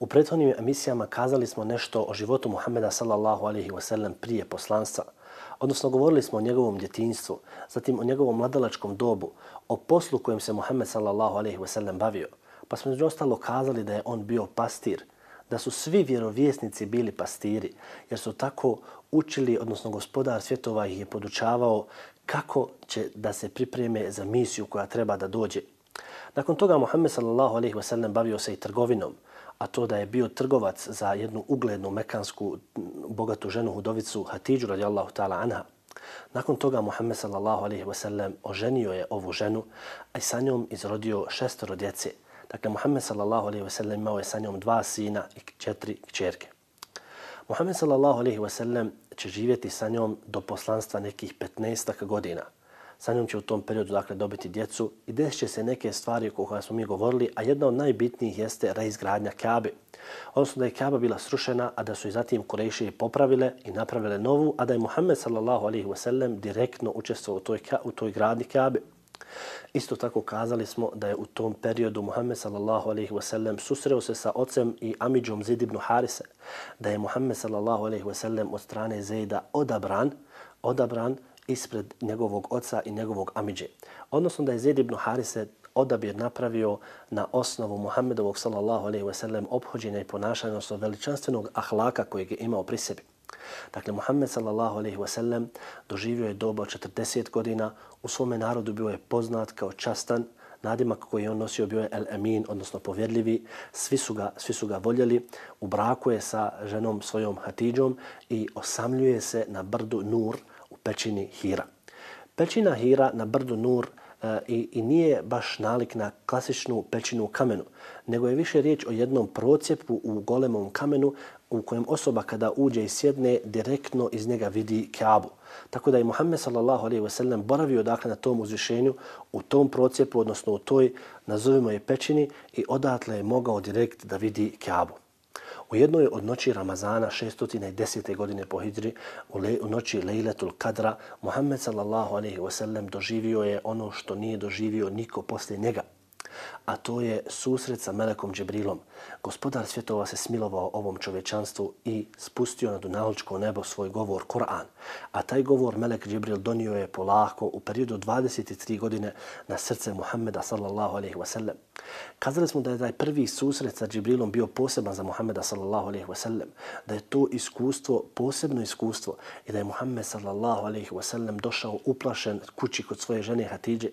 U prethodnim emisijama kazali smo nešto o životu Muhammeda sallallahu alaihi wa sallam prije poslanstva. Odnosno, govorili smo o njegovom djetinstvu, zatim o njegovom mladalačkom dobu, o poslu kojem se Muhammed sallallahu alaihi wa sallam bavio. Pa smo među ostalo kazali da je on bio pastir, da su svi vjerovjesnici bili pastiri, jer su tako učili, odnosno gospodar svjetova ih je podučavao kako će da se pripreme za misiju koja treba da dođe. Nakon toga Muhammed sallallahu alaihi wa sallam bavio se i trgovinom, a to da je bio trgovac za jednu uglednu mekansku bogatu ženu hudovicu Hatidžu radijallahu ta'ala anha. Nakon toga Muhammed sallallahu alaihi wa sallam oženio je ovu ženu, a i sa njom izrodio šestoro djece. Dakle, Muhammed sallallahu alaihi wa sallam imao je sa njom dva sina i četiri kćerke. Muhammed sallallahu alaihi wa sallam će živjeti sa njom do poslanstva nekih 15 godina. Sa njom će u tom periodu dakle, dobiti djecu i desit se neke stvari o kojima smo mi govorili, a jedna od najbitnijih jeste reizgradnja Kabe. Odnosno da je Kaaba bila srušena, a da su i zatim Kurejšije popravile i napravile novu, a da je Muhammed sallallahu alaihi wa direktno učestvovao u toj, u toj gradnji Kabe. Isto tako kazali smo da je u tom periodu Muhammed sallallahu alejhi ve sellem susreo se sa ocem i amidžom Zid ibn Harise, da je Muhammed sallallahu alejhi ve sellem od strane Zejda odabran, odabran ispred njegovog oca i njegovog amidže. Odnosno da je Zaid ibn Harise odabir napravio na osnovu Muhammedovog sallallahu alejhi ve sellem obhođenja i ponašanja, odnosno veličanstvenog ahlaka kojeg je imao pri sebi. Dakle, Muhammed sallallahu alaihi sellem doživio je doba 40 godina. U svome narodu bio je poznat kao častan. Nadimak koji je on nosio bio je El Amin, odnosno povjedljivi. Svi su, ga, svi su ga voljeli. U braku je sa ženom svojom Hatidžom i osamljuje se na brdu Nur pećini Hira. Pećina Hira na brdu Nur e, i, i nije baš nalik na klasičnu pećinu u kamenu, nego je više riječ o jednom procjepu u golemom kamenu u kojem osoba kada uđe i sjedne direktno iz njega vidi Kaabu. Tako da je Muhammed sallallahu alejhi ve sellem boravio dakle na tom uzvišenju, u tom procjepu, odnosno u toj, nazovimo je pećini, i odatle je mogao direkt da vidi Kaabu. U jednoj od noći Ramazana 610. godine po Hidri, u, le, u noći Lejletul Kadra, Muhammed sallallahu alejhi ve sellem doživio je ono što nije doživio niko poslije njega – a to je susret sa Melekom Džebrilom. Gospodar svjetova se smilovao ovom čovečanstvu i spustio na dunaličko nebo svoj govor, Koran. A taj govor Melek Džibril donio je polako u periodu 23 godine na srce Muhammeda sallallahu alaihi wasallam. Kazali smo da je taj prvi susret sa Džibrilom bio poseban za Muhammeda sallallahu alaihi wasallam, da je to iskustvo, posebno iskustvo i da je Muhammed sallallahu alaihi wasallam došao uplašen kući kod svoje žene Hatidže,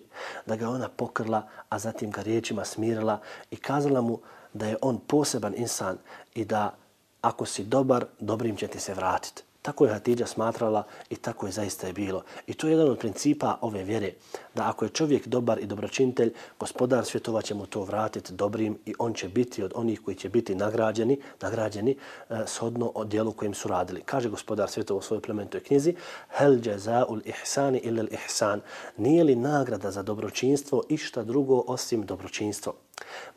da ga ona pokrla, a zatim ga riječima smirila i kazala mu da je on poseban insan i da ako si dobar, dobrim će ti se vratiti. Tako je Hatidža smatrala i tako je zaista je bilo. I to je jedan od principa ove vjere, da ako je čovjek dobar i dobročinitelj, gospodar svjetova će mu to vratiti dobrim i on će biti od onih koji će biti nagrađeni, nagrađeni eh, shodno od dijelu kojim su radili. Kaže gospodar svjetova u svojoj plementoj knjizi, hel jazaul ihsani al ihsan, nije li nagrada za dobročinstvo išta drugo osim dobročinstvo?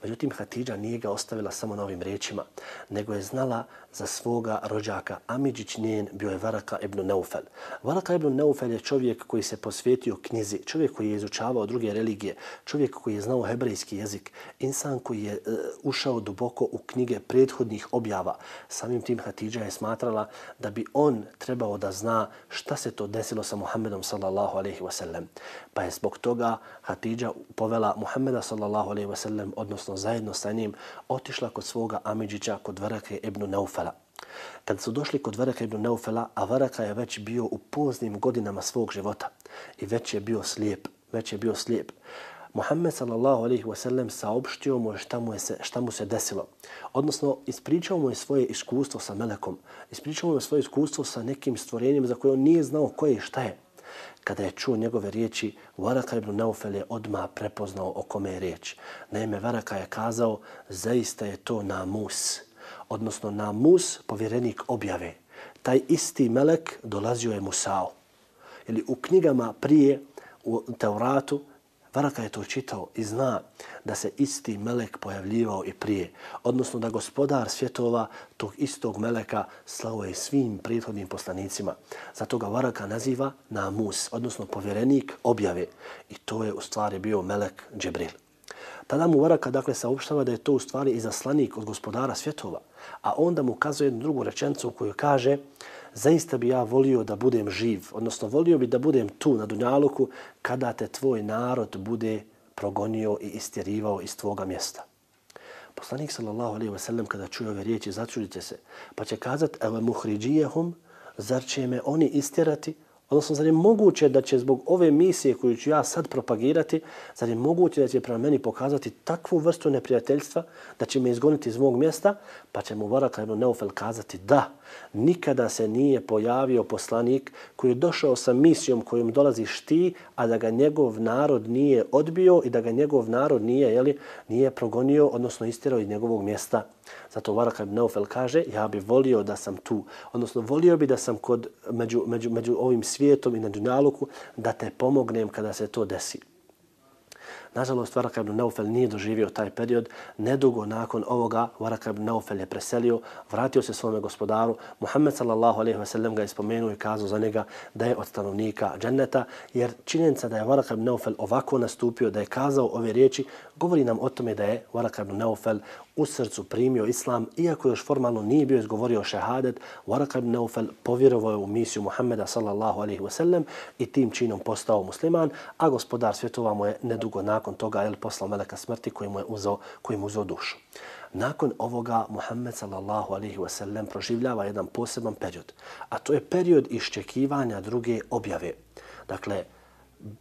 Međutim, Hatidža nije ga ostavila samo na ovim riječima, nego je znala za svoga rođaka. Amidžić njen bio je Varaka ibn Neufel. Varaka ibn Neufel je čovjek koji se posvetio knjizi, čovjek koji je izučavao druge religije, čovjek koji je znao hebrejski jezik, insan koji je e, ušao duboko u knjige prethodnih objava. Samim tim Hatidža je smatrala da bi on trebao da zna šta se to desilo sa Muhammedom sallallahu alaihi wasallam. Pa je zbog toga Hatidža povela Muhammeda sallallahu alaihi wasallam odnosno zajedno sa njim, otišla kod svoga Amidžića, kod Varake ibn Neufela. Kad su došli kod Varaka ibn Neufela, a Varaka je već bio u poznim godinama svog života i već je bio slijep, već je bio slijep. Muhammed sallallahu alejhi ve sellem saopštio mu šta mu, je se, šta mu se desilo. Odnosno, ispričao mu je svoje iskustvo sa Melekom. Ispričao mu je svoje iskustvo sa nekim stvorenjem za koje on nije znao koje i šta je. Kada je čuo njegove riječi, Varaka ibn Naufel je odmah prepoznao o kome je riječ. Naime, Varaka je kazao, zaista je to Namus, odnosno Namus, povjerenik objave. Taj isti melek dolazio je Musao. Ili u knjigama prije, u Teuratu, Varaka je to čitao i zna da se isti melek pojavljivao i prije. Odnosno da gospodar svjetova tog istog meleka slao je svim prethodnim poslanicima. Zato ga Varaka naziva Namus, odnosno povjerenik objave. I to je u stvari bio melek Džibril. Tada mu Varaka dakle saopštava da je to u stvari izaslanik od gospodara svjetova, a onda mu kazuje jednu drugu rečenicu u kojoj kaže zaista bi ja volio da budem živ, odnosno volio bi da budem tu na Dunjaluku kada te tvoj narod bude progonio i istjerivao iz tvoga mjesta. Poslanik sallallahu alejhi ve sellem kada čuje ove riječi začudite se, pa će kazati: "Evo muhridžijehum, zar će me oni istjerati?" Odnosno, zar je moguće da će zbog ove misije koju ću ja sad propagirati, zar je moguće da će prema meni pokazati takvu vrstu neprijateljstva da će me izgoniti iz mog mjesta, pa će mu Varaka ibn Neufel kazati da, nikada se nije pojavio poslanik koji je došao sa misijom kojom dolaziš ti, a da ga njegov narod nije odbio i da ga njegov narod nije, jeli, nije progonio, odnosno istirao iz njegovog mjesta. Zato Varaka ibn Neufel kaže, ja bi volio da sam tu, odnosno volio bi da sam kod, među, među, među ovim svijetom i na dunjaluku, da te pomognem kada se to desi. Nažalost, Varaka ibn Naufel nije doživio taj period. Nedugo nakon ovoga, Varaka ibn Naufel je preselio, vratio se svome gospodaru. Muhammed sallallahu alaihi wasallam ga je spomenuo i kazao za njega da je od stanovnika dženneta, jer činjenica da je Varaka ibn Naufel ovako nastupio, da je kazao ove riječi, govori nam o tome da je Waraka ibn Naufel u srcu primio islam, iako još formalno nije bio izgovorio šehadet, Waraka ibn Naufel povjerovao je u misiju Muhammeda sallallahu alaihi wasallam i tim činom postao musliman, a gospodar svjetova mu je nedugo nakon toga jel, poslao meleka smrti koji mu je uzao, koji mu uzao dušu. Nakon ovoga Muhammed sallallahu alaihi wasallam proživljava jedan poseban period, a to je period iščekivanja druge objave. Dakle,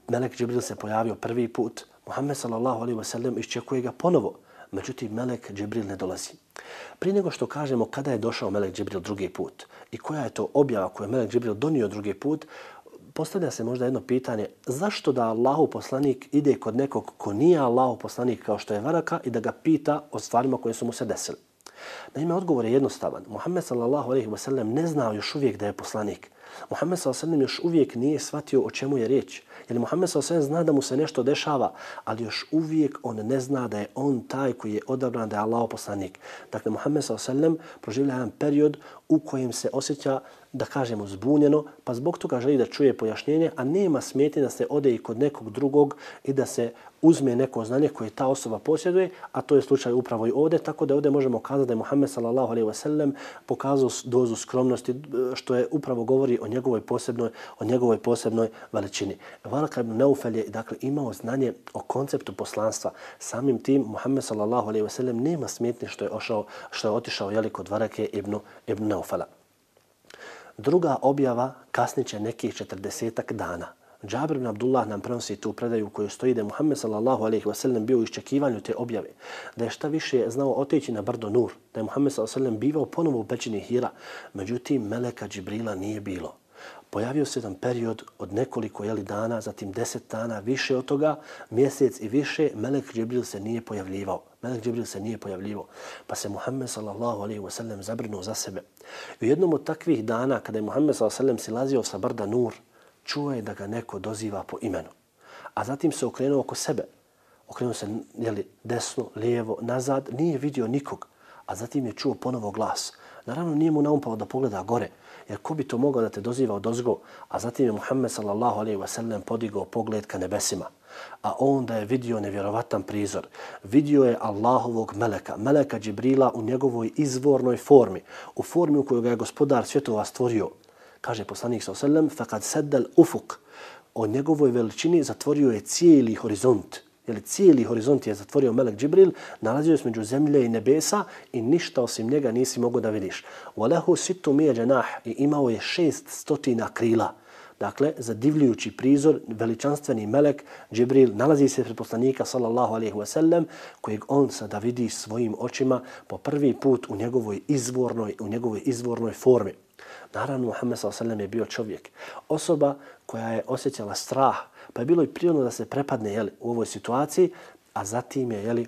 Melek Džibril se pojavio prvi put, Muhammed sallallahu alaihi wasallam iščekuje ga ponovo, međutim Melek Džibril ne dolazi. Prije nego što kažemo kada je došao Melek Džibril drugi put i koja je to objava koju je Melek Džibril donio drugi put, postavlja se možda jedno pitanje, zašto da Allahu poslanik ide kod nekog ko nije Allahu poslanik kao što je Varaka i da ga pita o stvarima koje su mu se desile? Naime, odgovor je jednostavan. Muhammed sallallahu alaihi wasallam ne znao još uvijek da je poslanik. Muhammed sallallahu alaihi wasallam još uvijek nije shvatio o čemu je riječ. Jer Muhammed s.a.v. zna da mu se nešto dešava, ali još uvijek on ne zna da je on taj koji je odabran da je Allah poslanik. Dakle, Muhammed s.a.v. proživlja jedan period u kojem se osjeća, da kažemo, zbunjeno, pa zbog toga želi da čuje pojašnjenje, a nema smjeti da se ode i kod nekog drugog i da se uzme neko znanje koje ta osoba posjeduje, a to je slučaj upravo i ovdje, tako da ovdje možemo kazati da je Muhammed sallallahu alejhi ve sellem pokazao dozu skromnosti što je upravo govori o njegovoj posebnoj o njegovoj posebnoj veličini. Varaka ibn Naufel je dakle imao znanje o konceptu poslanstva. Samim tim Muhammed sallallahu alejhi ve sellem nema smetnje što je ošao što je otišao jeli kod Varake ibn ibn Naufela. Druga objava kasniće nekih 40 dana. Džabir ibn Abdullah nam prenosi tu predaju u kojoj stoji da je Muhammed sallallahu alaihi ve sellem bio u iščekivanju te objave, da je šta više znao otići na brdo Nur, da je Muhammed sallallahu alaihi ve sellem bivao ponovo u pećini Hira, međutim Meleka Džibrila nije bilo. Pojavio se jedan period od nekoliko jeli, dana, zatim deset dana, više od toga, mjesec i više, Melek Džibril se nije pojavljivao. Melek Džibril se nije pojavljivo. Pa se Muhammed sallallahu alaihi wa sallam zabrinuo za sebe. I u jednom od takvih dana, kada je Muhammed sallallahu alaihi wa sallam silazio sa brda Nur, čuo je da ga neko doziva po imenu. A zatim se okrenuo oko sebe. Okrenuo se jeli, desno, lijevo, nazad, nije vidio nikog. A zatim je čuo ponovo glas. Naravno nije mu naumpao da pogleda gore, jer ko bi to mogao da te doziva od ozgo? A zatim je Muhammed sallallahu alaihi wa sallam podigao pogled ka nebesima. A onda je vidio nevjerovatan prizor. Vidio je Allahovog meleka, meleka Džibrila u njegovoj izvornoj formi, u formi u kojoj ga je gospodar svjetova stvorio kaže poslanik sa osallam, faqad saddal ufuk. O njegovoj veličini zatvorio je cijeli horizont. Jeli, cijeli horizont je zatvorio Melek Džibril, nalazio je među zemlje i nebesa i ništa osim njega nisi mogao da vidiš. Walahu situ mije džanah i imao je šest stotina krila. Dakle, zadivljujući prizor, veličanstveni melek Džibril nalazi se pred poslanika sallallahu alaihi wasallam, kojeg on sada vidi svojim očima po prvi put u njegovoj izvornoj, u njegovoj izvornoj formi. Naravno, Muhammed s.a.v. je bio čovjek. Osoba koja je osjećala strah, pa je bilo i prirodno da se prepadne jeli, u ovoj situaciji, a zatim je jeli,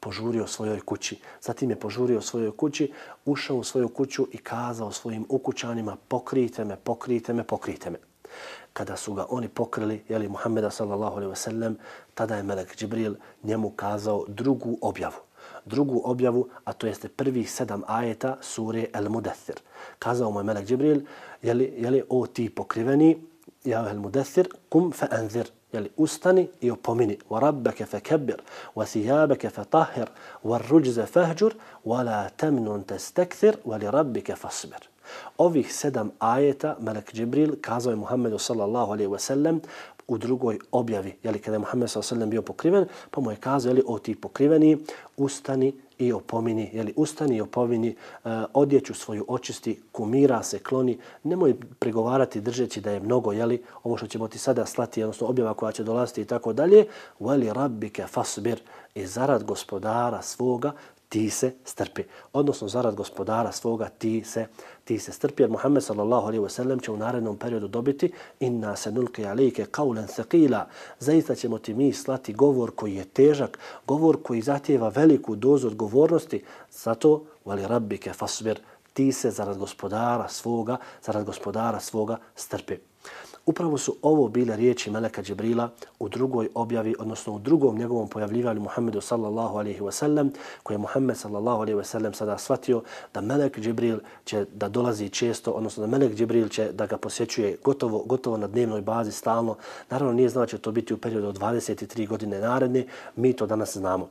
požurio svojoj kući. Zatim je požurio svojoj kući, ušao u svoju kuću i kazao svojim ukućanima pokrijte me, pokrijte me, pokrijte me. Kada su ga oni pokrili, jeli Muhammeda sallallahu alaihi wasallam, tada je Melek Džibril njemu kazao drugu objavu drugu objavu, a to jeste prvih sedam ajeta sure El Mudathir. Kazao mu Melek Džibril, jeli, jeli o ti pokriveni, ja El Mudathir, kum fa anzir. Jeli, ustani i opomini. Wa rabbeke fe kebir, wa thijabeke fe tahir, wa ruđze fehđur, wa la temnun te stekthir, wa li rabbike fasbir. Ovih sedam ajeta Melek Džibril kazao je Muhammedu sallallahu alaihi wa sellem u drugoj objavi, jeli, kada je Muhammed sallallahu alaihi wa sellem bio pokriven, pa mu je kazao, jeli, o ti pokriveni, ustani i opomini, jeli, ustani i opomini, e, odjeću svoju očisti, kumira se, kloni, nemoj pregovarati držeći da je mnogo, jeli, ovo što ćemo ti sada slati, odnosno objava koja će dolaziti i tako dalje, veli rabbike fasbir, i zarad gospodara svoga ti se strpi. Odnosno, zarad gospodara svoga ti se, ti se strpi. Jer Muhammed sallallahu će u narednom periodu dobiti inna se nulke alike kaulen thaqila. Zaista ćemo ti mi slati govor koji je težak, govor koji zatjeva veliku dozu odgovornosti. Zato, vali rabbike fasbir, ti se zarad gospodara svoga, zarad gospodara svoga strpi. Upravo su ovo bile riječi Meleka Džibrila u drugoj objavi, odnosno u drugom njegovom pojavljivanju Muhammedu sallallahu alaihi wa sallam, koje je Muhammed sallallahu alaihi wa sallam sada shvatio da Melek Džibril će da dolazi često, odnosno da Melek Džibril će da ga posjećuje gotovo, gotovo na dnevnoj bazi stalno. Naravno nije znao će to biti u periodu od 23 godine naredne, mi to danas znamo.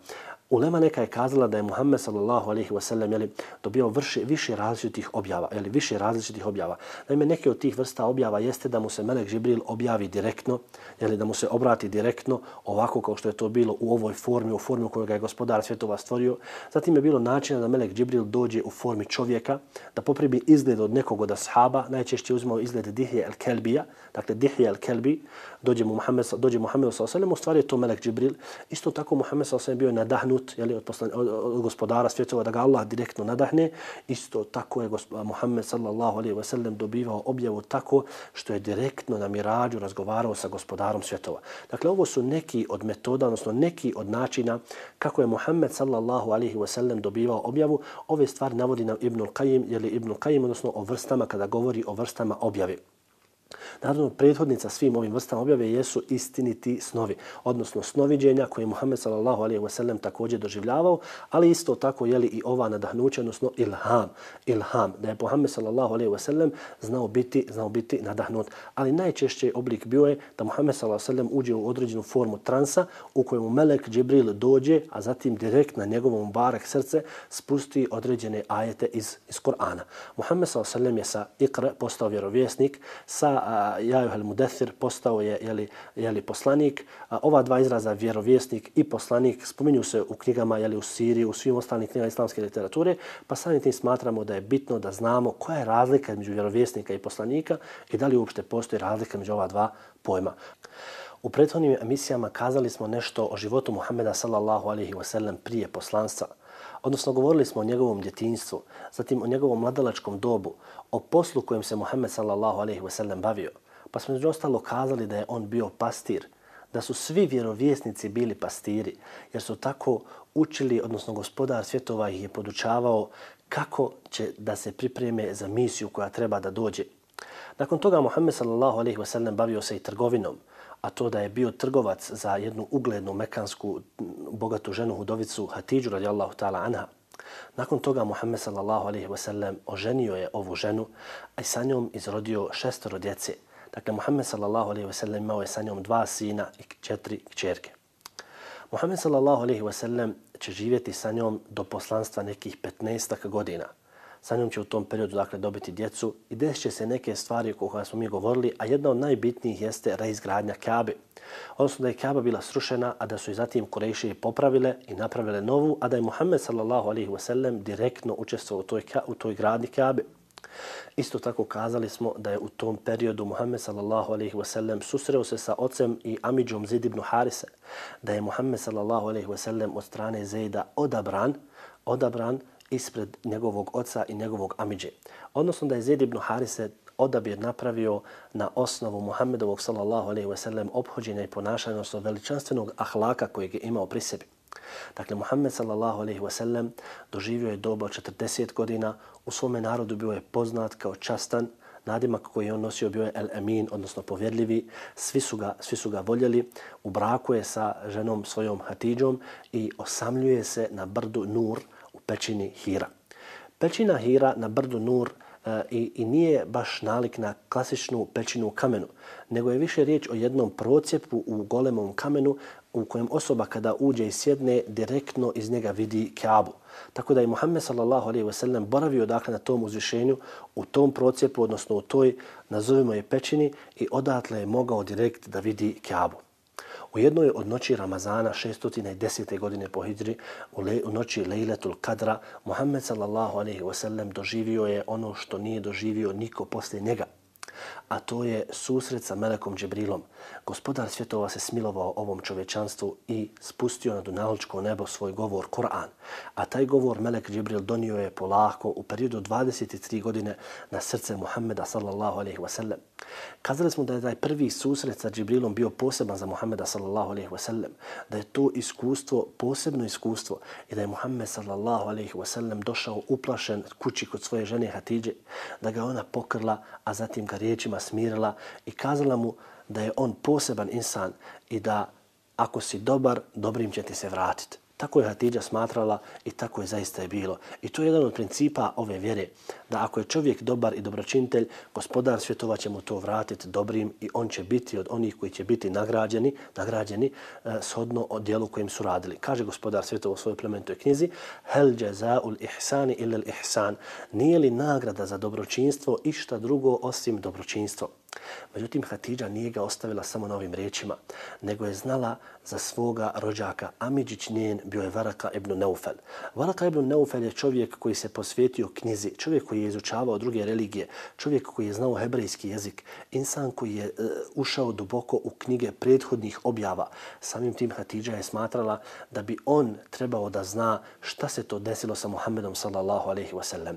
Ulema neka je kazala da je Muhammed sallallahu alejhi ve sellem je dobio vrši, više različitih objava, je više različitih objava. Naime neke od tih vrsta objava jeste da mu se Melek Džibril objavi direktno, je da mu se obrati direktno, ovako kao što je to bilo u ovoj formi, u formi u kojoj ga je gospodar svjetova stvorio. Zatim je bilo načina da Melek Džibril dođe u formi čovjeka, da popribi izgled od nekog od ashaba, najčešće uzmao izgled Dihje el-Kelbija, dakle Dihje el-Kelbi, dođe mu Muhammed, dođe Muhammed sallallahu alejhi ve sellem, u stvari je to Melek Džibril. Isto tako Muhammed sallallahu alejhi ve sellem bio nadahnut nadahnut jeli, od, poslan, od, od gospodara svjetova da ga Allah direktno nadahne. Isto tako je Muhammed sallallahu alaihi ve sellem dobivao objavu tako što je direktno na mirađu razgovarao sa gospodarom svjetova. Dakle, ovo su neki od metoda, odnosno neki od načina kako je Muhammed sallallahu alaihi ve sellem dobivao objavu. Ove stvari navodi nam Ibnul Qayyim, jeli Ibnul Qayyim, odnosno o vrstama kada govori o vrstama objave. Naravno, prethodnica svim ovim vrstama objave jesu istiniti snovi, odnosno snoviđenja koje je Muhammed sallallahu alaihi wa sallam također doživljavao, ali isto tako je li i ova nadahnuća, odnosno ilham, ilham, da je Muhammed sallallahu alaihi wa sallam znao biti, znao biti nadahnut. Ali najčešći oblik bio je da Muhammed sallallahu alaihi wa sallam uđe u određenu formu transa u kojemu Melek Džibril dođe, a zatim direkt na njegovom barak srce spusti određene ajete iz, iz Korana. Muhammed sallallahu alaihi wa sallam je sa ikra postao vjerovjesnik, sa Jajuhel Mudethir postao je jeli, jeli, poslanik. A, ova dva izraza, vjerovjesnik i poslanik, spominju se u knjigama jeli, u Siriji, u svim ostalim knjigama islamske literature, pa samim tim smatramo da je bitno da znamo koja je razlika između vjerovjesnika i poslanika i da li uopšte postoji razlika među ova dva pojma. U prethodnim emisijama kazali smo nešto o životu Muhammeda sallallahu alaihi wasallam prije poslanstva. Odnosno, govorili smo o njegovom djetinjstvu, zatim o njegovom mladalačkom dobu, o poslu kojem se Muhammed sallallahu alaihi ve sellem bavio. Pa smo među ostalo kazali da je on bio pastir, da su svi vjerovjesnici bili pastiri, jer su tako učili, odnosno gospodar svjetova ih je podučavao kako će da se pripreme za misiju koja treba da dođe. Nakon toga Muhammed sallallahu alaihi ve sellem bavio se i trgovinom, a to da je bio trgovac za jednu uglednu mekansku bogatu ženu Hudovicu Hatidžu radijallahu ta'ala anha. Nakon toga Muhammed sallallahu alaihi wasallam oženio je ovu ženu, a sa njom izrodio šestoro djece. Dakle, Muhammed sallallahu alaihi wasallam imao je sa njom dva sina i četiri čerke. Muhammed sallallahu alaihi wasallam će živjeti sa njom do poslanstva nekih 15 godina sa njom će u tom periodu dakle, dobiti djecu i desit će se neke stvari o kojima smo mi govorili, a jedna od najbitnijih jeste reizgradnja Kabe. Odnosno da je Kaaba bila srušena, a da su i zatim Kurejšije popravile i napravile novu, a da je Muhammed sallallahu alaihi wasallam direktno učestvovao u toj, u toj gradnji Kabe. Isto tako kazali smo da je u tom periodu Muhammed sallallahu alaihi ve sellem susreo se sa ocem i amidžom Zid ibn Harise, da je Muhammed sallallahu alaihi ve sellem od strane Zejda odabran, odabran ispred njegovog oca i njegovog amidže. Odnosno da je Zaid ibn Harise odabir napravio na osnovu Muhammedovog sallallahu alaihi wasallam obhođenja i ponašanja, odnosno veličanstvenog ahlaka kojeg je imao pri sebi. Dakle, Muhammed sallallahu alaihi wasallam doživio je doba 40 godina, u svome narodu bio je poznat kao častan, nadimak koji je on nosio bio je El Amin, odnosno povjedljivi, svi su, ga, svi su ga voljeli, u braku je sa ženom svojom Hatidžom i osamljuje se na brdu Nur, pećini Hira. Pećina Hira na brdu Nur e, i, i nije baš nalik na klasičnu pećinu u kamenu, nego je više riječ o jednom procijepu u golemom kamenu u kojem osoba kada uđe i sjedne direktno iz njega vidi Kaabu. Tako da je Muhammed sallallahu alejhi ve sellem boravio dakle na tom uzvišenju, u tom procijepu, odnosno u toj, nazovimo je pećini, i odatle je mogao direkt da vidi Kaabu. U jednoj od noći Ramazana 610. godine po Hidri, u, le, u noći Lejletul Kadra, Muhammed sallallahu alejhi ve sellem doživio je ono što nije doživio niko posle njega – a to je susret sa Melekom Džebrilom. Gospodar svjetova se smilovao ovom čovečanstvu i spustio na dunaličko nebo svoj govor, Koran. A taj govor Melek Džibril donio je polako u periodu 23 godine na srce Muhammeda sallallahu alaihi wasallam. Kazali smo da je taj prvi susret sa Džibrilom bio poseban za Muhammeda sallallahu alaihi wasallam, da je to iskustvo, posebno iskustvo i da je Muhammed sallallahu alaihi wasallam došao uplašen kući kod svoje žene Hatidje, da ga ona pokrla, a zatim ga riječima smirila i kazala mu da je on poseban insan i da ako si dobar, dobrim će ti se vratiti. Tako je Hatidža smatrala i tako je zaista je bilo. I to je jedan od principa ove vjere, da ako je čovjek dobar i dobročinitelj, gospodar svjetova će mu to vratiti dobrim i on će biti od onih koji će biti nagrađeni, nagrađeni eh, shodno od dijelu kojim su radili. Kaže gospodar svjetova u svojoj plementoj knjizi, hel jazaul ihsani ilal ihsan, nije li nagrada za dobročinstvo išta drugo osim dobročinstvo? Međutim, Hatidža nije ga ostavila samo na ovim rečima, nego je znala za svoga rođaka. Amidžić njen bio je Varaka ibn Neufel. Varaka ibn Neufel je čovjek koji se posvetio knjizi, čovjek koji je izučavao druge religije, čovjek koji je znao hebrejski jezik, insan koji je uh, ušao duboko u knjige prethodnih objava. Samim tim Hatidža je smatrala da bi on trebao da zna šta se to desilo sa Muhammedom sallallahu alaihi wasallam.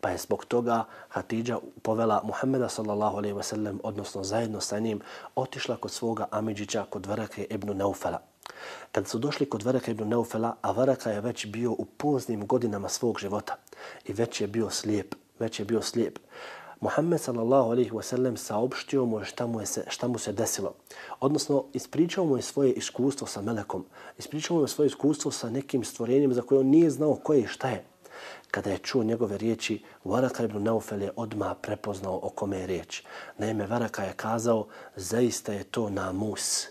Pa je zbog toga Hatidža povela Muhammeda sallallahu alaihi wasallam odnosno zajedno sa njim, otišla kod svoga Amidžića, kod Varake ibn Neufela. Kad su došli kod Varaka ibn Neufela, a Varaka je već bio u poznim godinama svog života i već je bio slijep, već je bio slijep. Muhammed sallallahu alaihi wasallam saopštio mu šta mu, je se, šta mu se desilo. Odnosno, ispričao mu je svoje iskustvo sa Melekom. Ispričao mu je svoje iskustvo sa nekim stvorenjem za koje on nije znao koje i šta je. Kada je čuo njegove riječi, Varaka ibn Naufel je odmah prepoznao o kome je riječ. Naime, Varaka je kazao, zaista je to Namus,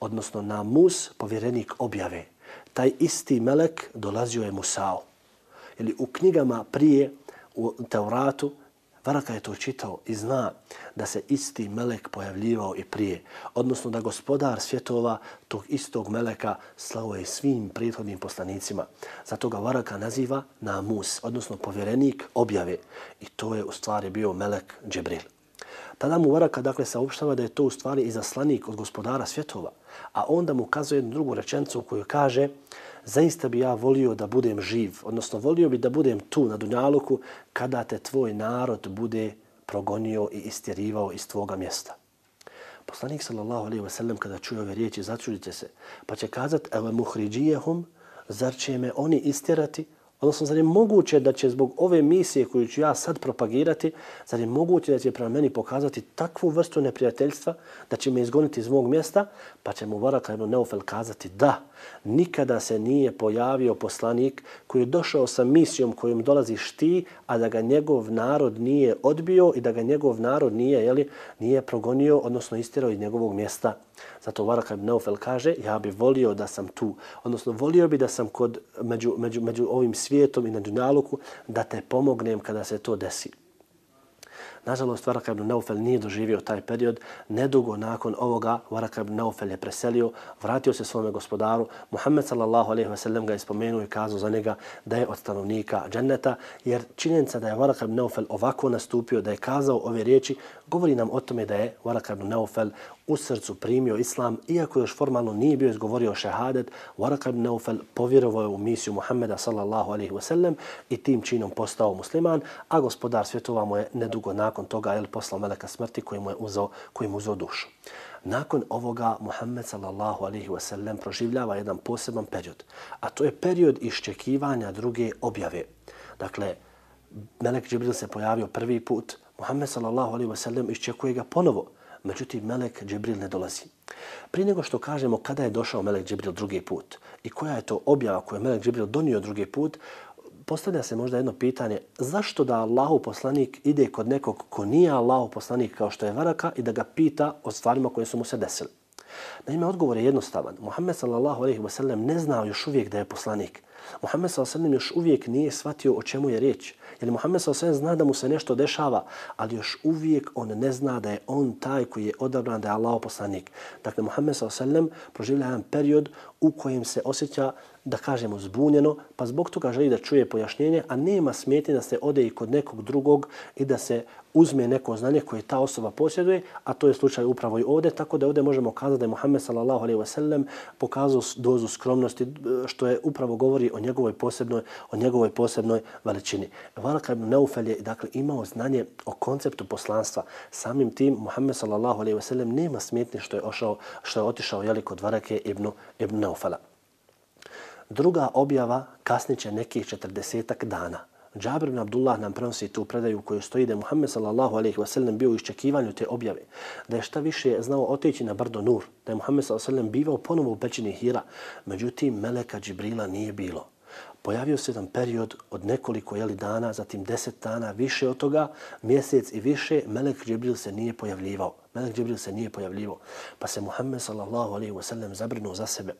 odnosno Namus, povjerenik objave. Taj isti melek dolazio je Musao. Ili u knjigama prije, u Teuratu, Varaka je to čitao i zna da se isti melek pojavljivao i prije. Odnosno da gospodar svjetova tog istog meleka slao je svim prethodnim poslanicima. Zato ga Varaka naziva Namus, odnosno povjerenik objave. I to je u stvari bio melek Džebril. Tada mu Varaka dakle saopštava da je to u stvari i zaslanik od gospodara svjetova. A onda mu kazuje jednu drugu rečencu koju kaže zaista bi ja volio da budem živ, odnosno volio bi da budem tu na Dunjaluku kada te tvoj narod bude progonio i istjerivao iz tvoga mjesta. Poslanik sallallahu alaihi ve sellem kada čuje ove riječi začudite se. Pa će kazat evo muhriđijehum zar će me oni istjerati? Odnosno, zar je moguće da će zbog ove misije koju ću ja sad propagirati, zar je moguće da će prema meni pokazati takvu vrstu neprijateljstva da će me izgoniti iz mog mjesta, pa će mu Varaka ibn Neufel kazati da, nikada se nije pojavio poslanik koji je došao sa misijom kojom dolaziš ti, a da ga njegov narod nije odbio i da ga njegov narod nije, jeli, nije progonio, odnosno istirao iz njegovog mjesta. Zato Varaka ibn Neufel kaže, ja bi volio da sam tu, odnosno volio bi da sam kod, među, među, među ovim svijetom i na dunjaluku, da te pomognem kada se to desi. Nažalost, Varaka ibn Neufel nije doživio taj period. Nedugo nakon ovoga, Varaka ibn Neufel je preselio, vratio se svome gospodaru. Muhammed sallallahu alaihi ve sellem ga je spomenuo i kazao za njega da je od stanovnika dženneta, jer činjenica da je Varaka ibn Neufel ovako nastupio, da je kazao ove riječi, govori nam o tome da je Waraka ibn Neufel u srcu primio islam, iako još formalno nije bio izgovorio šehadet, Waraka ibn Naufel povjerovao je u misiju Muhammeda sallallahu alaihi wasallam i tim činom postao musliman, a gospodar svjetova mu je nedugo nakon toga je poslao meleka smrti koji mu je uzao, koji mu uzao dušu. Nakon ovoga Muhammed sallallahu alaihi wasallam proživljava jedan poseban period, a to je period iščekivanja druge objave. Dakle, Melek Džibril se pojavio prvi put, Muhammed sallallahu alaihi wasallam iščekuje ga ponovo. Međutim, Melek Džibril ne dolazi. Prije nego što kažemo kada je došao Melek Džibril drugi put i koja je to objava koju je Melek Džibril donio drugi put, postavlja se možda jedno pitanje, zašto da Allahu poslanik ide kod nekog ko nije Allahu poslanik kao što je Varaka i da ga pita o stvarima koje su mu se desile. Naime, odgovor je jednostavan. Muhammed sallallahu alaihi ve sellem ne znao još uvijek da je poslanik. Muhammed sallallahu alaihi ve sellem još uvijek nije shvatio o čemu je riječ. Jer Muhammed sallallahu alaihi zna da mu se nešto dešava, ali još uvijek on ne zna da je on taj koji je odabran da je Allah poslanik. Dakle, Muhammed sallallahu alaihi proživlja jedan period u kojem se osjeća da kažemo zbunjeno, pa zbog toga želi da čuje pojašnjenje, a nema smjeti da se ode i kod nekog drugog i da se uzme neko znanje koje ta osoba posjeduje, a to je slučaj upravo i ovdje, tako da ovdje možemo kazati da je Muhammed sallallahu alejhi ve sellem pokazao dozu skromnosti što je upravo govori o njegovoj posebnoj o njegovoj posebnoj veličini. Varaka ibn Naufal je dakle imao znanje o konceptu poslanstva. Samim tim Muhammed sallallahu alejhi ve sellem nema smetnje što je ošao što je otišao jeliko kod Varake ibn ibn Naufala. Druga objava kasniće nekih 40 dana. Džabir ibn Abdullah nam prenosi tu predaju koju stoji da je Muhammed sallallahu alejhi ve sellem bio u iščekivanju te objave. Da je šta više znao otići na brdo Nur. Da je Muhammed sallallahu alejhi ve sellem bivao ponovo u pećini Hira. Međutim, Meleka Džibrila nije bilo. Pojavio se jedan period od nekoliko jeli dana, zatim deset dana, više od toga, mjesec i više, Melek Džibril se nije pojavljivao. Melek Džibril se nije pojavljivao. Pa se Muhammed sallallahu alejhi ve sellem zabrinuo za sebe.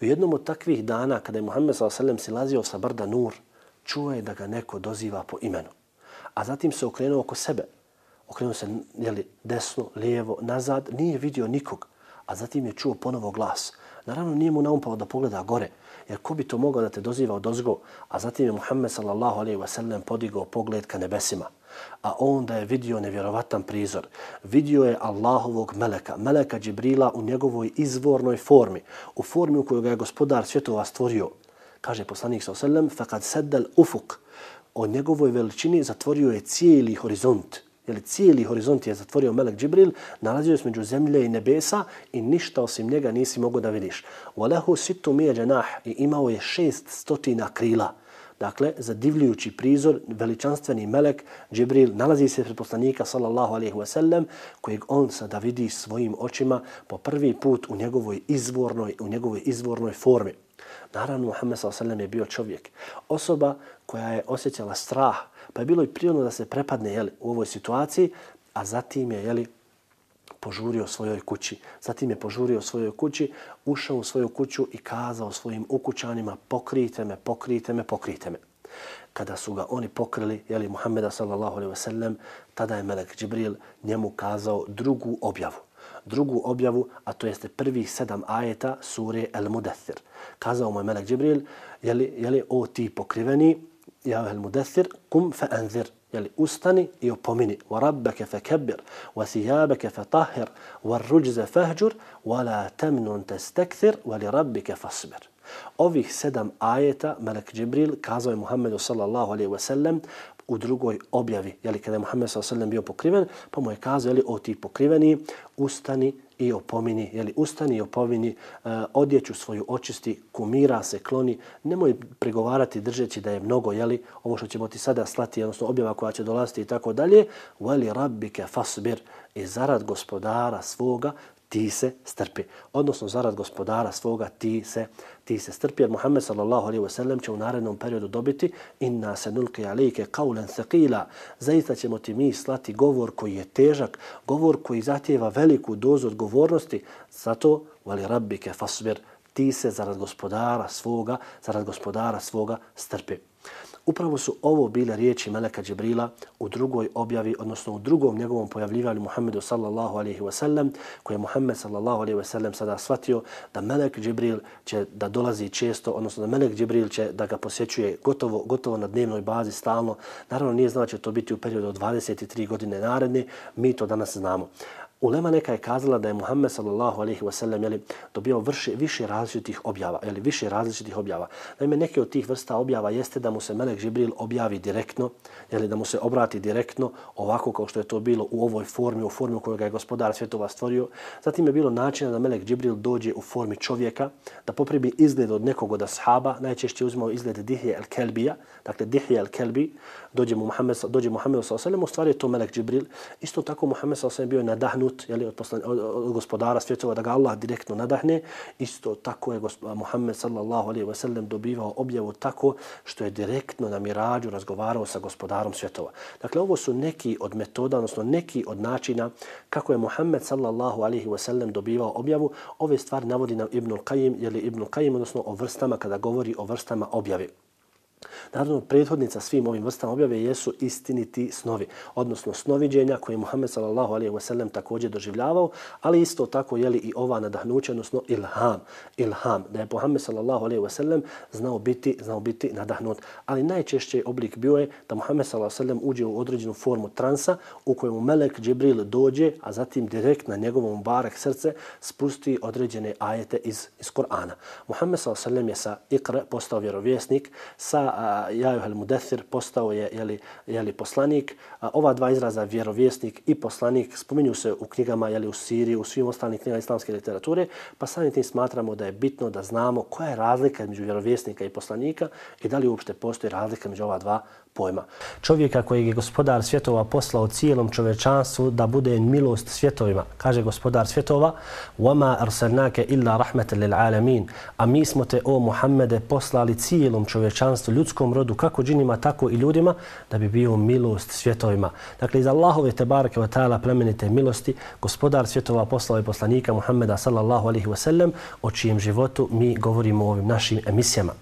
U jednom od takvih dana, kada je Muhammed sallallahu silazio sa brda Nur, čuo je da ga neko doziva po imenu. A zatim se okrenuo oko sebe. Okrenuo se jeli, desno, lijevo, nazad, nije vidio nikog. A zatim je čuo ponovo glas. Naravno nije mu naumpao da pogleda gore, jer ko bi to mogao da te doziva od ozgo? A zatim je Muhammed sallallahu alejhi ve sellem podigao pogled ka nebesima. A onda je vidio nevjerovatan prizor. Vidio je Allahovog meleka, meleka Džibrila u njegovoj izvornoj formi, u formi u kojoj ga je gospodar svjetova stvorio kaže poslanik sa oselem, faqad saddal ufuk. O njegovoj veličini zatvorio je cijeli horizont. Jeli, cijeli horizont je zatvorio Melek Džibril, nalazio se među zemlje i nebesa i ništa osim njega nisi mogo da vidiš. Walahu sittu mije džanah i imao je šest stotina krila. Dakle, zadivljujući prizor, veličanstveni melek Džibril nalazi se pred poslanika sallallahu alaihi wa sallam, kojeg on sada vidi svojim očima po prvi put u njegovoj izvornoj, u njegovoj izvornoj formi. Naravno, Muhammed s.a.v. je bio čovjek. Osoba koja je osjećala strah, pa je bilo i prirodno da se prepadne jeli, u ovoj situaciji, a zatim je jeli, požurio svojoj kući. Zatim je požurio svojoj kući, ušao u svoju kuću i kazao svojim ukućanima pokrijte me, pokrijte me, pokrijte me. Kada su ga oni pokrili, jeli Muhammeda sallallahu alaihi ve sellem, tada je Melek Džibril njemu kazao drugu objavu drugu objavu, a to jeste prvih sedam ajeta sure El Mudathir. Kazao mu je Melek Džibril, jeli, jeli o ti pokriveni, ja El Mudathir, kum fa anzir, jeli ustani i opomini, wa rabbeke fe kebir, wa sijabeke fe tahir, wa ruđze fehđur, wa la temnun te stekthir, wa li rabbike fasbir. Ovih sedam ajeta Melek Džibril kazao je Muhammedu sallallahu alaihi wa sallam u drugoj objavi, jeli, kada je Muhammed s.a.v. bio pokriven, pa mu je kazao, jeli, o ti pokriveni, ustani i opomini, jeli, ustani i opomini, e, odjeću svoju očisti, kumira se, kloni, nemoj pregovarati držeći da je mnogo, jeli, ovo što ćemo ti sada slati, odnosno objava koja će dolaziti i tako dalje, veli rabbike fasbir, i zarad gospodara svoga ti se strpi. Odnosno, zarad gospodara svoga ti se, ti se strpi. Jer Muhammed sallallahu alaihi wasallam će u narednom periodu dobiti inna se nulke alike kaulen thaqila. Zaista ćemo ti mi slati govor koji je težak, govor koji zatjeva veliku dozu odgovornosti. Zato, vali rabbike fasbir, ti se zarad gospodara svoga, zarad gospodara svoga strpi. Upravo su ovo bile riječi Meleka Džibrila u drugoj objavi, odnosno u drugom njegovom pojavljivanju Muhammedu sallallahu alaihi wa sallam, koje je Muhammed sallallahu alaihi wa sallam sada shvatio da Melek Džibril će da dolazi često, odnosno da Melek Džibril će da ga posjećuje gotovo, gotovo na dnevnoj bazi stalno. Naravno nije znao će to biti u periodu od 23 godine naredne, mi to danas znamo. Ulema neka je kazala da je Muhammed sallallahu alejhi ve sellem je dobio vrši, više različitih objava, je više različitih objava. Naime, neke od tih vrsta objava jeste da mu se Melek Džibril objavi direktno, je da mu se obrati direktno, ovako kao što je to bilo u ovoj formi, u formi u kojoj ga je gospodar svjetova stvorio. Zatim je bilo načina da Melek Džibril dođe u formi čovjeka, da popribi izgled od nekog od ashaba, najčešće uzmao izgled Dihje el-Kelbija, dakle Dihje el-Kelbi, dođe mu Muhammed, dođe Muhammed sallallahu alejhi ve sellem, u stvari je to Melek Džibril. Isto tako Muhammed sallallahu alejhi ve sellem bio nadahnut nadahnut jeli, od, poslan, od, od gospodara svjetova, da ga Allah direktno nadahne. Isto tako je Muhammed sallallahu alaihi wa sallam dobivao objavu tako što je direktno na mirađu razgovarao sa gospodarom svjetova. Dakle, ovo su neki od metoda, odnosno neki od načina kako je Muhammed sallallahu alaihi wa sallam dobivao objavu. Ove stvari navodi nam Ibnul Qajim, jeli Ibnul Qajim, odnosno o vrstama kada govori o vrstama objave. Naravno, prethodnica svim ovim vrstama objave jesu istiniti snovi, odnosno snoviđenja koje je Muhammed sallallahu alaihi ve sellem također doživljavao, ali isto tako je li i ova nadahnuća, odnosno ilham, ilham, da je Muhammed sallallahu alaihi ve sellem znao biti, znao biti nadahnut. Ali najčešće oblik bio je da Muhammed sallallahu alaihi ve sellem uđe u određenu formu transa u kojemu Melek Džibril dođe, a zatim direkt na njegovom barak srce spusti određene ajete iz, iz Korana. Muhammed sallallahu alaihi ve sellem je sa ikra postao vjerovjesnik, sa Jajuhel Mudethir postao je jeli, jeli poslanik. A, ova dva izraza, vjerovjesnik i poslanik, spominju se u knjigama jeli, u Siriji, u svim ostalim knjigama islamske literature, pa samim tim smatramo da je bitno da znamo koja je razlika između vjerovjesnika i poslanika i da li uopšte postoji razlika među ova dva pojma. Čovjeka kojeg je gospodar svjetova poslao cijelom čovečanstvu da bude milost svjetovima. Kaže gospodar svjetova وَمَا أَرْسَلْنَاكَ إِلَّا رَحْمَةً لِلْعَالَمِينَ A mi smo te, o Muhammede, poslali cijelom čovečanstvu, ljudskom rodu, kako džinima, tako i ljudima, da bi bio milost svjetovima. Dakle, iz Allahove te barake wa ta'ala plemenite milosti, gospodar svjetova poslao je poslanika Muhammeda sallallahu alaihi wa sallam, o čijem životu mi govorimo u ovim našim emisijama.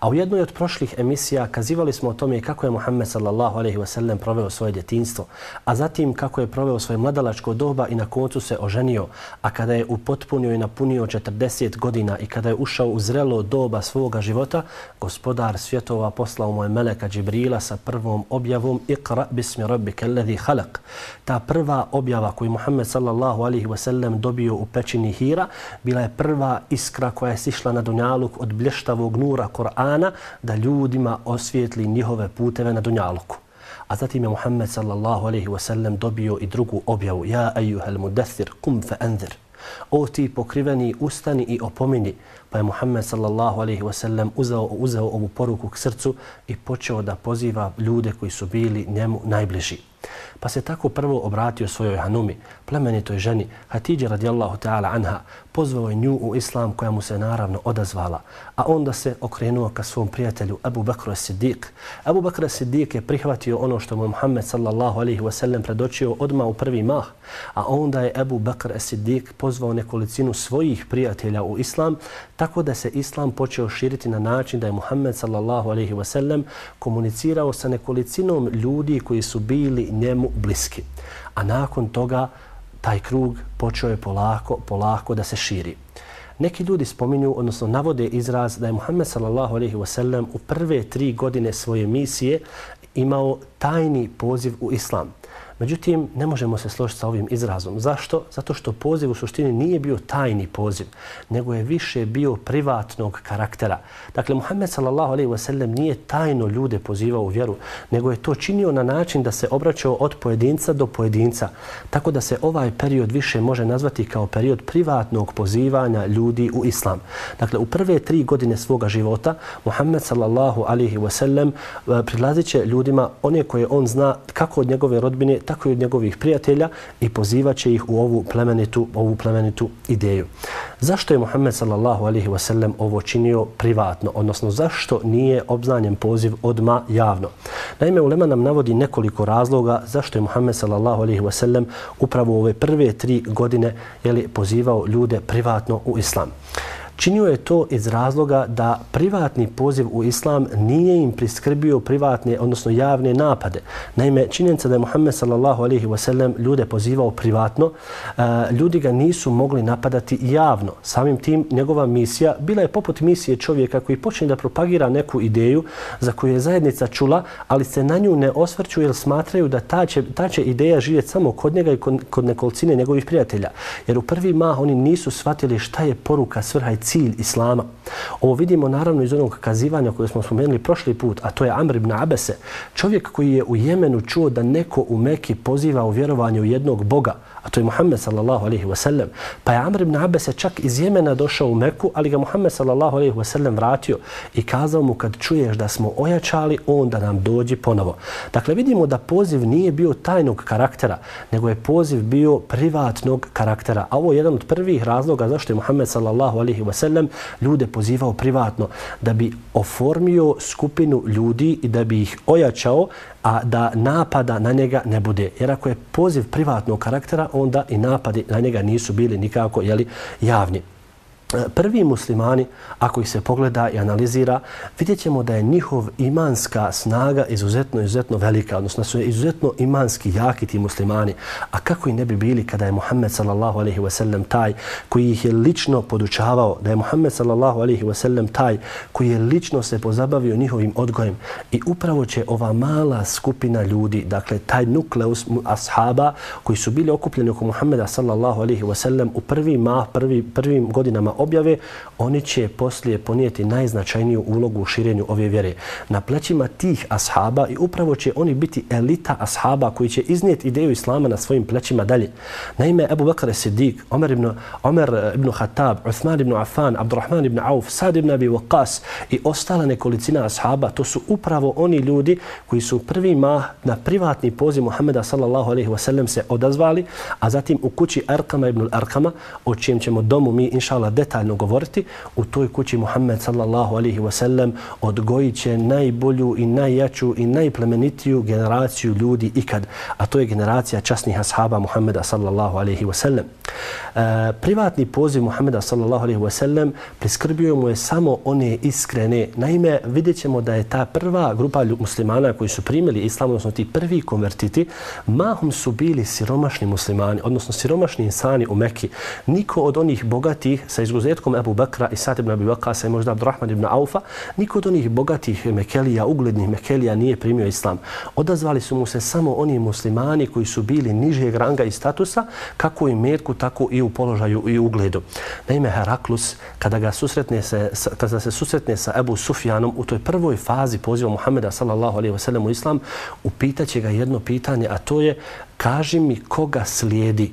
A u jednoj od prošlih emisija kazivali smo o tome kako je Muhammed sallallahu alaihi wasallam proveo svoje djetinstvo, a zatim kako je proveo svoje mladalačko doba i na koncu se oženio, a kada je upotpunio i napunio 40 godina i kada je ušao u zrelo doba svoga života, gospodar svjetova poslao mu je meleka Džibrila sa prvom objavom Iqra bismi rabbika alladhi khalaq. Ta prva objava koju Muhammed sallallahu alaihi wasallam dobio u pećini Hira bila je prva iskra koja je sišla na dunjaluk od blještavog nura Korana da ljudima osvijetli njihove puteve na Dunjaluku. A zatim je Muhammed sallallahu alaihi wasallam dobio i drugu objavu. Ja ejuhel mudathir kum fe anzir. O ti pokriveni ustani i opomini. Pa je Muhammed sallallahu alaihi wasallam uzeo, uzeo ovu poruku k srcu i počeo da poziva ljude koji su bili njemu najbliži. Pa se tako prvo obratio svojoj hanumi, plemenitoj ženi, Hatidje radijallahu ta'ala anha, pozvao je nju u islam koja mu se naravno odazvala, a onda se okrenuo ka svom prijatelju Abu Bakr as-Siddiq. Abu Bakr as-Siddiq je prihvatio ono što mu Muhammed sallallahu alaihi wa sallam predočio odma u prvi mah, a onda je Abu Bakr as-Siddiq pozvao nekolicinu svojih prijatelja u islam, tako da se islam počeo širiti na način da je Muhammed sallallahu alaihi wa sallam komunicirao sa nekolicinom ljudi koji su bili njemu bliski. A nakon toga taj krug počeo je polako, polako da se širi. Neki ljudi spominju, odnosno navode izraz da je Muhammed sallallahu alejhi ve sellem u prve tri godine svoje misije imao tajni poziv u islam. Međutim, ne možemo se složiti sa ovim izrazom. Zašto? Zato što poziv u suštini nije bio tajni poziv, nego je više bio privatnog karaktera. Dakle, Muhammed sallallahu alejhi ve sellem nije tajno ljude pozivao u vjeru, nego je to činio na način da se obraćao od pojedinca do pojedinca. Tako da se ovaj period više može nazvati kao period privatnog pozivanja ljudi u islam. Dakle, u prve tri godine svoga života, Muhammed sallallahu alejhi ve sellem prilazit ljudima one koje on zna kako od njegove rodbine, tako i od njegovih prijatelja i pozivaće ih u ovu plemenitu, ovu plemenitu ideju. Zašto je Muhammed sallallahu alaihi wasallam ovo činio privatno, odnosno zašto nije obznanjen poziv odma javno? Naime, Ulema nam navodi nekoliko razloga zašto je Muhammed sallallahu alaihi wasallam upravo u ove prve tri godine jeli, pozivao ljude privatno u islam. Činio je to iz razloga da privatni poziv u islam nije im priskrbio privatne, odnosno javne napade. Naime, činjenica da je Muhammed sallallahu alaihi wasallam ljude pozivao privatno, e, ljudi ga nisu mogli napadati javno. Samim tim njegova misija bila je poput misije čovjeka koji počne da propagira neku ideju za koju je zajednica čula, ali se na nju ne osvrću jer smatraju da ta će, ta će ideja živjeti samo kod njega i kod, kod nekolicine njegovih prijatelja. Jer u prvi mah oni nisu shvatili šta je poruka, svrha i cilj Islama. Ovo vidimo naravno iz onog kazivanja koje smo spomenuli prošli put, a to je Amr ibn Abese, čovjek koji je u Jemenu čuo da neko u Meki poziva u vjerovanje u jednog Boga, a to je Muhammed sallallahu alaihi wasallam. Pa je Amr ibn Abbas čak iz Jemena došao u Meku, ali ga Muhammed sallallahu alaihi wasallam vratio i kazao mu kad čuješ da smo ojačali, onda nam dođi ponovo. Dakle, vidimo da poziv nije bio tajnog karaktera, nego je poziv bio privatnog karaktera. A ovo je jedan od prvih razloga zašto je Muhammed sallallahu alaihi wasallam ljude pozivao privatno, da bi oformio skupinu ljudi i da bi ih ojačao a da napada na njega ne bude. Jer ako je poziv privatnog karaktera, onda i napadi na njega nisu bili nikako jeli, javni. E, prvi muslimani, ako ih se pogleda i analizira, vidjet ćemo da je njihov imanska snaga izuzetno, izuzetno velika, odnosno su je izuzetno imanski jaki ti muslimani. A kako i ne bi bili kada je Muhammed sallallahu alaihi wa sallam taj koji ih je lično podučavao, da je Muhammed sallallahu alaihi wa sallam taj koji je lično se pozabavio njihovim odgojem. I upravo će ova mala skupina ljudi, dakle taj nukleus ashaba koji su bili okupljeni oko Muhammeda sallallahu alaihi wa sallam u mah, prvi, prvim godinama objave, oni će poslije ponijeti najznačajniju ulogu u širenju ove vjere. Na plećima tih ashaba i upravo će oni biti elita ashaba koji će iznijeti ideju Islama na svojim plećima dalje. Naime, Ebu Bakr Siddiq, Omer ibn, Omer ibn Khattab, Uthman ibn Affan, Abdurrahman ibn Auf, Sad ibn Abi Waqas i ostala nekolicina ashaba, to su upravo oni ljudi koji su prvi mah na privatni poziv Muhammeda sallallahu alaihi wasallam se odazvali, a zatim u kući Arkama ibn Arkama, o čijem ćemo domu mi, inšala, Allah, detaljno govoriti, u toj kući Muhammed sallallahu alaihi wasallam odgojit će najbolju i najjaču i najplemenitiju generaciju ljudi ikad, a to je generacija časnih ashaba Muhammeda sallallahu alaihi wasallam. E, privatni poziv Muhammeda sallallahu alaihi wasallam priskrbio mu je samo one iskrene. Naime, vidjet ćemo da je ta prva grupa muslimana koji su primili islam, odnosno ti prvi konvertiti, mahom su bili siromašni muslimani, odnosno siromašni insani u Mekki. Niko od onih bogatih sa izgledom izuzetkom Ebu Bakra i Sa'd ibn Abi Waqasa i možda Abdurrahman ibn Aufa, niko od onih bogatih Mekelija, uglednih Mekelija nije primio islam. Odazvali su mu se samo oni muslimani koji su bili nižeg ranga i statusa, kako i metku, tako i u položaju i ugledu. Naime, Heraklus, kada, ga susretne se, kada se susretne sa Ebu Sufjanom u toj prvoj fazi poziva Muhammeda sallallahu alaihi wasallam u islam, upitaće ga jedno pitanje, a to je, kaži mi koga slijedi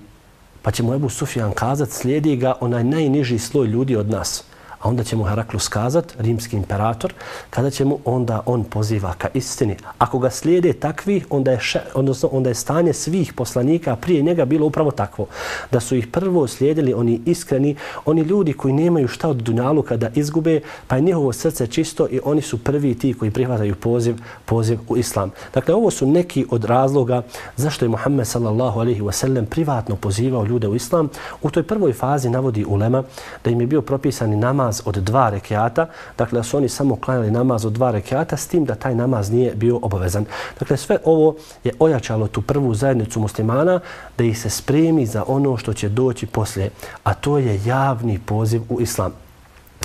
Pa će mu Ebu Sufjan kazat, slijedi ga onaj najniži sloj ljudi od nas a onda će mu Heraklus kazat, rimski imperator, kada će mu onda on poziva ka istini. Ako ga slijede takvi, onda je, še, odnosno, onda je stanje svih poslanika prije njega bilo upravo takvo. Da su ih prvo slijedili oni iskreni, oni ljudi koji nemaju šta od dunjalu kada izgube, pa je njihovo srce čisto i oni su prvi ti koji prihvataju poziv, poziv u islam. Dakle, ovo su neki od razloga zašto je Muhammed sallallahu alaihi wasallam privatno pozivao ljude u islam. U toj prvoj fazi navodi ulema da im je bio propisani namaz namaz od dva rekiata, dakle da su oni samo klanjali namaz od dva rekiata, s tim da taj namaz nije bio obavezan. Dakle, sve ovo je ojačalo tu prvu zajednicu muslimana da ih se spremi za ono što će doći poslije, a to je javni poziv u islam.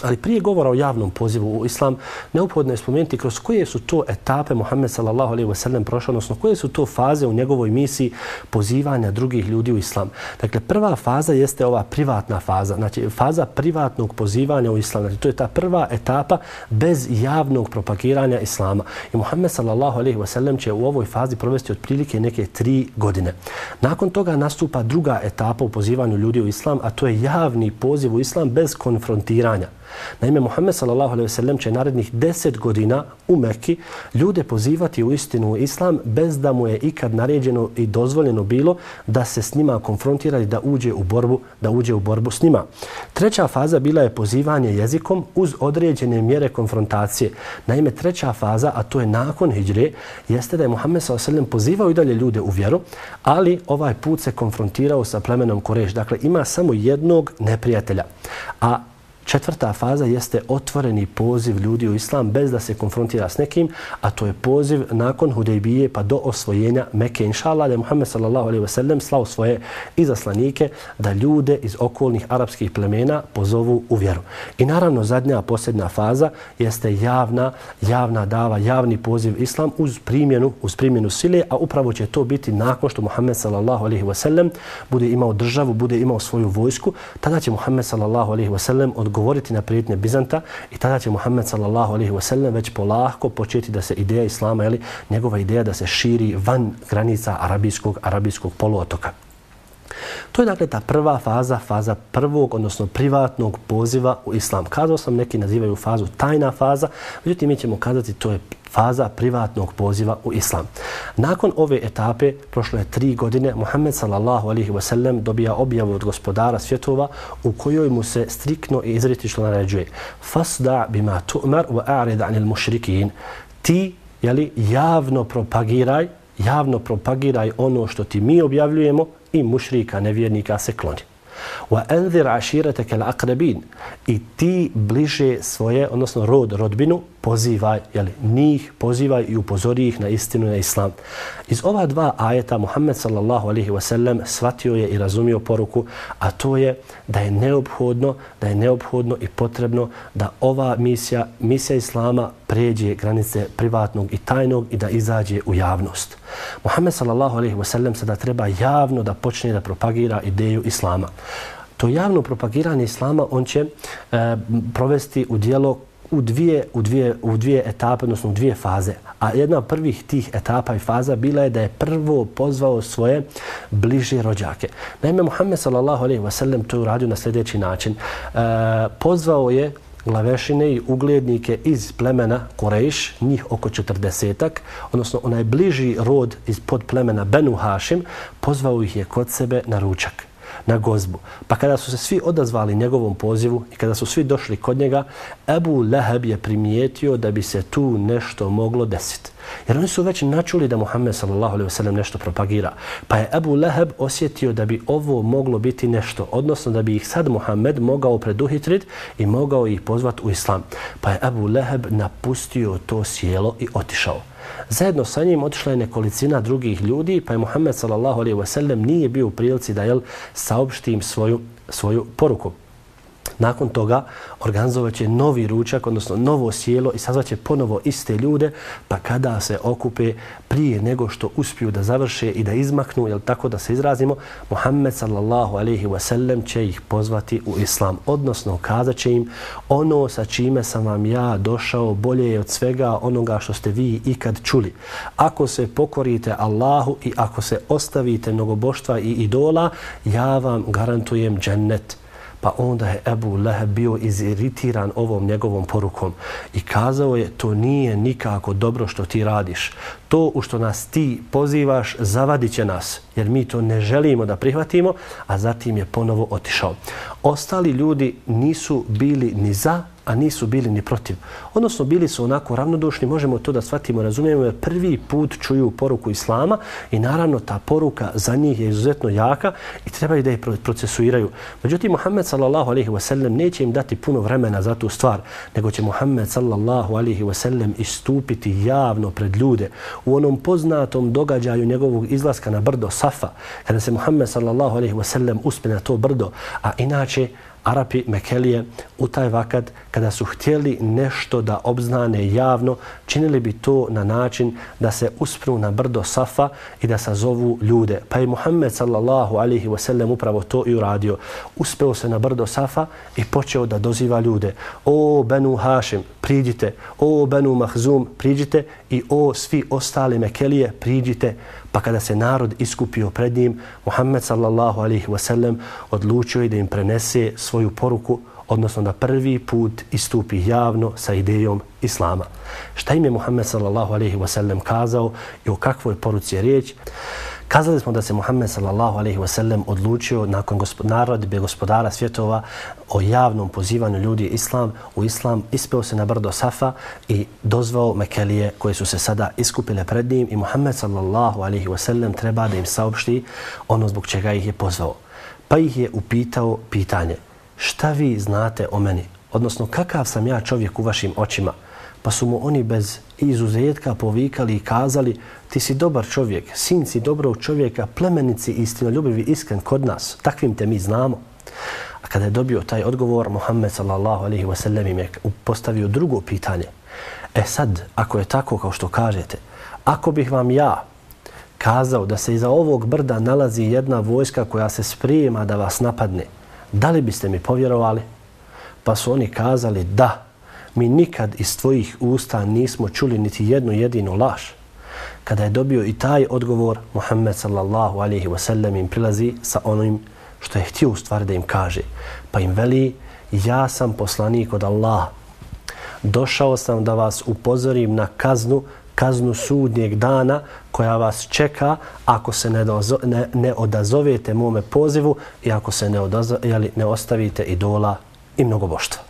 Ali prije govora o javnom pozivu u islam, neophodno je spomenuti kroz koje su to etape Muhammed sallallahu alaihi wasallam prošao, odnosno koje su to faze u njegovoj misiji pozivanja drugih ljudi u islam. Dakle, prva faza jeste ova privatna faza, znači faza privatnog pozivanja u islam. Znači, to je ta prva etapa bez javnog propagiranja islama. I Muhammed sallallahu alaihi wasallam će u ovoj fazi provesti otprilike neke tri godine. Nakon toga nastupa druga etapa u pozivanju ljudi u islam, a to je javni poziv u islam bez konfrontiranja. Naime, Muhammed sallallahu alejhi ve sellem će narednih 10 godina u Mekki ljude pozivati u istinu u islam bez da mu je ikad naređeno i dozvoljeno bilo da se s njima konfrontira i da uđe u borbu, da uđe u borbu s njima. Treća faza bila je pozivanje jezikom uz određene mjere konfrontacije. Naime, treća faza, a to je nakon hidžre, jeste da je Muhammed sallallahu alejhi ve sellem pozivao i dalje ljude u vjeru, ali ovaj put se konfrontirao sa plemenom Kureš. Dakle, ima samo jednog neprijatelja. A Četvrta faza jeste otvoreni poziv ljudi u islam bez da se konfrontira s nekim, a to je poziv nakon Hudejbije pa do osvojenja Mekke. Inšala da je Muhammed sallallahu alaihi wasallam slao svoje izaslanike da ljude iz okolnih arapskih plemena pozovu u vjeru. I naravno zadnja posljedna faza jeste javna, javna dava, javni poziv islam uz primjenu, uz primjenu sile, a upravo će to biti nakon što Muhammed sallallahu alaihi wasallam bude imao državu, bude imao svoju vojsku, tada će Muhammed sallallahu alaihi wasallam odgovoriti odgovoriti na prijetnje Bizanta i tada će Muhammed sallallahu alaihi wa sallam već polahko početi da se ideja Islama, jeli, njegova ideja da se širi van granica arabijskog, arabijskog poluotoka. To je dakle ta prva faza, faza prvog, odnosno privatnog poziva u islam. Kazao sam, neki nazivaju fazu tajna faza, međutim mi ćemo kazati to je faza privatnog poziva u islam. Nakon ove etape, prošlo je tri godine, Muhammed sallallahu alihi wasallam dobija objavu od gospodara svjetova u kojoj mu se striktno i izritično naređuje Fasda bima tu'mar wa a'rid anil mušrikin. Ti jeli, javno propagiraj, javno propagiraj ono što ti mi objavljujemo i mušrika, nevjernika se kloni. Wa anzir ashirataka al-aqrabin. I ti bliže svoje, odnosno rod, rodbinu, pozivaj, jeli, njih pozivaj i upozori ih na istinu na islam. Iz ova dva ajeta Muhammed sallallahu alaihi wa sallam shvatio je i razumio poruku, a to je da je neophodno, da je neophodno i potrebno da ova misija, misija islama pređe granice privatnog i tajnog i da izađe u javnost. Muhammed sallallahu alaihi wa sallam sada treba javno da počne da propagira ideju islama. To javno propagiranje islama on će e, provesti u dijelo u dvije, u, dvije, u dvije etape, odnosno u dvije faze. A jedna od prvih tih etapa i faza bila je da je prvo pozvao svoje bliže rođake. Naime, Muhammed sallallahu alaihi ve sellem to uradio na sljedeći način. E, pozvao je glavešine i uglednike iz plemena Korejš, njih oko četrdesetak, odnosno onaj bliži rod iz pod plemena Benu Hašim, pozvao ih je kod sebe na ručak na gozbu. Pa kada su se svi odazvali njegovom pozivu i kada su svi došli kod njega, Ebu Leheb je primijetio da bi se tu nešto moglo desiti. Jer oni su već načuli da Muhammed sallallahu alejhi ve sellem nešto propagira. Pa je Abu Leheb osjetio da bi ovo moglo biti nešto, odnosno da bi ih sad Muhammed mogao preduhitriti i mogao ih pozvati u islam. Pa je Abu Leheb napustio to sjelo i otišao. Zajedno sa njim otišla je nekolicina drugih ljudi, pa je Muhammed sallallahu alejhi ve sellem nije bio u prilici da jel saopšti im svoju svoju poruku. Nakon toga organizovat će novi ručak, odnosno novo sjelo i sazvaće ponovo iste ljude, pa kada se okupe prije nego što uspiju da završe i da izmaknu, jel tako da se izrazimo, Muhammed sallallahu alaihi wasallam će ih pozvati u islam, odnosno kazat će im ono sa čime sam vam ja došao bolje je od svega onoga što ste vi ikad čuli. Ako se pokorite Allahu i ako se ostavite mnogoboštva i idola, ja vam garantujem džennet. Pa onda je Ebu Leheb bio iziritiran ovom njegovom porukom i kazao je to nije nikako dobro što ti radiš. To u što nas ti pozivaš zavadit će nas jer mi to ne želimo da prihvatimo, a zatim je ponovo otišao. Ostali ljudi nisu bili ni za a nisu bili ni protiv. Odnosno, bili su onako ravnodušni, možemo to da shvatimo, razumijemo, jer prvi put čuju poruku Islama i naravno ta poruka za njih je izuzetno jaka i trebaju da je procesuiraju. Međutim, Muhammed sallallahu alaihi wasallam neće im dati puno vremena za tu stvar, nego će Muhammed sallallahu alaihi wasallam istupiti javno pred ljude u onom poznatom događaju njegovog izlaska na brdo Safa, kada se Muhammed sallallahu alaihi wasallam uspe na to brdo, a inače Arapi Mekelije u taj vakat kada su htjeli nešto da obznane javno, činili bi to na način da se uspru na brdo Safa i da sazovu ljude. Pa je Muhammed sallallahu alihi wasallam upravo to i uradio. Uspeo se na brdo Safa i počeo da doziva ljude. O Benu Hašim, priđite. O Benu Mahzum, priđite. I o svi ostali Mekelije, priđite. Pa kada se narod iskupio pred njim, Muhammed sallallahu alaihi wasallam odlučio je da im prenese svoju poruku, odnosno da prvi put istupi javno sa idejom Islama. Šta im je Muhammed sallallahu alaihi wasallam kazao i o kakvoj poruci je riječ? Kazali smo da se Muhammed sallallahu alejhi ve sellem odlučio nakon gospod, narodbe gospodara svjetova o javnom pozivanju ljudi islam u islam ispeo se na brdo Safa i dozvao Mekelije koje su se sada iskupile pred njim i Muhammed sallallahu alejhi ve sellem treba da im saopšti ono zbog čega ih je pozvao. Pa ih je upitao pitanje šta vi znate o meni? Odnosno kakav sam ja čovjek u vašim očima? Pa su mu oni bez izuzetka povikali i kazali ti si dobar čovjek, sin si dobrog čovjeka, plemenici istinoljubivi iskren kod nas, takvim te mi znamo. A kada je dobio taj odgovor, Muhammed sallallahu alaihi wa sallam im je postavio drugo pitanje. E sad, ako je tako kao što kažete, ako bih vam ja kazao da se iza ovog brda nalazi jedna vojska koja se sprijema da vas napadne, da li biste mi povjerovali? Pa su oni kazali da, mi nikad iz tvojih usta nismo čuli niti jednu jedinu laž. Kada je dobio i taj odgovor, Muhammed sallallahu alaihi wasallam im prilazi sa onim što je htio u stvari da im kaže. Pa im veli, ja sam poslanik od Allaha. Došao sam da vas upozorim na kaznu, kaznu sudnjeg dana koja vas čeka ako se ne, dozo, ne, ne odazovete mome pozivu i ako se ne, odazo, jeli, ne ostavite idola i mnogoboštva.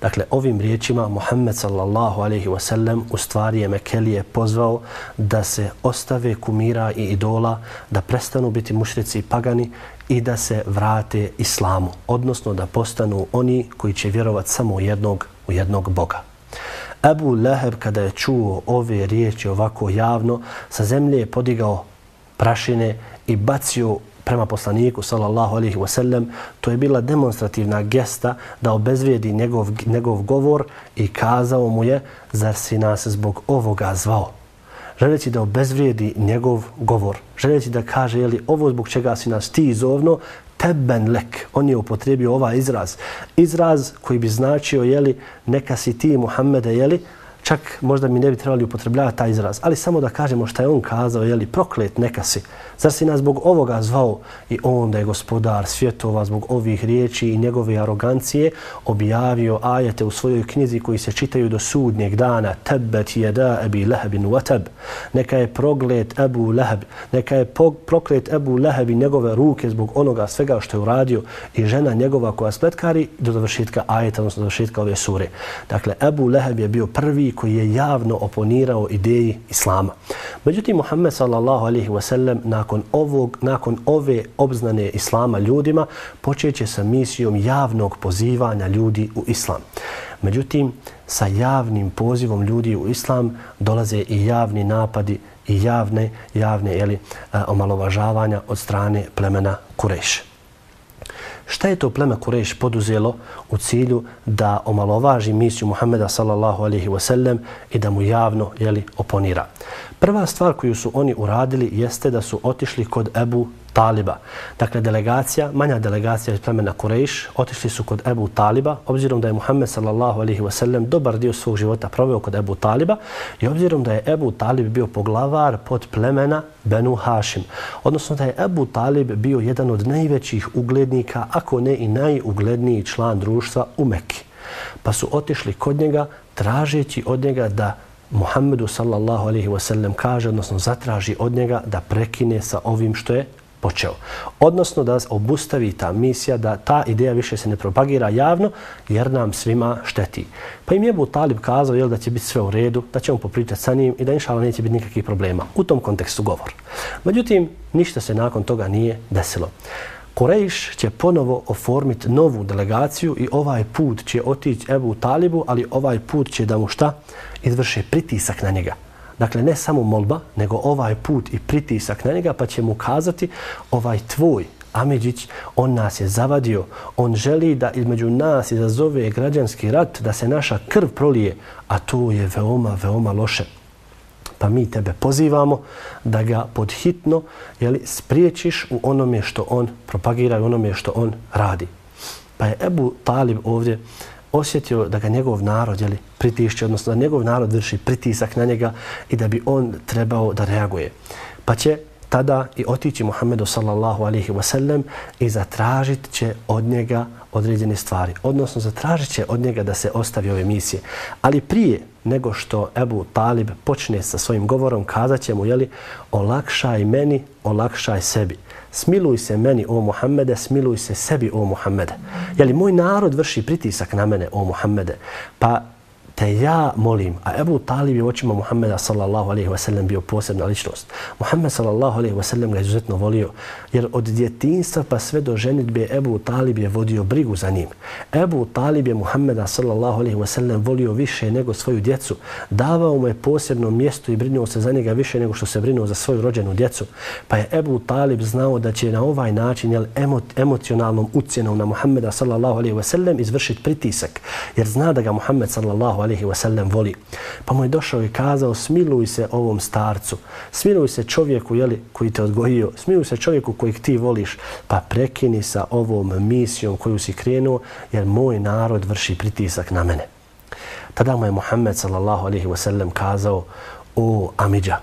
Dakle, ovim riječima Muhammed sallallahu alaihi wa sallam u stvari je Mekelije pozvao da se ostave kumira i idola, da prestanu biti mušrici i pagani i da se vrate islamu, odnosno da postanu oni koji će vjerovati samo u jednog, u jednog Boga. Abu Leheb kada je čuo ove riječi ovako javno, sa zemlje je podigao prašine i bacio prema poslaniku sallallahu alaihi wa sallam, to je bila demonstrativna gesta da obezvijedi njegov, njegov govor i kazao mu je, zar si nas zbog ovoga zvao? Želeći da obezvrijedi njegov govor, želeći da kaže, jeli, ovo zbog čega si nas ti zovno, teben lek. On je upotrijebio ovaj izraz. Izraz koji bi značio, jeli, neka si ti, Muhammede, jeli, čak možda mi ne bi trebali upotrebljavati taj izraz, ali samo da kažemo šta je on kazao, je li proklet neka si. Zar si nas zbog ovoga zvao i onda je gospodar svjetova zbog ovih riječi i njegove arogancije objavio ajete u svojoj knjizi koji se čitaju do sudnjeg dana tebet jeda ebi lehebin watab. Neka je proklet Ebu Leheb, neka je proklet Ebu Leheb i njegove ruke zbog onoga svega što je uradio i žena njegova koja spletkari do završetka ajeta, odnosno do završetka ove sure. Dakle, Ebu Leheb je bio prvi koji je javno oponirao ideji Islama. Međutim, Muhammed sallallahu alaihi wasallam nakon, ovog, nakon ove obznane Islama ljudima počeće sa misijom javnog pozivanja ljudi u Islam. Međutim, sa javnim pozivom ljudi u Islam dolaze i javni napadi i javne, javne jeli, e, omalovažavanja od strane plemena Kureša. Šta je to pleme Kureš poduzelo u cilju da omalovaži misiju Muhammeda sallallahu alaihi wasallam i da mu javno jeli, oponira? Prva stvar koju su oni uradili jeste da su otišli kod Ebu Taliba. Dakle, delegacija, manja delegacija iz plemena Kurejš, otišli su kod Ebu Taliba, obzirom da je Muhammed sallallahu alaihi wasallam dobar dio svog života proveo kod Ebu Taliba i obzirom da je Ebu Talib bio poglavar pod plemena Benu Hašim. Odnosno da je Ebu Talib bio jedan od najvećih uglednika, ako ne i najugledniji član društva u Mekki. Pa su otišli kod njega tražeći od njega da Muhammedu sallallahu alaihi ve sellem kaže, odnosno zatraži od njega da prekine sa ovim što je počeo. Odnosno da obustavi ta misija, da ta ideja više se ne propagira javno, jer nam svima šteti. Pa im je Bu Talib kazao jel, da će biti sve u redu, da ćemo popričati sa njim i da inšala neće biti nikakvih problema. U tom kontekstu govor. Međutim, ništa se nakon toga nije desilo. Kurejš će ponovo oformiti novu delegaciju i ovaj put će otići Ebu Talibu, ali ovaj put će da mu šta? Izvrše pritisak na njega. Dakle, ne samo molba, nego ovaj put i pritisak na njega, pa će mu kazati ovaj tvoj Amidžić, on nas je zavadio, on želi da između nas izazove građanski rat, da se naša krv prolije, a to je veoma, veoma loše. Pa mi tebe pozivamo da ga podhitno jeli, spriječiš u onome što on propagira i onome što on radi. Pa je Ebu Talib ovdje osjetio da ga njegov narod jeli, pritišće, odnosno da njegov narod vrši pritisak na njega i da bi on trebao da reaguje. Pa će tada i otići Muhammedu sallallahu alaihi wasallam i zatražit će od njega određene stvari. Odnosno, zatražit će od njega da se ostavi ove misije. Ali prije nego što Ebu Talib počne sa svojim govorom, kazat će mu, jeli, olakšaj meni, olakšaj sebi smiluj se meni o Muhammede, smiluj se sebi o Muhammede. Jeli moj narod vrši pritisak na mene o Muhammede, pa te ja molim, a Ebu Talib je očima Muhammeda sallallahu alaihi wasallam bio posebna ličnost. Muhammed sallallahu alaihi wasallam ga izuzetno volio, jer od djetinstva pa sve do ženitbe Ebu Talib je vodio brigu za njim. Ebu Talib je Muhammeda sallallahu alaihi wasallam volio više nego svoju djecu. Davao mu je posebno mjesto i brinuo se za njega više nego što se brinuo za svoju rođenu djecu. Pa je Ebu Talib znao da će na ovaj način jel, emo, emocionalnom ucjenom na Muhammeda sallallahu alaihi wasallam izvršiti pritisak. Jer zna da ga Muhammed sallallahu alaihi wasallam voli. Pa mu je došao i kazao, smiluj se ovom starcu, smiluj se čovjeku jeli, koji te odgojio, smiluj se čovjeku kojeg ti voliš, pa prekini sa ovom misijom koju si krenuo, jer moj narod vrši pritisak na mene. Tada mu je Muhammed sallallahu alaihi wasallam kazao, o Amidža,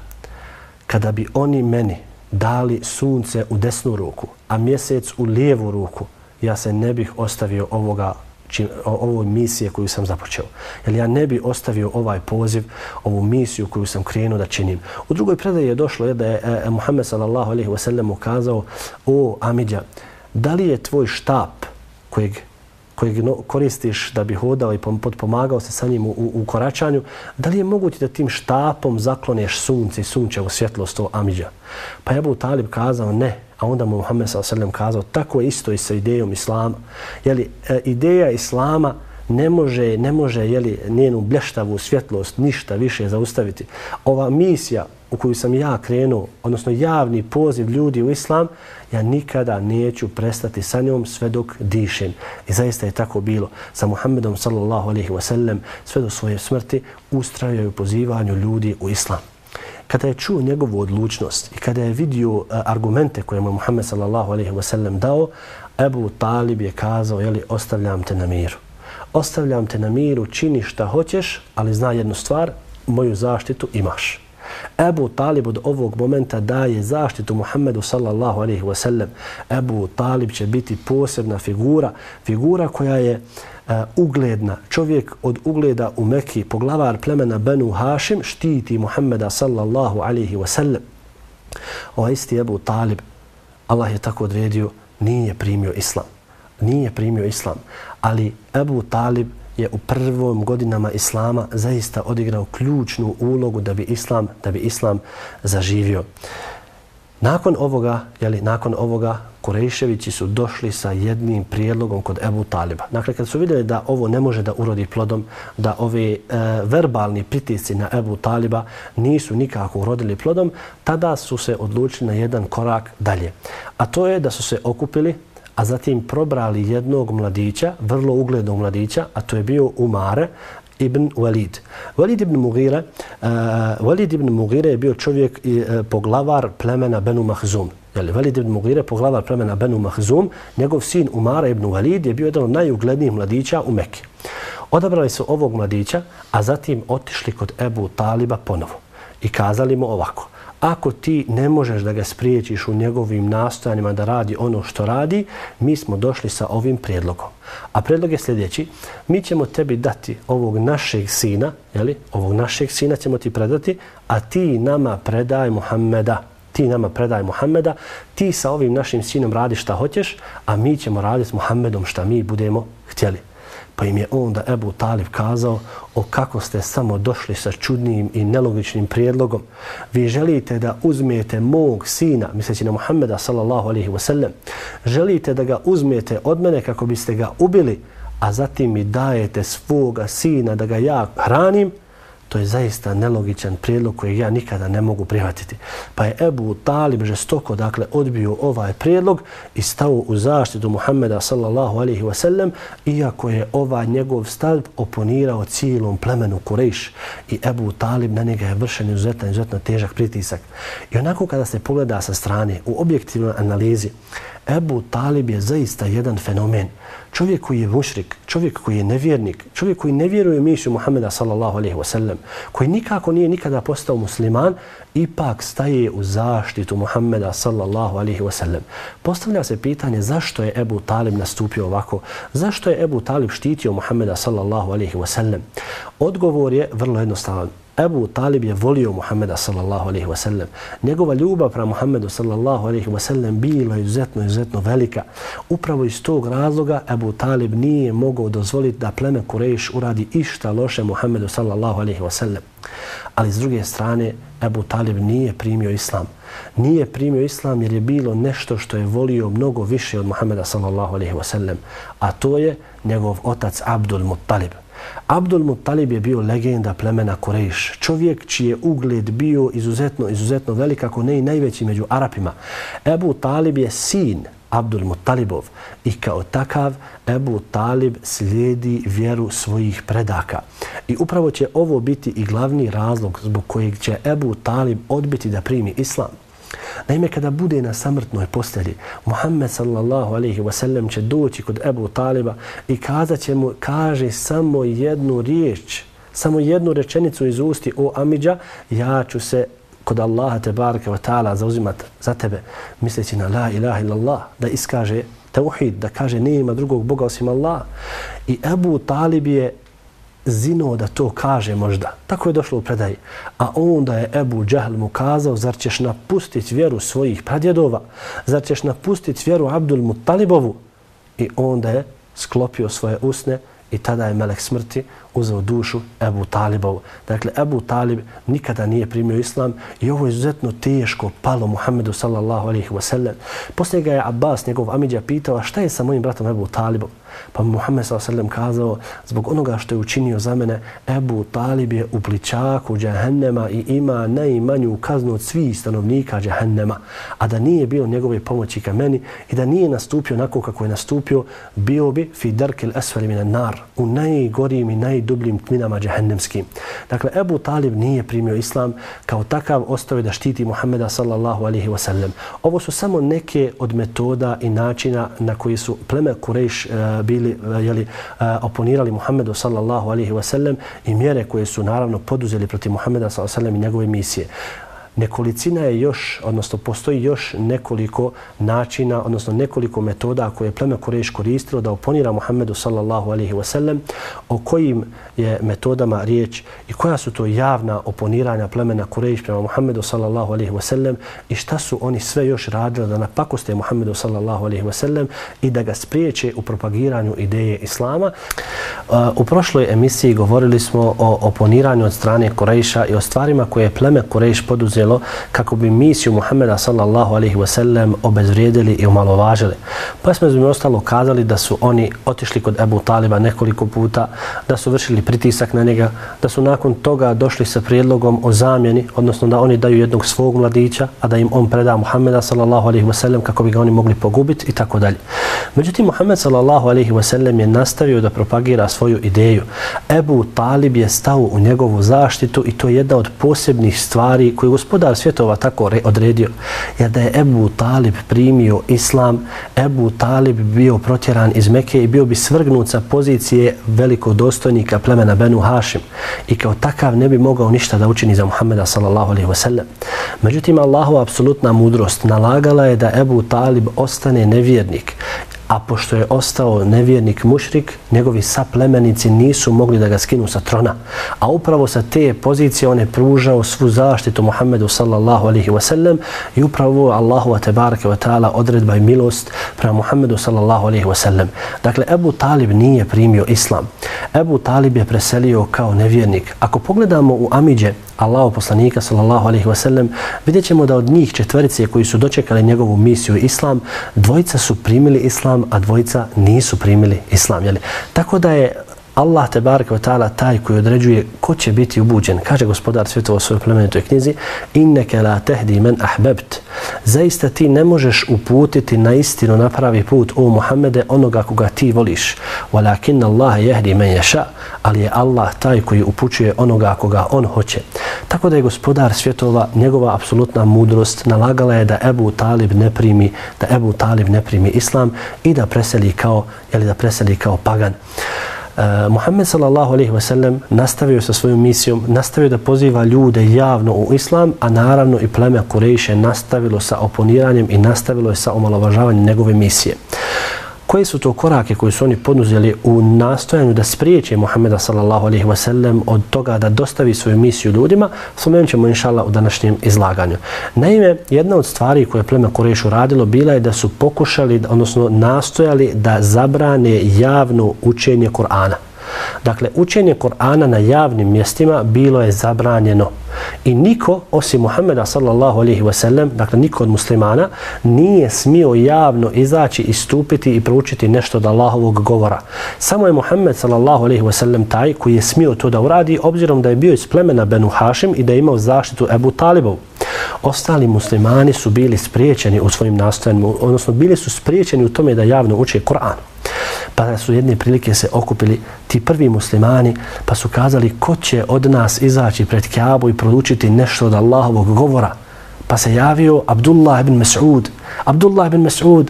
kada bi oni meni dali sunce u desnu ruku, a mjesec u lijevu ruku, ja se ne bih ostavio ovoga Znači, čim, ovoj misije koju sam započeo. Jer ja ne bih ostavio ovaj poziv, ovu misiju koju sam krenuo da činim. U drugoj predaji je došlo je da je e, e Muhammed sallallahu alaihi wa sallam ukazao o Amidja, da li je tvoj štap kojeg kojeg koristiš da bi hodao i podpomagao se sa njim u, u koračanju, da li je moguće da tim štapom zakloneš sunce i sunčevo svjetlost to Amidža? Pa je Abu Talib kazao ne, a onda mu Muhammed s.a.v. kazao tako je isto i sa idejom Islama. Jeli, e, ideja Islama ne može, ne može jeli, njenu blještavu svjetlost ništa više zaustaviti. Ova misija u koju sam ja krenuo, odnosno javni poziv ljudi u Islam, ja nikada neću prestati sa njom sve dok dišem. I zaista je tako bilo. Sa Muhammedom sallallahu alaihi wa sallam sve do svoje smrti ustrajaju pozivanju ljudi u Islam. Kada je čuo njegovu odlučnost i kada je vidio e, argumente koje mu Muhammed sallallahu alaihi wa sallam dao, Ebu Talib je kazao, jeli, ostavljam te na miru. Ostavljam te na miru, čini šta hoćeš, ali zna jednu stvar, moju zaštitu imaš. Ebu Talib od ovog momenta daje zaštitu Muhammedu sallallahu alaihi wa sallam. Ebu Talib će biti posebna figura, figura koja je uh, ugledna. Čovjek od ugleda u Mekiji, poglavar plemena Benu Hašim, štiti Muhammeda sallallahu alaihi wa sallam. Ovaj isti Ebu Talib, Allah je tako odredio, nije primio islam. Nije primio islam. Ali Ebu Talib je u prvom godinama islama zaista odigrao ključnu ulogu da bi islam da bi islam zaživio. Nakon ovoga, jeli, nakon ovoga Kurejševići su došli sa jednim prijedlogom kod Ebu Taliba. Dakle, kad su vidjeli da ovo ne može da urodi plodom, da ovi e, verbalni pritisci na Ebu Taliba nisu nikako urodili plodom, tada su se odlučili na jedan korak dalje. A to je da su se okupili a zatim probrali jednog mladića, vrlo uglednog mladića, a to je bio Umare ibn Walid. Walid ibn Mughira, uh, eh, Walid ibn Mughira je bio čovjek i uh, poglavar plemena Benu Mahzum. Jeli, Walid ibn Mughira je poglavar plemena Benu Mahzum. Njegov sin Umara ibn Walid je bio jedan od najuglednijih mladića u Mekke. Odabrali su ovog mladića, a zatim otišli kod Ebu Taliba ponovo i kazali mu ovako – ako ti ne možeš da ga spriječiš u njegovim nastojanjima da radi ono što radi, mi smo došli sa ovim prijedlogom. A predlog je sljedeći, mi ćemo tebi dati ovog našeg sina, jeli? ovog našeg sina ćemo ti predati, a ti nama predaj Muhammeda. Ti nama predaj Muhammeda, ti sa ovim našim sinom radi šta hoćeš, a mi ćemo raditi s Muhammedom šta mi budemo htjeli. Pa im je onda Ebu Talib kazao o kako ste samo došli sa čudnim i nelogičnim prijedlogom. Vi želite da uzmete mog sina, misleći na Muhammeda sallallahu alaihi wasallam, želite da ga uzmete od mene kako biste ga ubili, a zatim mi dajete svoga sina da ga ja hranim, To je zaista nelogičan prijedlog koji ja nikada ne mogu prihvatiti. Pa je Ebu Talib žestoko dakle, odbio ovaj prijedlog i stao u zaštitu Muhammeda sallallahu alaihi wasallam iako je ovaj njegov stav oponirao cijelom plemenu Kurejš. I Ebu Talib na njega je vršen izuzetno, izuzetno težak pritisak. I onako kada se pogleda sa strane u objektivnoj analizi, Ebu Talib je zaista jedan fenomen. Čovjek koji je mušrik, čovjek koji je nevjernik, čovjek koji ne vjeruje mišu Muhammeda sallallahu alaihi wasallam, koji nikako nije nikada postao musliman, ipak staje u zaštitu Muhammeda sallallahu alaihi wasallam. Postavlja se pitanje zašto je Ebu Talib nastupio ovako, zašto je Ebu Talib štitio Muhammeda sallallahu alaihi wasallam. Odgovor je vrlo jednostavan. Ebu Talib je volio Muhammeda sallallahu alaihi wasallam. Njegova ljubav prema Muhammedu sallallahu alaihi wasallam bila izuzetno, izuzetno velika. Upravo iz tog razloga Ebu Talib nije mogao dozvoliti da pleme Kurejš uradi išta loše Muhammedu sallallahu alaihi wasallam. Ali s druge strane, Ebu Talib nije primio islam. Nije primio islam jer je bilo nešto što je volio mnogo više od Muhammeda sallallahu alaihi wasallam. A to je njegov otac Abdul Muttalib. Abdul Muttalib je bio legenda plemena Kurejš. Čovjek čiji je ugled bio izuzetno, izuzetno velik, ako ne i najveći među Arapima. Ebu Talib je sin Abdul Muttalibov i kao takav Ebu Talib slijedi vjeru svojih predaka. I upravo će ovo biti i glavni razlog zbog kojeg će Ebu Talib odbiti da primi islam. Naime, kada bude na samrtnoj postelji, Muhammed sallallahu alaihi wa sallam će doći kod Ebu Taliba i kazat će mu, kaže samo jednu riječ, samo jednu rečenicu iz usti o Amidža, ja ću se kod Allaha te baraka wa ta'ala zauzimat za tebe, misleći na la ilaha illallah, da iskaže tauhid, da kaže nema drugog Boga osim Allah. I Ebu Talib je zino da to kaže možda. Tako je došlo u predaji. A onda je Ebu Džahl mu kazao, zar ćeš napustiti vjeru svojih pradjedova? Zar ćeš napustiti vjeru Abdul Mutalibovu? I onda je sklopio svoje usne i tada je melek smrti uzeo dušu Ebu Talibovu. Dakle, Ebu Talib nikada nije primio islam i ovo je izuzetno teško palo Muhammedu sallallahu alaihi wasallam. Poslije ga je Abbas, njegov amidja, pitao šta je sa mojim bratom Ebu Talibom? Pa Muhammed s.a.v. kazao, zbog onoga što je učinio za mene, Ebu Talib je u pličaku džahennema i ima najmanju kaznu od svih stanovnika džahennema. A da nije bilo njegove pomoći ka meni i da nije nastupio onako kako je nastupio, bio bi fi darkil asfali minan nar, u najgorijim i najdubljim tminama džahennemskim. Dakle, Ebu Talib nije primio islam kao takav ostao da štiti Muhammeda sallallahu alihi wasallam. Ovo su samo neke od metoda i načina na koji su pleme Kurejš e, bili eh, jeli, eh, oponirali Muhammedu sallallahu alaihi wasallam i mjere koje su naravno poduzeli protiv Muhammeda sallallahu alaihi wasallam i njegove misije nekolicina je još, odnosno postoji još nekoliko načina, odnosno nekoliko metoda koje je pleme Kureš koristilo da oponira Muhammedu sallallahu alaihi wa sallam, o kojim je metodama riječ i koja su to javna oponiranja plemena Kureš prema Muhammedu sallallahu alaihi wa sallam i šta su oni sve još radili da napakoste Muhammedu sallallahu alaihi wa sallam i da ga spriječe u propagiranju ideje Islama. Uh, u prošloj emisiji govorili smo o oponiranju od strane Kurejša i o stvarima koje je pleme Kureš poduzelo djelo kako bi misiju Muhammeda sallallahu alaihi wasallam obezvrijedili i umalovažili. Pa smo između ostalo kazali da su oni otišli kod Ebu Taliba nekoliko puta, da su vršili pritisak na njega, da su nakon toga došli sa prijedlogom o zamjeni, odnosno da oni daju jednog svog mladića, a da im on preda Muhammeda sallallahu alaihi wasallam kako bi ga oni mogli pogubiti i tako dalje. Međutim, Muhammed sallallahu alaihi wasallam je nastavio da propagira svoju ideju. Ebu Talib je stao u njegovu zaštitu i to je jedna od posebnih stvari koju gospod gospodar svjetova tako odredio, jer da je Ebu Talib primio islam, Ebu Talib bio protjeran iz Mekke i bio bi svrgnut sa pozicije velikog dostojnika plemena Benu Hašim i kao takav ne bi mogao ništa da učini za Muhammeda sallallahu alaihi wasallam. Međutim, Allahova apsolutna mudrost nalagala je da Ebu Talib ostane nevjernik a pošto je ostao nevjernik mušrik, njegovi saplemenici nisu mogli da ga skinu sa trona. A upravo sa te pozicije on je pružao svu zaštitu Muhammedu sallallahu alihi wasallam i upravo Allahu wa tebareke wa ta'ala odredba i milost prema Muhammedu sallallahu alihi wasallam. Dakle, Ebu Talib nije primio islam. Ebu Talib je preselio kao nevjernik. Ako pogledamo u Amidje, Allahu poslanika sallallahu alejhi ve sellem vidjećemo da od njih četverice koji su dočekali njegovu misiju islam dvojica su primili islam a dvojica nisu primili islam Jeli? tako da je Allah te barek ve taala taj koji određuje ko će biti ubuđen. Kaže gospodar svjetova u svojoj plemenitoj knjizi: "Innaka la tahdi man ahbabt." Zaista ti ne možeš uputiti na istinu na pravi put o Muhammede onoga koga ti voliš. "Walakin Allah yahdi man yasha." Ali je Allah taj koji upućuje onoga koga on hoće. Tako da je gospodar svjetova njegova apsolutna mudrost nalagala je da Ebu Talib ne primi, da Ebu Talib ne primi islam i da preseli kao, ili da preseli kao pagan. Uh, Muhammed sallallahu alejhi ve sellem nastavio sa svojom misijom, nastavio da poziva ljude javno u islam, a naravno i pleme Kurejše nastavilo sa oponiranjem i nastavilo je sa omalovažavanjem njegove misije. Koje su to korake koje su oni poduzeli u nastojanju da spriječe Muhammeda sallallahu alaihi ve sellem od toga da dostavi svoju misiju ljudima, spomenut ćemo inšala u današnjem izlaganju. Naime, jedna od stvari koje pleme Kurešu radilo bila je da su pokušali, odnosno nastojali da zabrane javno učenje Kur'ana. Dakle, učenje Kur'ana na javnim mjestima bilo je zabranjeno. I niko, osim Muhammeda sallallahu alaihi wasallam, dakle niko od muslimana, nije smio javno izaći, istupiti i proučiti nešto od Allahovog govora. Samo je Muhammed sallallahu alaihi wasallam taj koji je smio to da uradi, obzirom da je bio iz plemena Benu Hašim i da je imao zaštitu Ebu Talibov. Ostali muslimani su bili spriječeni u svojim nastojanjima, odnosno bili su spriječeni u tome da javno uče Kur'an. Pa su jedne prilike se okupili ti prvi muslimani, pa su kazali ko će od nas izaći pred Kjabu i produčiti nešto od Allahovog govora. Pa se javio Abdullah ibn Mas'ud. Abdullah ibn Mas'ud,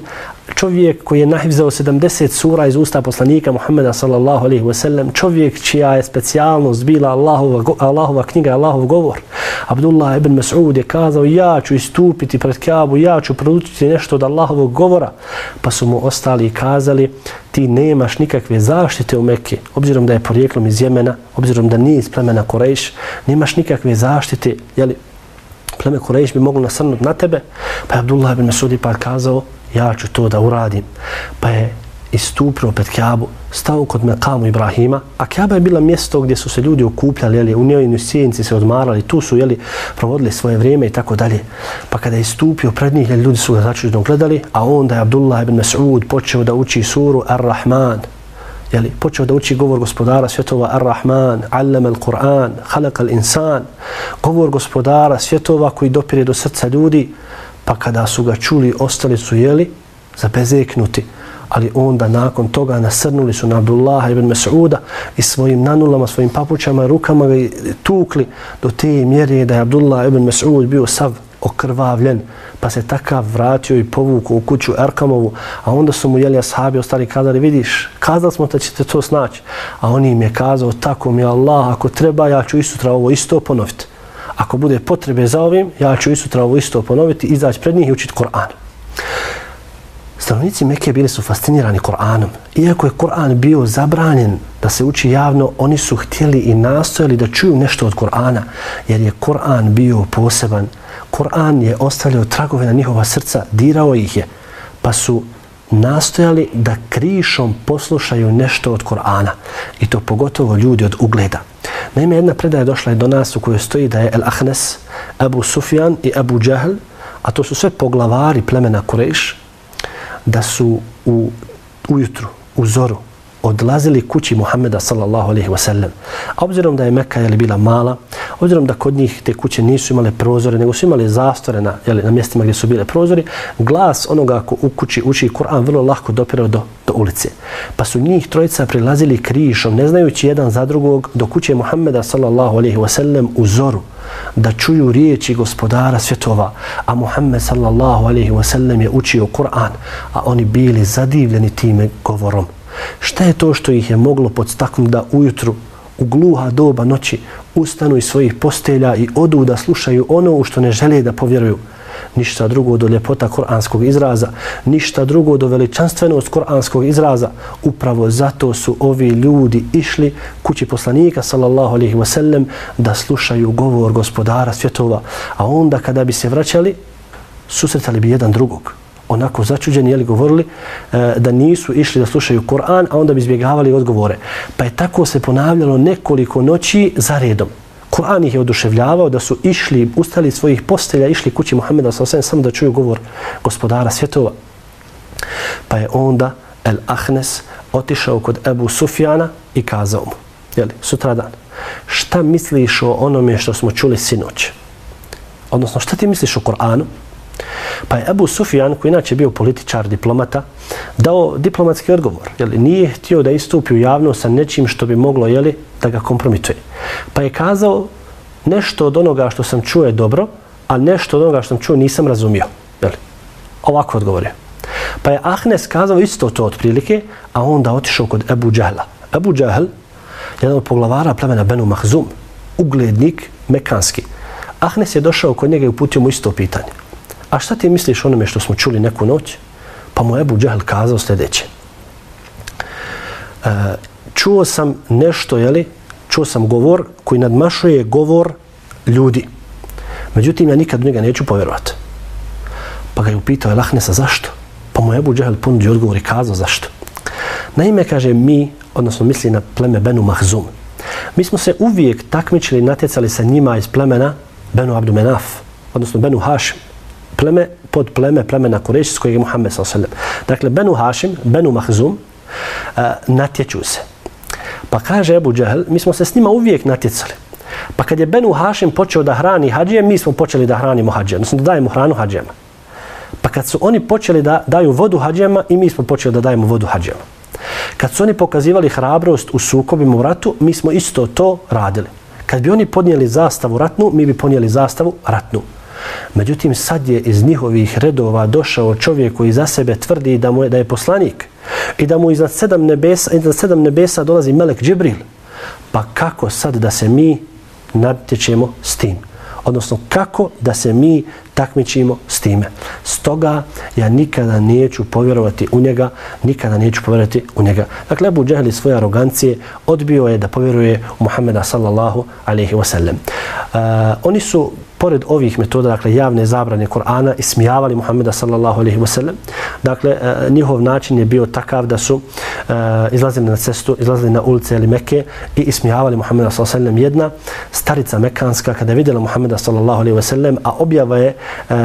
čovjek koji je nahivzao 70 sura iz usta poslanika Muhammeda sallallahu alaihi wa sallam, čovjek čija je specijalnost bila Allahova, Allahova knjiga, Allahov govor. Abdullah ibn Mas'ud je kazao, ja ću istupiti pred Kjabu, ja ću produčiti nešto od Allahovog govora. Pa su mu ostali kazali, ti nemaš nikakve zaštite u Mekke, obzirom da je porijeklom iz Jemena, obzirom da nije iz plemena Korejš, nemaš nikakve zaštite, jeli, pleme Korejš bi moglo nasrnuti na tebe. Pa je Abdullah ibn Mas'ud ipak kazao, ja ću to da uradim. Pa je istupio pred Kjabu, stao kod Mekamu Ibrahima, a Kjaba je bila mjesto gdje su se ljudi okupljali, jeli, u njoj sjednici se odmarali, tu su jeli, provodili svoje vrijeme i tako dalje. Pa kada je istupio pred njih, jeli, ljudi su ga začuđeno gledali, a onda je Abdullah ibn Mas'ud počeo da uči suru Ar-Rahman, jeli, počeo da uči govor gospodara svjetova Ar-Rahman, Allam al-Quran, Halak al-Insan, govor gospodara svjetova koji dopire do srca ljudi, pa kada su ga čuli, ostali su jeli, zabezeknuti. Ali onda nakon toga nasrnuli su na Abdullah ibn Mas'uda i svojim nanulama, svojim papućama, rukama ga tukli do te mjere da je Abdullah ibn Mas'ud bio sav okrvavljen, pa se takav vratio i povukao u kuću Erkamovu, a onda su mu jeli ashabi ostali kazali, vidiš, kazali smo da ćete to snaći, a on im je kazao, tako mi Allah, ako treba, ja ću isto ovo isto ponoviti ako bude potrebe za ovim, ja ću isto ovo isto ponoviti, izaći pred njih i učiti Koran. Stanovnici Mekke bili su fascinirani Kur'anom. Iako je Kur'an bio zabranjen da se uči javno, oni su htjeli i nastojali da čuju nešto od Kur'ana, jer je Kur'an bio poseban. Kur'an je ostavljao tragove na njihova srca, dirao ih je, pa su nastojali da krišom poslušaju nešto od Kur'ana. I to pogotovo ljudi od ugleda. Naime, jedna predaja došla je do nas u kojoj stoji da je El Ahnes, Abu Sufjan i Abu Džahl, a to su sve poglavari plemena Kureš, da su u ujutru, u zoru, odlazili kući Muhammeda sallallahu alaihi wa sallam. A obzirom da je Mekka jeli, bila mala, obzirom da kod njih te kuće nisu imale prozore, nego su imale zastore na, jeli, na mjestima gdje su bile prozori, glas onoga ko u kući uči Kur'an vrlo lahko dopirao do, do ulice. Pa su njih trojica prilazili krišom, ne znajući jedan za drugog, do kuće Muhammeda sallallahu alaihi wa sallam u zoru da čuju riječi gospodara svjetova, a Muhammed sallallahu alaihi wa sallam je učio Kur'an, a oni bili zadivljeni time govorom. Šta je to što ih je moglo podstaknuti da ujutru u gluha doba noći ustanu iz svojih postelja i odu da slušaju ono u što ne žele da povjeruju? Ništa drugo do ljepota koranskog izraza, ništa drugo do veličanstvenost koranskog izraza. Upravo zato su ovi ljudi išli kući poslanika sallallahu alaihi wasallam da slušaju govor gospodara svjetova. A onda kada bi se vraćali, susretali bi jedan drugog onako začuđeni, jeli govorili e, da nisu išli da slušaju Kur'an, a onda bi izbjegavali odgovore. Pa je tako se ponavljalo nekoliko noći za redom. Kur'an ih je oduševljavao da su išli, ustali svojih postelja, išli kući Muhammeda sa osvijem samo da čuju govor gospodara svjetova. Pa je onda El Ahnes otišao kod Ebu Sufjana i kazao mu, jeli, sutradan, šta misliš o onome što smo čuli sinoć? Odnosno, šta ti misliš o Kur'anu? Pa je Abu Sufjan, koji inače bio političar, diplomata, dao diplomatski odgovor. Jeli, nije htio da istupi u javno sa nečim što bi moglo jeli, da ga kompromituje. Pa je kazao nešto od onoga što sam čuo je dobro, a nešto od onoga što sam čuo nisam razumio. Jeli, ovako odgovorio. Pa je Ahnes kazao isto to otprilike, a onda otišao kod Ebu Džahla. Ebu Džahl, jedan od poglavara plemena Benu Mahzum, uglednik mekanski. Ahnes je došao kod njega i uputio mu isto pitanje a šta ti misliš onome što smo čuli neku noć? Pa mu Ebu Džehl kazao sljedeće. E, čuo sam nešto, jeli, čuo sam govor koji nadmašuje govor ljudi. Međutim, ja nikad u njega neću povjerovati. Pa ga je upitao Elahnesa zašto? Pa mu Ebu Džehl ponudio odgovor i kazao zašto. Naime, kaže mi, odnosno misli na pleme Benu Mahzum, mi smo se uvijek takmičili, natjecali sa njima iz plemena Benu Abdumenaf, odnosno Benu Hašim pleme pod pleme plemena Kureš s kojeg je Muhammed s.a.v. Dakle, Benu Hašim, Benu Mahzum, uh, natječu se. Pa kaže Ebu Džehl, mi smo se s njima uvijek natjecali. Pa kad je Benu Hašim počeo da hrani hađije, mi smo počeli da hranimo hađije, odnosno da dajemo hranu hađijama. Pa kad su oni počeli da daju vodu hađijama, i mi smo počeli da dajemo vodu hađijama. Kad su oni pokazivali hrabrost u sukobima u ratu, mi smo isto to radili. Kad bi oni podnijeli zastavu ratnu, mi bi podnijeli zastavu ratnu. Međutim, sad je iz njihovih redova došao čovjek koji za sebe tvrdi da mu je, da je poslanik i da mu iznad sedam nebesa, iznad sedam nebesa dolazi Melek Džibril. Pa kako sad da se mi natječemo s tim? Odnosno, kako da se mi takmičimo s time. Stoga ja nikada neću povjerovati u njega, nikada neću povjerovati u njega. Dakle, Abu Džahli svoje arogancije odbio je da povjeruje u Muhammeda sallallahu alaihi wasallam. Uh, oni su pored ovih metoda, dakle javne zabrane Kur'ana, ismijavali Muhammeda sallallahu alaihi wa sallam. Dakle, e, njihov način je bio takav da su uh, izlazili na cestu, izlazili na ulice ili Mekke i ismijavali Muhammeda sallallahu alaihi wa sallam. Jedna starica mekanska, kada je vidjela Muhammeda sallallahu alaihi wa sallam, a objava je e,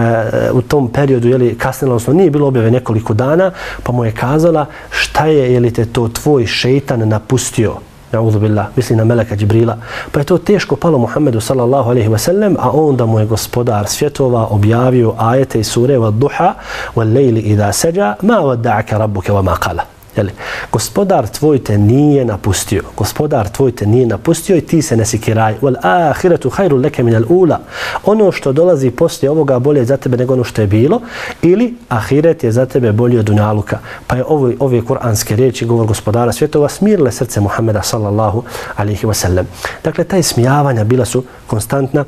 u tom periodu jeli, kasnila, odnosno nije bilo objave nekoliko dana, pa mu je kazala šta je je li te to tvoj šeitan napustio Ja'udhu billah, misli na Meleka Džibrila. Pa je to teško palo Muhammedu sallallahu alaihi wa sallam, a onda mu je gospodar svjetova objavio ajete i sure wa duha wa lejli idha seđa ma wadda'aka rabbuke wa ma qala. Jeli, gospodar tvoj te nije napustio. Gospodar tvoj te nije napustio i ti se ne sikiraj. Wal ahiretu hajru leke min al ula. Ono što dolazi poslije ovoga bolje za tebe nego ono što je bilo. Ili ahiret je za tebe bolje od dunjaluka. Pa je ovo, ove kuranske riječi, govor gospodara svjetova, smirile srce Muhammeda sallallahu alihi wasallam. Dakle, taj smijavanja bila su konstantna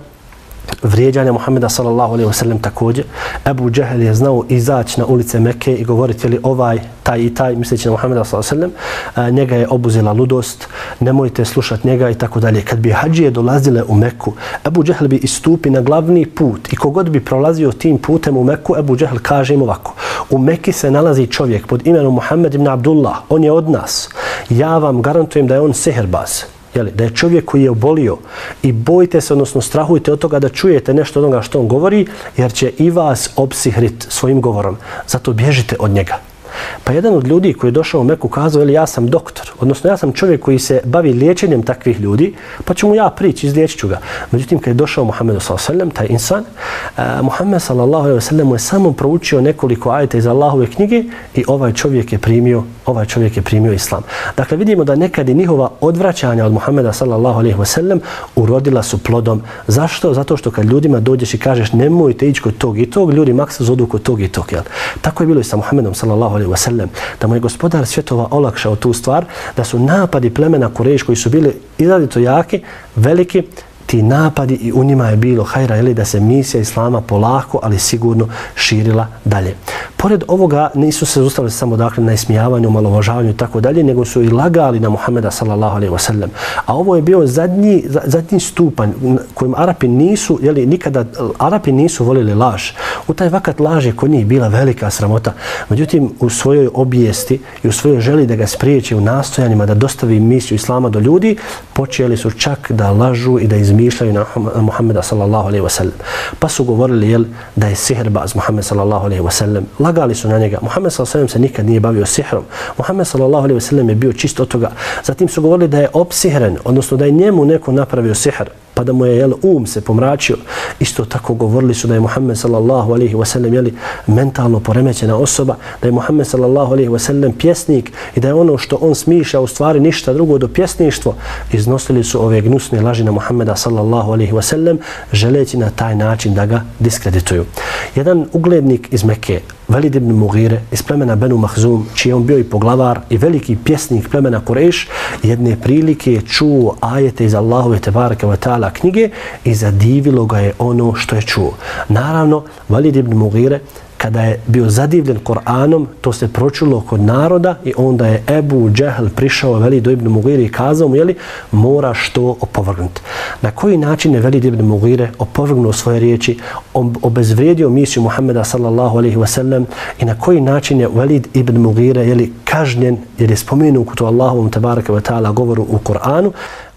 vrijeđanja Muhammeda sallallahu alaihi wasallam također. Ebu Džehel je znao izaći na ulice Mekke i govoriti li ovaj, taj i taj, misleći na Muhammeda sallallahu alaihi wasallam, e, njega je obuzela ludost, nemojte slušati njega i tako dalje. Kad bi hađije dolazile u Mekku, Ebu Džehel bi istupi na glavni put i kogod bi prolazio tim putem u Mekku, Ebu Džehel kaže im ovako. U Mekki se nalazi čovjek pod imenom Muhammed ibn Abdullah, on je od nas. Ja vam garantujem da je on seherbaz jeli, da je čovjek koji je obolio i bojite se, odnosno strahujte od toga da čujete nešto od onoga što on govori, jer će i vas opsihrit svojim govorom. Zato bježite od njega. Pa jedan od ljudi koji je došao u Meku kazao, ili ja sam doktor, odnosno ja sam čovjek koji se bavi liječenjem takvih ljudi, pa ću mu ja prići, izliječit ću ga. Međutim, kad je došao Muhammed s.a.v. taj insan, eh, Muhammed s.a.v. mu je samo proučio nekoliko ajeta iz Allahove knjige i ovaj čovjek je primio, ovaj čovjek je primio islam. Dakle, vidimo da nekad i njihova odvraćanja od Muhammeda s.a.v. urodila su plodom. Zašto? Zato što kad ljudima dođeš i kažeš nemojte ići kod tog i tog, ljudi maksa zodu kod tog i tog. Jel? Tako je bilo i sa Muhammedom s.a.v alaihi wasallam, da mu je gospodar svjetova olakšao tu stvar, da su napadi plemena Kureš koji su bili izradito jaki, veliki, ti napadi i u njima je bilo hajra ili da se misija Islama polako, ali sigurno širila dalje. Pored ovoga nisu se zustavili samo dakle na ismijavanju, malovažavanju i tako dalje, nego su i lagali na Muhameda sallallahu alaihi wasallam. A ovo je bio zadnji, zadnji stupanj kojim Arapi nisu, jeli, nikada Arapi nisu volili laž. U taj vakat laž je kod njih bila velika sramota. Međutim, u svojoj objesti i u svojoj želi da ga spriječi u nastojanjima da dostavi misiju Islama do ljudi, počeli su čak da lažu i da izmišljaju izmišljaju na Muhammeda sallallahu alaihi wasallam. Pa su govorili jel, da je sihrbaz Muhammed sallallahu alaihi wasallam. Lagali su na njega. Muhammed sallallahu alaihi wasallam se nikad nije bavio sihrom. Muhammed sallallahu alaihi wasallam je bio čist od toga. Zatim su govorili da je opsihren, odnosno da je njemu neko napravio sihr pa da mu je jel, um se pomračio. Isto tako govorili su da je Muhammed sallallahu alaihi wa sallam jeli, mentalno poremećena osoba, da je Muhammed sallallahu alaihi wa sallam pjesnik i da je ono što on smišlja u stvari ništa drugo do pjesništvo. Iznosili su ove gnusne laži na Muhammeda sallallahu alaihi wa sallam želeći na taj način da ga diskredituju. Jedan uglednik iz Mekke, Velid ibn Mughire iz plemena Benu Mahzum, čiji je on bio i poglavar i veliki pjesnik plemena Kureš, jedne prilike je čuo ajete iz Allahove tebareke wa ta'ala knjige i zadivilo ga je ono što je čuo. Naravno, Valid ibn Mugire kada je bio zadivljen Koranom, to se pročulo kod naroda i onda je Ebu Džehl prišao Veli do Ibn Mugire i kazao mu, jeli, moraš to opovrgnuti. Na koji način je Veli Ibn Mugire opovrgnuo svoje riječi, obezvrijedio misiju Muhammeda sallallahu alaihi wa sallam i na koji način je Velid ibn Mugire jeli, kažnjen jer je spomenuo kutu Allahovom tabaraka wa ta'ala govoru u Koranu,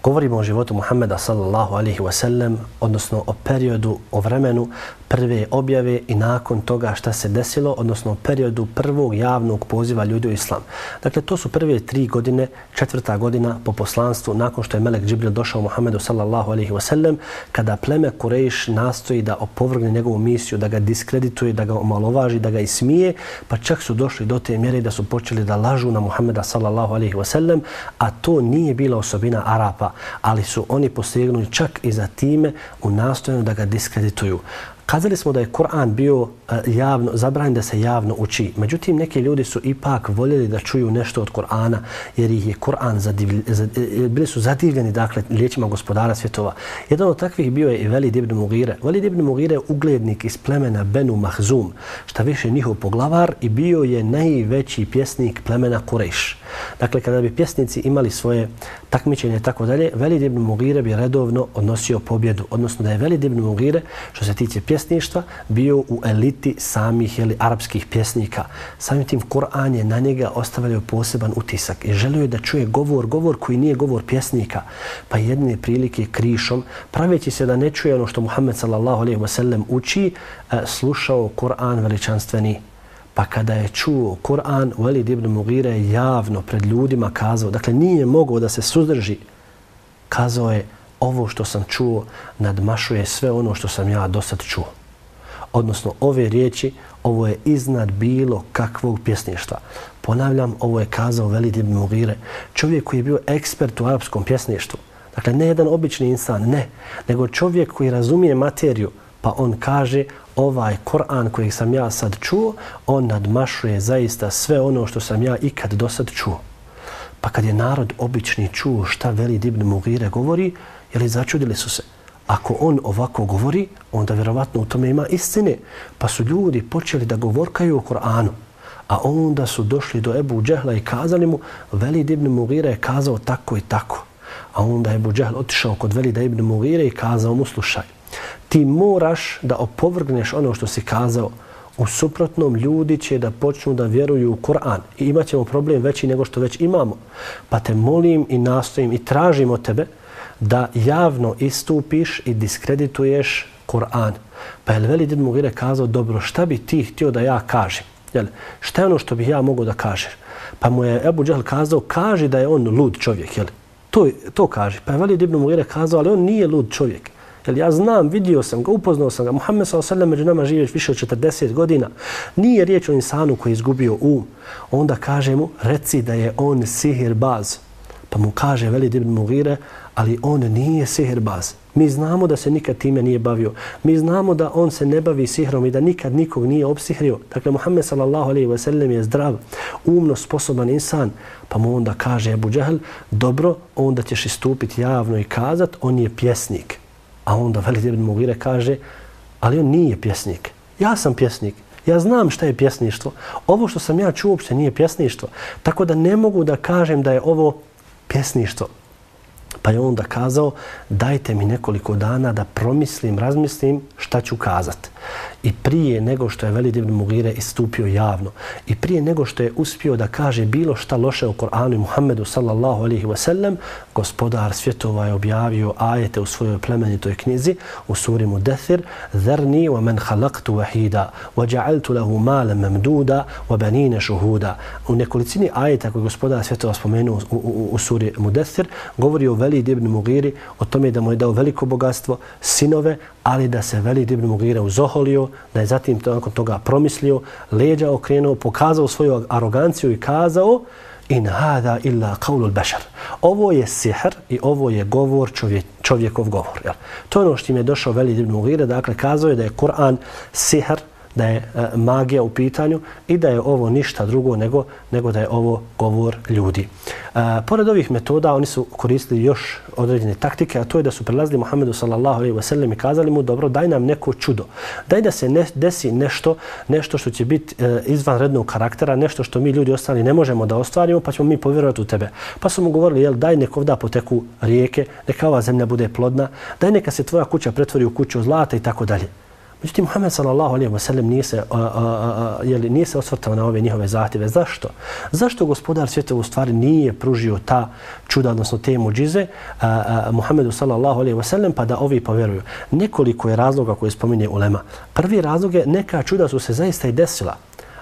Govorimo o životu Muhammeda sallallahu alaihi wa sallam, odnosno o periodu, o vremenu prve objave i nakon toga šta se desilo, odnosno o periodu prvog javnog poziva ljudi u islam. Dakle, to su prve tri godine, četvrta godina po poslanstvu nakon što je Melek Džibril došao Muhammedu sallallahu alaihi wa sallam, kada pleme Kurejš nastoji da opovrgne njegovu misiju, da ga diskredituje, da ga omalovaži, da ga ismije, pa čak su došli do te mjere da su počeli da lažu na Muhammeda sallallahu alaihi wa sallam, a to nije bila osobina Arapa, ali su oni postignuli čak i za time u nastojanju da ga diskredituju. Kazali smo da je Kur'an bio e, javno, zabranjen da se javno uči. Međutim, neki ljudi su ipak voljeli da čuju nešto od Kur'ana jer ih je Kur'an zadivljen, bili su zadivljeni dakle, liječima gospodara svjetova. Jedan od takvih bio je i Velid ibn Mugire. Velid ibn Mugire je uglednik iz plemena Benu Mahzum, šta više njihov poglavar i bio je najveći pjesnik plemena Kureš. Dakle, kada bi pjesnici imali svoje takmičenje i tako dalje, Velid ibn Mugire bi redovno odnosio pobjedu. Odnosno da je Velid ibn Mugire, što se tiče pjesništva, bio u eliti samih jeli, arapskih pjesnika. Samim tim Kur'an je na njega ostavljao poseban utisak i želio je da čuje govor, govor koji nije govor pjesnika. Pa jedne prilike krišom, praveći se da ne čuje ono što Muhammed sallallahu alaihi wa uči, e, slušao Kur'an veličanstveni Pa kada je čuo Kur'an, Walid ibn Mughira je javno pred ljudima kazao, dakle nije mogao da se suzdrži, kazao je ovo što sam čuo nadmašuje sve ono što sam ja do sad čuo. Odnosno, ove riječi, ovo je iznad bilo kakvog pjesništva. Ponavljam, ovo je kazao Velid ibn Mugire, čovjek koji je bio ekspert u arapskom pjesništvu. Dakle, ne jedan obični insan, ne, nego čovjek koji razumije materiju, pa on kaže ovaj Koran koji sam ja sad čuo, on nadmašuje zaista sve ono što sam ja ikad do sad čuo. Pa kad je narod obični čuo šta Veli Ibn Mugire govori, jeli začudili su se. Ako on ovako govori, onda vjerovatno u tome ima istine. Pa su ljudi počeli da govorkaju o Koranu. A onda su došli do Ebu Džehla i kazali mu, Veli Ibn Mugire je kazao tako i tako. A onda je Ebu Džehl otišao kod Veli Ibn Mugire i kazao mu, slušaj, ti moraš da opovrgneš ono što si kazao. U suprotnom ljudi će da počnu da vjeruju u Kur'an i imat ćemo problem veći nego što već imamo. Pa te molim i nastojim i tražim od tebe da javno istupiš i diskredituješ Kur'an. Pa je Velid ibn Mugire kazao, dobro, šta bi ti htio da ja kažem? Jel, šta je ono što bih ja mogao da kažem? Pa mu je Ebu Džehl kazao, kaži da je on lud čovjek. Jel? To, to kaže. Pa je Velid ibn Mugire kazao, ali on nije lud čovjek. Jel, ja znam, vidio sam ga, upoznao sam ga. Muhammed s.a.v. među nama živi više od 40 godina. Nije riječ o insanu koji je izgubio um. Onda kaže mu, reci da je on sihir baz. Pa mu kaže Velid ibn Mughire, ali on nije sihirbaz. Mi znamo da se nikad time nije bavio. Mi znamo da on se ne bavi sihrom i da nikad nikog nije obsihrio. Dakle, Muhammed sellem je zdrav, umno, sposoban insan. Pa mu onda kaže Ebu Džahl, dobro, onda ćeš istupiti javno i kazat, on je pjesnik. A onda Velid ibn Mugire kaže, ali on nije pjesnik. Ja sam pjesnik. Ja znam šta je pjesništvo. Ovo što sam ja čuo uopšte nije pjesništvo. Tako da ne mogu da kažem da je ovo pjesništvo. Pa je onda kazao, dajte mi nekoliko dana da promislim, razmislim šta ću kazati i prije nego što je Velid ibn Mugire istupio javno i prije nego što je uspio da kaže bilo šta loše o Koranu i Muhammedu sallallahu alihi wasallam, gospodar svjetova je objavio ajete u svojoj plemenitoj knjizi u suri Mudathir Zerni wa men halaktu wahida wa ja'altu lahu male memduda wa banine šuhuda U nekolicini ajeta koje gospodar svjetova spomenuo u, u, u suri Mudathir govori o Velid ibn Mugiri o tome da mu je dao veliko bogatstvo, sinove, ali da se Velid ibn Mugira uzoholio, da je zatim nakon toga promislio, leđa okrenuo, pokazao svoju aroganciju i kazao in hada illa qaulul bashar. Ovo je sihr i ovo je govor čovjek, čovjekov govor. Jel? To je ono što im je došao Velid ibn Mugira, dakle kazao je da je Kur'an sihr, da je e, magija u pitanju i da je ovo ništa drugo nego, nego da je ovo govor ljudi. E, pored ovih metoda oni su koristili još određene taktike, a to je da su prelazili Muhammedu sallallahu alejhi ve sellem i kazali mu dobro, daj nam neko čudo. Daj da se ne, desi nešto, nešto što će biti e, izvanrednog karaktera, nešto što mi ljudi ostali ne možemo da ostvarimo, pa ćemo mi povjerovati u tebe. Pa su mu govorili, jel, daj nek ovda poteku rijeke, neka ova zemlja bude plodna, daj neka se tvoja kuća pretvori u kuću zlata i tako dalje. Međutim, Muhammed sallallahu alaihi wa sallam nije se, a, a, a, jeli, nije se osvrtao na ove njihove zahtjeve. Zašto? Zašto gospodar svijeta u stvari nije pružio ta čuda, odnosno te muđize Muhammedu sallallahu alaihi wa sallam pa da ovi povjeruju? Nekoliko je razloga koje spominje ulema. Prvi razlog je neka čuda su se zaista i desila.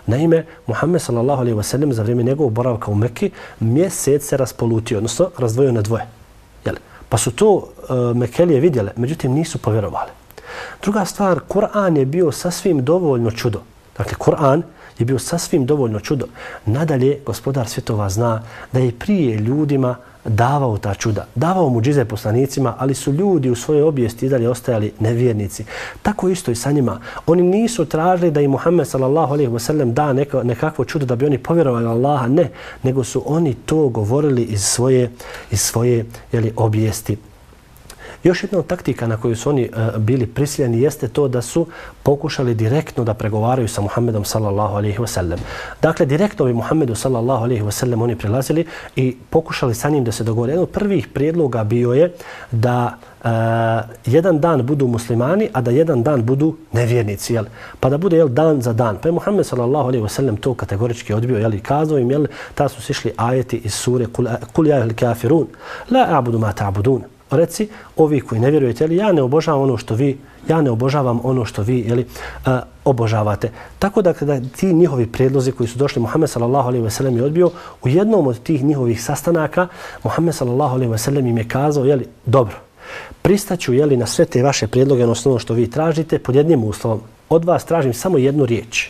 Naime, Muhammed sallallahu alaihi wa sallam za vrijeme njegovog boravka u Mekki mjesec se raspolutio, odnosno razdvojio na dvoje. Jeli? Pa su to uh, Mekelije vidjele, međutim nisu povjerovali. Druga stvar, Kur'an je bio sasvim dovoljno čudo. Dakle, Kur'an je bio sasvim dovoljno čudo. Nadalje, gospodar svjetova zna da je prije ljudima davao ta čuda, davao mu džize poslanicima, ali su ljudi u svojoj objesti i dalje ostajali nevjernici. Tako isto i sa njima. Oni nisu tražili da im Muhammed sallallahu alaihi wa sallam da neko, nekakvo čudo da bi oni povjerovali Allaha, ne, nego su oni to govorili iz svoje, iz svoje jeli, objesti. Još jedna od taktika na koju su oni e, bili prisiljeni jeste to da su pokušali direktno da pregovaraju sa Muhammedom sallallahu alaihi wa sallam. Dakle, direktno bi Muhammedu sallallahu alaihi wa sallam oni prilazili i pokušali sa njim da se dogovore. Jedan od prvih prijedloga bio je da uh, jedan dan budu muslimani, a da jedan dan budu nevjernici. Jel? Pa da bude jel, dan za dan. Pa je Muhammed sallallahu alaihi wa to kategorički odbio jel, i kazao im, jel, ta su sišli ajeti iz sure Kul kul ja kafirun, la a'budu ma ta'budun reci ovi koji ne vjerujete jeli, ja ne obožavam ono što vi ja ne obožavam ono što vi jeli, a, obožavate. Tako da kada ti njihovi predlozi koji su došli Muhammed sallallahu alejhi ve sellem je odbio u jednom od tih njihovih sastanaka Muhammed sallallahu alejhi ve sellem im je kazao je li dobro pristaću je li na sve te vaše predloge odnosno ono što vi tražite pod jednim uslovom od vas tražim samo jednu riječ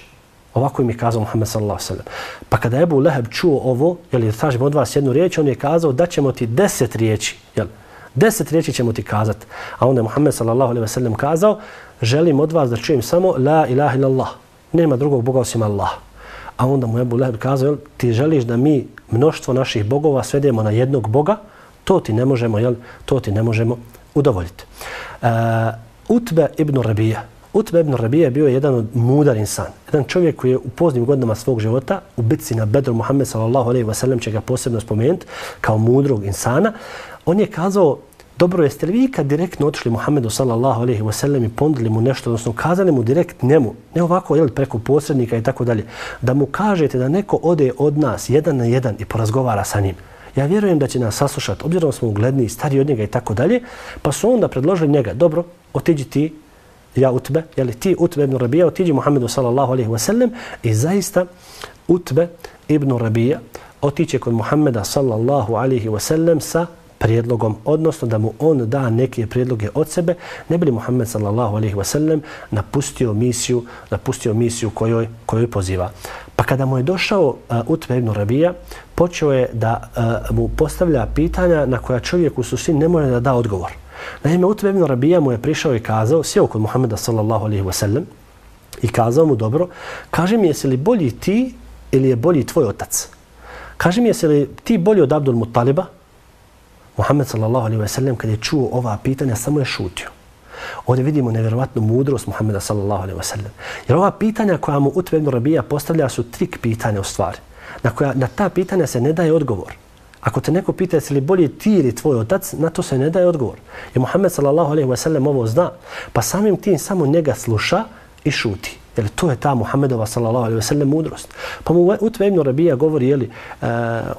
Ovako im je kazao Muhammed sallallahu alejhi ve sellem. Pa kada je Abu Lahab čuo ovo, je li tražim od vas jednu riječ, on je kazao da ćemo ti deset riječi, je li? Deset riječi ćemo ti kazati. A onda je Muhammed sallallahu alaihi ve sellem kazao, želim od vas da čujem samo la ilaha illallah. Nema drugog Boga osim Allah. A onda mu je Abu Lahab kazao, ti želiš da mi mnoštvo naših bogova svedemo na jednog Boga, to ti ne možemo, jel, to ti ne možemo udovoljiti. Uh, e, Utbe ibn Rabija. Utbe ibn Rabija bio jedan od mudar insan. Jedan čovjek koji je u poznim godinama svog života u bitci na Bedru Muhammed sallallahu alaihi ve sellem će ga posebno spomenuti kao mudrog insana on je kazao, dobro, jeste li vi kad direktno otišli Muhammedu sallallahu alaihi wa sallam i pondili mu nešto, odnosno kazali mu direkt njemu, ne ovako, jel, preko posrednika i tako dalje, da mu kažete da neko ode od nas jedan na jedan i porazgovara sa njim. Ja vjerujem da će nas saslušati, obzirom smo ugledni, stari od njega i tako dalje, pa su onda predložili njega, dobro, otiđi ti, ja utbe, jel, ti utbe ibn Rabija, otiđi Muhammedu sallallahu alaihi wa sallam i zaista utbe ibn Rabija otiće kod Muhammeda sallallahu alaihi wa sallam sa prijedlogom, odnosno da mu on da neke prijedloge od sebe, ne bi li Muhammed sallallahu alaihi wasallam napustio misiju, napustio misiju kojoj, kojoj poziva. Pa kada mu je došao uh, Utbe ibn Rabija, počeo je da uh, mu postavlja pitanja na koja čovjek u suštini ne može da da odgovor. Naime, Utbe ibn Rabija mu je prišao i kazao, sjeo kod Muhammeda sallallahu alaihi wasallam i kazao mu dobro, kaže mi jesi li bolji ti ili je bolji tvoj otac? Kaže mi jesi li ti bolji od Abdul Mutaliba? Muhammed sallallahu alaihi ve sellem kad je čuo ova pitanja samo je šutio. Ovdje vidimo nevjerovatnu mudrost Muhammeda sallallahu alaihi ve sellem. Jer ova pitanja koja mu Utve ibn Rabija postavlja su trik pitanja u stvari. Na, koja, na ta pitanja se ne daje odgovor. Ako te neko pita jesi li bolji ti ili tvoj otac, na to se ne daje odgovor. Jer Muhammed sallallahu alaihi ve sellem ovo zna. Pa samim tim samo njega sluša i šuti. Jer to je ta Muhammedova sallallahu alaihi ve sellem mudrost. Pa mu Utve ibn Rabija govori, jeli, e,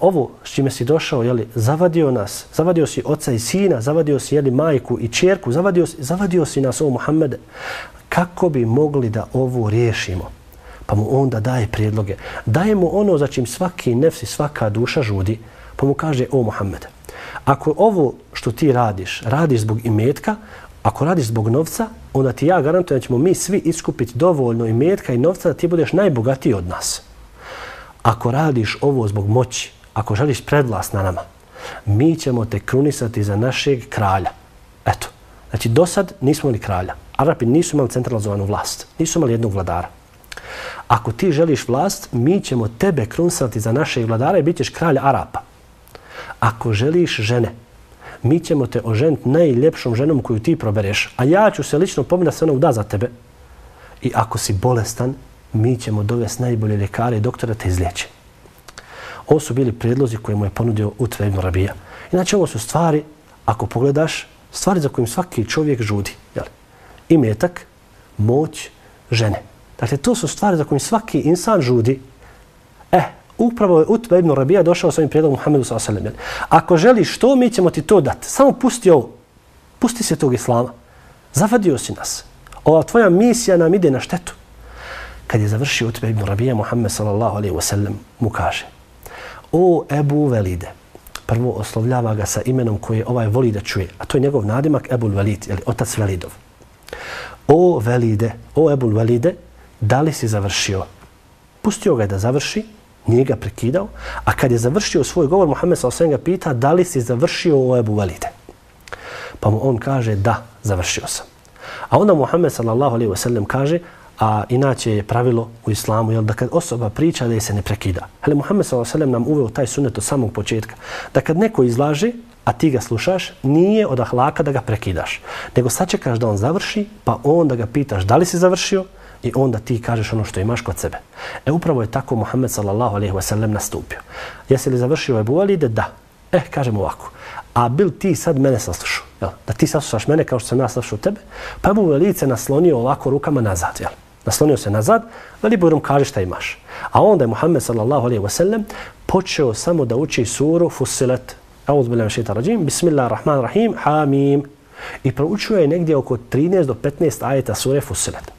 ovo s čime si došao, jeli, zavadio nas, zavadio si oca i sina, zavadio si jeli, majku i čerku, zavadio, si, zavadio si nas ovo Muhammede. Kako bi mogli da ovo riješimo? Pa mu onda daje prijedloge. Daje mu ono za čim svaki nefsi, svaka duša žudi, pa mu kaže, o Muhammede, ako ovo što ti radiš, radiš zbog imetka, Ako radiš zbog novca, onda ti ja garantujem da ćemo mi svi iskupiti dovoljno i metka i novca da ti budeš najbogatiji od nas. Ako radiš ovo zbog moći, ako želiš predlast na nama, mi ćemo te krunisati za našeg kralja. Eto, znači do sad nismo imali kralja. Arapi nisu imali centralizovanu vlast, nisu imali jednog vladara. Ako ti želiš vlast, mi ćemo tebe krunisati za našeg vladara i bit ćeš kralj Arapa. Ako želiš žene, mi ćemo te oženiti najljepšom ženom koju ti probereš, a ja ću se lično pomina ono da se ona uda za tebe. I ako si bolestan, mi ćemo dovesti najbolje ljekare i doktora te izliječe. Ovo su bili predlozi koje mu je ponudio Utve ibn Rabija. Inače, ovo su stvari, ako pogledaš, stvari za kojim svaki čovjek žudi. Jel? I metak, moć žene. Dakle, to su stvari za kojim svaki insan žudi. Eh, upravo je Utba ibn Rabija došao sa ovim prijedlogom Muhammedu s.a.v. Ako želiš što, mi ćemo ti to dati. Samo pusti ovo. Pusti se tog islama. Zavadio si nas. Ova tvoja misija nam ide na štetu. Kad je završio Utba ibn Rabija, Muhammed s.a.v. mu kaže O Ebu Velide, prvo oslovljava ga sa imenom koje ovaj voli da čuje, a to je njegov nadimak Ebul Velid, ili otac Velidov. O Velide, o Ebul Velide, da li si završio? Pustio ga da završi, nije ga prekidao, a kad je završio svoj govor, Muhammed s.a.v. ga pita da li si završio o Ebu Velide. Pa mu on kaže da, završio sam. A onda Muhammed sallallahu kaže a inače je pravilo u islamu jel, da kad osoba priča da je se ne prekida. Ali Muhammed s.a.v. nam uveo taj sunet od samog početka. Da kad neko izlaže, a ti ga slušaš, nije od ahlaka da ga prekidaš. Nego sačekaš da on završi, pa onda ga pitaš da li si završio i onda ti kažeš ono što imaš kod sebe. E upravo je tako Muhammed sallallahu alejhi ve sellem nastupio. Jesi li završio Ebu Alide? Da. Eh, kažem ovako. A bil ti sad mene saslušao? Jel? Da ti saslušaš mene kao što sam ja saslušao tebe? Pa mu lice naslonio ovako rukama nazad. Jel? naslonio se nazad, veli Burom kaže šta imaš. A onda je Muhammed sallallahu alejhi ve sellem počeo samo da uči suru Fussilet. Auz bilam šeita rajim, bismillahirrahmanirrahim, hamim. I proučio je negdje oko 13 do 15 ajeta sure Fussilet.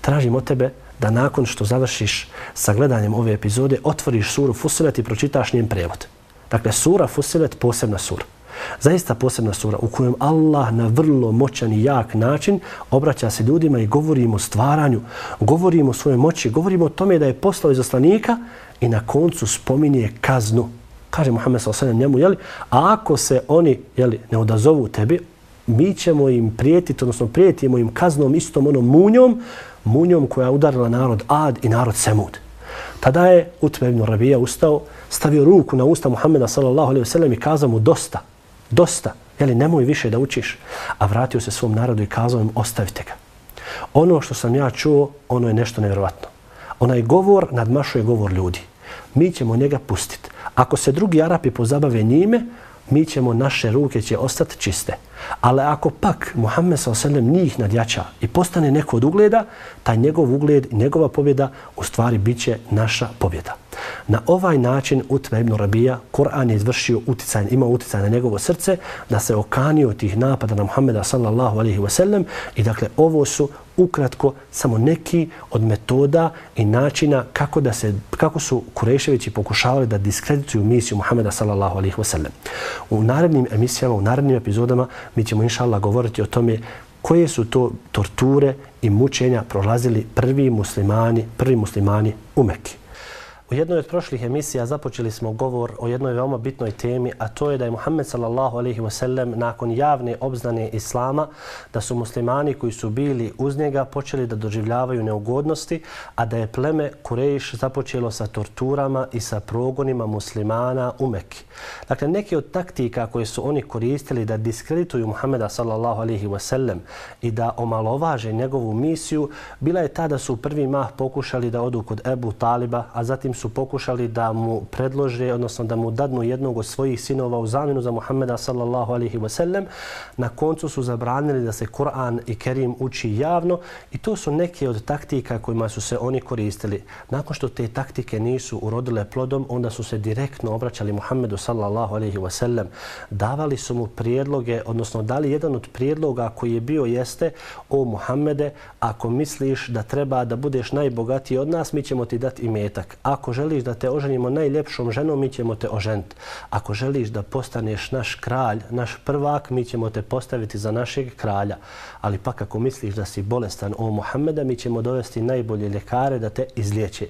Tražim od tebe da nakon što završiš sa gledanjem ove epizode, otvoriš suru Fusilet i pročitaš njen prevod. Dakle, sura Fusilet, posebna sura. Zaista posebna sura u kojem Allah na vrlo moćan i jak način obraća se ljudima i govori im o stvaranju, govori o svojoj moći, govori o tome da je poslao izaslanika i na koncu spominje kaznu. Kaže Muhammed s.a.v. njemu, jeli, a ako se oni jeli, ne odazovu tebi, mi ćemo im prijetiti, odnosno prijetimo im kaznom istom onom munjom, munjom koja je udarila narod Ad i narod Semud. Tada je Utbe ibn Rabija ustao, stavio ruku na usta Muhammeda s.a.v. i kazao mu dosta, dosta, jeli, nemoj više da učiš. A vratio se svom narodu i kazao im, ostavite ga. Ono što sam ja čuo, ono je nešto nevjerovatno. Onaj govor nadmašuje govor ljudi. Mi ćemo njega pustiti. Ako se drugi Arapi pozabave njime, mi ćemo, naše ruke će ostati čiste. Ali ako pak Muhammed s.a.v. njih nadjača i postane neko od ugleda, taj njegov ugled i njegova pobjeda u stvari bit će naša pobjeda. Na ovaj način Utba ibn Rabija, Kur'an je izvršio uticaj, ima uticaj na njegovo srce da se okanio tih napada na Muhammeda sallallahu alaihi wasallam i dakle ovo su ukratko samo neki od metoda i načina kako da se kako su Kureševići pokušavali da diskredituju misiju Muhameda sallallahu alaihi wa sallam. U narednim emisijama, u narednim epizodama mi ćemo inshallah govoriti o tome koje su to torture i mučenja prolazili prvi muslimani, prvi muslimani u Mekki. U jednoj od prošlih emisija započeli smo govor o jednoj veoma bitnoj temi, a to je da je Muhammed sallallahu alaihi wasallam nakon javne obznane Islama, da su muslimani koji su bili uz njega počeli da doživljavaju neugodnosti, a da je pleme Kurejš započelo sa torturama i sa progonima muslimana u Mekki. Dakle, neke od taktika koje su oni koristili da diskredituju Muhammeda sallallahu alaihi wasallam i da omalovaže njegovu misiju, bila je ta da su prvi mah pokušali da odu kod Ebu Taliba, a zatim su pokušali da mu predlože, odnosno da mu dadnu jednog od svojih sinova u zamjenu za Muhammeda sallallahu alaihi wa sallam. Na koncu su zabranili da se Kur'an i Kerim uči javno i to su neke od taktika kojima su se oni koristili. Nakon što te taktike nisu urodile plodom, onda su se direktno obraćali Muhammedu sallallahu alaihi wa sallam. Davali su mu prijedloge, odnosno dali jedan od prijedloga koji je bio jeste o Muhammede, ako misliš da treba da budeš najbogatiji od nas, mi ćemo ti dati imetak. Ako ako želiš da te oženimo najljepšom ženom, mi ćemo te oženiti. Ako želiš da postaneš naš kralj, naš prvak, mi ćemo te postaviti za našeg kralja. Ali pak ako misliš da si bolestan o Muhammeda, mi ćemo dovesti najbolje ljekare da te izliječe.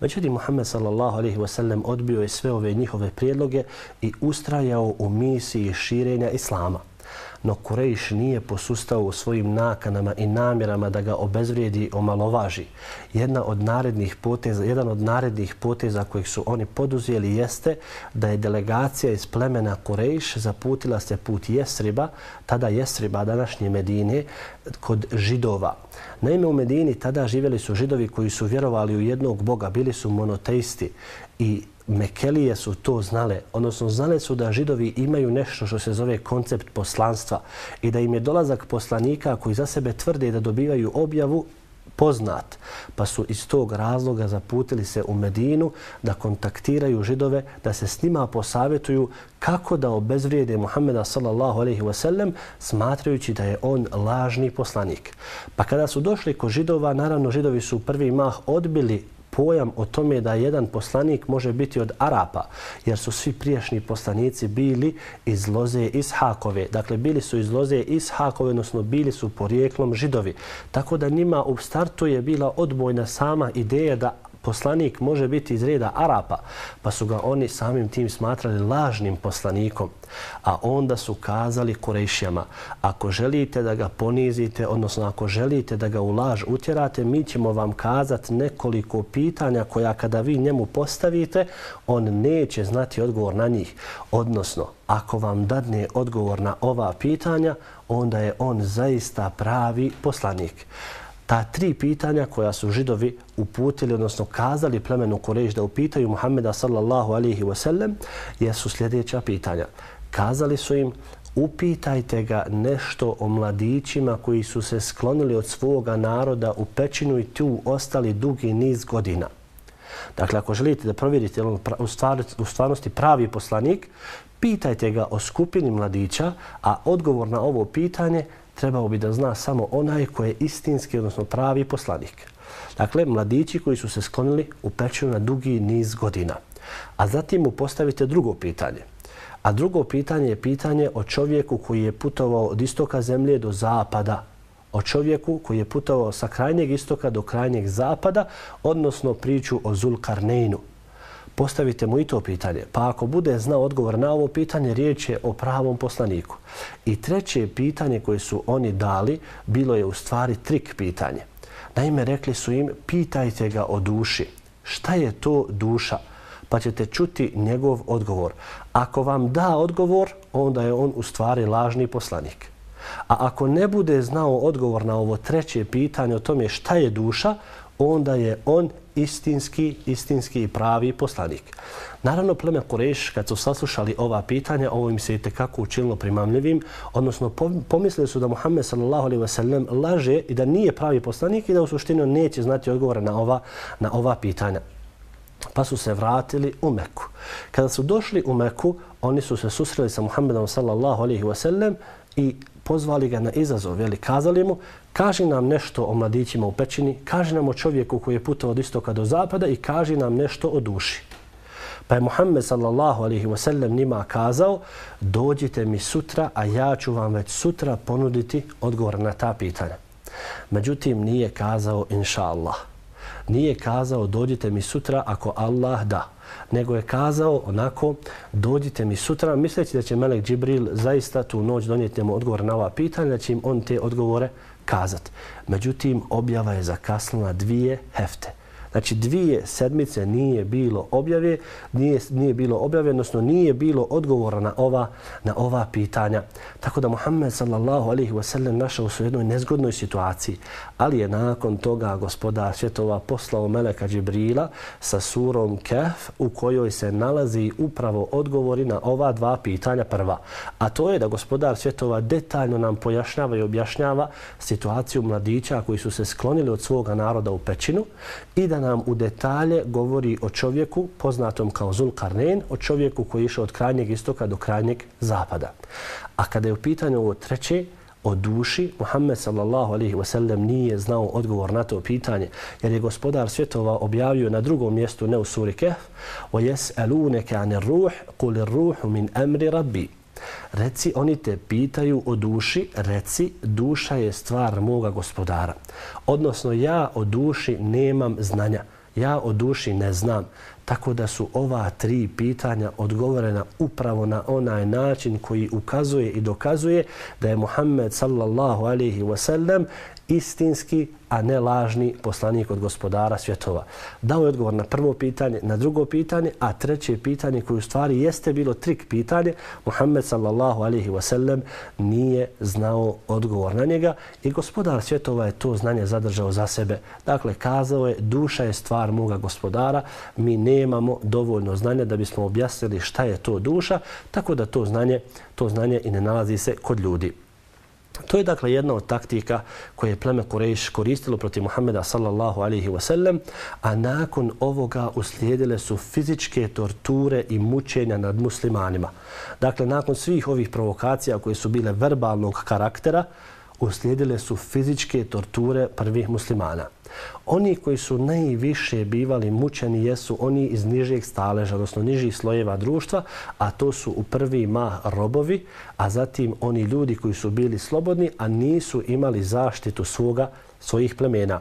Međutim, Muhammed sallallahu alaihi wa odbio je sve ove njihove prijedloge i ustrajao u misiji širenja Islama no Kurejš nije posustao u svojim nakanama i namjerama da ga obezvrijedi i omalovaži. Jedna od narednih poteza, jedan od narednih poteza kojih su oni poduzijeli jeste da je delegacija iz plemena Kurejš zaputila se put Jesriba, tada Jesriba, današnje Medine, kod židova. Naime, u Medini tada živjeli su židovi koji su vjerovali u jednog Boga, bili su monoteisti i Mekelije su to znale, odnosno znale su da židovi imaju nešto što se zove koncept poslanstva i da im je dolazak poslanika koji za sebe tvrde da dobivaju objavu poznat, pa su iz tog razloga zaputili se u Medinu da kontaktiraju židove, da se s njima posavjetuju kako da obezvrijede Muhammeda sallallahu alaihi wasallam smatrajući da je on lažni poslanik. Pa kada su došli kod židova, naravno židovi su prvi mah odbili pojam o tome da jedan poslanik može biti od Arapa, jer su svi prijašnji poslanici bili iz loze Ishakove. Dakle, bili su iz loze Ishakove, odnosno bili su porijeklom židovi. Tako da njima u startu je bila odbojna sama ideja da poslanik može biti iz reda Arapa, pa su ga oni samim tim smatrali lažnim poslanikom. A onda su kazali Kurejšijama, ako želite da ga ponizite, odnosno ako želite da ga u laž utjerate, mi ćemo vam kazati nekoliko pitanja koja kada vi njemu postavite, on neće znati odgovor na njih. Odnosno, ako vam dadne odgovor na ova pitanja, onda je on zaista pravi poslanik ta tri pitanja koja su židovi uputili, odnosno kazali plemenu Kureš da upitaju Muhammeda sallallahu alihi wasallam, jesu sljedeća pitanja. Kazali su im, upitajte ga nešto o mladićima koji su se sklonili od svoga naroda u pećinu i tu ostali dugi niz godina. Dakle, ako želite da provjerite on u stvarnosti pravi poslanik, pitajte ga o skupini mladića, a odgovor na ovo pitanje trebao bi da zna samo onaj koji je istinski, odnosno pravi poslanik. Dakle, mladići koji su se sklonili u pećinu na dugi niz godina. A zatim mu postavite drugo pitanje. A drugo pitanje je pitanje o čovjeku koji je putovao od istoka zemlje do zapada. O čovjeku koji je putovao sa krajnjeg istoka do krajnjeg zapada, odnosno priču o Zulkarneinu postavite mu i to pitanje. Pa ako bude znao odgovor na ovo pitanje, riječ je o pravom poslaniku. I treće pitanje koje su oni dali, bilo je u stvari trik pitanje. Naime, rekli su im, pitajte ga o duši. Šta je to duša? Pa ćete čuti njegov odgovor. Ako vam da odgovor, onda je on u stvari lažni poslanik. A ako ne bude znao odgovor na ovo treće pitanje o tome šta je duša, onda je on istinski, istinski i pravi poslanik. Naravno, pleme Kureš, kad su saslušali ova pitanja, ovo im se i tekako učinilo primamljivim, odnosno pomislili su da Muhammed sallallahu laže i da nije pravi poslanik i da u suštini neće znati odgovore na ova, na ova pitanja. Pa su se vratili u Meku. Kada su došli u Meku, oni su se susreli sa Muhammedom sallallahu alaihi wasallam i pozvali ga na izazov, jeli, kazali mu, kaži nam nešto o mladićima u pećini, kaži nam o čovjeku koji je putao od istoka do zapada i kaži nam nešto o duši. Pa je Muhammed sallallahu alaihi wa sallam njima kazao, dođite mi sutra, a ja ću vam već sutra ponuditi odgovor na ta pitanja. Međutim, nije kazao inša Allah. Nije kazao dođite mi sutra ako Allah da nego je kazao onako, dođite mi sutra, misleći da će Melek Džibril zaista tu noć donijeti mu odgovor na ova pitanja, da će im on te odgovore kazati. Međutim, objava je zakasnila dvije hefte. Znači dvije sedmice nije bilo objave, nije, nije bilo objave, odnosno nije bilo odgovora na ova, na ova pitanja. Tako da Muhammed sallallahu alaihi wasallam našao se u jednoj nezgodnoj situaciji, ali je nakon toga gospodar svjetova poslao Meleka Džibrila sa surom Kef u kojoj se nalazi upravo odgovori na ova dva pitanja prva. A to je da gospodar svjetova detaljno nam pojašnjava i objašnjava situaciju mladića koji su se sklonili od svoga naroda u pećinu i da nam u detalje govori o čovjeku poznatom kao Zulkarnein, o čovjeku koji je išao od krajnjeg istoka do krajnjeg zapada. A kada je u pitanju ovo treće, o duši, Muhammed sallallahu alaihi wa sallam nije znao odgovor na to pitanje, jer je gospodar svjetova objavio na drugom mjestu, ne u suri Kehf, وَيَسْأَلُونَكَ عَنِ الرُّوحِ قُلِ الرُّوحُ مِنْ أَمْرِ رَبِّي Reci, oni te pitaju o duši, reci, duša je stvar moga gospodara. Odnosno, ja o duši nemam znanja. Ja o duši ne znam. Tako da su ova tri pitanja odgovorena upravo na onaj način koji ukazuje i dokazuje da je Muhammed sallallahu alaihi wasallam istinski, a ne lažni poslanik od gospodara svjetova. Dao je odgovor na prvo pitanje, na drugo pitanje, a treće pitanje koje u stvari jeste bilo trik pitanje, Muhammed sallallahu alaihi wasallam nije znao odgovor na njega i gospodar svjetova je to znanje zadržao za sebe. Dakle, kazao je, duša je stvar moga gospodara, mi nemamo dovoljno znanja da bismo objasnili šta je to duša, tako da to znanje, to znanje i ne nalazi se kod ljudi. To je dakle jedna od taktika koje je pleme Kurejš koristilo protiv Muhammeda sallallahu alaihi wasallam, a nakon ovoga uslijedile su fizičke torture i mučenja nad muslimanima. Dakle, nakon svih ovih provokacija koje su bile verbalnog karaktera, uslijedile su fizičke torture prvih muslimana. Oni koji su najviše bivali mučeni jesu oni iz nižeg staleža, odnosno nižih slojeva društva, a to su u prvi mah robovi, a zatim oni ljudi koji su bili slobodni, a nisu imali zaštitu svoga svojih plemena.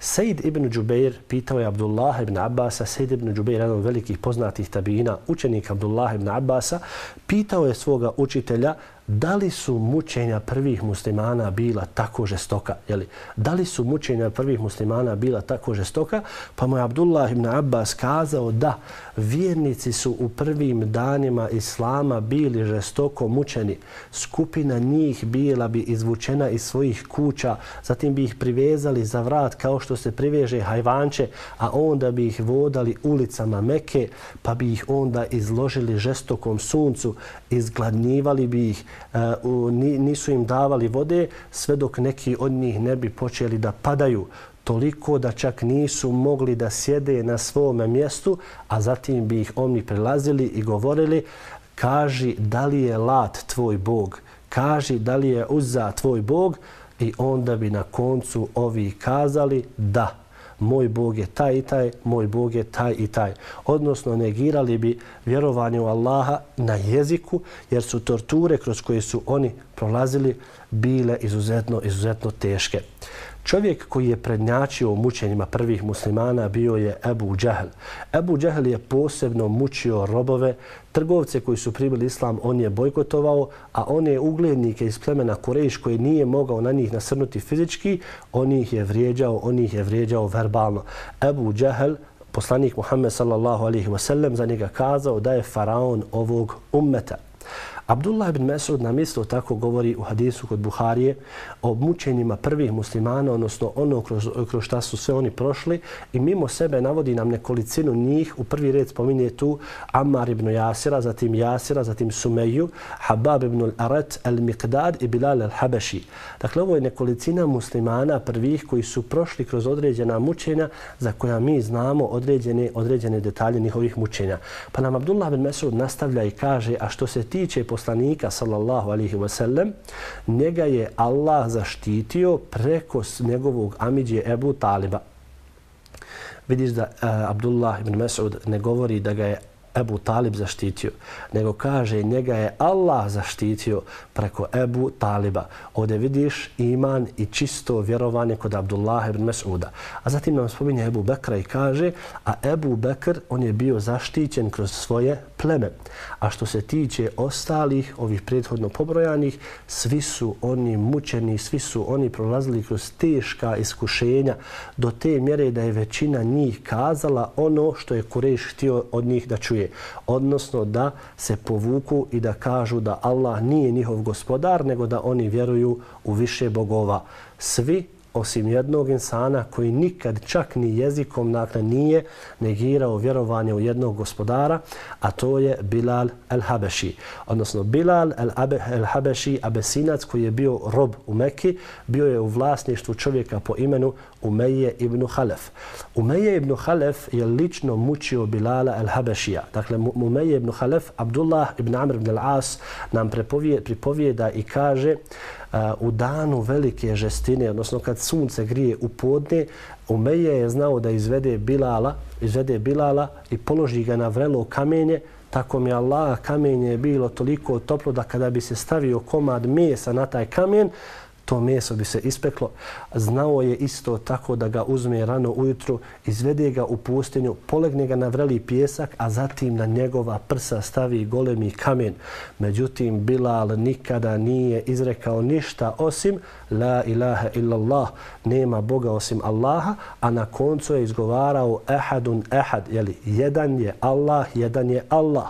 Sejid ibn Đubeir pitao je Abdullah ibn Abbasa, Sejid ibn Đubeir, jedan od velikih poznatih tabina, učenik Abdullah ibn Abbasa, pitao je svoga učitelja da li su mučenja prvih muslimana bila tako žestoka? Jeli, da li su mučenja prvih muslimana bila tako žestoka? Pa mu je Abdullah ibn Abbas kazao da vjernici su u prvim danima Islama bili žestoko mučeni. Skupina njih bila bi izvučena iz svojih kuća, zatim bi ih privezali za vrat kao što se priveže hajvanče, a onda bi ih vodali ulicama Meke, pa bi ih onda izložili žestokom suncu, izgladnjivali bi ih, e, nisu im davali vode sve dok neki od njih ne bi počeli da padaju toliko da čak nisu mogli da sjede na svom mjestu, a zatim bi ih oni prelazili i govorili kaži da li je lat tvoj bog, kaži da li je uzza tvoj bog i onda bi na koncu ovi kazali da moj Bog je taj i taj, moj Bog je taj i taj. Odnosno negirali bi vjerovanje u Allaha na jeziku jer su torture kroz koje su oni prolazili bile izuzetno, izuzetno teške. Čovjek koji je prednjačio u mučenjima prvih muslimana bio je Ebu Džahl. Ebu Džahl je posebno mučio robove, trgovce koji su primili islam, on je bojkotovao, a one uglednike iz plemena Kurejš koji nije mogao na njih nasrnuti fizički, on ih je vrijeđao, on ih je vrijeđao verbalno. Ebu Džahl poslanik Muhammed sallallahu alaihi wa sallam, za njega kazao da je faraon ovog ummeta. Abdullah ibn Mesud nam isto tako govori u hadisu kod Buharije o mučenjima prvih muslimana, odnosno ono kroz, kroz šta su sve oni prošli i mimo sebe navodi nam nekolicinu njih. U prvi red spominje tu Ammar ibn Jasira, zatim Jasira, zatim Sumeju, Habab ibn al-Aret, al-Miqdad i Bilal al-Habashi. Dakle, ovo je nekolicina muslimana prvih koji su prošli kroz određena mučenja za koja mi znamo određene, određene detalje njihovih mučenja. Pa nam Abdullah ibn Mesud nastavlja i kaže, a što se tiče poslanika sallallahu alaihi wa sallam, njega je Allah zaštitio preko njegovog amidje Ebu Taliba. Vidiš da uh, Abdullah ibn Mas'ud ne govori da ga je Ebu Talib zaštitio, nego kaže njega je Allah zaštitio preko Ebu Taliba. Ovdje vidiš iman i čisto vjerovanje kod Abdullah ibn Mas'uda. A zatim nam spominje Ebu Bekra i kaže, a Ebu Bekr, on je bio zaštićen kroz svoje pleme. A što se tiče ostalih, ovih prethodno pobrojanih, svi su oni mučeni, svi su oni prolazili kroz teška iskušenja do te mjere da je većina njih kazala ono što je Kureš htio od njih da čuje. Odnosno da se povuku i da kažu da Allah nije njihov gospodar, nego da oni vjeruju u više bogova. Svi osim jednog insana koji nikad čak ni jezikom dakle, nije negirao vjerovanje u jednog gospodara, a to je Bilal el-Habeši. Odnosno Bilal el-Habeši, abesinac koji je bio rob u Mekki, bio je u vlasništvu čovjeka po imenu Umeje ibn Halef. Umeje ibn Halef je lično mučio Bilala el-Habešija. Dakle, Umeje ibn Halef, Abdullah ibn Amr ibn al-As nam pripovijeda i kaže u danu velike žestine, odnosno kad sunce grije u podne, Umeje je znao da izvede Bilala, izvede Bilala i položi ga na vrelo kamenje, tako mi Allah kamenje je bilo toliko toplo da kada bi se stavio komad mesa na taj kamen, to meso bi se ispeklo. Znao je isto tako da ga uzme rano ujutru, izvede ga u pustinju, polegne ga na vreli pjesak, a zatim na njegova prsa stavi golemi kamen. Međutim, Bilal nikada nije izrekao ništa osim La ilaha illallah, nema Boga osim Allaha, a na koncu je izgovarao Ehadun Ehad, jeli, jedan je Allah, jedan je Allah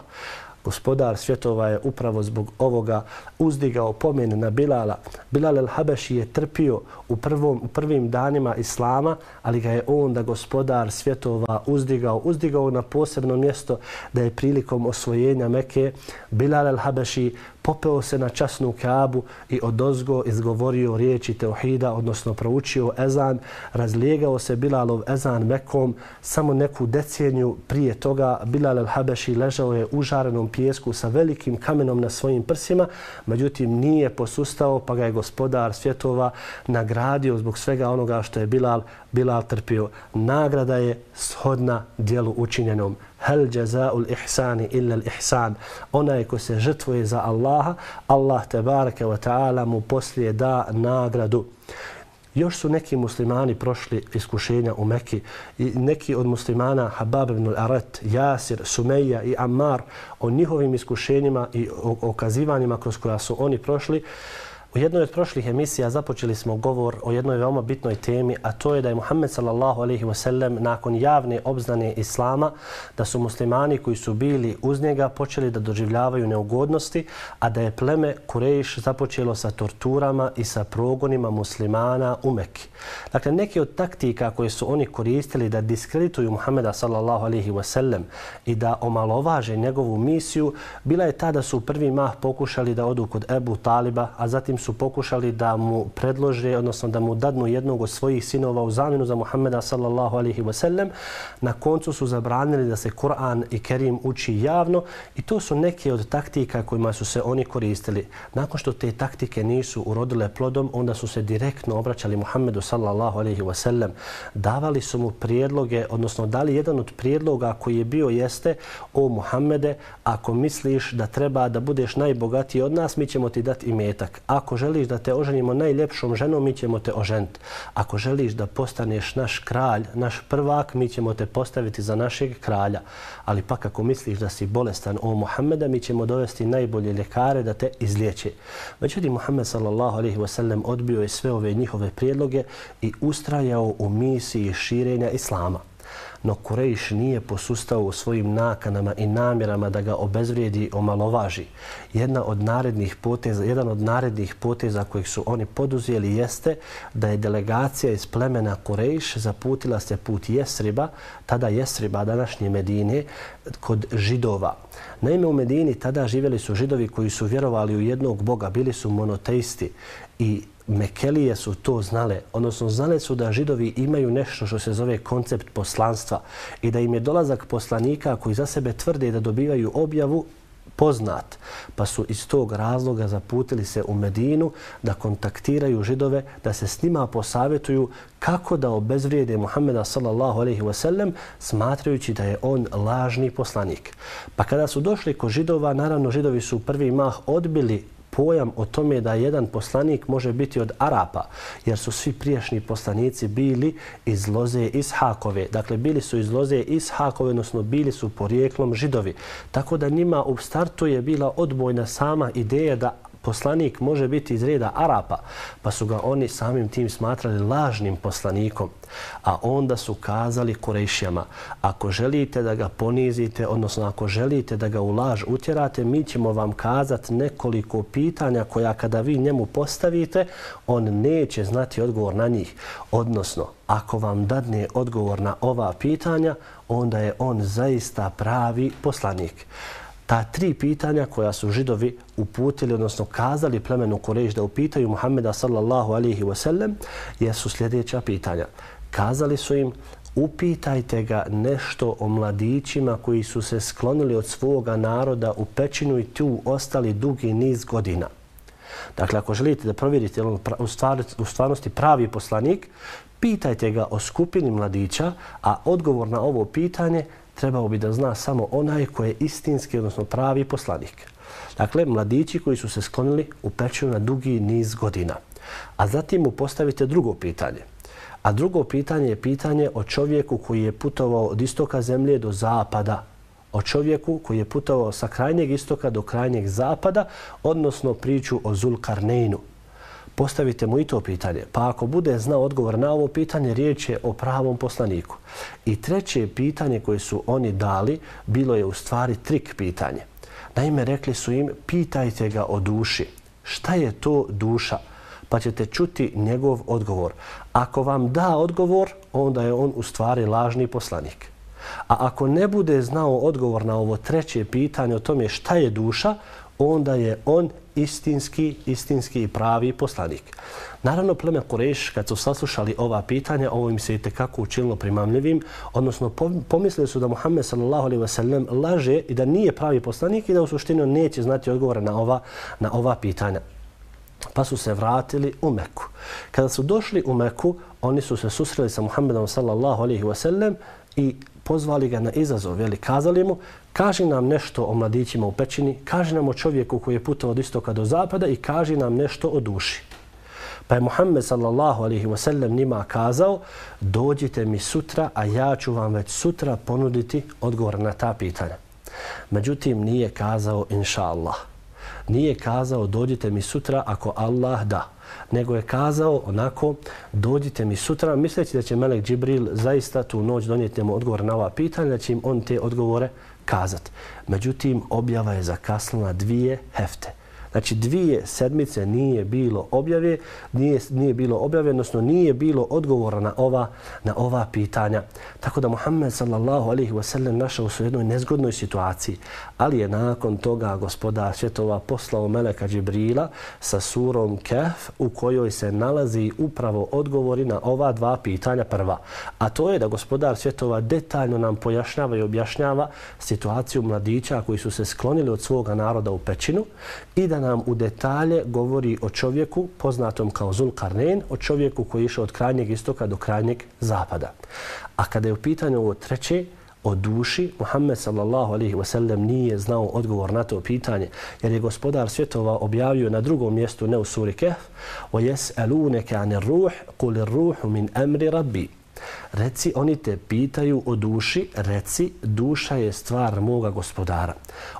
gospodar svjetova je upravo zbog ovoga uzdigao pomen na Bilala. Bilal el-Habeši je trpio u, prvom, u prvim danima Islama, ali ga je onda gospodar svjetova uzdigao. Uzdigao na posebno mjesto da je prilikom osvojenja Meke Bilal el-Habeši popeo se na časnu kabu i odozgo izgovorio riječi Teohida, odnosno proučio ezan, razlijegao se Bilalov ezan Mekom, samo neku deceniju prije toga. Bilal al-Habeši ležao je u žarenom pjesku sa velikim kamenom na svojim prsima, međutim nije posustao pa ga je gospodar svjetova nagradio zbog svega onoga što je Bilal, Bilal trpio. Nagrada je shodna dijelu učinjenom hel jazaul ihsani illa ihsan onaj ko se žrtvuje za Allaha Allah te bareke ve taala mu poslije da nagradu Još su neki muslimani prošli iskušenja u Mekki. I neki od muslimana, Habab ibn al-Arat, Jasir, Sumeja i Ammar, o njihovim iskušenjima i okazivanjima kroz koja su oni prošli, U jednoj od prošlih emisija započeli smo govor o jednoj veoma bitnoj temi, a to je da je Muhammed sallallahu alejhi ve sellem nakon javne obznane Islama, da su muslimani koji su bili uz njega počeli da doživljavaju neugodnosti, a da je pleme Kurejš započelo sa torturama i sa progonima muslimana u Mekki. Dakle, neke od taktika koje su oni koristili da diskredituju Muhammeda sallallahu alejhi ve sellem i da omalovaže njegovu misiju, bila je ta da su prvi mah pokušali da odu kod Ebu Taliba, a zatim su pokušali da mu predlože, odnosno da mu dadnu jednog od svojih sinova u zamjenu za Muhammeda sallallahu alaihi wa sallam. Na koncu su zabranili da se Kur'an i Kerim uči javno i to su neke od taktika kojima su se oni koristili. Nakon što te taktike nisu urodile plodom, onda su se direktno obraćali Muhammedu sallallahu alaihi wa sallam. Davali su mu prijedloge, odnosno dali jedan od prijedloga koji je bio jeste o Muhammede, ako misliš da treba da budeš najbogatiji od nas, mi ćemo ti dati imetak. Ako ako želiš da te oženimo najljepšom ženom, mi ćemo te oženiti. Ako želiš da postaneš naš kralj, naš prvak, mi ćemo te postaviti za našeg kralja. Ali pa ako misliš da si bolestan o Muhammeda, mi ćemo dovesti najbolje ljekare da te izliječe. Međutim, Muhammed sallallahu alaihi wasallam odbio je sve ove njihove prijedloge i ustrajao u misiji širenja Islama no Kurejš nije posustao u svojim nakanama i namjerama da ga obezvrijedi i omalovaži. Jedna od narednih poteza, jedan od narednih poteza kojih su oni poduzijeli jeste da je delegacija iz plemena Kurejš zaputila se put Jesriba, tada Jesriba, današnje Medine, kod židova. Naime, u Medini tada živjeli su židovi koji su vjerovali u jednog Boga, bili su monoteisti i Mekelije su to znale, odnosno znale su da židovi imaju nešto što se zove koncept poslanstva i da im je dolazak poslanika koji za sebe tvrde da dobivaju objavu poznat, pa su iz tog razloga zaputili se u Medinu da kontaktiraju židove, da se s njima posavjetuju kako da obezvrijede Muhammeda sallallahu alaihi wasallam smatrajući da je on lažni poslanik. Pa kada su došli kod židova, naravno židovi su prvi mah odbili pojam o tome da jedan poslanik može biti od Arapa, jer su svi prijašnji poslanici bili iz loze Ishakove. Dakle, bili su iz loze Ishakove, odnosno bili su porijeklom židovi. Tako da njima u startu je bila odbojna sama ideja da poslanik može biti iz reda Arapa, pa su ga oni samim tim smatrali lažnim poslanikom. A onda su kazali Kurejšijama, ako želite da ga ponizite, odnosno ako želite da ga u laž utjerate, mi ćemo vam kazati nekoliko pitanja koja kada vi njemu postavite, on neće znati odgovor na njih. Odnosno, ako vam dadne odgovor na ova pitanja, onda je on zaista pravi poslanik ta tri pitanja koja su židovi uputili, odnosno kazali plemenu Kureš da upitaju Muhammeda sallallahu alihi wasallam, jesu sljedeća pitanja. Kazali su im, upitajte ga nešto o mladićima koji su se sklonili od svoga naroda u pećinu i tu ostali dugi niz godina. Dakle, ako želite da provjerite u stvarnosti pravi poslanik, pitajte ga o skupini mladića, a odgovor na ovo pitanje trebao bi da zna samo onaj koji je istinski, odnosno pravi poslanik. Dakle, mladići koji su se sklonili u pećinu na dugi niz godina. A zatim mu postavite drugo pitanje. A drugo pitanje je pitanje o čovjeku koji je putovao od istoka zemlje do zapada. O čovjeku koji je putovao sa krajnjeg istoka do krajnjeg zapada, odnosno priču o Zulkarneinu postavite mu i to pitanje. Pa ako bude znao odgovor na ovo pitanje, riječ je o pravom poslaniku. I treće pitanje koje su oni dali, bilo je u stvari trik pitanje. Naime, rekli su im, pitajte ga o duši. Šta je to duša? Pa ćete čuti njegov odgovor. Ako vam da odgovor, onda je on u stvari lažni poslanik. A ako ne bude znao odgovor na ovo treće pitanje o tome šta je duša, onda je on istinski, istinski i pravi poslanik. Naravno, pleme Kureš, kad su saslušali ova pitanja, ovo im se i tekako učinilo primamljivim, odnosno pomislili su da Muhammed sallallahu laže i da nije pravi poslanik i da u suštini on neće znati odgovore na ova, na ova pitanja. Pa su se vratili u Meku. Kada su došli u Meku, oni su se susreli sa Muhammedom sallallahu alaihi wasallam i pozvali ga na izazov, jeli, kazali mu, kaži nam nešto o mladićima u pećini, kaži nam o čovjeku koji je putao od istoka do zapada i kaži nam nešto o duši. Pa je Muhammed sallallahu alaihi wa sallam njima kazao, dođite mi sutra, a ja ću vam već sutra ponuditi odgovor na ta pitanja. Međutim, nije kazao inša Allah. Nije kazao dođite mi sutra ako Allah da nego je kazao onako, dođite mi sutra, misleći da će Melek Džibril zaista tu noć donijeti mu odgovor na ova pitanja, da će im on te odgovore kazati. Međutim, objava je zakasnila dvije hefte. Znači dvije sedmice nije bilo objave, nije, nije bilo objave, odnosno nije bilo odgovora na ova, na ova pitanja. Tako da Muhammed sallallahu alaihi wasallam našao se u jednoj nezgodnoj situaciji, ali je nakon toga gospoda svjetova poslao Meleka Džibrila sa surom Kef u kojoj se nalazi upravo odgovori na ova dva pitanja prva. A to je da gospodar svjetova detaljno nam pojašnjava i objašnjava situaciju mladića koji su se sklonili od svoga naroda u pećinu i da nam u detalje govori o čovjeku poznatom kao Zulkarnein, o čovjeku koji je išao od krajnjeg istoka do krajnjeg zapada. A kada je u pitanju ovo treće, o duši, Muhammed sallallahu alaihi wa sallam nije znao odgovor na to pitanje, jer je gospodar svjetova objavio na drugom mjestu, ne u suri Kehf, وَيَسْأَلُونَكَ عَنِ الرُّوحِ قُلِ الرُّوحُ مِنْ أَمْرِ رَبِّي Reci, oni te pitaju o duši, reci, duša je stvar moga gospodara.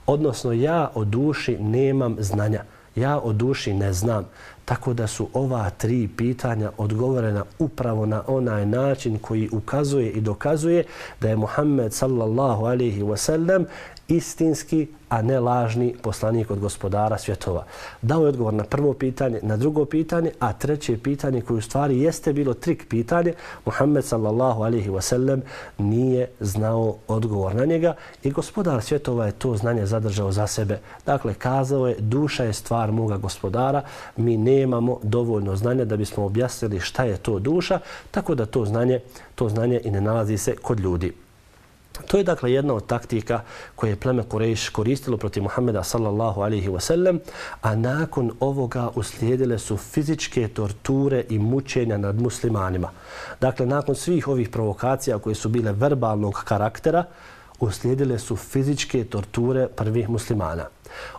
Odnosno, ja o duši nemam znanja. Ja o duši ne znam. Tako da su ova tri pitanja odgovorena upravo na onaj način koji ukazuje i dokazuje da je Muhammed sallallahu alaihi wasallam istinski, a ne lažni poslanik od gospodara svjetova. Dao je odgovor na prvo pitanje, na drugo pitanje, a treće pitanje koje u stvari jeste bilo trik pitanje, Muhammed sallallahu alaihi wasallam nije znao odgovor na njega i gospodar svjetova je to znanje zadržao za sebe. Dakle, kazao je, duša je stvar moga gospodara, mi nemamo dovoljno znanja da bismo objasnili šta je to duša, tako da to znanje, to znanje i ne nalazi se kod ljudi. To je dakle jedna od taktika koje je pleme Kurejš koristilo protiv Muhammeda sallallahu alaihi wa sallam, a nakon ovoga uslijedile su fizičke torture i mučenja nad muslimanima. Dakle, nakon svih ovih provokacija koje su bile verbalnog karaktera, uslijedile su fizičke torture prvih muslimana.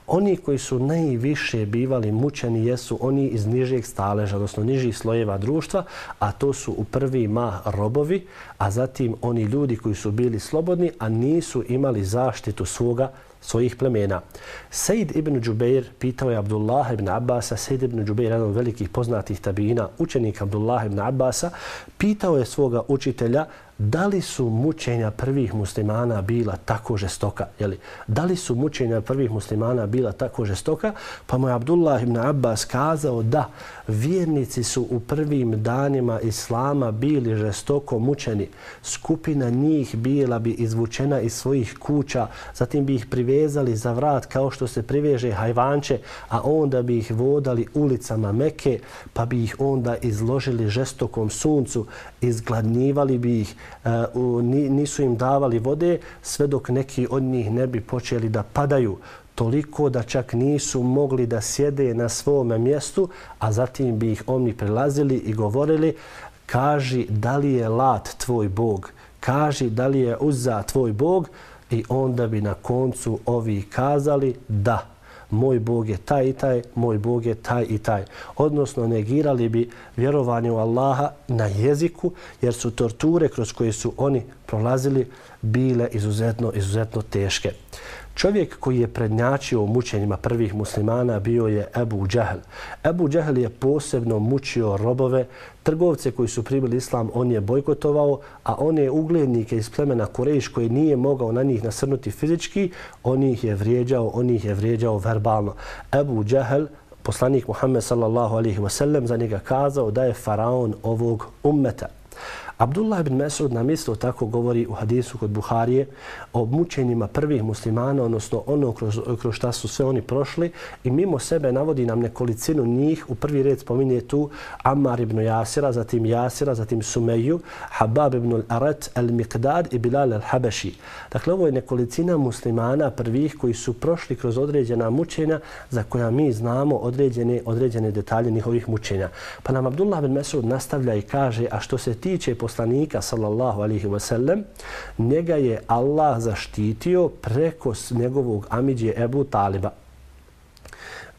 Oni koji su najviše bivali mučeni jesu oni iz nižeg staleža, odnosno nižih slojeva društva, a to su u prvi mah robovi, a zatim oni ljudi koji su bili slobodni, a nisu imali zaštitu svoga svojih plemena. Sejid ibn Đubeir pitao je Abdullah ibn Abbasa, Sejid ibn Đubeir, jedan od velikih poznatih tabina, učenik Abdullah ibn Abbasa, pitao je svoga učitelja da li su mučenja prvih muslimana bila tako žestoka? Jeli, da li su mučenja prvih muslimana bila tako žestoka? Pa mu je Abdullah ibn Abbas kazao da vjernici su u prvim danima Islama bili žestoko mučeni. Skupina njih bila bi izvučena iz svojih kuća, zatim bi ih privezali za vrat kao što se priveže hajvanče, a onda bi ih vodali ulicama Meke, pa bi ih onda izložili žestokom suncu, izgladnjivali bi ih, e, nisu im davali vode sve dok neki od njih ne bi počeli da padaju toliko da čak nisu mogli da sjede na svom mjestu, a zatim bi ih oni prelazili i govorili kaži da li je lat tvoj bog, kaži da li je uzza tvoj bog i onda bi na koncu ovi kazali da moj Bog je taj i taj, moj Bog je taj i taj. Odnosno negirali bi vjerovanje u Allaha na jeziku jer su torture kroz koje su oni prolazili bile izuzetno, izuzetno teške. Čovjek koji je prednjačio u mučenjima prvih muslimana bio je Ebu Džahl. Ebu Džahl je posebno mučio robove, trgovce koji su primili islam, on je bojkotovao, a one uglednike iz plemena Kurejš koji nije mogao na njih nasrnuti fizički, on ih je vrijeđao, on ih je vrijeđao verbalno. Ebu Džahl poslanik Muhammed sallallahu alaihi wasallam za njega kazao da je faraon ovog ummeta. Abdullah ibn Mesud nam isto tako govori u hadisu kod Buharije o mučenjima prvih muslimana, odnosno ono kroz, kroz šta su sve oni prošli i mimo sebe navodi nam nekolicinu njih. U prvi red spominje tu Ammar ibn Jasira, zatim Jasira, zatim Sumeju, Habab ibn al-Arat, al-Miqdad i Bilal al-Habashi. Dakle, ovo je nekolicina muslimana prvih koji su prošli kroz određena mučenja za koja mi znamo određene, određene detalje njihovih mučenja. Pa nam Abdullah ibn Mesud nastavlja i kaže, a što se tiče poslanika sallallahu alaihi wa sallam, njega je Allah zaštitio preko njegovog amidje Ebu Taliba.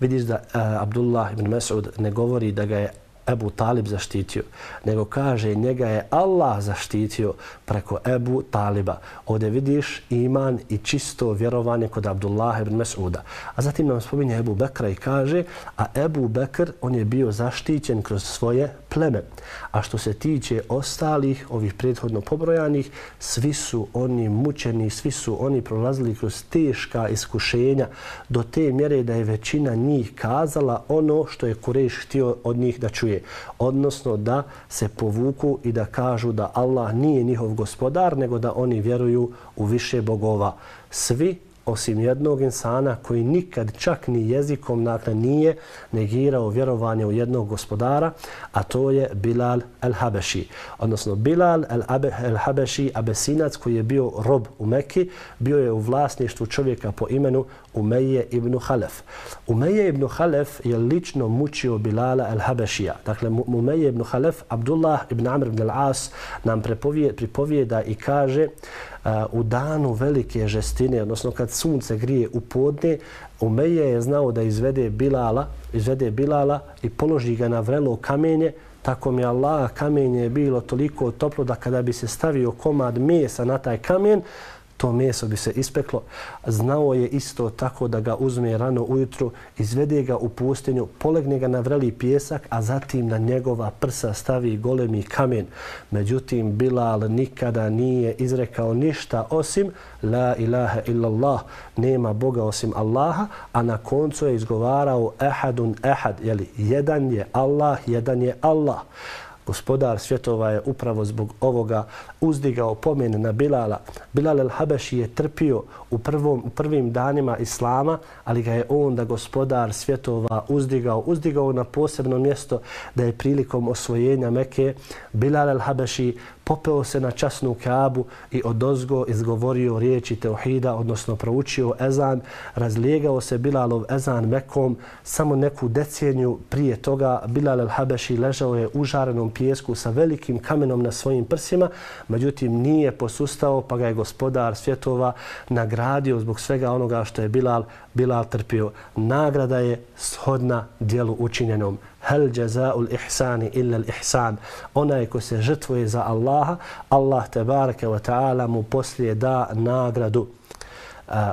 Vidiš da uh, Abdullah ibn Mas'ud ne govori da ga je Ebu Talib zaštitio, nego kaže njega je Allah zaštitio preko Ebu Taliba. Ovdje vidiš iman i čisto vjerovanje kod Abdullah ibn Mas'uda. A zatim nam spominje Ebu Bekra i kaže, a Ebu Bekr, on je bio zaštićen kroz svoje pleme. A što se tiče ostalih, ovih prethodno pobrojanih, svi su oni mučeni, svi su oni prolazili kroz teška iskušenja do te mjere da je većina njih kazala ono što je Kureš htio od njih da čuje. Odnosno da se povuku i da kažu da Allah nije njihov gospodar, nego da oni vjeruju u više bogova. Svi osim jednog insana koji nikad čak ni jezikom dakle, nije negirao vjerovanje u jednog gospodara, a to je Bilal el-Habeši. Odnosno Bilal el-Habeši, abesinac koji je bio rob u Mekki, bio je u vlasništvu čovjeka po imenu Umeje ibn Halef. Umeje ibn Halef je lično mučio Bilala el-Habešija. Dakle, Umeje ibn Halef, Abdullah ibn Amr ibn al-As nam pripovijeda i kaže u danu velike žestine, odnosno kad sunce grije u podne, Umeje je znao da izvede Bilala, izvede Bilala i položi ga na vrelo kamenje, tako mi Allah kamenje je bilo toliko toplo da kada bi se stavio komad mesa na taj kamen, to meso bi se ispeklo. Znao je isto tako da ga uzme rano ujutru, izvede ga u pustinju, polegne ga na vreli pjesak, a zatim na njegova prsa stavi golemi kamen. Međutim, Bilal nikada nije izrekao ništa osim La ilaha illallah, nema Boga osim Allaha, a na koncu je izgovarao Ehadun Ehad, jeli jedan je Allah, jedan je Allah gospodar svjetova je upravo zbog ovoga uzdigao pomen na Bilala. Bilal el-Habeši je trpio u, prvom, u prvim danima Islama, ali ga je onda gospodar svjetova uzdigao. Uzdigao na posebno mjesto da je prilikom osvojenja Meke Bilal el-Habeši popeo se na časnu kabu i odozgo izgovorio riječi Teohida, odnosno proučio ezan, razlijegao se Bilalov ezan Mekom, samo neku deceniju prije toga. Bilal el-Habeši ležao je u žarenom pjesku sa velikim kamenom na svojim prsima, međutim nije posustao pa ga je gospodar svjetova nagradio zbog svega onoga što je Bilal, Bilal trpio. Nagrada je shodna dijelu učinjenom hel jazaul ihsani illa ihsan onaj ko se žrtvuje za Allaha Allah te bareke ve taala mu poslije da nagradu.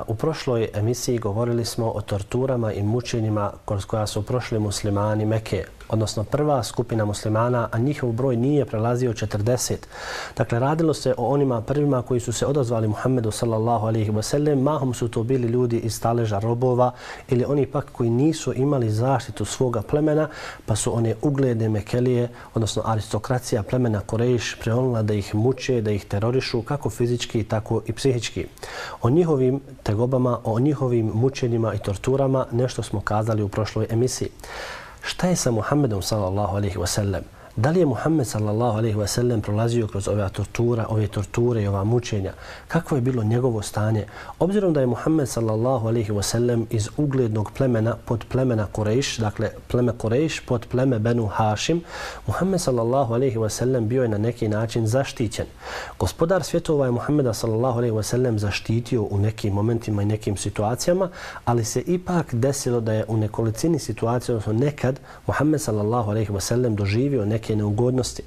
U prošloj emisiji govorili smo o torturama i mučenjima kroz koja su prošli muslimani Mekke odnosno prva skupina muslimana, a njihov broj nije prelazio 40. Dakle, radilo se o onima prvima koji su se odazvali Muhammedu sallallahu alaihi wa sallam. Mahom su to bili ljudi iz staleža robova ili oni pak koji nisu imali zaštitu svoga plemena, pa su one ugledne Mekelije, odnosno aristokracija plemena Korejš, preonila da ih muče, da ih terorišu, kako fizički, tako i psihički. O njihovim tegobama, o njihovim mučenjima i torturama nešto smo kazali u prošloj emisiji. Šta je sa Muhammedom sallallahu alaihi wa sallam? Da li je Muhammed sallallahu alejhi ve sellem prolazio kroz ove tortura, ove torture i ova mučenja? Kakvo je bilo njegovo stanje? Obzirom da je Muhammed sallallahu alejhi ve sellem iz uglednog plemena pod plemena Kurejš, dakle pleme Kurejš pod pleme Benu Hašim, Muhammed sallallahu alejhi ve sellem bio je na neki način zaštićen. Gospodar svjetova je Muhammeda sallallahu alejhi ve sellem zaštitio u nekim momentima i nekim situacijama, ali se ipak desilo da je u nekolicini situacija, odnosno nekad, Muhammed sallallahu alejhi ve sellem doživio neke neugodnosti.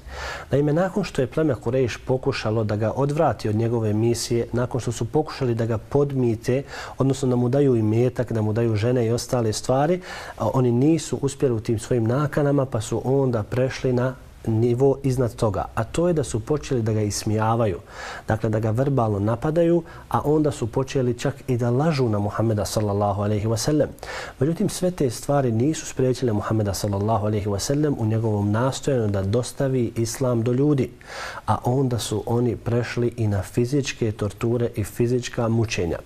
Naime, nakon što je pleme Kurejš pokušalo da ga odvrati od njegove misije, nakon što su pokušali da ga podmite, odnosno da mu daju i metak, da mu daju žene i ostale stvari, oni nisu uspjeli u tim svojim nakanama, pa su onda prešli na nivo iznad toga, a to je da su počeli da ga ismijavaju, dakle da ga verbalno napadaju, a onda su počeli čak i da lažu na Muhammeda sallallahu alaihi wasallam. Međutim, sve te stvari nisu spriječile Muhammeda sallallahu alaihi wasallam u njegovom nastojanju da dostavi islam do ljudi, a onda su oni prešli i na fizičke torture i fizička mučenja.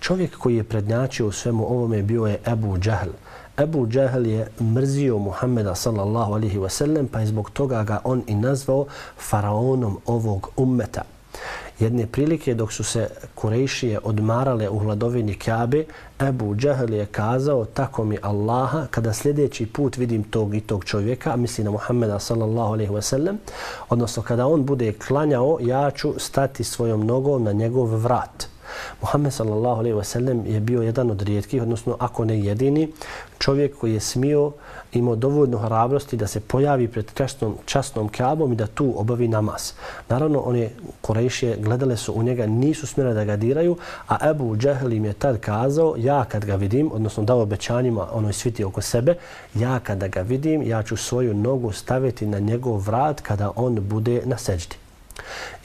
Čovjek koji je prednjačio u svemu ovome bio je Ebu Džahl, Ebu Džahel je mrzio Muhammeda sallallahu alihi wasallam, pa je zbog toga ga on i nazvao faraonom ovog ummeta. Jedne prilike dok su se Kurejšije odmarale u hladovini Kabe, Ebu Džahel je kazao tako mi Allaha kada sljedeći put vidim tog i tog čovjeka, misli na Muhammeda sallallahu alaihi wasallam, odnosno kada on bude klanjao, ja ću stati svojom nogom na njegov vrat. Muhammed sallallahu alejhi ve sellem je bio jedan od rijetkih, odnosno ako ne jedini, čovjek koji je smio imao dovoljno hrabrosti da se pojavi pred časnom, časnom kabom i da tu obavi namaz. Naravno, one korejšije gledale su u njega, nisu smjele da ga diraju, a Ebu Džehl im je tad kazao, ja kad ga vidim, odnosno dao obećanjima onoj sviti oko sebe, ja kada ga vidim, ja ću svoju nogu staviti na njegov vrat kada on bude na seđdi.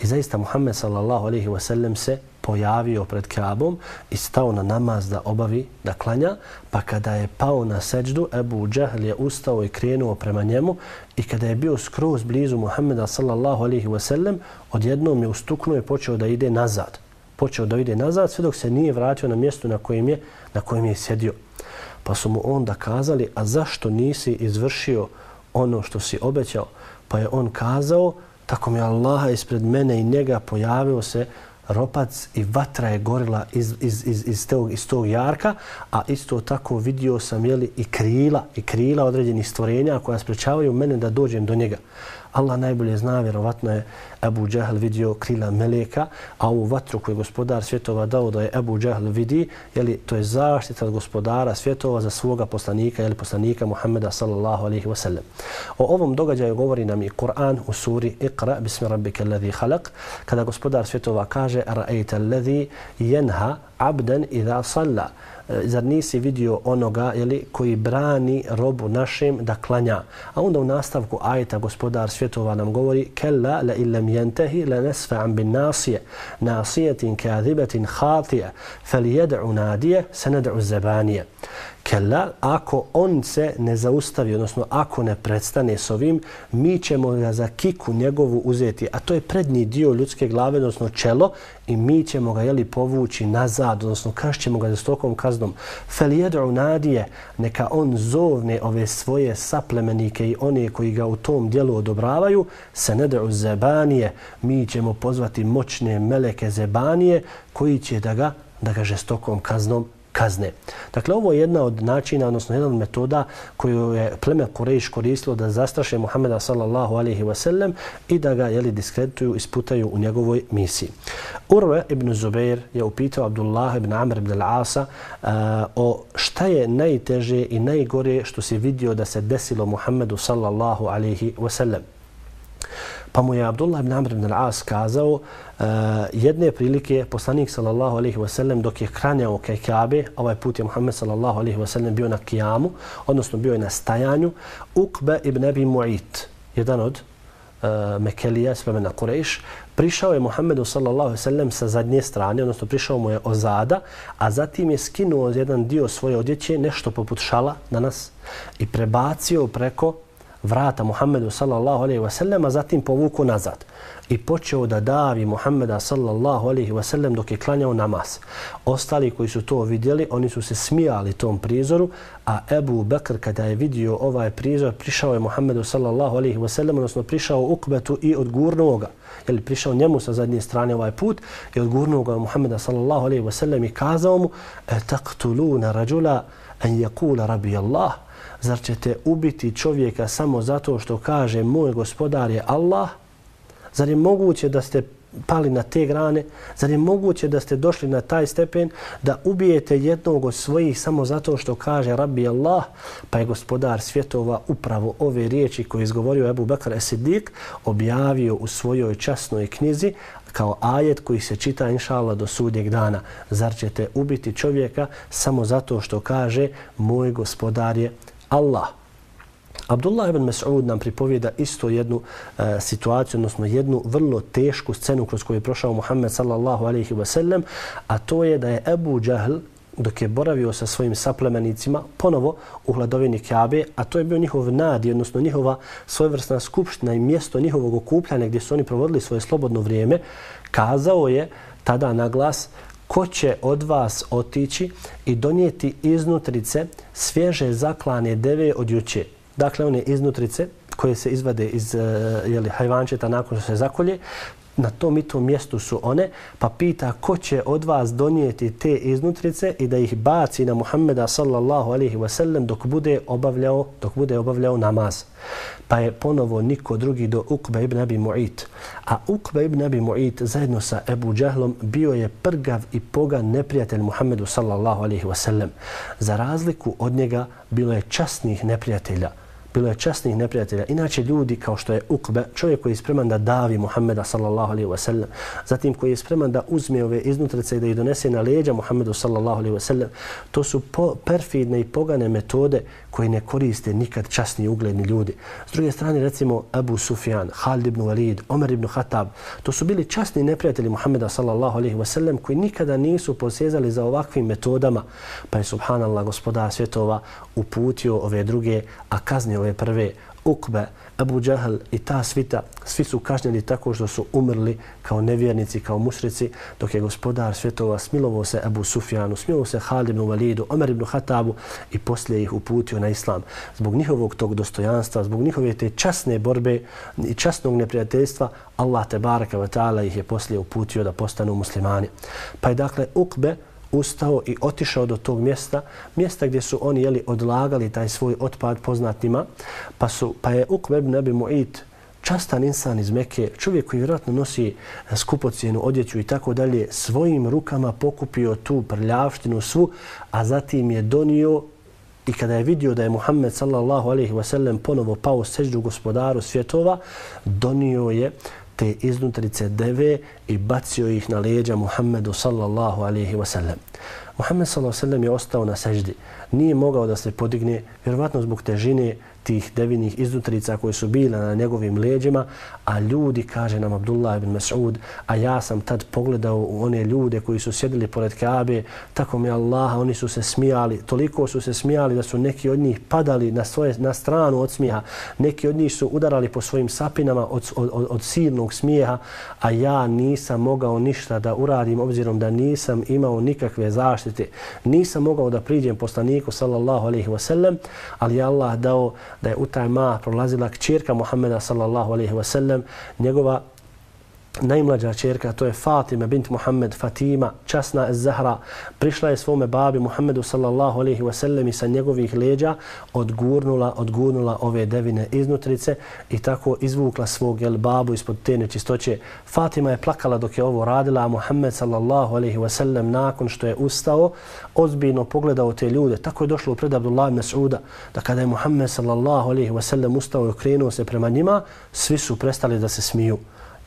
I zaista Muhammed sallallahu alaihi wa sallam se pojavio pred Kabom i stao na namaz da obavi, da klanja, pa kada je pao na seđdu, Ebu Džahl je ustao i krenuo prema njemu i kada je bio skroz blizu Muhammeda sallallahu alaihi wa sallam, odjednom je ustuknuo i počeo da ide nazad. Počeo da ide nazad sve dok se nije vratio na mjesto na kojem je, na kojem je sjedio. Pa su mu onda kazali, a zašto nisi izvršio ono što si obećao? Pa je on kazao, tako mi Allaha ispred mene i njega pojavio se ropac i vatra je gorila iz, iz, iz, iz, tog, iz tog jarka, a isto tako vidio sam jeli, i krila i krila određenih stvorenja koja sprečavaju mene da dođem do njega. Allah najbolje zna, vjerovatno je Abu Džahl vidio krila meleka, a ovu vatru koju je gospodar svjetova dao da je Abu Džahl vidi, jeli, to je zaštita od gospodara svjetova za svoga poslanika, jeli poslanika Muhammeda sallallahu alaihi wasallam. O ovom događaju govori nam i Kur'an u suri Iqra, bismi rabbike alladhi khalaq, kada gospodar svjetova kaže Ra'ayta alladhi jenha abdan idha salla. Eh, zar nisi vidio onoga jeli, koji brani robu našim da klanja. A onda u nastavku ajeta gospodar svjetova nam govori kella la illam yantahi la nasfa'an bin nasije nasijetin kadhibatin khatiya fel jed'u nadije sanad'u zabaniya Kella, ako on se ne zaustavi, odnosno ako ne predstane s ovim, mi ćemo ga za kiku njegovu uzeti, a to je prednji dio ljudske glave, odnosno čelo, i mi ćemo ga jeli, povući nazad, odnosno kašćemo ga za stokom kaznom. Felijedru nadije, neka on zovne ove svoje saplemenike i one koji ga u tom dijelu odobravaju, se ne da zebanije, mi ćemo pozvati moćne meleke zebanije koji će da ga, da ga žestokom kaznom kazne. Dakle, ovo je jedna od načina, odnosno jedna od metoda koju je pleme Kurejš koristilo da zastraše Muhammeda sallallahu alaihi wa sellem i da ga jeli, diskredituju, isputaju u njegovoj misiji. Urve ibn Zubair je upitao Abdullah ibn Amr ibn al-Asa uh, o šta je najteže i najgore što si vidio da se desilo Muhammedu sallallahu alaihi wa sellem. Pa mu je Abdullah ibn Amr ibn al-As kazao uh, jedne prilike poslanik sallallahu alaihi wasallam dok je kranjao kaj Kabe, ovaj put je Muhammed sallallahu alaihi wasallam bio na kijamu, odnosno bio je na stajanju, Ukbe ibn Abi Mu'it, jedan od uh, Mekelija, spomena Quraysh, prišao je Muhammedu sallallahu alaihi wasallam sa zadnje strane, odnosno prišao mu je ozada, a zatim je skinuo jedan dio svoje odjeće, nešto poput šala danas, i prebacio preko vrata Muhammedu sallallahu alaihi wa sallam, a zatim povuku nazad i počeo da davi Muhammeda sallallahu alaihi wa sallam dok je klanjao namaz. Ostali koji su to vidjeli, oni su se smijali tom prizoru, a Ebu Bekr kada je vidio ovaj prizor, prišao je Muhammedu sallallahu alaihi wa sallam, odnosno prišao ukbetu i odgurnuo ga. Jel, prišao njemu sa zadnje strane ovaj put i odgurnuo ga Muhammeda sallallahu alaihi wa sallam i kazao mu e taktuluna rajula an yaqula rabi Allah zar ćete ubiti čovjeka samo zato što kaže moj gospodar je Allah Zar je moguće da ste pali na te grane? Zar je moguće da ste došli na taj stepen da ubijete jednog od svojih samo zato što kaže Rabbi Allah? Pa je gospodar svjetova upravo ove riječi koje je izgovorio Ebu Bekar Esidik objavio u svojoj časnoj knjizi kao ajet koji se čita inša do sudnjeg dana. Zar ćete ubiti čovjeka samo zato što kaže moj gospodar je Allah? Abdullah ibn Mas'ud nam pripovjeda isto jednu e, situaciju, odnosno jednu vrlo tešku scenu kroz koju je prošao Muhammed sallallahu alaihi wa sallam, a to je da je Abu Jahl, dok je boravio sa svojim saplemenicima, ponovo u hladovini Kjabe, a to je bio njihov nadi, odnosno njihova svojevrsna skupština i mjesto njihovog okupljanja gdje su oni provodili svoje slobodno vrijeme, kazao je tada na glas ko će od vas otići i donijeti iznutrice svježe zaklane deve od juče? Dakle one iznutrice koje se izvade iz eh, jeli, hajvančeta nakon što se zakolje, na tom i tom mjestu su one, pa pita ko će od vas donijeti te iznutrice i da ih baci na Muhammeda sallallahu alaihi wa sallam dok bude obavljao, dok bude obavljao namaz. Pa je ponovo niko drugi do Ukba ibn Abi Mu'it. A Ukba ibn Abi Mu'it zajedno sa Ebu Džahlom bio je prgav i pogan neprijatelj Muhammedu sallallahu alaihi wa sallam. Za razliku od njega bilo je časnih neprijatelja bilo je časnih neprijatelja. Inače ljudi kao što je Ukbe, čovjek koji je spreman da davi Muhammeda sallallahu alaihi wasallam, zatim koji je spreman da uzme ove iznutrice i da ih donese na leđa Muhammedu sallallahu alaihi wasallam, to su po, perfidne i pogane metode koje ne koriste nikad časni i ugledni ljudi. S druge strane, recimo Abu Sufjan, Khalid ibn Walid, Omer ibn Khattab, to su bili časni neprijatelji Muhammeda sallallahu alaihi wasallam koji nikada nisu posjezali za ovakvim metodama, pa je subhanallah gospoda svjetova uputio ove druge, a kaznio ove prve Ukbe, Abu Džahl i ta svita, svi su kažnjeni tako što su umrli kao nevjernici, kao mušrici, dok je gospodar svjetova smilovao se Abu Sufjanu, smilovao se Halid ibn Walidu, Omer ibn Hatabu i poslije ih uputio na islam. Zbog njihovog tog dostojanstva, zbog njihove te časne borbe i časnog neprijateljstva, Allah te baraka wa ta'ala ih je poslije uputio da postanu muslimani. Pa je dakle Ukbe ustao i otišao do tog mjesta, mjesta gdje su oni jeli, odlagali taj svoj otpad poznatima, pa, su, pa je Ukbe ibn Abi Mu'it, častan insan iz Mekke, čovjek koji vjerojatno nosi e, skupocijenu odjeću i tako dalje, svojim rukama pokupio tu prljavštinu svu, a zatim je donio i kada je vidio da je Muhammed sallallahu alaihi ve sellem ponovo pao seždu gospodaru svjetova, donio je te iznutrice deve i bacio ih na leđa Muhammedu sallallahu alaihi wasallam. Muhammed sallallahu alaihi wasallam je ostao na seždi. Nije mogao da se podigne, vjerovatno zbog težine tih devinih iznutrica koje su bile na njegovim leđima, a ljudi, kaže nam Abdullah ibn Mas'ud, a ja sam tad pogledao u one ljude koji su sjedili pored Kaabe, tako mi Allah, oni su se smijali, toliko su se smijali da su neki od njih padali na, svoje, na stranu od smijeha, neki od njih su udarali po svojim sapinama od, od, od, od silnog smijeha, a ja nisam mogao ništa da uradim, obzirom da nisam imao nikakve zaštite. Nisam mogao da priđem poslaniku, sallallahu alaihi wasallam, ali ali Allah dao da je u taj ma prolazila kćerka Muhammeda sallallahu alaihi wasallam, njegova najmlađa čerka, to je Fatima bint Muhammed Fatima, časna Zahra, prišla je svome babi Muhammedu sallallahu alaihi wa sallam i sa njegovih leđa odgurnula, odgurnula ove devine iznutrice i tako izvukla svog jel, babu ispod te nečistoće. Fatima je plakala dok je ovo radila, a Muhammed sallallahu alaihi wa sallam nakon što je ustao, ozbiljno pogledao te ljude. Tako je došlo pred Abdullah Mas'uda da kada je Muhammed sallallahu alaihi wa sallam ustao i okrenuo se prema njima, svi su prestali da se smiju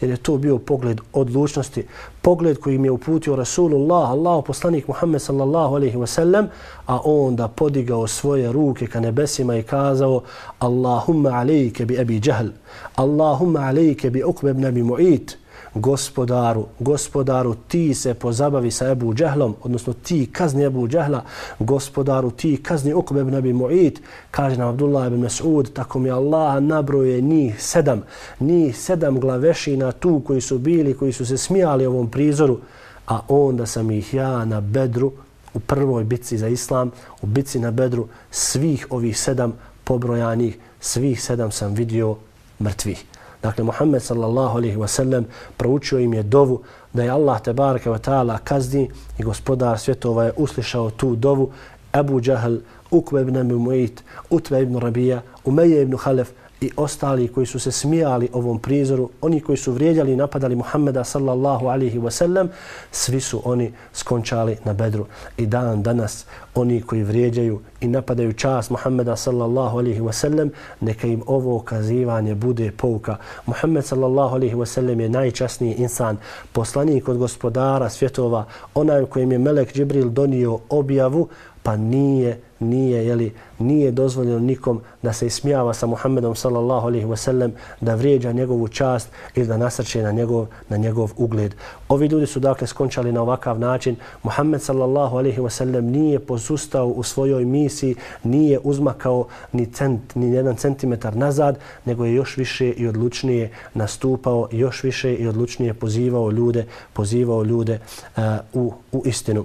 jer je to bio pogled odlučnosti, pogled koji im je uputio Rasulullah, Allah, poslanik Muhammed sallallahu alaihi wa sallam, a onda podigao svoje ruke ka nebesima i kazao Allahumma alejke bi Abi Jahl, Allahumma alejke bi Uqbe ibn Abi Mu'it, gospodaru, gospodaru, ti se pozabavi sa Ebu Džehlom, odnosno ti kazni Ebu Džehla, gospodaru, ti kazni Ukub ibn Abi Mu'id, kaže nam Abdullah ibn Mas'ud, tako mi Allah nabroje njih sedam, njih sedam glavešina tu koji su bili, koji su se smijali ovom prizoru, a onda sam ih ja na Bedru, u prvoj bitci za Islam, u bitci na Bedru, svih ovih sedam pobrojanih, svih sedam sam vidio mrtvih. Dakle, Muhammed sallallahu alaihi wa sallam proučio im je dovu da je Allah tebareke ve wa ta'ala kazni i gospodar svjetova je uslišao tu dovu. Abu Džahl, Ukve ibn Abi Utve ibn Rabija, Umeje ibn Halef, i ostali koji su se smijali ovom prizoru, oni koji su vrijeđali i napadali Muhammeda sallallahu alihi wasallam, svi su oni skončali na bedru. I dan danas oni koji vrijeđaju i napadaju čas Muhammeda sallallahu alihi wasallam, neka im ovo okazivanje bude pouka. Muhammed sallallahu alihi wasallam je najčasniji insan, poslanik od gospodara svjetova, onaj kojim je Melek Džibril donio objavu, pa nije nije jeli, nije dozvoljeno nikom da se ismijava sa Muhammedom sallallahu alejhi ve sellem da vrijeđa njegovu čast ili da nasrće na njegov na njegov ugled. Ovi ljudi su dakle skončali na ovakav način. Muhammed sallallahu alejhi ve sellem nije posustao u svojoj misiji, nije uzmakao ni cent ni jedan centimetar nazad, nego je još više i odlučnije nastupao, još više i odlučnije pozivao ljude, pozivao ljude uh, u u istinu.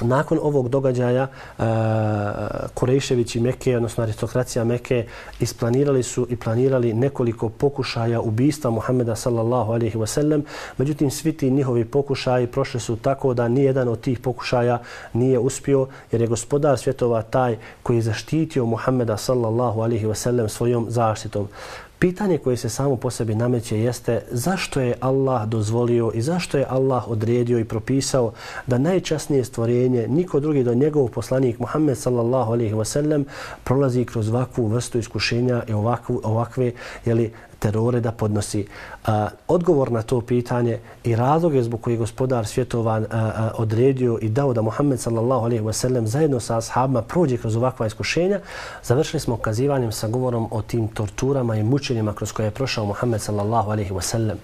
Nakon ovog događaja uh, Kurejšević Meke, odnosno aristokracija Meke, isplanirali su i planirali nekoliko pokušaja ubijstva Muhammeda sallallahu alaihi wa sallam. Međutim, svi ti njihovi pokušaji prošli su tako da ni jedan od tih pokušaja nije uspio, jer je gospodar svjetova taj koji je zaštitio Muhammeda sallallahu alaihi wa sallam svojom zaštitom. Pitanje koje se samo po sebi nameće jeste zašto je Allah dozvolio i zašto je Allah odredio i propisao da najčasnije stvorenje, niko drugi do njegov poslanik Muhammed sallallahu alaihi wasallam prolazi kroz ovakvu vrstu iskušenja i ovakvu, ovakve jeli, terore da podnosi. A, odgovor na to pitanje i razlog je zbog koji je gospodar svjetova odredio i dao da Muhammed sallallahu alaihi wa sallam zajedno sa ashabima prođe kroz ovakva iskušenja, završili smo kazivanjem sa govorom o tim torturama i mučenjima kroz koje je prošao Muhammed sallallahu alaihi wa sallam.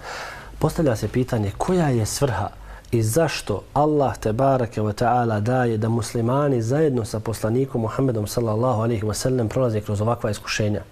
Postavlja se pitanje koja je svrha i zašto Allah te barake ve ta'ala daje da muslimani zajedno sa poslanikom Muhammedom sallallahu alejhi ve sellem prolaze kroz ovakva iskušenja.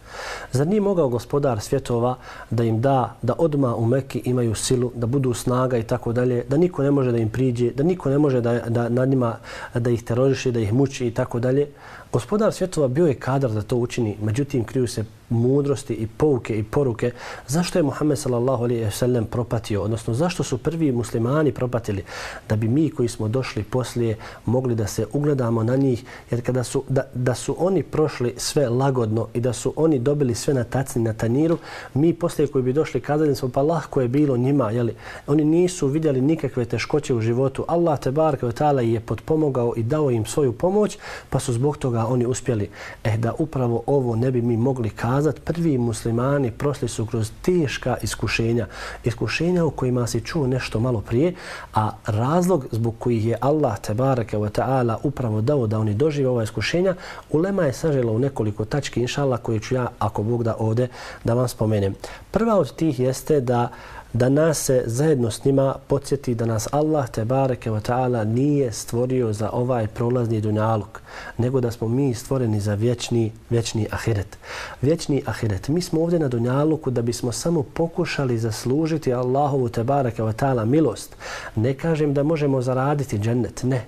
Zar nije mogao gospodar svjetova da im da, da odma u Mekki imaju silu, da budu snaga i tako dalje, da niko ne može da im priđe, da niko ne može da, da nad njima da ih teroriše, da ih muči i tako dalje. Gospodar svjetova bio je kadar da to učini, međutim kriju se mudrosti i pouke i poruke zašto je Muhammed sallallahu alejhi ve sellem propatio odnosno zašto su prvi muslimani propatili da bi mi koji smo došli poslije mogli da se ugledamo na njih jer kada su da, da su oni prošli sve lagodno i da su oni dobili sve na tacni na tanjiru mi poslije koji bi došli kazali smo pa lahko je bilo njima je li oni nisu vidjeli nikakve teškoće u životu. Allah te barka taala je potpomogao i dao im svoju pomoć pa su zbog toga oni uspjeli. Eh da upravo ovo ne bi mi mogli kazati kazati, prvi muslimani prošli su kroz teška iskušenja. Iskušenja u kojima se čuo nešto malo prije, a razlog zbog kojih je Allah tebareke wa ta'ala upravo dao da oni dožive ova iskušenja, ulema je sažela u nekoliko tački, inšallah koje ću ja, ako Bog da ode, da vam spomenem. Prva od tih jeste da da nas se zajedno s njima podsjeti da nas Allah te bareke ve taala nije stvorio za ovaj prolazni dunjaluk, nego da smo mi stvoreni za vječni vječni ahiret. Vječni ahiret. Mi smo ovdje na dunjaluku da bismo samo pokušali zaslužiti Allahovu te bareke ve taala milost. Ne kažem da možemo zaraditi džennet, ne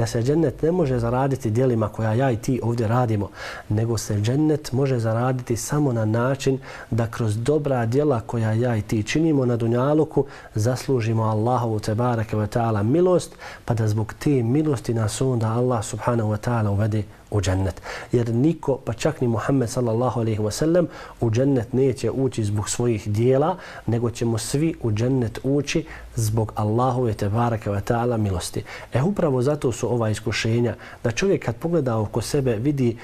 jer se džennet ne može zaraditi dijelima koja ja i ti ovdje radimo, nego se džennet može zaraditi samo na način da kroz dobra djela koja ja i ti činimo na dunjaluku zaslužimo Allahovu tebareke ve ta'ala milost, pa da zbog te milosti nas onda Allah subhanahu wa ta'ala uvede u džennet. Jer niko, pa čak ni Muhammed sallallahu alaihi wa sallam, u džennet neće ući zbog svojih dijela, nego ćemo svi u džennet ući zbog Allahove te baraka wa ta'ala milosti. E upravo zato su ova iskušenja, da čovjek kad pogleda oko sebe vidi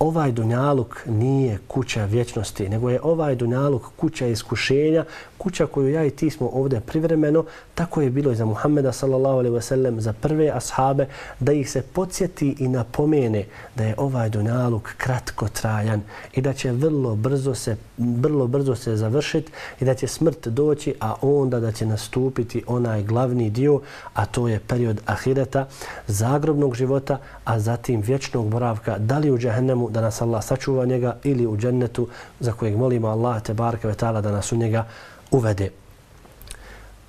ovaj dunjaluk nije kuća vječnosti, nego je ovaj dunjaluk kuća iskušenja kuća koju ja i ti smo ovdje privremeno, tako je bilo i za Muhammeda sallallahu alaihi ve sellem, za prve ashabe, da ih se podsjeti i napomene da je ovaj dunjaluk kratko trajan i da će vrlo brzo se, vrlo brzo se završiti i da će smrt doći, a onda da će nastupiti onaj glavni dio, a to je period ahireta, zagrobnog života, a zatim vječnog boravka, da li u džahennemu da nas Allah sačuva njega ili u džennetu za kojeg molimo Allah te barke ve ta'ala da nas u njega uvede.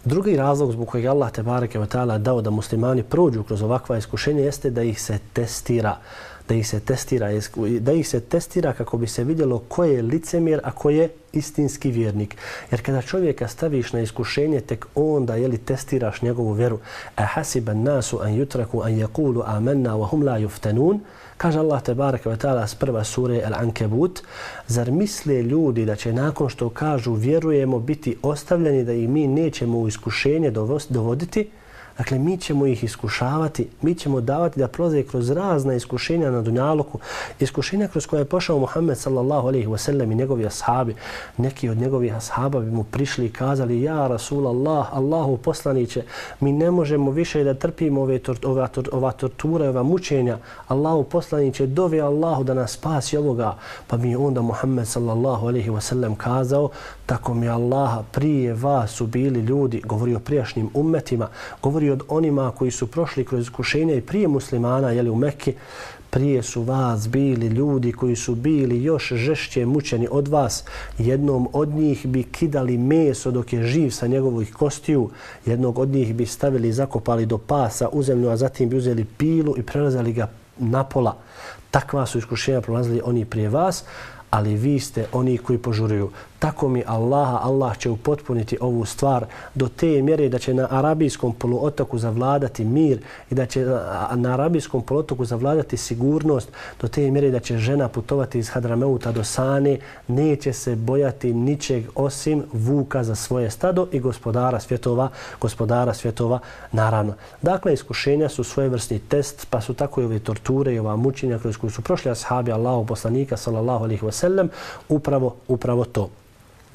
Drugi razlog zbog kojeg Allah te bareke ve taala dao da muslimani prođu kroz ovakva iskušenja jeste da ih se testira, da ih se testira, da ih se testira kako bi se vidjelo ko je licemjer, a ko je istinski vjernik. Jer kada čovjeka staviš na iskušenje, tek onda je li testiraš njegovu vjeru. A hasiban nasu an yutraku an yaqulu amanna wa hum la yuftanun. Kaže Allah te bareke ve taala s prva sure Al-Ankebut, zar misle ljudi da će nakon što kažu vjerujemo biti ostavljeni da i mi nećemo u iskušenje dovoditi? Dakle, mi ćemo ih iskušavati, mi ćemo davati da prolaze kroz razna iskušenja na dunjaluku, iskušenja kroz koje je pošao Muhammed sallallahu alaihi wa sallam i njegovi ashabi. Neki od njegovih ashaba bi mu prišli i kazali, ja Rasulallah, Allahu poslaniće, mi ne možemo više da trpimo ove tor ova, tor ova tortura i ova mučenja. Allahu poslaniće, dovi Allahu da nas spasi ovoga. Pa mi onda Muhammed sallallahu alaihi wa sallam kazao, tako mi Allaha prije vas su bili ljudi, govori o prijašnjim ummetima, govori od onima koji su prošli kroz iskušenja i prije muslimana jeli, u Mekke, prije su vas bili ljudi koji su bili još žešće mučeni od vas. Jednom od njih bi kidali meso dok je živ sa njegovih kostiju. Jednog od njih bi stavili i zakopali do pasa u zemlju, a zatim bi uzeli pilu i prelazali ga na pola. Takva su iskušenja prolazili oni prije vas, ali vi ste oni koji požuruju tako mi Allaha, Allah će upotpuniti ovu stvar do te mjere da će na arabijskom poluotoku zavladati mir i da će na arabijskom poluotoku zavladati sigurnost do te mjere da će žena putovati iz Hadrameuta do Sane, neće se bojati ničeg osim vuka za svoje stado i gospodara svjetova, gospodara svjetova naravno. Dakle, iskušenja su svojevrsni test, pa su tako i ove torture i ova mučenja kroz koju su prošli ashabi Allahu poslanika sallallahu alaihi wa sallam, upravo, upravo to.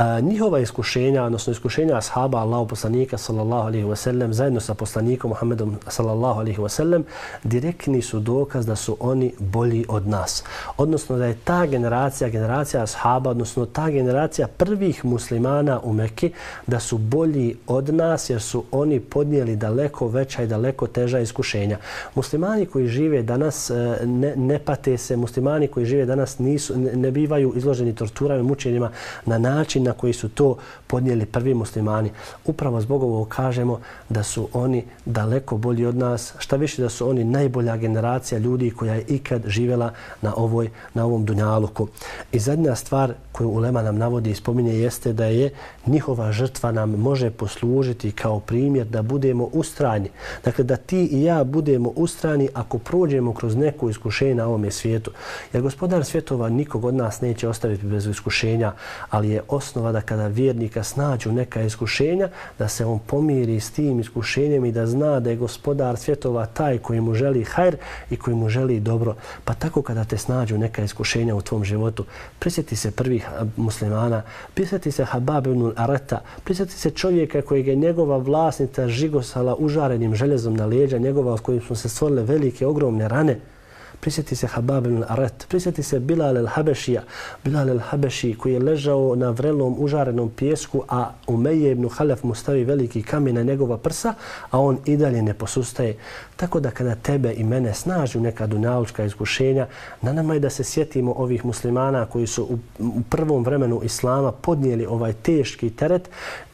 A, njihova iskušenja, odnosno iskušenja ashaba Allahu poslanika sallallahu alaihi wa sallam zajedno sa poslanikom Muhammedom sallallahu alaihi wa sallam direktni su dokaz da su oni bolji od nas. Odnosno da je ta generacija, generacija ashaba, odnosno ta generacija prvih muslimana u Mekki da su bolji od nas jer su oni podnijeli daleko veća i daleko teža iskušenja. Muslimani koji žive danas e, ne, ne pate se, muslimani koji žive danas nisu, ne, ne bivaju izloženi torturama i mučenjima na način na koji su to podnijeli prvi muslimani. Upravo zbog ovo kažemo da su oni daleko bolji od nas, šta više da su oni najbolja generacija ljudi koja je ikad živjela na ovoj na ovom dunjaluku. I zadnja stvar koju Ulema nam navodi i spominje jeste da je njihova žrtva nam može poslužiti kao primjer da budemo ustrajni. Dakle, da ti i ja budemo ustrajni ako prođemo kroz neko iskušenje na ovom svijetu. Jer gospodar svjetova nikog od nas neće ostaviti bez iskušenja, ali je osnova da kada vjernika snađu neka iskušenja, da se on pomiri s tim iskušenjem i da zna da je gospodar svjetova taj koji mu želi hajr i koji mu želi dobro. Pa tako kada te snađu neka iskušenja u tvom životu, prisjeti se prvih eh, muslimana, prisjeti se Habab ibn Arata, prisjeti se čovjeka kojeg je njegova vlasnica žigosala užarenim željezom na leđa, njegova od kojim su se stvorile velike, ogromne rane, Prisjeti se Habab ibn Arat, prisjeti se Bilal el-Habešija, Bilal el-Habeši koji je ležao na vrelom užarenom pjesku, a Umeje ibn Halef mu stavi veliki kamen na njegova prsa, a on i dalje ne posustaje. Tako da kada tebe i mene snažu neka dunjalučka iskušenja, na nama je da se sjetimo ovih muslimana koji su u, u prvom vremenu Islama podnijeli ovaj teški teret,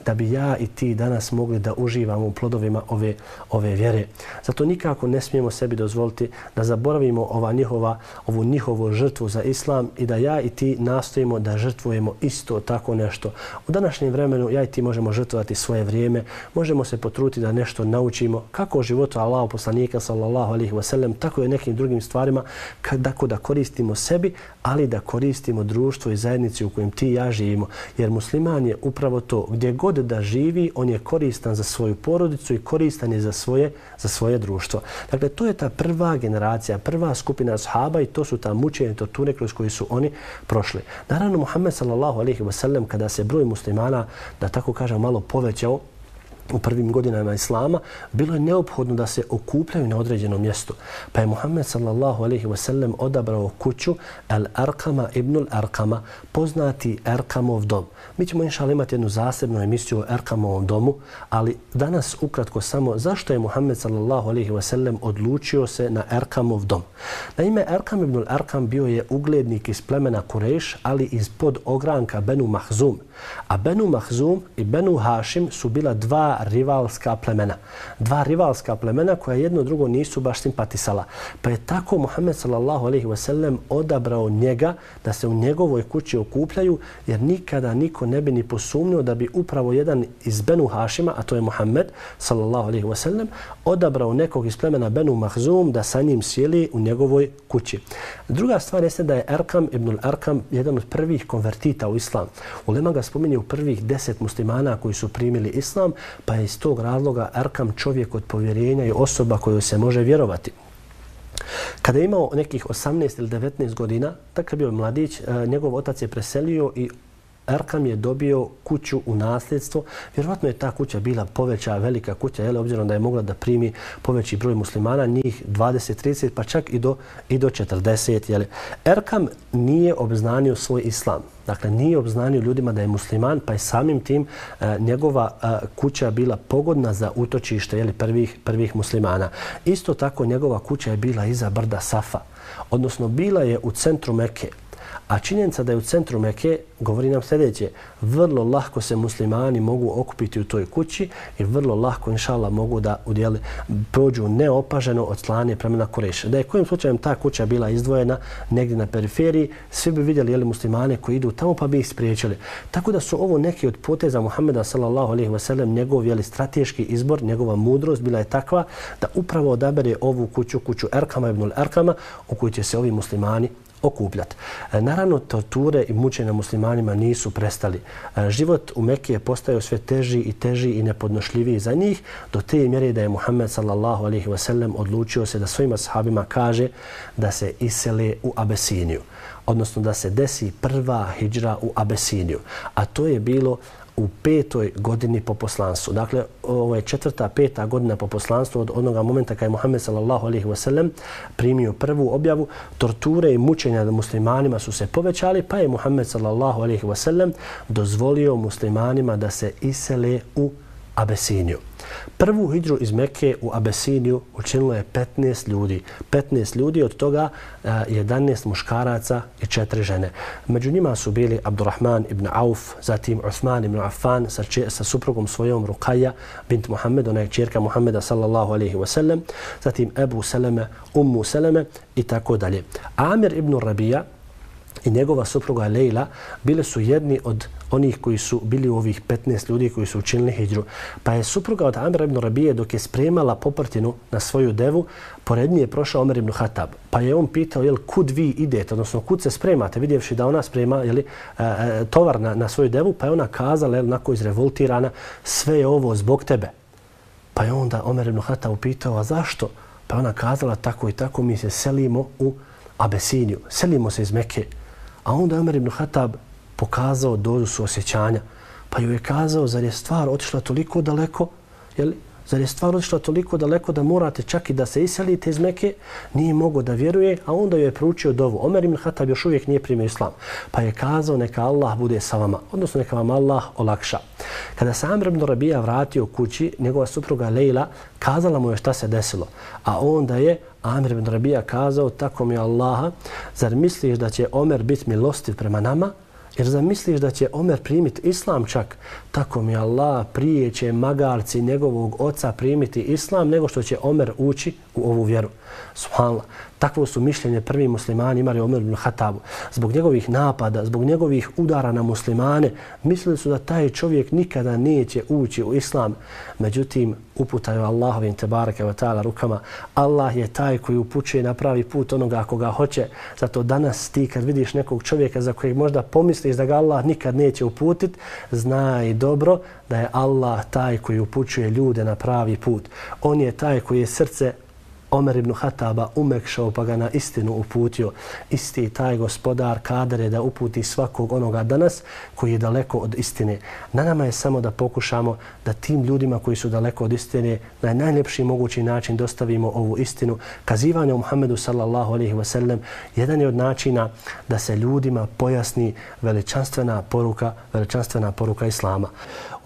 da bi ja i ti danas mogli da uživamo u plodovima ove, ove vjere. Zato nikako ne smijemo sebi dozvoliti da zaboravimo ova njihova, ovu njihovu žrtvu za islam i da ja i ti nastojimo da žrtvujemo isto tako nešto. U današnjem vremenu ja i ti možemo žrtvovati svoje vrijeme, možemo se potruti da nešto naučimo kako o životu Allahu poslanika sallallahu alaihi wa sallam, tako i nekim drugim stvarima, kako da koristimo sebi, ali da koristimo društvo i zajednici u kojem ti i ja živimo. Jer musliman je upravo to, gdje god da živi, on je koristan za svoju porodicu i koristan je za svoje, za svoje društvo. Dakle, to je ta prva generacija, prva skupina sahaba i to su ta mučenje, torture kroz koji su oni prošli. Naravno, Muhammed sallallahu alaihi wa sallam, kada se broj muslimana, da tako kažem, malo povećao, u prvim godinama Islama, bilo je neophodno da se okupljaju na određenom mjestu. Pa je Muhammed sallallahu alaihi wa sallam odabrao kuću Al-Arkama ibn Al-Arkama, poznati Arkamov dom. Mi ćemo inšal imati jednu zasebnu emisiju o Arkamovom domu, ali danas ukratko samo zašto je Muhammed sallallahu alaihi wa sallam odlučio se na Arkamov dom. Naime, Arkam ibn Al-Arkam bio je uglednik iz plemena Kureš, ali iz pod ogranka Benu Mahzum. A Benu Mahzum i Benu Hašim su bila dva rivalska plemena. Dva rivalska plemena koja jedno drugo nisu baš simpatisala. Pa je tako Muhammed sallallahu alejhi ve sellem odabrao njega da se u njegovoj kući okupljaju jer nikada niko ne bi ni posumnio da bi upravo jedan iz Benu Hašima, a to je Muhammed sallallahu alejhi ve sellem, odabrao nekog iz plemena Benu Mahzum da sa njim sjeli u njegovoj kući. Druga stvar jeste da je Erkam ibn Erkam jedan od prvih konvertita u islam. Ulema ga spominje u prvih deset muslimana koji su primili islam, pa je iz tog razloga Erkam čovjek od povjerenja i osoba koju se može vjerovati. Kada je imao nekih 18 ili 19 godina, tako je bio mladić, e, njegov otac je preselio i Erkam je dobio kuću u nasljedstvo. Vjerovatno je ta kuća bila poveća, velika kuća, jel, obzirom da je mogla da primi poveći broj muslimana, njih 20-30, pa čak i do, i do 40. Jel. Erkam nije obznanio svoj islam. Dakle, nije obznanio ljudima da je musliman, pa je samim tim e, njegova e, kuća bila pogodna za utočište jeli, prvih, prvih muslimana. Isto tako, njegova kuća je bila iza brda Safa. Odnosno, bila je u centru Mekke. A činjenica da je u centru Meke govori nam sljedeće. Vrlo lahko se muslimani mogu okupiti u toj kući i vrlo lahko, inšala, mogu da udjeli, prođu neopaženo od slane prema Kureša. Da je kojim slučajem ta kuća bila izdvojena negdje na periferiji, svi bi vidjeli jeli, muslimane koji idu tamo pa bi ih spriječili. Tako da su ovo neki od poteza Muhammeda sallallahu alaihi wa sallam, njegov jeli, strateški izbor, njegova mudrost bila je takva da upravo odabere ovu kuću, kuću Erkama ibn Erkama, u kojoj će se ovi muslimani okupljati. E, naravno, torture i mučenja muslimanima nisu prestali. E, život u Mekije je postao sve teži i teži i nepodnošljiviji za njih, do te mjere da je Muhammed sallallahu alaihi wa sallam odlučio se da svojima sahabima kaže da se isele u Abesiniju odnosno da se desi prva hijđra u Abesiniju. A to je bilo u petoj godini po poslanstvu. Dakle, ovo je četvrta, peta godina po poslanstvu od onoga momenta kada je Muhammed sallallahu alaihi wasallam primio prvu objavu. Torture i mučenja da muslimanima su se povećali, pa je Muhammed sallallahu alaihi wasallam dozvolio muslimanima da se isele u Abesiniju. Prvu hidru iz Mekke u Abesiniju učinilo je 15 ljudi. 15 ljudi, od toga e, 11 muškaraca i 4 žene. Među njima su bili Abdurrahman ibn Auf, zatim Uthman ibn Affan sa, sa suprugom svojom Rukaja bint Muhammed, ona je čirka Muhammeda sallallahu alaihi wasallam, zatim Ebu Seleme, Ummu Seleme i tako dalje. Amir ibn Rabija i njegova supruga Leila bile su jedni od onih koji su bili u ovih 15 ljudi koji su učinili hijđru. Pa je supruga od Amra ibn Rabije dok je spremala poprtinu na svoju devu, pored nje je prošao Omer ibn Hatab. Pa je on pitao, jel, kud vi idete, odnosno kud se spremate, vidjevši da ona sprema jel, e, e, tovar na, na svoju devu, pa je ona kazala, jel, nako izrevoltirana, sve je ovo zbog tebe. Pa je onda Omer ibn Hatab upitao, a zašto? Pa je ona kazala, tako i tako, mi se selimo u Abesiniju, selimo se iz Mekke. A onda Omer ibn Hatab pokazao dozu su osjećanja. Pa ju je kazao, zar je stvar otišla toliko daleko, jel, zar je stvar otišla toliko daleko da morate čak i da se iselite iz Meke, nije mogo da vjeruje, a onda joj je proučio dovu. Omer ibn Khattab još uvijek nije primio islam. Pa je kazao, neka Allah bude sa vama, odnosno neka vam Allah olakša. Kada se Amr ibn Rabija vratio kući, njegova supruga Leila kazala mu je šta se desilo. A onda je Amir ibn Rabija kazao, tako mi Allaha, zar misliš da će Omer biti milostiv prema nama? Jer zamisliš da će Omer primiti islam čak, tako mi Allah prije će magarci njegovog oca primiti islam nego što će Omer ući u ovu vjeru. Subhanallah. Takvo su mišljenje prvi muslimani imali Omer ibn Hatabu. Zbog njegovih napada, zbog njegovih udara na muslimane, mislili su da taj čovjek nikada neće ući u islam. Međutim, uputaju Allahovim tebareke wa ta'ala rukama. Allah je taj koji upućuje na pravi put onoga koga hoće. Zato danas ti kad vidiš nekog čovjeka za kojeg možda pomisliš da ga Allah nikad neće uputit, znaj dobro da je Allah taj koji upućuje ljude na pravi put. On je taj koji je srce Omer ibn Hataba umekšao pa ga na istinu uputio. Isti taj gospodar kadar je da uputi svakog onoga danas koji je daleko od istine. Na nama je samo da pokušamo da tim ljudima koji su daleko od istine na najljepši mogući način dostavimo ovu istinu. Kazivanje u Muhammedu sallallahu alaihi wasallam jedan je od načina da se ljudima pojasni veličanstvena poruka, veličanstvena poruka Islama.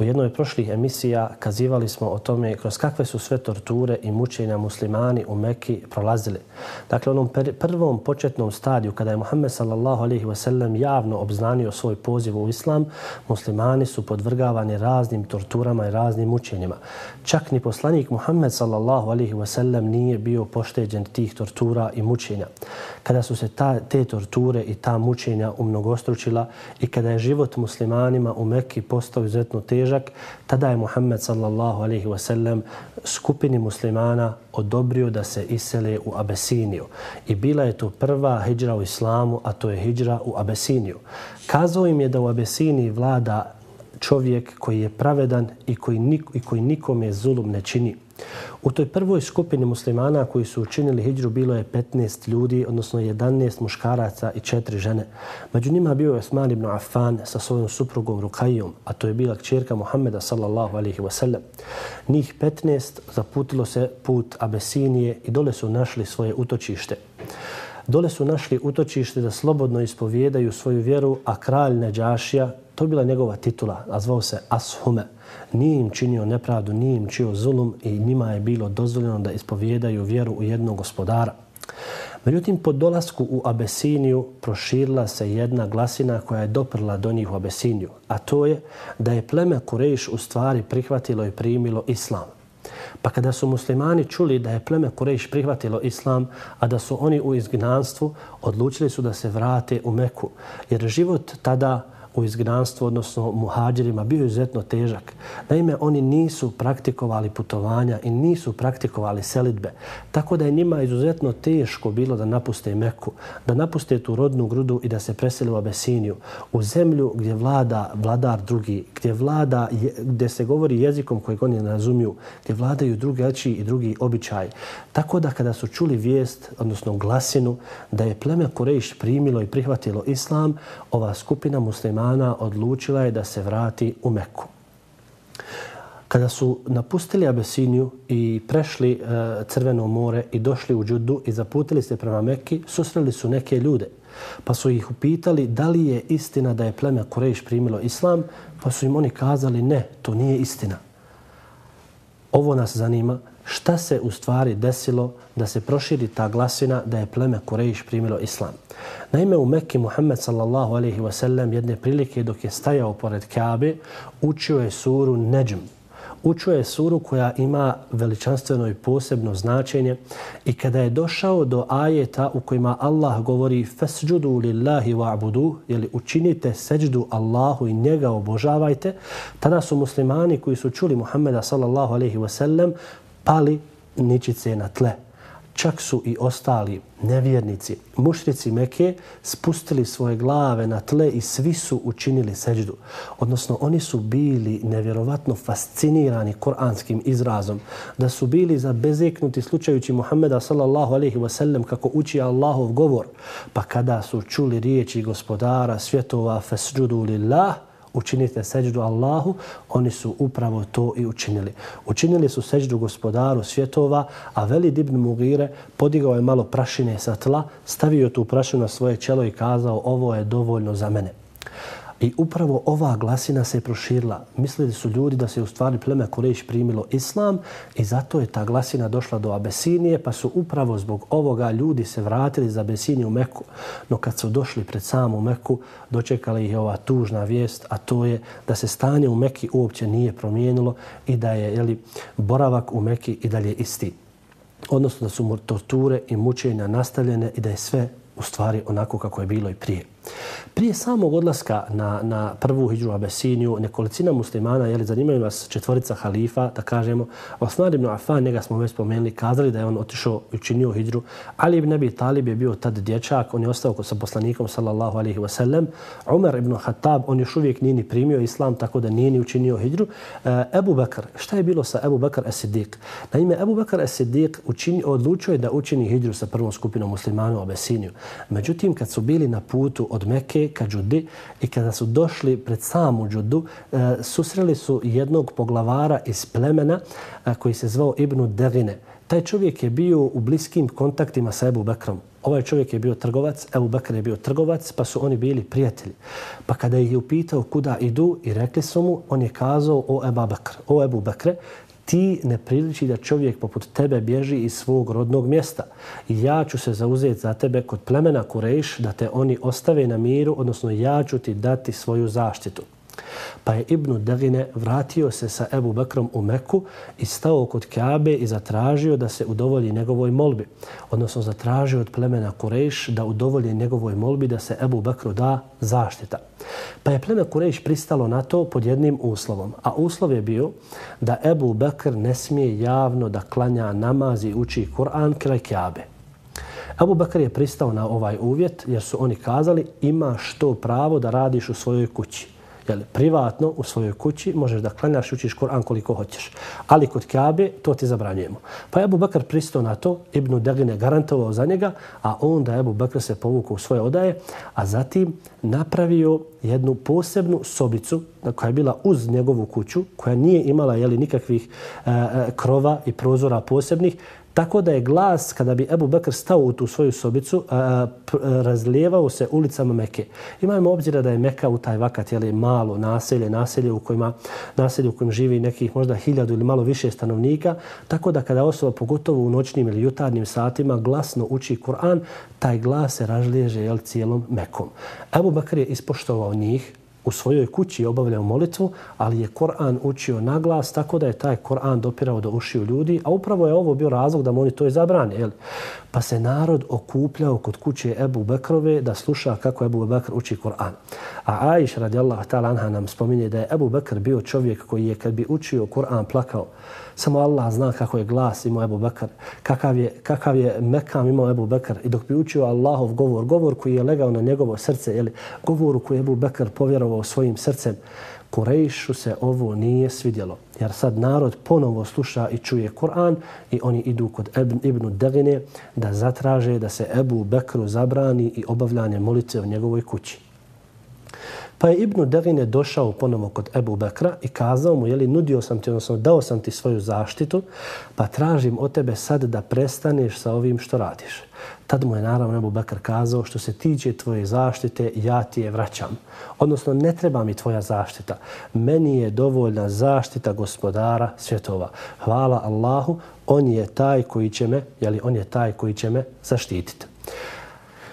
U jednoj od prošlih emisija kazivali smo o tome kroz kakve su sve torture i mučenja muslimani u Mekki prolazili. Dakle, u onom prvom početnom stadiju kada je Muhammed sallallahu alaihi wa sallam javno obznanio svoj poziv u islam, muslimani su podvrgavani raznim torturama i raznim mučenjima. Čak ni poslanik Muhammed sallallahu alaihi wa sallam nije bio pošteđen tih tortura i mučenja. Kada su se ta, te torture i ta mučenja umnogostručila i kada je život muslimanima u Mekki postao izuzetno težak, tada je Muhammed sallallahu alaihi wa sellem skupini muslimana odobrio da se isele u Abesiniju. I bila je to prva hijra u islamu, a to je hijra u Abesiniju. Kazao im je da u Abesiniji vlada čovjek koji je pravedan i koji, nik, i koji nikome zulum ne čini. U toj prvoj skupini muslimana koji su učinili hijđru bilo je 15 ljudi, odnosno 11 muškaraca i 4 žene. Među njima bio je Osman ibn Affan sa svojom suprugom Rukajom, a to je bila kćerka Muhammeda sallallahu alaihi wasallam. Njih 15 zaputilo se put Abesinije i dole su našli svoje utočište. Dole su našli utočište da slobodno ispovjedaju svoju vjeru, a kralj Neđašija, to je bila njegova titula, a zvao se Ashume, nije im činio nepravdu, nije im čio zulum i njima je bilo dozvoljeno da ispovjedaju vjeru u jednog gospodara. Međutim, po dolasku u Abesiniju proširila se jedna glasina koja je doprla do njih u Abesiniju, a to je da je pleme Kurejš u stvari prihvatilo i primilo islam. Pa kada su muslimani čuli da je pleme Kurejš prihvatilo islam, a da su oni u izgnanstvu, odlučili su da se vrate u Meku. Jer život tada u izgnanstvu, odnosno muhađirima, bio izuzetno težak. Naime, oni nisu praktikovali putovanja i nisu praktikovali selitbe. Tako da je njima izuzetno teško bilo da napuste Meku, da napuste tu rodnu grudu i da se preseli u Abesiniju, u zemlju gdje vlada vladar drugi, gdje, vlada, gdje se govori jezikom kojeg oni ne razumiju, gdje vladaju drugi oči i drugi običaj. Tako da kada su čuli vijest, odnosno glasinu, da je pleme Kurejš primilo i prihvatilo islam, ova skupina muslima muslimana odlučila je da se vrati u Meku. Kada su napustili Abesiniju i prešli e, Crveno more i došli u Džudu i zaputili se prema Mekki, susreli su neke ljude. Pa su ih upitali da li je istina da je pleme Kurejš primilo islam, pa su im oni kazali ne, to nije istina. Ovo nas zanima, šta se u stvari desilo da se proširi ta glasina da je pleme Kurejš primilo islam. Naime, u Mekki Muhammed sallallahu alaihi wa sellem jedne prilike dok je stajao pored Kabe, učio je suru Neđm, učio je suru koja ima veličanstveno i posebno značenje i kada je došao do ajeta u kojima Allah govori fasjudu lillahi wa'budu ili učinite seđdu Allahu i njega obožavajte, tada su muslimani koji su čuli Muhammeda sallallahu alaihi wa sellem pali ničice na tle čak su i ostali nevjernici, mušrici Meke, spustili svoje glave na tle i svi su učinili seđdu. Odnosno, oni su bili nevjerovatno fascinirani koranskim izrazom, da su bili zabezeknuti slučajući Muhammeda sallallahu alaihi wasallam kako uči Allahov govor. Pa kada su čuli riječi gospodara svjetova fasđudu lillah, učinite seđdu Allahu, oni su upravo to i učinili. Učinili su seđdu gospodaru svjetova, a Velid ibn Mugire podigao je malo prašine sa tla, stavio tu prašinu na svoje čelo i kazao ovo je dovoljno za mene. I upravo ova glasina se proširila. Mislili su ljudi da se u stvari pleme Kureš primilo islam i zato je ta glasina došla do Abesinije, pa su upravo zbog ovoga ljudi se vratili za Abesiniju u Meku. No kad su došli pred samu Meku, dočekala ih je ova tužna vijest, a to je da se stanje u Meki uopće nije promijenilo i da je jeli, boravak u Meki i dalje isti. odnosno da su torture i mučenja nastavljene i da je sve u stvari onako kako je bilo i prije. Prije samog odlaska na, na prvu hijđu Abesiniju, nekolicina muslimana, jeli, zanimaju nas četvorica halifa, da kažemo, Osman ibn Affan, njega smo već spomenuli, kazali da je on otišao i učinio hijđu. Ali ibn Abi Talib je bio tad dječak, on je ostao sa poslanikom, sallallahu alihi wasallam. Umar ibn Khattab, on još uvijek nije ni primio islam, tako da nije ni učinio hijđu. E, Ebu Bakr, šta je bilo sa Ebu Bakr as-Siddiq? Naime, Ebu Bakr as-Siddiq odlučio je da učini hijđu sa prvom skupinom muslimana u Abesiniju. Međutim, kad su bili na putu od meke, ka Đudi i kada su došli pred samu Džudu, e, susreli su jednog poglavara iz plemena e, koji se zvao Ibnu Devine. Taj čovjek je bio u bliskim kontaktima sa Ebu Bekrom. Ovaj čovjek je bio trgovac, Ebu Bekr je bio trgovac, pa su oni bili prijatelji. Pa kada ih je upitao kuda idu i rekli su mu, on je kazao o Ebu Bekr. O Ebu Bekre, ti ne priliči da čovjek poput tebe bježi iz svog rodnog mjesta. I ja ću se zauzeti za tebe kod plemena Kurejš da te oni ostave na miru, odnosno ja ću ti dati svoju zaštitu. Pa je Ibnu Dagine vratio se sa Ebu Bekrom u Meku i stao kod Kaabe i zatražio da se udovolji njegovoj molbi. Odnosno zatražio od plemena Kurejš da udovolji njegovoj molbi da se Ebu Bekru da zaštita. Pa je pleme Kurejš pristalo na to pod jednim uslovom. A uslov je bio da Ebu Bekr ne smije javno da klanja namaz i uči Kur'an kraj Kaabe. Abu Bakr je pristao na ovaj uvjet jer su oni kazali ima što pravo da radiš u svojoj kući jel, privatno u svojoj kući možeš da klanjaš i učiš Kur'an koliko hoćeš. Ali kod Kabe to ti zabranjujemo. Pa je Abu Bakr pristao na to, Ibnu Degine garantovao za njega, a onda je Abu Bakr se povukao u svoje odaje, a zatim napravio jednu posebnu sobicu koja je bila uz njegovu kuću, koja nije imala jeli, nikakvih e, e krova i prozora posebnih, Tako da je glas, kada bi Ebu Bekr stao u tu svoju sobicu, a, razlijevao se ulicama Meke. Imajmo obzira da je Meka u taj vakat jeli, malo naselje, naselje u, kojima, naselje u kojem živi nekih možda hiljadu ili malo više stanovnika. Tako da kada osoba, pogotovo u noćnim ili jutarnjim satima, glasno uči Kur'an, taj glas se razliježe jel, cijelom Mekom. Ebu Bekr je ispoštovao njih, u svojoj kući obavljao molitvu, ali je Koran učio na glas, tako da je taj Koran dopirao do ušiju ljudi, a upravo je ovo bio razlog da mu oni to i zabrane. Jel? Pa se narod okupljao kod kuće Ebu Bekrove da sluša kako Ebu Bekr uči Koran. A Aisha radijallahu ta'ala anha nam spominje da je Ebu Bekr bio čovjek koji je kad bi učio Koran plakao. Samo Allah zna kako je glas imao Ebu Bekr, kakav je, kakav je mekam imao Ebu Bekr. I dok bi učio Allahov govor, govor koji je legao na njegovo srce, ili govoru koji je Ebu Bekr povjerovao svojim srcem, Kurejšu se ovo nije svidjelo. Jer sad narod ponovo sluša i čuje Kur'an i oni idu kod Ibnu Degine da zatraže da se Ebu Bekru zabrani i obavljanje molitve u njegovoj kući. Pa je Ibnu Degine došao ponovo kod Ebu Bekra i kazao mu, jeli, nudio sam ti, odnosno dao sam ti svoju zaštitu, pa tražim od tebe sad da prestaneš sa ovim što radiš. Tad mu je naravno Ebu Bekr kazao, što se tiče tvoje zaštite, ja ti je vraćam. Odnosno, ne treba mi tvoja zaštita. Meni je dovoljna zaštita gospodara svjetova. Hvala Allahu, on je taj koji će me, jeli, on je taj koji će me zaštititi.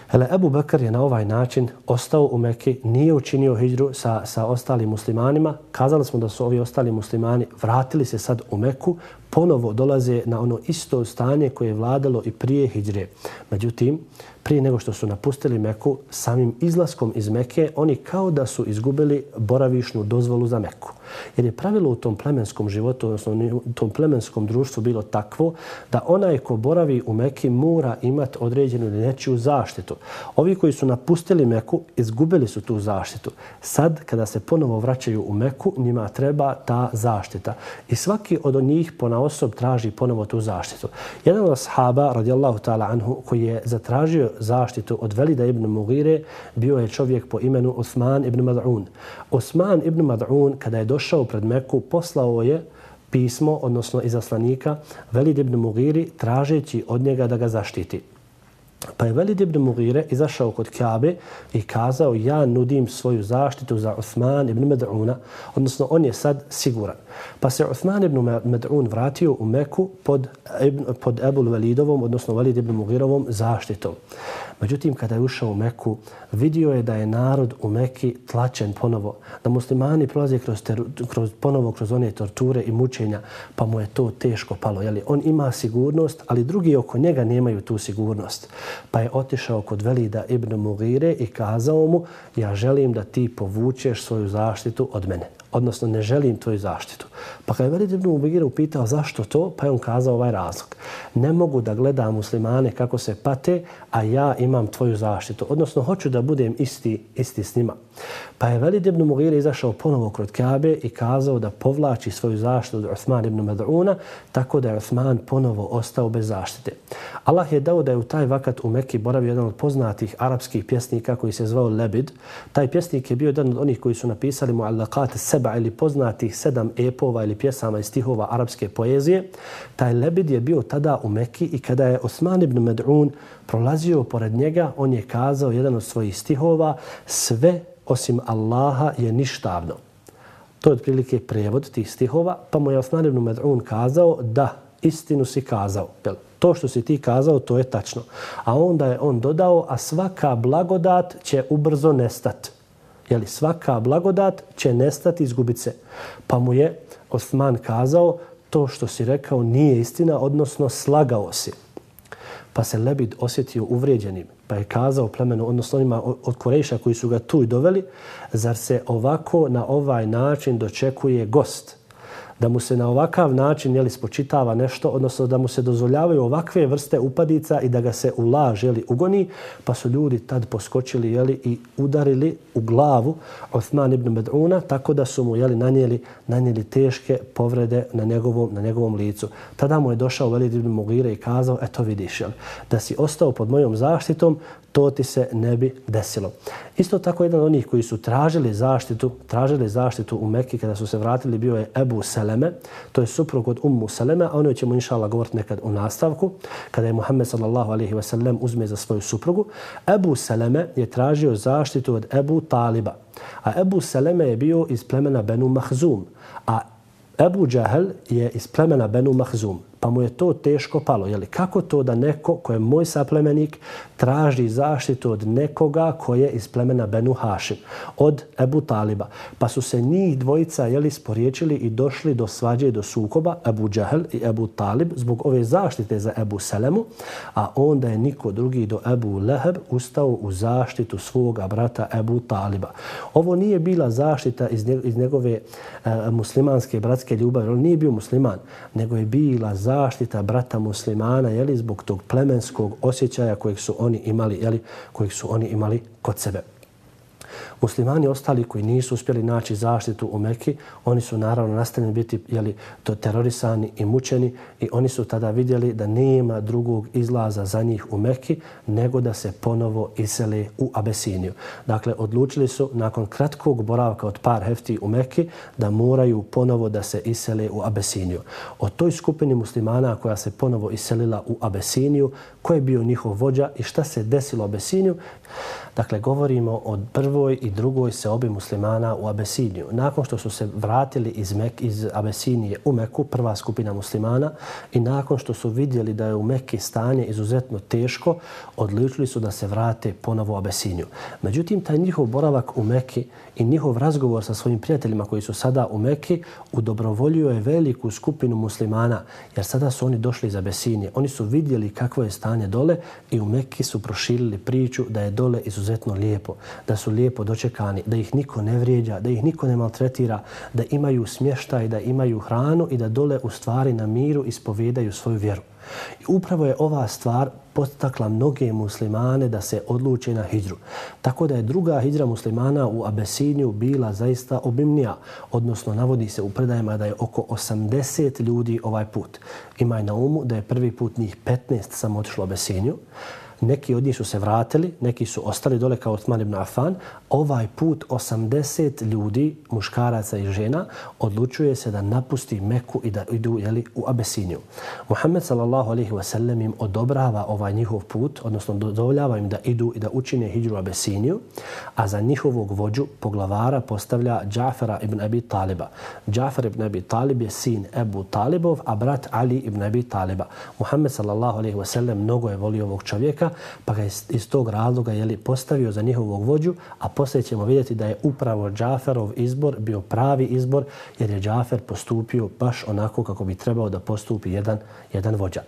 Hele, Ebu Bekr je na ovaj način ostao u Mekke, nije učinio hijđru sa, sa ostalim muslimanima. Kazali smo da su ovi ostali muslimani vratili se sad u Meku, ponovo dolaze na ono isto stanje koje je vladalo i prije Hidre. Međutim, prije nego što su napustili Meku, samim izlaskom iz Meke, oni kao da su izgubili boravišnu dozvolu za Meku. Jer je pravilo u tom plemenskom životu, odnosno u tom plemenskom društvu bilo takvo da onaj ko boravi u Meki mora imati određenu nečiju zaštitu. Ovi koji su napustili Meku, izgubili su tu zaštitu. Sad, kada se ponovo vraćaju u Meku, njima treba ta zaštita. I svaki od njih ponao osob traži ponovo tu zaštitu. Jedan od sahaba, radijallahu ta'ala anhu, koji je zatražio zaštitu od Velida ibn Mugire, bio je čovjek po imenu Osman ibn Mad'un. Osman ibn Mad'un, kada je došao pred Meku, poslao je pismo, odnosno izaslanika, Velid ibn Mugiri, tražeći od njega da ga zaštiti. Pa je Velid ibn Mugire izašao kod Kabe i kazao ja nudim svoju zaštitu za Uthman ibn Med'una, odnosno on je sad siguran. Pa se Uthman ibn Med'un vratio u Meku pod, pod Ebul Velidovom, odnosno Velid ibn Mugirovom zaštitom. Međutim, kada je ušao u Meku, vidio je da je narod u Meki tlačen ponovo, da muslimani prolaze kroz, ter, kroz, ponovo kroz one torture i mučenja, pa mu je to teško palo. Jeli, on ima sigurnost, ali drugi oko njega nemaju tu sigurnost. Pa je otišao kod Velida ibn Mugire i kazao mu, ja želim da ti povučeš svoju zaštitu od mene odnosno ne želim tvoju zaštitu. Pa kada je Velid ibn Ubegir upitao zašto to, pa je on kazao ovaj razlog. Ne mogu da gledam muslimane kako se pate, a ja imam tvoju zaštitu. Odnosno, hoću da budem isti, isti s njima. Pa je Velid ibn Mugir izašao ponovo kod Kabe i kazao da povlači svoju zaštitu od Uthman ibn Mad'una, tako da je Uthman ponovo ostao bez zaštite. Allah je dao da je u taj vakat u Mekki boravio jedan od poznatih arapskih pjesnika koji se zvao Lebid. Taj pjesnik je bio jedan od onih koji su napisali mu'allaqat seba ili poznatih sedam epova ili pjesama i stihova arapske poezije. Taj Lebid je bio tada u Mekki i kada je Osman ibn Mad'un prolazio pored njega, on je kazao jedan od svojih stihova, sve osim Allaha je ništavno. To je otprilike prevod tih stihova, pa mu je Osman ibn kazao da istinu si kazao. To što si ti kazao, to je tačno. A onda je on dodao, a svaka blagodat će ubrzo nestati. Jeli, svaka blagodat će nestati, izgubiti se. Pa mu je Osman kazao, to što si rekao nije istina, odnosno slagao si. Pa se Lebid osjetio uvrijeđenim, pa je kazao plemenu, odnosno onima od Koreša koji su ga tu i doveli, zar se ovako na ovaj način dočekuje gost? Da mu se na ovakav način jeli, spočitava nešto, odnosno da mu se dozvoljavaju ovakve vrste upadica i da ga se u laž jeli, ugoni, pa su ljudi tad poskočili jeli, i udarili u glavu Osman ibn Med'una, tako da su mu jeli, nanijeli, nanijeli teške povrede na njegovom, na njegovom licu. Tada mu je došao Velid ibn Mugire i kazao, eto vidiš, jeli, da si ostao pod mojom zaštitom, to ti se ne bi desilo. Isto tako jedan od onih koji su tražili zaštitu, tražili zaštitu u Mekki kada su se vratili bio je Ebu Seleme, to je suprug od Ummu Seleme, a ono ćemo inšala govoriti nekad u nastavku, kada je Muhammed sallallahu alaihi ve sellem uzme za svoju suprugu. Ebu Seleme je tražio zaštitu od Ebu Taliba, a Ebu Seleme je bio iz plemena Benu Mahzum, a Ebu Džahel je iz plemena Benu Mahzum pa mu je to teško palo. Jeli, kako to da neko ko je moj saplemenik traži zaštitu od nekoga koje je iz plemena Benu Hašim, od Ebu Taliba. Pa su se njih dvojica jeli, sporiječili i došli do svađe i do sukoba Ebu Džahel i Ebu Talib zbog ove zaštite za Ebu Selemu, a onda je niko drugi do Ebu Leheb ustao u zaštitu svoga brata Ebu Taliba. Ovo nije bila zaštita iz njegove e, muslimanske bratske ljubavi, on nije bio musliman, nego je bila zaštita zaštita brata muslimana je li zbog tog plemenskog osjećaja kojeg su oni imali je li kojeg su oni imali kod sebe. Muslimani ostali koji nisu uspjeli naći zaštitu u Mekki, oni su naravno nastavljeni biti jeli, to terorisani i mučeni i oni su tada vidjeli da nema drugog izlaza za njih u Mekki nego da se ponovo isele u Abesiniju. Dakle, odlučili su nakon kratkog boravka od par hefti u Mekki da moraju ponovo da se isele u Abesiniju. O toj skupini muslimana koja se ponovo iselila u Abesiniju, ko je bio njihov vođa i šta se desilo u Abesiniju, Dakle, govorimo o prvoj i drugoj seobi muslimana u Abesiniju. Nakon što su se vratili iz, Mek, iz Abesinije u Meku, prva skupina muslimana, i nakon što su vidjeli da je u Mekki stanje izuzetno teško, odličili su da se vrate ponovo u Abesiniju. Međutim, taj njihov boravak u Mekki i njihov razgovor sa svojim prijateljima koji su sada u Mekki udobrovoljio je veliku skupinu muslimana, jer sada su oni došli za Besinje. Oni su vidjeli kakvo je stanje dole i u Mekki su proširili priču da je dole izuzetno lijepo, da su lijepo dočekani, da ih niko ne vrijeđa, da ih niko ne maltretira, da imaju smještaj, da imaju hranu i da dole u stvari na miru ispovedaju svoju vjeru. I upravo je ova stvar potakla mnoge muslimane da se odluče na hijđru. Tako da je druga hijđra muslimana u Abesinju bila zaista obimnija, odnosno navodi se u predajama da je oko 80 ljudi ovaj put. Imaj na umu da je prvi put njih 15 samo otišlo u Abesiniju, Neki od njih su se vratili, neki su ostali dole kao Osman ibn Affan. Ovaj put 80 ljudi, muškaraca i žena, odlučuje se da napusti Meku i da idu jeli, u Abesiniju. Muhammed sallallahu alaihi wa sallam im odobrava ovaj njihov put, odnosno dozvoljava im da idu i da učine hijđu u Abesiniju, a za njihovog vođu poglavara postavlja Džafara ibn Abi Taliba. Džafar ibn Abi Talib je sin Ebu Talibov, a brat Ali ibn Abi Taliba. Muhammed sallallahu alaihi wa sallam mnogo je volio ovog čovjeka, pa ga iz tog razloga jeli, postavio za njihovog vođu, a poslije ćemo vidjeti da je upravo Džaferov izbor bio pravi izbor, jer je Džafer postupio baš onako kako bi trebao da postupi jedan, jedan vođa.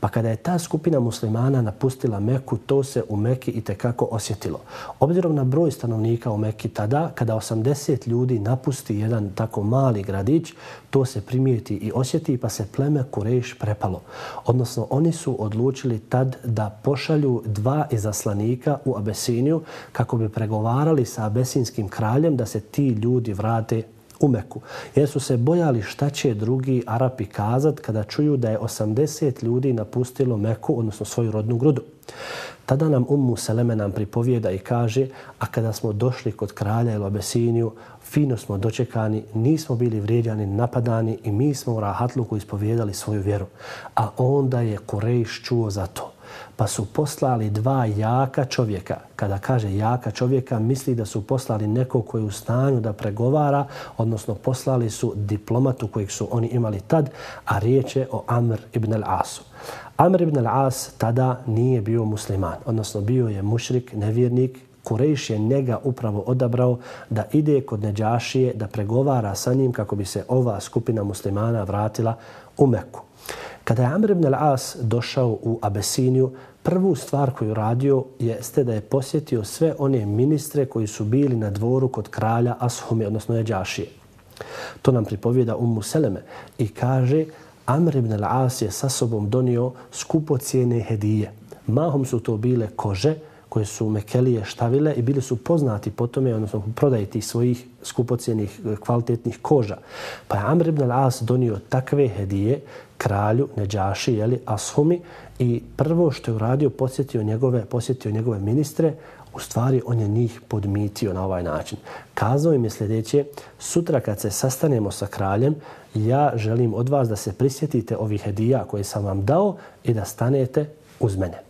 Pa kada je ta skupina muslimana napustila Meku, to se u Meki i tekako osjetilo. Obzirom na broj stanovnika u Meki tada, kada 80 ljudi napusti jedan tako mali gradić, to se primijeti i osjeti, pa se pleme Kureš prepalo. Odnosno, oni su odlučili tad da pošalju dva izaslanika u Abesiniju kako bi pregovarali sa abesinskim kraljem da se ti ljudi vrate u Meku. Jer su se bojali šta će drugi Arapi kazat kada čuju da je 80 ljudi napustilo Meku, odnosno svoju rodnu grudu. Tada nam Ummu Seleme nam pripovijeda i kaže, a kada smo došli kod kralja ili Abesiniju, fino smo dočekani, nismo bili vrijeđani, napadani i mi smo u rahatluku ispovijedali svoju vjeru. A onda je Kurejš čuo za to. Pa su poslali dva jaka čovjeka. Kada kaže jaka čovjeka, misli da su poslali neko koji je u stanju da pregovara, odnosno poslali su diplomatu kojeg su oni imali tad, a riječ je o Amr ibn al-Asu. Amr ibn al-As tada nije bio musliman, odnosno bio je mušrik, nevjernik, Kurejš je njega upravo odabrao da ide kod Neđašije, da pregovara sa njim kako bi se ova skupina muslimana vratila u Meku. Kada je Amr ibn al-As došao u Abesiniju, prvu stvar koju radio jeste da je posjetio sve one ministre koji su bili na dvoru kod kralja Ashumi, odnosno Neđašije. To nam pripovijeda Ummu Seleme i kaže Amr ibn al-As je sa sobom donio skupocijene hedije. Mahom su to bile kože, koje su Mekelije štavile i bili su poznati po tome, odnosno prodaje tih svojih skupocijenih e, kvalitetnih koža. Pa je Amr ibn al-As donio takve hedije kralju Neđaši, jeli, Ashumi, i prvo što je uradio, posjetio njegove, posjetio njegove ministre, u stvari on je njih podmitio na ovaj način. Kazao im je sljedeće, sutra kad se sastanemo sa kraljem, ja želim od vas da se prisjetite ovih hedija koje sam vam dao i da stanete uz mene.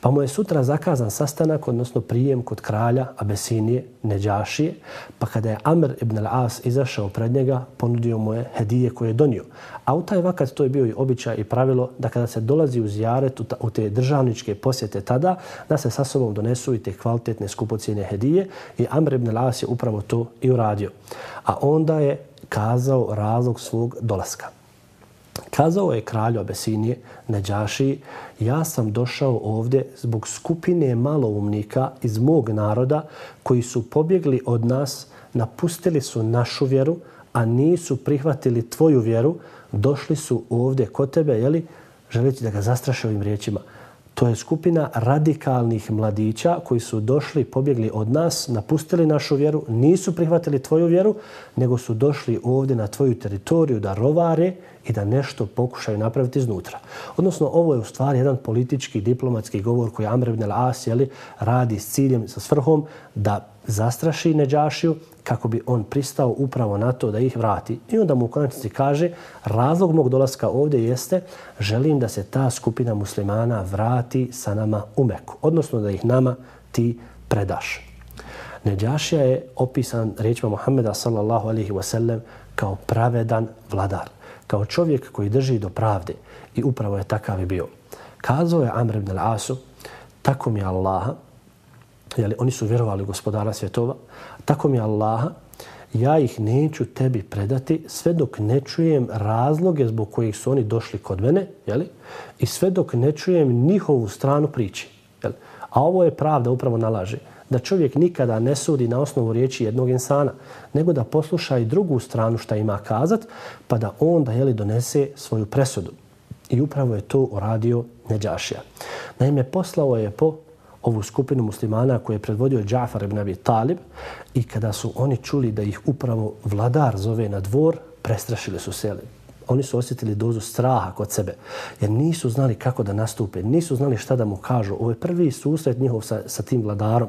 Pa mu je sutra zakazan sastanak, odnosno prijem kod kralja Abesinije, Neđašije, pa kada je Amr ibn al-As izašao pred njega, ponudio mu je hedije koje je donio. A u taj vakat to je bio i običaj i pravilo da kada se dolazi u zjaret u te državničke posjete tada, da se sa sobom donesu i te kvalitetne skupocijene hedije i Amr ibn al-As je upravo to i uradio. A onda je kazao razlog svog dolaska. Kazao je kralju Abesinije, Neđaši, ja sam došao ovdje zbog skupine maloumnika iz mog naroda koji su pobjegli od nas, napustili su našu vjeru, a nisu prihvatili tvoju vjeru, došli su ovdje kod tebe, jeli, želeći da ga zastraše ovim riječima. To je skupina radikalnih mladića koji su došli, pobjegli od nas, napustili našu vjeru, nisu prihvatili tvoju vjeru, nego su došli ovdje na tvoju teritoriju da rovare i da nešto pokušaju napraviti iznutra. Odnosno, ovo je u stvari jedan politički, diplomatski govor koji Amr ibn al-As radi s ciljem, sa svrhom da zastraši Neđašiju kako bi on pristao upravo na to da ih vrati. I onda mu u konačnici kaže razlog mog dolaska ovdje jeste želim da se ta skupina muslimana vrati sa nama u Meku. Odnosno da ih nama ti predaš. Neđašija je opisan riječima Muhammeda sallallahu alaihi wasallam kao pravedan vladar kao čovjek koji drži do pravde i upravo je takav i bio. Kazao je Amr ibn al-Asu, tako mi Allaha, jeli, oni su vjerovali gospodara svjetova, tako mi Allaha, ja ih neću tebi predati sve dok ne čujem razloge zbog kojih su oni došli kod mene, jeli? i sve dok ne čujem njihovu stranu priči. Jeli? A ovo je pravda upravo nalaže da čovjek nikada ne sudi na osnovu riječi jednog insana, nego da posluša i drugu stranu šta ima kazat, pa da onda jeli, donese svoju presudu. I upravo je to uradio Neđašija. Naime, poslao je po ovu skupinu muslimana koje je predvodio Džafar ibn Abi Talib i kada su oni čuli da ih upravo vladar zove na dvor, prestrašili su se Oni su osjetili dozu straha kod sebe, jer nisu znali kako da nastupe, nisu znali šta da mu kažu. Ovo je prvi susret njihov sa, sa tim vladarom.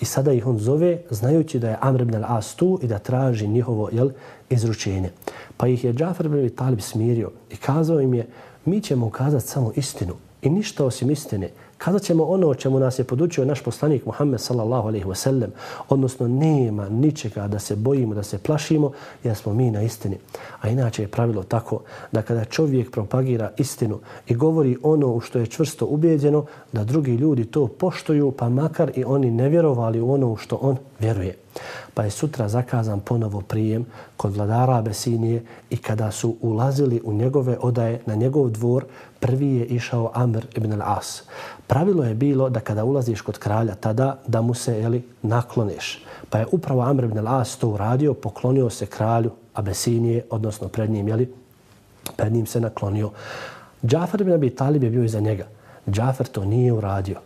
I sada ih on zove, znajući da je Amr ibn al-As tu i da traži njihovo jel, izručenje. Pa ih je Džafar ibn Talib smirio i kazao im je, mi ćemo ukazati samo istinu i ništa osim istine. Kazat ćemo ono o čemu nas je podučio naš poslanik Muhammed sallallahu alaihi wa sallam, odnosno nema ničega da se bojimo, da se plašimo, jer smo mi na istini. A inače je pravilo tako da kada čovjek propagira istinu i govori ono u što je čvrsto ubijeđeno, da drugi ljudi to poštuju, pa makar i oni ne vjerovali u ono u što on vjeruje. Pa je sutra zakazan ponovo prijem kod vladara Abesinije i kada su ulazili u njegove odaje na njegov dvor, prvi je išao Amr ibn al-As. Pravilo je bilo da kada ulaziš kod kralja tada da mu se jeli, nakloniš. Pa je upravo Amr ibn al-As to uradio, poklonio se kralju Abesinije, odnosno pred njim, jeli, pred njim se naklonio. Džafar ibn Abi Talib je bio iza njega. Džafar to nije uradio.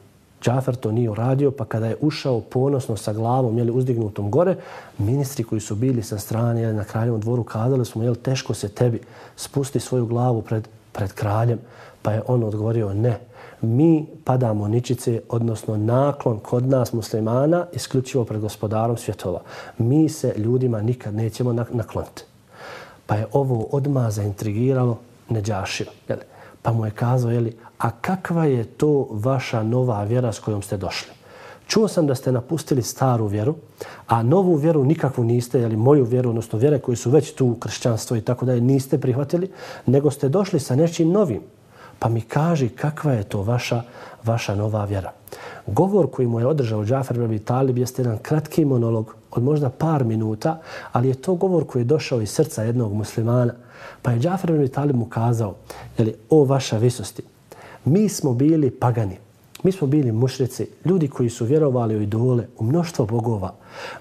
Džafar to nije uradio, pa kada je ušao ponosno sa glavom jeli, uzdignutom gore, ministri koji su bili sa strane jeli, na kraljevom dvoru kazali smo, jel, teško se tebi, spusti svoju glavu pred, pred kraljem. Pa je on odgovorio, ne, mi padamo ničice, odnosno naklon kod nas muslimana, isključivo pred gospodarom svjetova. Mi se ljudima nikad nećemo nakloniti. Pa je ovo odma zaintrigiralo Neđašiju. Pa mu je kazao, jeli, a kakva je to vaša nova vjera s kojom ste došli? Čuo sam da ste napustili staru vjeru, a novu vjeru nikakvu niste, jeli moju vjeru, odnosno vjere koji su već tu u kršćanstvo i tako da je niste prihvatili, nego ste došli sa nečim novim. Pa mi kaži kakva je to vaša, vaša nova vjera. Govor koji mu je održao Džafer ibn Talib jeste jedan kratki monolog od možda par minuta, ali je to govor koji je došao iz srca jednog muslimana. Pa je Džafer ibn Talib mu kazao, jeli, o vaša visosti, mi smo bili pagani, mi smo bili mušrici, ljudi koji su vjerovali u idole, u mnoštvo bogova.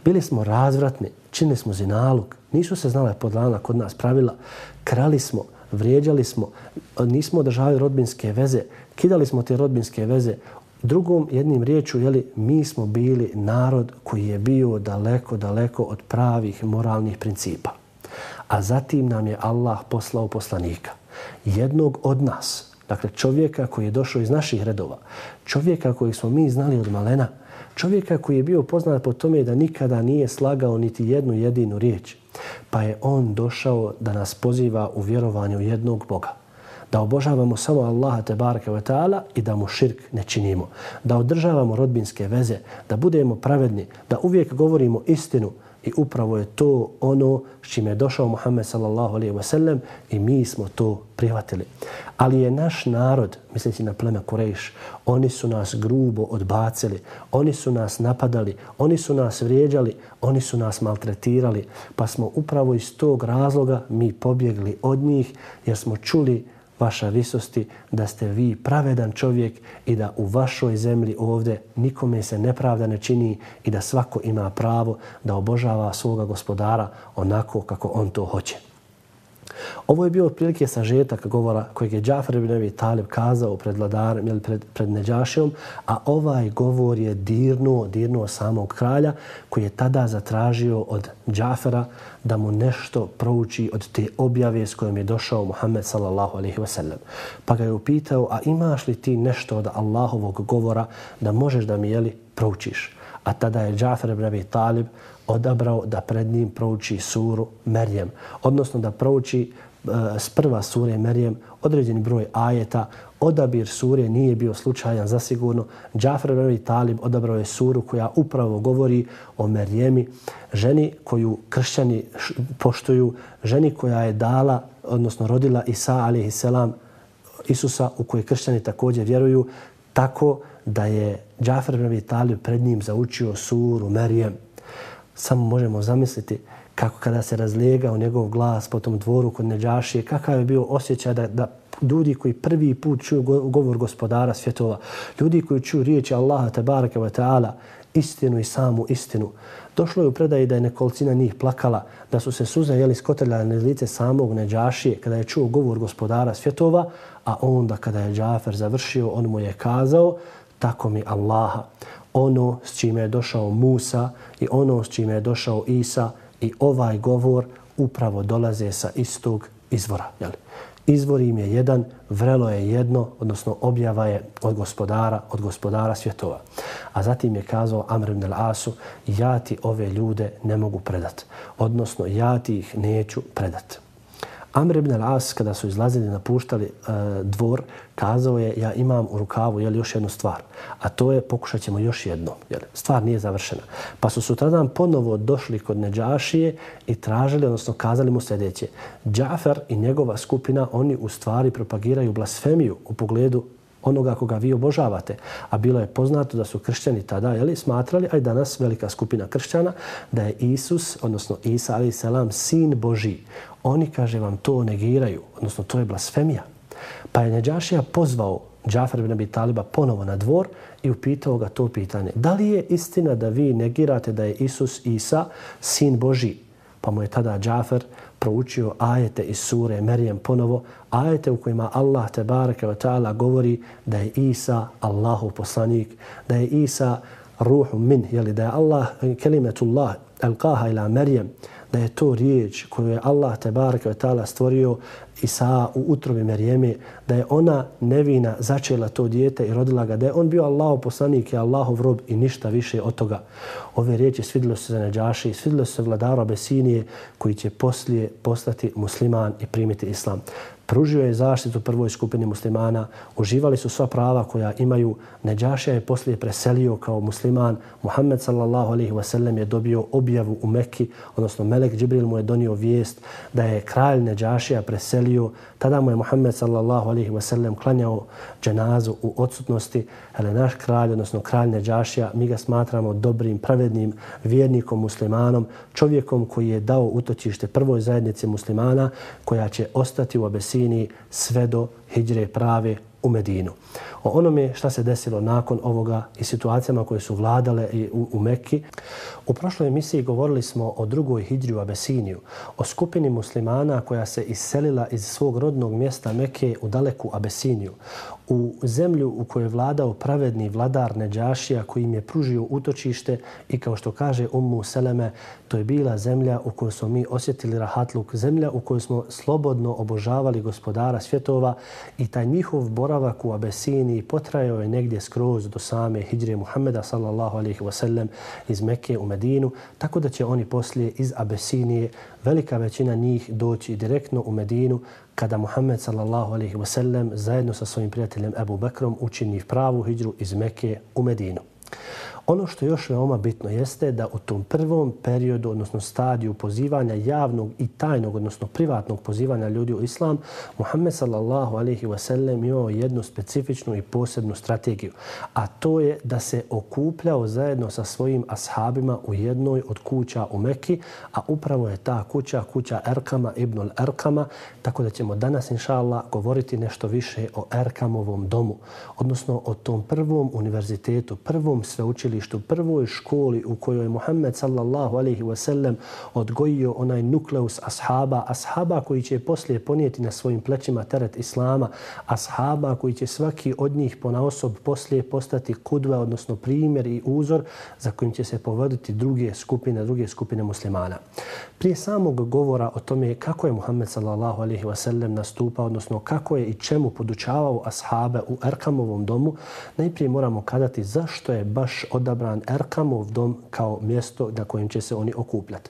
Bili smo razvratni, činili smo zinalog, nisu se znale podlana kod nas pravila, krali smo, vrijeđali smo, nismo održavali rodbinske veze, kidali smo te rodbinske veze. Drugom jednim riječu, jeli, mi smo bili narod koji je bio daleko, daleko od pravih moralnih principa. A zatim nam je Allah poslao poslanika. Jednog od nas, dakle čovjeka koji je došao iz naših redova, čovjeka koji smo mi znali od malena, čovjeka koji je bio poznat po tome da nikada nije slagao niti jednu jedinu riječ, pa je on došao da nas poziva u vjerovanju jednog Boga. Da obožavamo samo Allaha te barke ve ta'ala i da mu širk ne činimo. Da održavamo rodbinske veze, da budemo pravedni, da uvijek govorimo istinu, I upravo je to ono s čime je došao Muhammed sallallahu alaihi wa sallam i mi smo to prihvatili. Ali je naš narod, misleći na pleme Kurejš, oni su nas grubo odbacili, oni su nas napadali, oni su nas vrijeđali, oni su nas maltretirali, pa smo upravo iz tog razloga mi pobjegli od njih jer smo čuli vaša visosti, da ste vi pravedan čovjek i da u vašoj zemlji ovdje nikome se nepravda ne čini i da svako ima pravo da obožava svoga gospodara onako kako on to hoće. Ovo je bio otprilike sažetak govora kojeg je Džafar ibn Abi Talib kazao pred vladarem ili pred, pred Neđašijom, a ovaj govor je dirnuo, dirnuo samog kralja koji je tada zatražio od Džafara da mu nešto prouči od te objave s kojom je došao Muhammed sallallahu alaihi wa sallam. Pa ga je upitao, a imaš li ti nešto od Allahovog govora da možeš da mi jeli proučiš? A tada je Džafer ibn Abi Talib odabrao da pred njim prouči suru Merjem, odnosno da prouči e, s prva sure Merjem određeni broj ajeta. Odabir sure nije bio slučajan zasigurno. Džafar ibn Talib odabrao je suru koja upravo govori o Merjemi, ženi koju kršćani poštuju, ženi koja je dala, odnosno rodila Isa alaihi selam, Isusa u koje kršćani također vjeruju, tako da je Džafar ibn Talib pred njim zaučio suru Merjem samo možemo zamisliti kako kada se razlijegao njegov glas po tom dvoru kod Neđašije, kakav je bio osjećaj da, da ljudi koji prvi put čuju govor gospodara svjetova, ljudi koji čuju riječi Allaha tabaraka wa ta'ala, istinu i samu istinu. Došlo je u predaji da je nekolicina njih plakala, da su se suze jeli skotrljali na lice samog Neđašije kada je čuo govor gospodara svjetova, a onda kada je Džafer završio, on mu je kazao, tako mi Allaha ono s čime je došao Musa i ono s čime je došao Isa i ovaj govor upravo dolaze sa istog izvora. Jeli? Izvor im je jedan, vrelo je jedno, odnosno objava je od gospodara, od gospodara svjetova. A zatim je kazao Amr ibn al-Asu, ja ti ove ljude ne mogu predat. Odnosno, ja ti ih neću predat. Amr ibn al-As, kada su izlazili i napuštali e, dvor, kazao je, ja imam u rukavu jel, još jednu stvar. A to je, pokušat ćemo još jedno. Jel, stvar nije završena. Pa su sutradan ponovo došli kod Neđašije i tražili, odnosno kazali mu sljedeće. Džafer i njegova skupina, oni u stvari propagiraju blasfemiju u pogledu onoga koga vi obožavate. A bilo je poznato da su kršćani tada jeli, smatrali, a i danas velika skupina kršćana, da je Isus, odnosno Isa, ali selam, sin Boži. Oni, kaže, vam to negiraju, odnosno to je blasfemija. Pa je Neđašija pozvao Džafar ibn Abi Taliba ponovo na dvor i upitao ga to pitanje. Da li je istina da vi negirate da je Isus Isa sin Boži? Pa mu je tada Džafar proučio ajete iz sure Merijem ponovo, ajete u kojima Allah te bareke ve taala govori da je Isa Allahov poslanik, da je Isa ruhu min, jeli da je Allah kelimetullah alqaha ila Merijem, da je to riječ koju je Allah te bareke ve taala stvorio Isa u utrobi Merijeme, da je ona nevina začela to dijete i rodila ga, da je on bio Allahov poslanik i Allahov rob i ništa više od toga. Ove riječi svidilo se za Neđaši, svidilo se vladaru Abesinije koji će poslije postati musliman i primiti islam pružio je zaštitu prvoj skupini muslimana, uživali su sva prava koja imaju. Neđašija je poslije preselio kao musliman. Muhammed sallallahu alaihi wa sallam je dobio objavu u Mekki, odnosno Melek Džibril mu je donio vijest da je kralj Neđašija preselio. Tada mu je Muhammed sallallahu alaihi wa sallam klanjao dženazu u odsutnosti. Ali naš kralj, odnosno kralj Neđašija, mi ga smatramo dobrim, pravednim vjernikom, muslimanom, čovjekom koji je dao utočište prvoj zajednici muslimana koja će ostati u Abesiji Palestini sve do hijđre prave u Medinu. O onome šta se desilo nakon ovoga i situacijama koje su vladale i u, u Mekki. U prošloj emisiji govorili smo o drugoj hidri u Abesiniju, o skupini muslimana koja se iselila iz svog rodnog mjesta Mekke u daleku Abesiniju, u zemlju u kojoj je vladao pravedni vladar Neđašija koji im je pružio utočište i kao što kaže Ummu Seleme, to je bila zemlja u kojoj smo mi osjetili rahatluk, zemlja u kojoj smo slobodno obožavali gospodara svjetova i taj njihov boravak u Abesiniji potrajao je negdje skroz do same Hidre Muhammeda sallallahu alaihi wasallam iz Mekke u Medinu, tako da će oni poslije iz Abesinije velika većina njih doći direktno u Medinu kada Muhammed sallallahu alaihi wasallam zajedno sa svojim prijateljem Ebu Bekrom učini pravu hijđru iz Mekke u Medinu. Ono što je još veoma bitno jeste da u tom prvom periodu, odnosno stadiju pozivanja javnog i tajnog, odnosno privatnog pozivanja ljudi u islam, Muhammed sallallahu alaihi wa sallam imao jednu specifičnu i posebnu strategiju. A to je da se okupljao zajedno sa svojim ashabima u jednoj od kuća u Mekki, a upravo je ta kuća, kuća Erkama ibn al-Erkama, tako da ćemo danas, inša Allah, govoriti nešto više o Erkamovom domu, odnosno o tom prvom univerzitetu, prvom sveučilištu rodilištu, prvoj školi u kojoj je Muhammed sallallahu alaihi wa sellem odgojio onaj nukleus ashaba, ashaba koji će poslije ponijeti na svojim plećima teret Islama, ashaba koji će svaki od njih po osob poslije postati kudve, odnosno primjer i uzor za kojim će se povoditi druge skupine, druge skupine muslimana. Prije samog govora o tome kako je Muhammed sallallahu alaihi wa sallam nastupao, odnosno kako je i čemu podučavao ashabe u Erkamovom domu, najprije moramo kadati zašto je baš odabran Erkamov dom kao mjesto na kojem će se oni okupljati.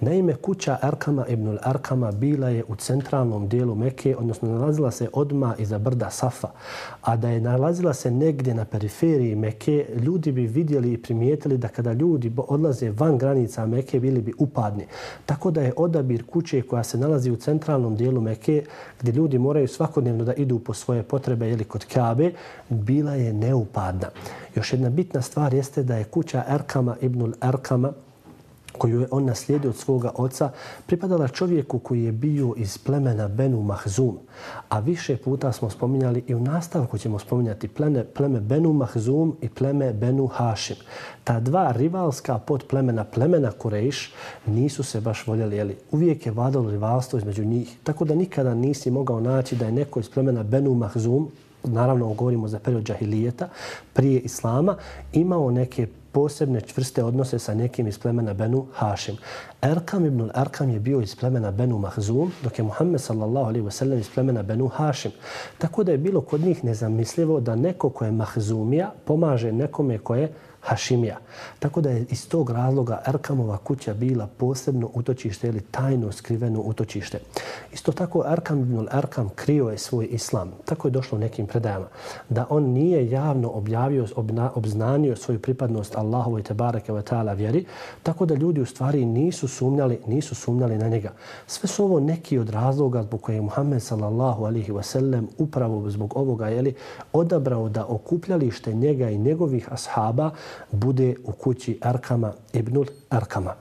Naime, kuća Erkama ibn Erkama bila je u centralnom dijelu Mekke, odnosno nalazila se odma iza brda Safa. A da je nalazila se negdje na periferiji Mekke, ljudi bi vidjeli i primijetili da kada ljudi odlaze van granica Mekke, bili bi upadni. Tako da je odabir kuće koja se nalazi u centralnom dijelu Mekke, gdje ljudi moraju svakodnevno da idu po svoje potrebe ili kod Kabe, bila je neupadna. Još jedna bitna stvar jeste da je kuća Erkama ibnul Erkama, koju je on naslijedio od svoga oca, pripadala čovjeku koji je bio iz plemena Benu Mahzum. A više puta smo spominjali i u nastavku ćemo spominjati pleme, pleme Benu Mahzum i pleme Benu Hašim. Ta dva rivalska podplemena plemena Kurejš, nisu se baš voljeli. Jeli? Uvijek je vladalo rivalstvo između njih, tako da nikada nisi mogao naći da je neko iz plemena Benu Mahzum, naravno govorimo za period džahilijeta, prije islama, imao neke posebne čvrste odnose sa nekim iz plemena Benu Hašim. Erkam ibn Erkam je bio iz plemena Benu Mahzum, dok je Muhammed sallallahu alaihi wasallam iz plemena Benu Hašim. Tako da je bilo kod njih nezamislivo da neko ko je Mahzumija pomaže nekome ko je Hašimija. Tako da je iz tog razloga Erkamova kuća bila posebno utočište ili tajno skriveno utočište. Isto tako Erkam ibn Erkam krio je svoj islam. Tako je došlo u nekim predajama. Da on nije javno objavio, obna, obznanio svoju pripadnost Allahovoj te bareke wa ta'ala vjeri, tako da ljudi u stvari nisu sumnjali, nisu sumnjali na njega. Sve su ovo neki od razloga zbog koje je Muhammed sallallahu alihi wasallam upravo zbog ovoga jeli, odabrao da okupljalište njega i njegovih ashaba bude u kući Arkama ibnul Arkama.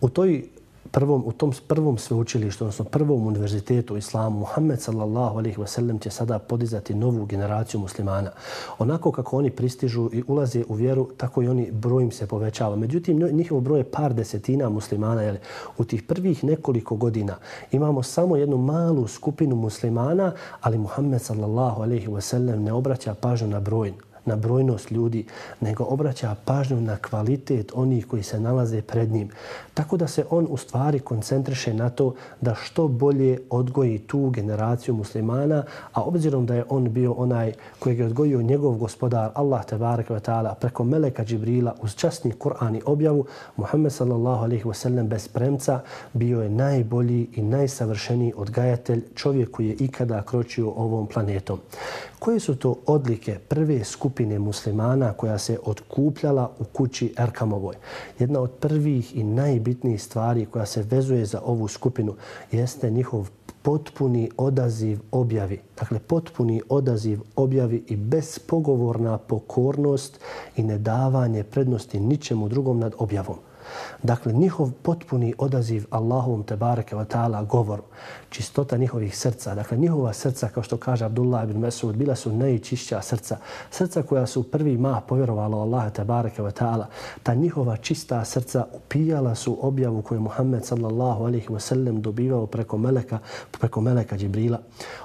U toj prvom, u tom prvom sveučilištu, odnosno prvom univerzitetu islamu, Muhammed sallallahu alaihi wasallam će sada podizati novu generaciju muslimana. Onako kako oni pristižu i ulaze u vjeru, tako i oni brojim se povećava. Međutim, njihov broj je par desetina muslimana. Jel? u tih prvih nekoliko godina imamo samo jednu malu skupinu muslimana, ali Muhammed sallallahu alaihi wasallam ne obraća pažnju na broj na brojnost ljudi, nego obraća pažnju na kvalitet onih koji se nalaze pred njim. Tako da se on u stvari koncentriše na to da što bolje odgoji tu generaciju muslimana, a obzirom da je on bio onaj koji je odgojio njegov gospodar Allah tebareke ve taala preko meleka Džibrila uz časni Kur'an i objavu, Muhammed sallallahu alejhi ve sellem bez premca bio je najbolji i najsavršeniji odgajatelj čovjek koji je ikada kročio ovom planetom. Koje su to odlike prve skupine muslimana koja se otkupljala u kući Erkamovoj? Jedna od prvih i najbitnijih stvari koja se vezuje za ovu skupinu jeste njihov potpuni odaziv objavi. Dakle, potpuni odaziv objavi i bespogovorna pokornost i nedavanje prednosti ničemu drugom nad objavom. Dakle, njihov potpuni odaziv Allahovom te bareke wa ta'ala govoru, čistota njihovih srca, dakle, njihova srca, kao što kaže Abdullah ibn Mesud, bila su najčišća srca. Srca koja su prvi mah povjerovala Allah te bareke wa ta'ala. Ta njihova čista srca upijala su objavu koju Muhammed sallallahu alaihi wa sallam dobivao preko meleka, preko meleka Džibrila.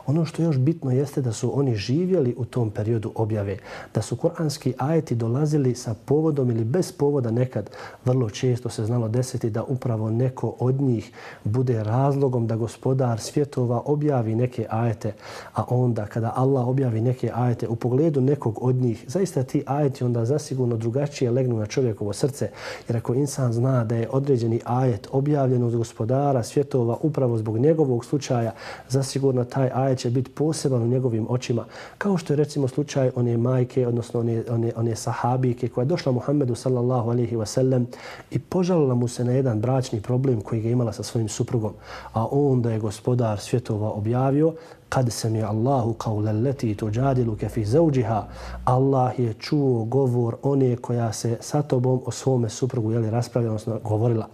Ono što još bitno jeste da su oni živjeli u tom periodu objave, da su kuranski ajeti dolazili sa povodom ili bez povoda nekad vrlo često se znalo desiti da upravo neko od njih bude razlogom da gospodar svjetova objavi neke ajete, a onda kada Allah objavi neke ajete u pogledu nekog od njih, zaista ti ajeti onda zasigurno drugačije legnu na čovjekovo srce. Jer ako insan zna da je određeni ajet objavljen od gospodara svjetova upravo zbog njegovog slučaja, zasigurno taj ajet će biti poseban u njegovim očima. Kao što je recimo slučaj one majke, odnosno one, one, one sahabike koja je došla Muhammedu sallallahu alaihi wa sallam i požalila mu se na jedan bračni problem koji ga imala sa svojim suprugom. A onda je gospodar svjetova objavio kad sam je Allahu qawla allati tujadiluka fi zauđiha, Allah je čuo govor one koja se sa tobom o svome suprugu je li odnosno govorila.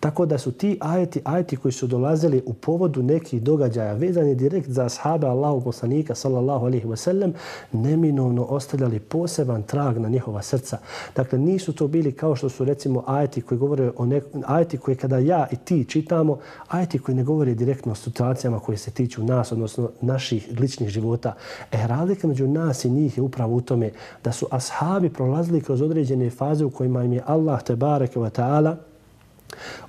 Tako da su ti ajeti ajeti koji su dolazili u povodu nekih događaja vezani direkt za ashabe Allahu poslanika sallallahu alejhi wasallam, neminovno ostavljali poseban trag na njihova srca. Dakle nisu to bili kao što su recimo ajeti koji govore o nek ajeti koji kada ja i ti čitamo ajeti koji ne govore direktno o situacijama koje se tiču nas odnosno naših ličnih života. E, razlika među nas i njih je upravo u tome da su ashabi prolazili kroz određene faze u kojima im je Allah te bareke wa ta'ala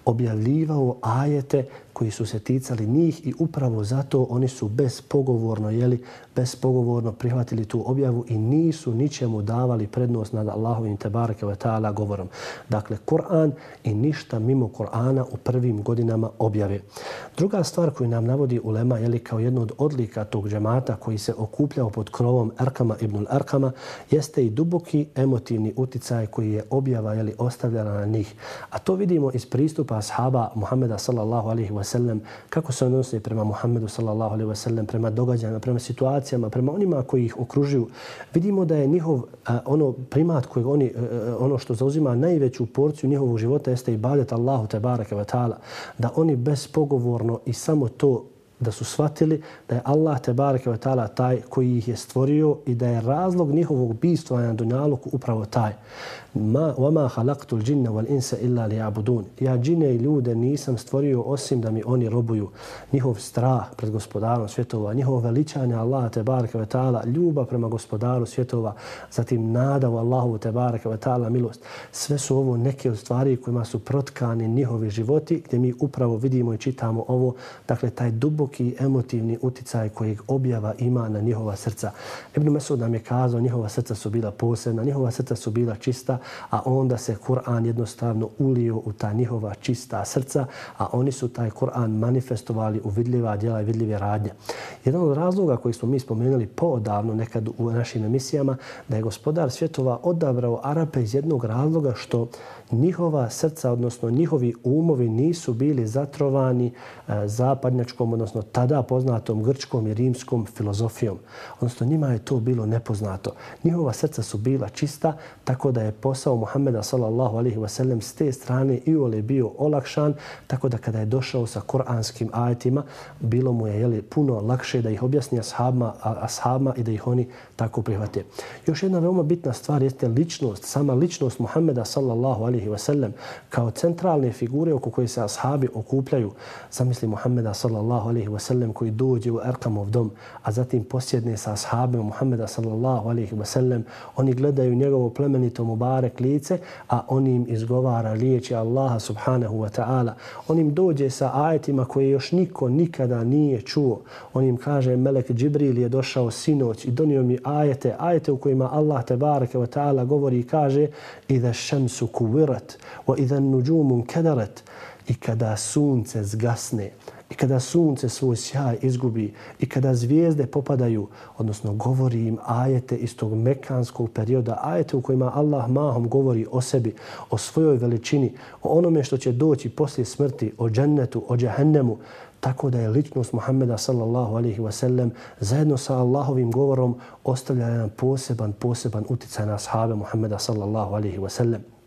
objavljivao ajete koji su se ticali njih i upravo zato oni su bespogovorno jeli, bespogovorno prihvatili tu objavu i nisu ničemu davali prednost nad Allahovim tebareke ve taala govorom. Dakle Kur'an i ništa mimo Kur'ana u prvim godinama objave. Druga stvar koju nam navodi ulema je li kao jedno od odlika tog džemata koji se okupljao pod krovom Arkama ibn Arkama jeste i duboki emotivni uticaj koji je objava je li ostavljala na njih. A to vidimo iz pristupa ashaba Muhameda sallallahu alejhi ve sellem kako se odnose prema Muhammedu sallallahu alejhi ve sellem prema događajima, prema situacijama, prema onima koji ih okružuju. Vidimo da je njihov a, ono primat koji oni a, ono što zauzima najveću porciju njihovog života jeste ibadet Allahu te bareke ve taala da oni bespogovorno i samo to da su shvatili da je Allah te bareke ve taala taj koji ih je stvorio i da je razlog njihovog bistva na dunjaluku upravo taj ma wama khalaqtul jinna wal insa illa liya'budun. Ja džine i ljude nisam stvorio osim da mi oni robuju. Njihov strah pred gospodarom svjetova njihovo veličanje Allaha te bareke ve taala ljubav prema gospodaru svjetova zatim nada u Allahu te bareke ve taala milost. Sve su ovo neke od stvari kojima su protkani njihovi životi gdje mi upravo vidimo i čitamo ovo dakle taj duboki emotivni uticaj kojeg objava ima na njihova srca. Ibn Mesud nam je kazao njihova srca su bila posebna njihova srca su bila čista a onda se Kur'an jednostavno ulio u ta njihova čista srca, a oni su taj Kur'an manifestovali u vidljiva djela i vidljive radnje. Jedan od razloga koji smo mi spomenuli poodavno nekad u našim emisijama, da je gospodar svjetova odabrao Arape iz jednog razloga što njihova srca, odnosno njihovi umovi nisu bili zatrovani e, zapadnjačkom, odnosno tada poznatom grčkom i rimskom filozofijom. Odnosno njima je to bilo nepoznato. Njihova srca su bila čista, tako da je posao Muhammeda sallallahu alaihi wasallam s te strane i ole bio olakšan, tako da kada je došao sa koranskim ajetima, bilo mu je jeli, puno lakše da ih objasni ashabima, ashabima i da ih oni tako prihvate. Još jedna veoma bitna stvar jeste ličnost, sama ličnost Muhammeda sallallahu alaihi wasallam kao centralne figure oko koje se ashabi okupljaju. Zamisli Muhammeda sallallahu alihi wasallam koji dođe u Erkamov dom, a zatim posjedne sa ashabima Muhammeda sallallahu alihi wasallam. Oni gledaju njegovo plemenito mubarek lice, a on im izgovara riječi Allaha subhanahu wa ta'ala. On im dođe sa ajetima koje još niko nikada nije čuo. On im kaže, Melek Džibril je došao sinoć i donio mi ajete, ajete u kojima Allah tebareke wa ta'ala govori i kaže Iza šemsu kuvirat, wa iza nuđumun kedaret, i kada sunce zgasne, i kada sunce svoj sjaj izgubi, i kada zvijezde popadaju, odnosno govori im ajete iz tog mekanskog perioda, ajete u kojima Allah mahom govori o sebi, o svojoj veličini, o onome što će doći poslije smrti, o džennetu, o džahennemu, tako da je ličnost Muhammeda sallallahu alaihi wa sallam zajedno sa Allahovim govorom ostavlja jedan poseban, poseban uticaj na ashaabe Muhammeda sallallahu alaihi wa sallam.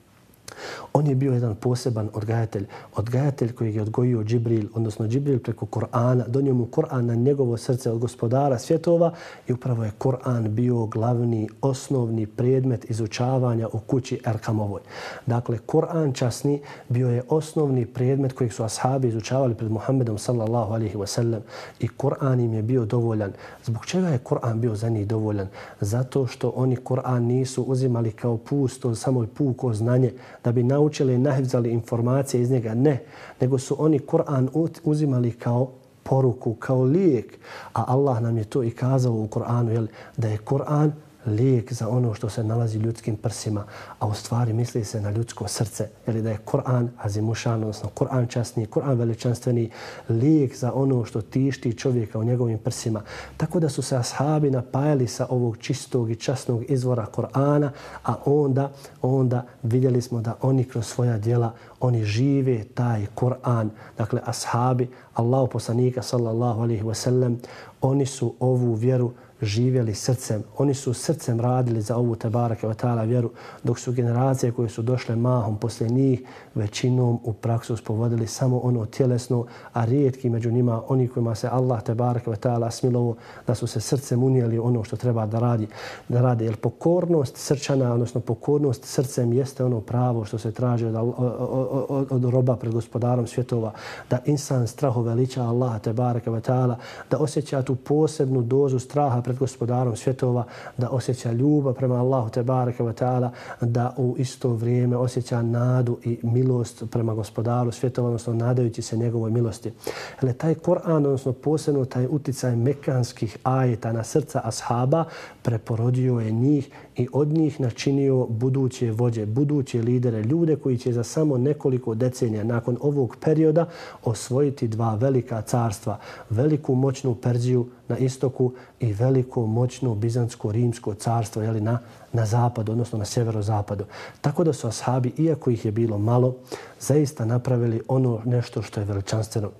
On je bio jedan poseban odgajatelj, odgajatelj koji je odgojio Džibril, odnosno Džibril preko Korana, donio mu Koran na njegovo srce od gospodara svjetova i upravo je Koran bio glavni, osnovni predmet izučavanja u kući Erkamovoj. Dakle, Koran časni bio je osnovni predmet kojeg su ashabi izučavali pred Muhammedom sallallahu alaihi wasallam i Koran im je bio dovoljan. Zbog čega je Koran bio za njih dovoljan? Zato što oni Koran nisu uzimali kao pusto, samo puko znanje, da bi naučili i nahivzali informacije iz njega. Ne, nego su oni Kur'an uzimali kao poruku, kao lijek. A Allah nam je to i kazao u Kur'anu, da je Kur'an lijek za ono što se nalazi ljudskim prsima, a u stvari misli se na ljudsko srce. Ili da je Kur'an azimušan, odnosno Kur'an časni, Kur'an veličanstveni, lijek za ono što tišti čovjeka u njegovim prsima. Tako da su se ashabi napajali sa ovog čistog i časnog izvora Kur'ana, a onda, onda vidjeli smo da oni kroz svoja djela, oni žive taj Kur'an. Dakle, ashabi, Allahu poslanika sallallahu alaihi wasallam, oni su ovu vjeru živjeli srcem. Oni su srcem radili za ovu tebarake Vatala ta'ala vjeru, dok su generacije koje su došle mahom poslije njih većinom u praksu spovodili samo ono tjelesno, a rijetki među njima oni kojima se Allah tebarake Vatala ta'ala smilovo da su se srcem unijeli ono što treba da radi. Da radi. Jer pokornost srčana, odnosno pokornost srcem jeste ono pravo što se traži od, od, od roba pred gospodarom svjetova, da insan straho veliča Allah tebarake Vatala, ta'ala, da osjeća tu posebnu dozu straha pred gospodarom svjetova, da osjeća ljubav prema Allahu te bareke ve taala, da u isto vrijeme osjeća nadu i milost prema gospodaru svjetova, odnosno nadajući se njegovoj milosti. Ale taj Kur'an, odnosno posebno taj uticaj mekanskih ajeta na srca ashaba, preporodio je njih i od njih načinio buduće vođe, buduće lidere, ljude koji će za samo nekoliko decenija nakon ovog perioda osvojiti dva velika carstva, veliku moćnu Perziju na istoku i veliko moćno bizantsko-rimsko carstvo jeli, na, na zapadu, odnosno na sjeverozapadu. Tako da su ashabi, iako ih je bilo malo, zaista napravili ono nešto što je veličanstveno.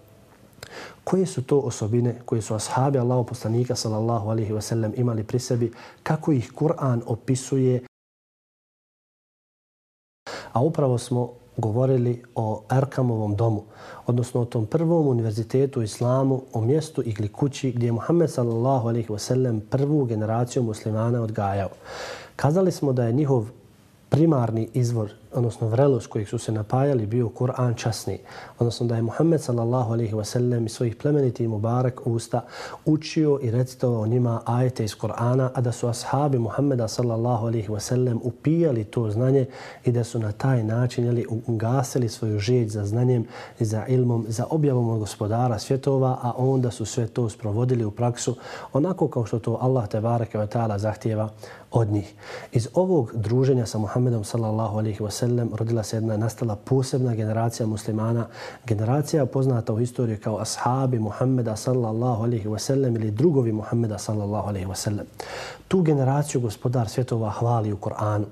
Koje su to osobine koje su ashabi Allahu poslanika sallallahu alaihi wasallam imali pri sebi, kako ih Kur'an opisuje. A upravo smo govorili o Erkamovom domu, odnosno o tom prvom univerzitetu u islamu, o mjestu ili kući gdje je Muhammed sallallahu alaihi wasallam prvu generaciju muslimana odgajao. Kazali smo da je njihov primarni izvor odnosno vrelost kojih su se napajali bio Kur'an časni. Odnosno da je Muhammed sallallahu alaihi wa sallam iz svojih plemenitih mubarak usta učio i recitovao njima ajete iz Kur'ana, a da su ashabi Muhammeda sallallahu alaihi wa sallam upijali to znanje i da su na taj način jeli, ugasili svoju žeć za znanjem i za ilmom, za objavom od gospodara svjetova, a onda su sve to sprovodili u praksu onako kao što to Allah te barake wa ta'ala zahtjeva od njih. Iz ovog druženja sa Muhammedom sallallahu alaihi wa sallam rodila se jedna nastala posebna generacija muslimana, generacija poznata u historiji kao ashabi Muhammeda sallallahu alaihi wasallam ili drugovi Muhammeda sallallahu alaihi wasallam. Tu generaciju gospodar svjetova hvali u Koranu.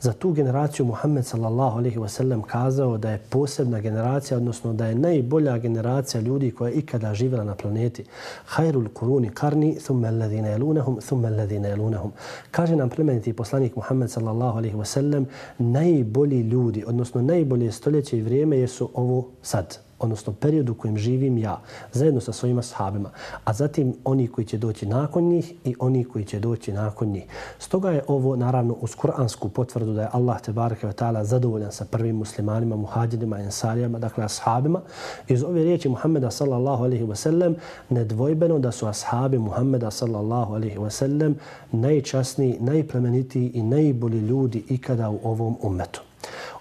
Za tu generaciju Muhammed sallallahu alaihi wasallam kazao da je posebna generacija, odnosno da je najbolja generacija ljudi koja je ikada živjela na planeti. Khairul kuruni karni, thumma alladhina yalunhum thumma alladhina yalunhum. Kaže nam plemeniti poslanik Muhammed sallallahu alaihi wasallam, najbolji najbolji ljudi, odnosno najbolje stoljeće i vrijeme jesu ovo sad, odnosno period u kojem živim ja, zajedno sa svojima sahabima, a zatim oni koji će doći nakon njih i oni koji će doći nakon njih. Stoga je ovo naravno uz kuransku potvrdu da je Allah te ve wa ta'ala zadovoljan sa prvim muslimanima, muhađidima, ensarijama, dakle ashabima. Iz ove riječi Muhammeda sallallahu alaihi wa sellem nedvojbeno da su ashabi Muhammeda sallallahu alaihi wa sellem najčasniji, najplemenitiji i najbolji ljudi ikada u ovom umetu.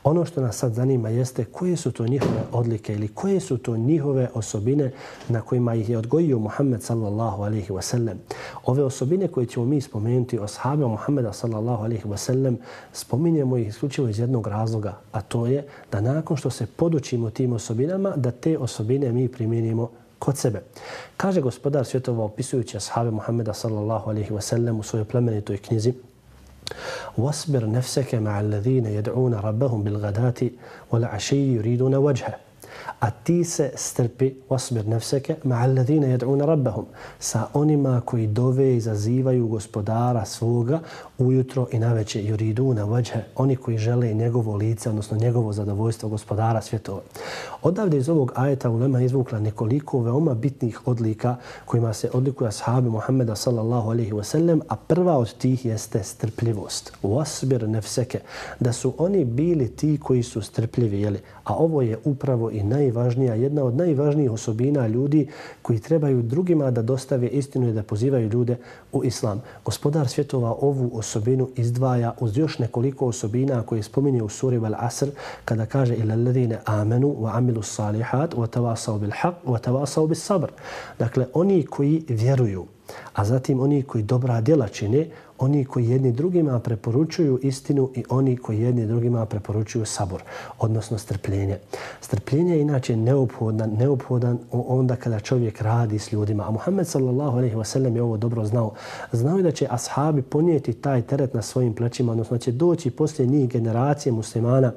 Ono što nas sad zanima jeste koje su to njihove odlike ili koje su to njihove osobine na kojima ih je odgojio Muhammed sallallahu alaihi wa sallam. Ove osobine koje ćemo mi spomenuti o sahabe Muhammeda sallallahu alaihi wa sallam spominjemo ih isključivo iz jednog razloga, a to je da nakon što se podučimo tim osobinama, da te osobine mi primjenimo kod sebe. Kaže gospodar svjetova opisujući ashabe Muhammeda sallallahu alaihi wa sallam u svojoj plemenitoj knjizi واصبر نفسك مع الذين يدعون ربهم بالغداة والعشي يريدون وجهه. A ti se strpi wasbir nefseke, ma'a alladhina yad'una rabbahum. Sa onima koji dove i zazivaju gospodara svoga ujutro i naveče yuriduna wajha. Oni koji žele njegovo lice odnosno njegovo zadovoljstvo gospodara svjetova. Odavde iz ovog ajeta ulema izvukla nekoliko veoma bitnih odlika kojima se odlikuje ashabi Muhameda sallallahu alejhi ve sellem a prva od tih jeste strpljivost. Wasbir nefseke, da su oni bili ti koji su strpljivi jeli? A ovo je upravo i najvažnija, jedna od najvažnijih osobina ljudi koji trebaju drugima da dostave istinu i da pozivaju ljude u islam. Gospodar svjetova ovu osobinu izdvaja uz još nekoliko osobina koje spominje u suri Val Asr kada kaže ila alladhina amenu wa amilu salihat wa tawasaw bil haq wa tawasaw bis sabr. Dakle oni koji vjeruju, a zatim oni koji dobra djela čine, oni koji jedni drugima preporučuju istinu i oni koji jedni drugima preporučuju sabor, odnosno strpljenje. Strpljenje je inače neophodan, neophodan onda kada čovjek radi s ljudima. A Muhammed sallallahu alaihi wa sallam je ovo dobro znao. Znao je da će ashabi ponijeti taj teret na svojim plećima, odnosno će doći poslije njih generacije muslimana,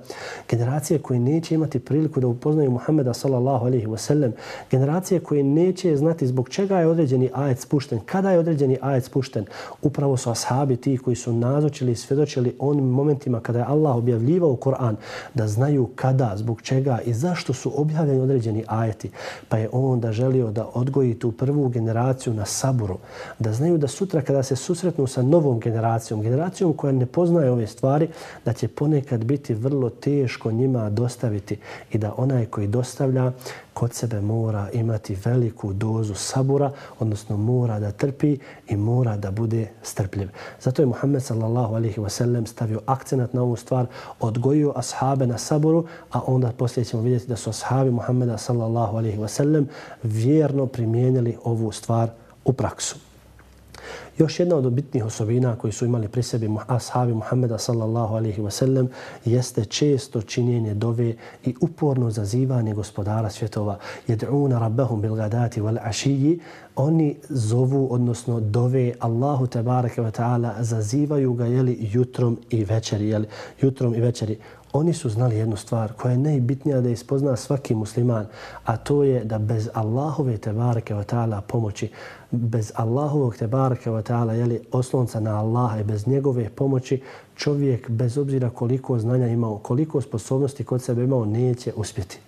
generacije koje neće imati priliku da upoznaju Muhammeda sallallahu alaihi wa sallam, generacije koje neće znati zbog čega je određeni ajet spušten, kada je određeni ajet spušten. Upravo su ashabi ashabi ti koji su nazočili i svjedočili onim momentima kada je Allah objavljivao Kur'an da znaju kada, zbog čega i zašto su objavljeni određeni ajeti. Pa je on da želio da odgoji tu prvu generaciju na saburu. Da znaju da sutra kada se susretnu sa novom generacijom, generacijom koja ne poznaje ove stvari, da će ponekad biti vrlo teško njima dostaviti i da onaj koji dostavlja kod sebe mora imati veliku dozu sabura, odnosno mora da trpi i mora da bude strpljiv. Zato je Muhammed sallallahu alaihi wa sallam stavio akcenat na ovu stvar, odgojio ashabe na saboru, a onda poslije ćemo vidjeti da su ashabi Muhammeda sallallahu alaihi wa sallam vjerno primijenili ovu stvar u praksu. Još jedna od bitnih osobina koji su imali pri sebi ashabi Muhammeda sallallahu alaihi wa sallam jeste često činjenje dove i uporno zazivanje gospodara svjetova. Jed'una rabbahum bil gadati wal ašiji. Oni zovu, odnosno dove Allahu tebareke wa ta'ala, zazivaju ga jeli, jutrom i večeri. Jeli, jutrom i večeri Oni su znali jednu stvar koja je najbitnija da ispozna svaki musliman, a to je da bez Allahove tebareke wa ta'ala pomoći, bez Allahovog te bareke wa ta'ala, jeli, oslonca na Allaha i bez njegove pomoći, čovjek bez obzira koliko znanja imao, koliko sposobnosti kod sebe imao, neće uspjeti.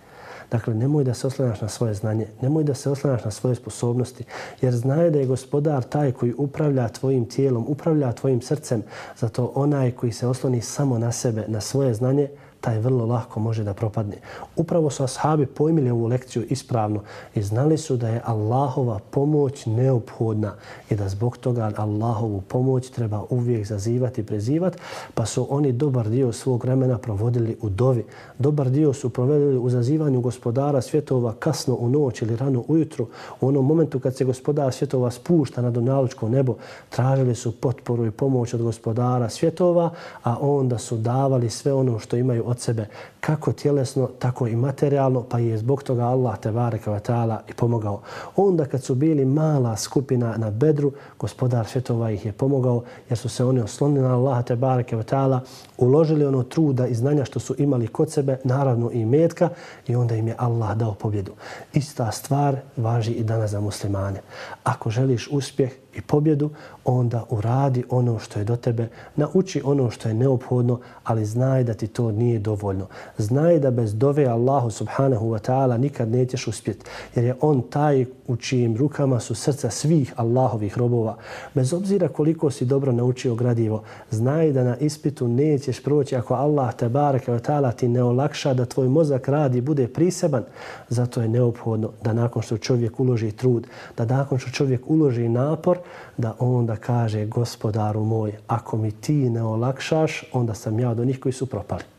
Dakle, nemoj da se oslanjaš na svoje znanje, nemoj da se oslanjaš na svoje sposobnosti, jer znaje da je gospodar taj koji upravlja tvojim tijelom, upravlja tvojim srcem, zato onaj koji se osloni samo na sebe, na svoje znanje, taj vrlo lahko može da propadne. Upravo su ashabi pojmili ovu lekciju ispravno i znali su da je Allahova pomoć neophodna i da zbog toga Allahovu pomoć treba uvijek zazivati i prezivati, pa su oni dobar dio svog vremena provodili u dovi. Dobar dio su provodili u zazivanju gospodara svjetova kasno u noć ili rano ujutru. U onom momentu kad se gospodar svjetova spušta na donaličko nebo, tražili su potporu i pomoć od gospodara svjetova, a onda su davali sve ono što imaju od sebe, kako tjelesno, tako i materijalno, pa je zbog toga Allah te bareka ve ta'ala i pomogao. Onda kad su bili mala skupina na bedru, gospodar svjetova ih je pomogao jer su se oni oslonili na Allaha te bareka ve ta'ala, uložili ono truda i znanja što su imali kod sebe, naravno i metka, i onda im je Allah dao pobjedu. Ista stvar važi i danas za muslimane. Ako želiš uspjeh i pobjedu, onda uradi ono što je do tebe, nauči ono što je neophodno, ali znaj da ti to nije dovoljno. Znaj da bez dove Allahu subhanahu wa ta'ala nikad nećeš uspjeti, jer je on taj u čijim rukama su srca svih Allahovih robova. Bez obzira koliko si dobro naučio gradivo, znaj da na ispitu nećeš proći ako Allah te baraka wa ta'ala ti ne olakša da tvoj mozak radi bude priseban. Zato je neophodno da nakon što čovjek uloži trud, da nakon što čovjek uloži napor, da onda kaže gospodaru moj, ako mi ti ne olakšaš, onda sam ja do onih koji su propali.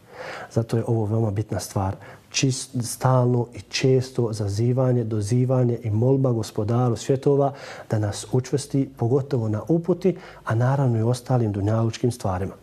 Zato je ovo veoma bitna stvar. Čist, stalno i često zazivanje, dozivanje i molba gospodaru svjetova da nas učvrsti, pogotovo na uputi, a naravno i ostalim dunjalučkim stvarima.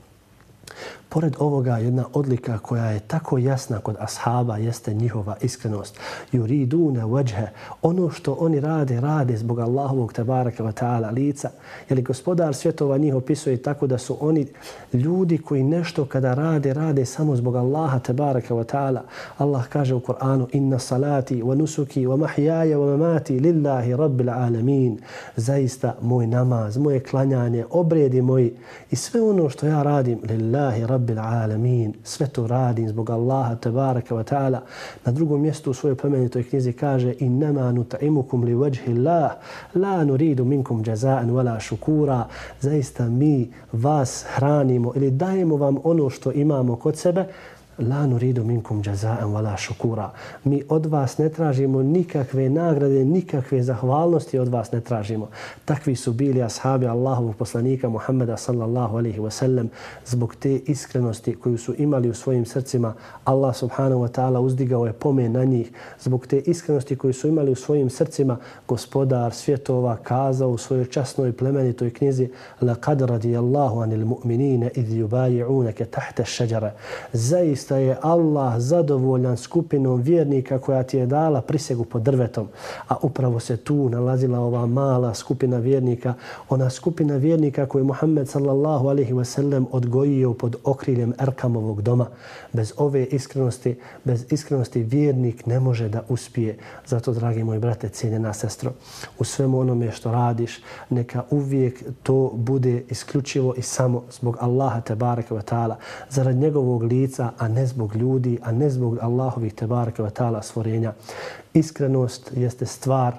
Pored ovoga, jedna odlika koja je tako jasna kod ashaba jeste njihova iskrenost. Yuriduna wajha, ono što oni rade, rade zbog Allahovog tabaraka wa ta'ala lica. Jeli gospodar svjetova njih opisuje tako da su oni ljudi koji nešto kada rade, rade samo zbog Allaha tabaraka wa ta'ala. Allah kaže u Kur'anu inna salati wa nusuki wa mahyaja wa mamati lillahi rabbil alamin. Zaista moj namaz, moje klanjanje, obredi moji i sve ono što ja radim lillahi rabbil alamin. Sve to radim zbog Allaha tabaraka wa ta'ala. Na drugom mjestu u svojoj plemenitoj knjizi kaže innama nut'imukum li vajhi Allah la nuridu minkum jazaan wala shukura. Zaista mi vas hranimo ili dajemo vam ono što imamo kod sebe La nuridu minkum jazaan wala shukura. Mi od vas ne tražimo nikakve nagrade, nikakve zahvalnosti od vas ne tražimo. Takvi su bili ashabi Allahovog poslanika Muhammeda sallallahu alaihi wa sallam zbog te iskrenosti koju su imali u svojim srcima. Allah subhanahu wa ta'ala uzdigao je pomen na njih. Zbog te iskrenosti koju su imali u svojim srcima gospodar svjetova kazao u svojoj časnoj plemenitoj knjizi لَقَدْ رَدِيَ اللَّهُ عَنِ الْمُؤْمِنِينَ إِذْ يُبَايِعُونَكَ تَحْتَ الشَّجَرَ Zaista zaista je Allah zadovoljan skupinom vjernika koja ti je dala prisegu pod drvetom. A upravo se tu nalazila ova mala skupina vjernika, ona skupina vjernika koju je Muhammed sallallahu alaihi wasallam odgojio pod okriljem Erkamovog doma. Bez ove iskrenosti, bez iskrenosti vjernik ne može da uspije. Zato, dragi moji brate, cijenjena sestro, u svemu onome što radiš, neka uvijek to bude isključivo i samo zbog Allaha te baraka wa ta'ala, zarad njegovog lica, a ne zbog ljudi, a ne zbog Allahovih tebaraka wa ta'ala stvorenja. Iskrenost jeste stvar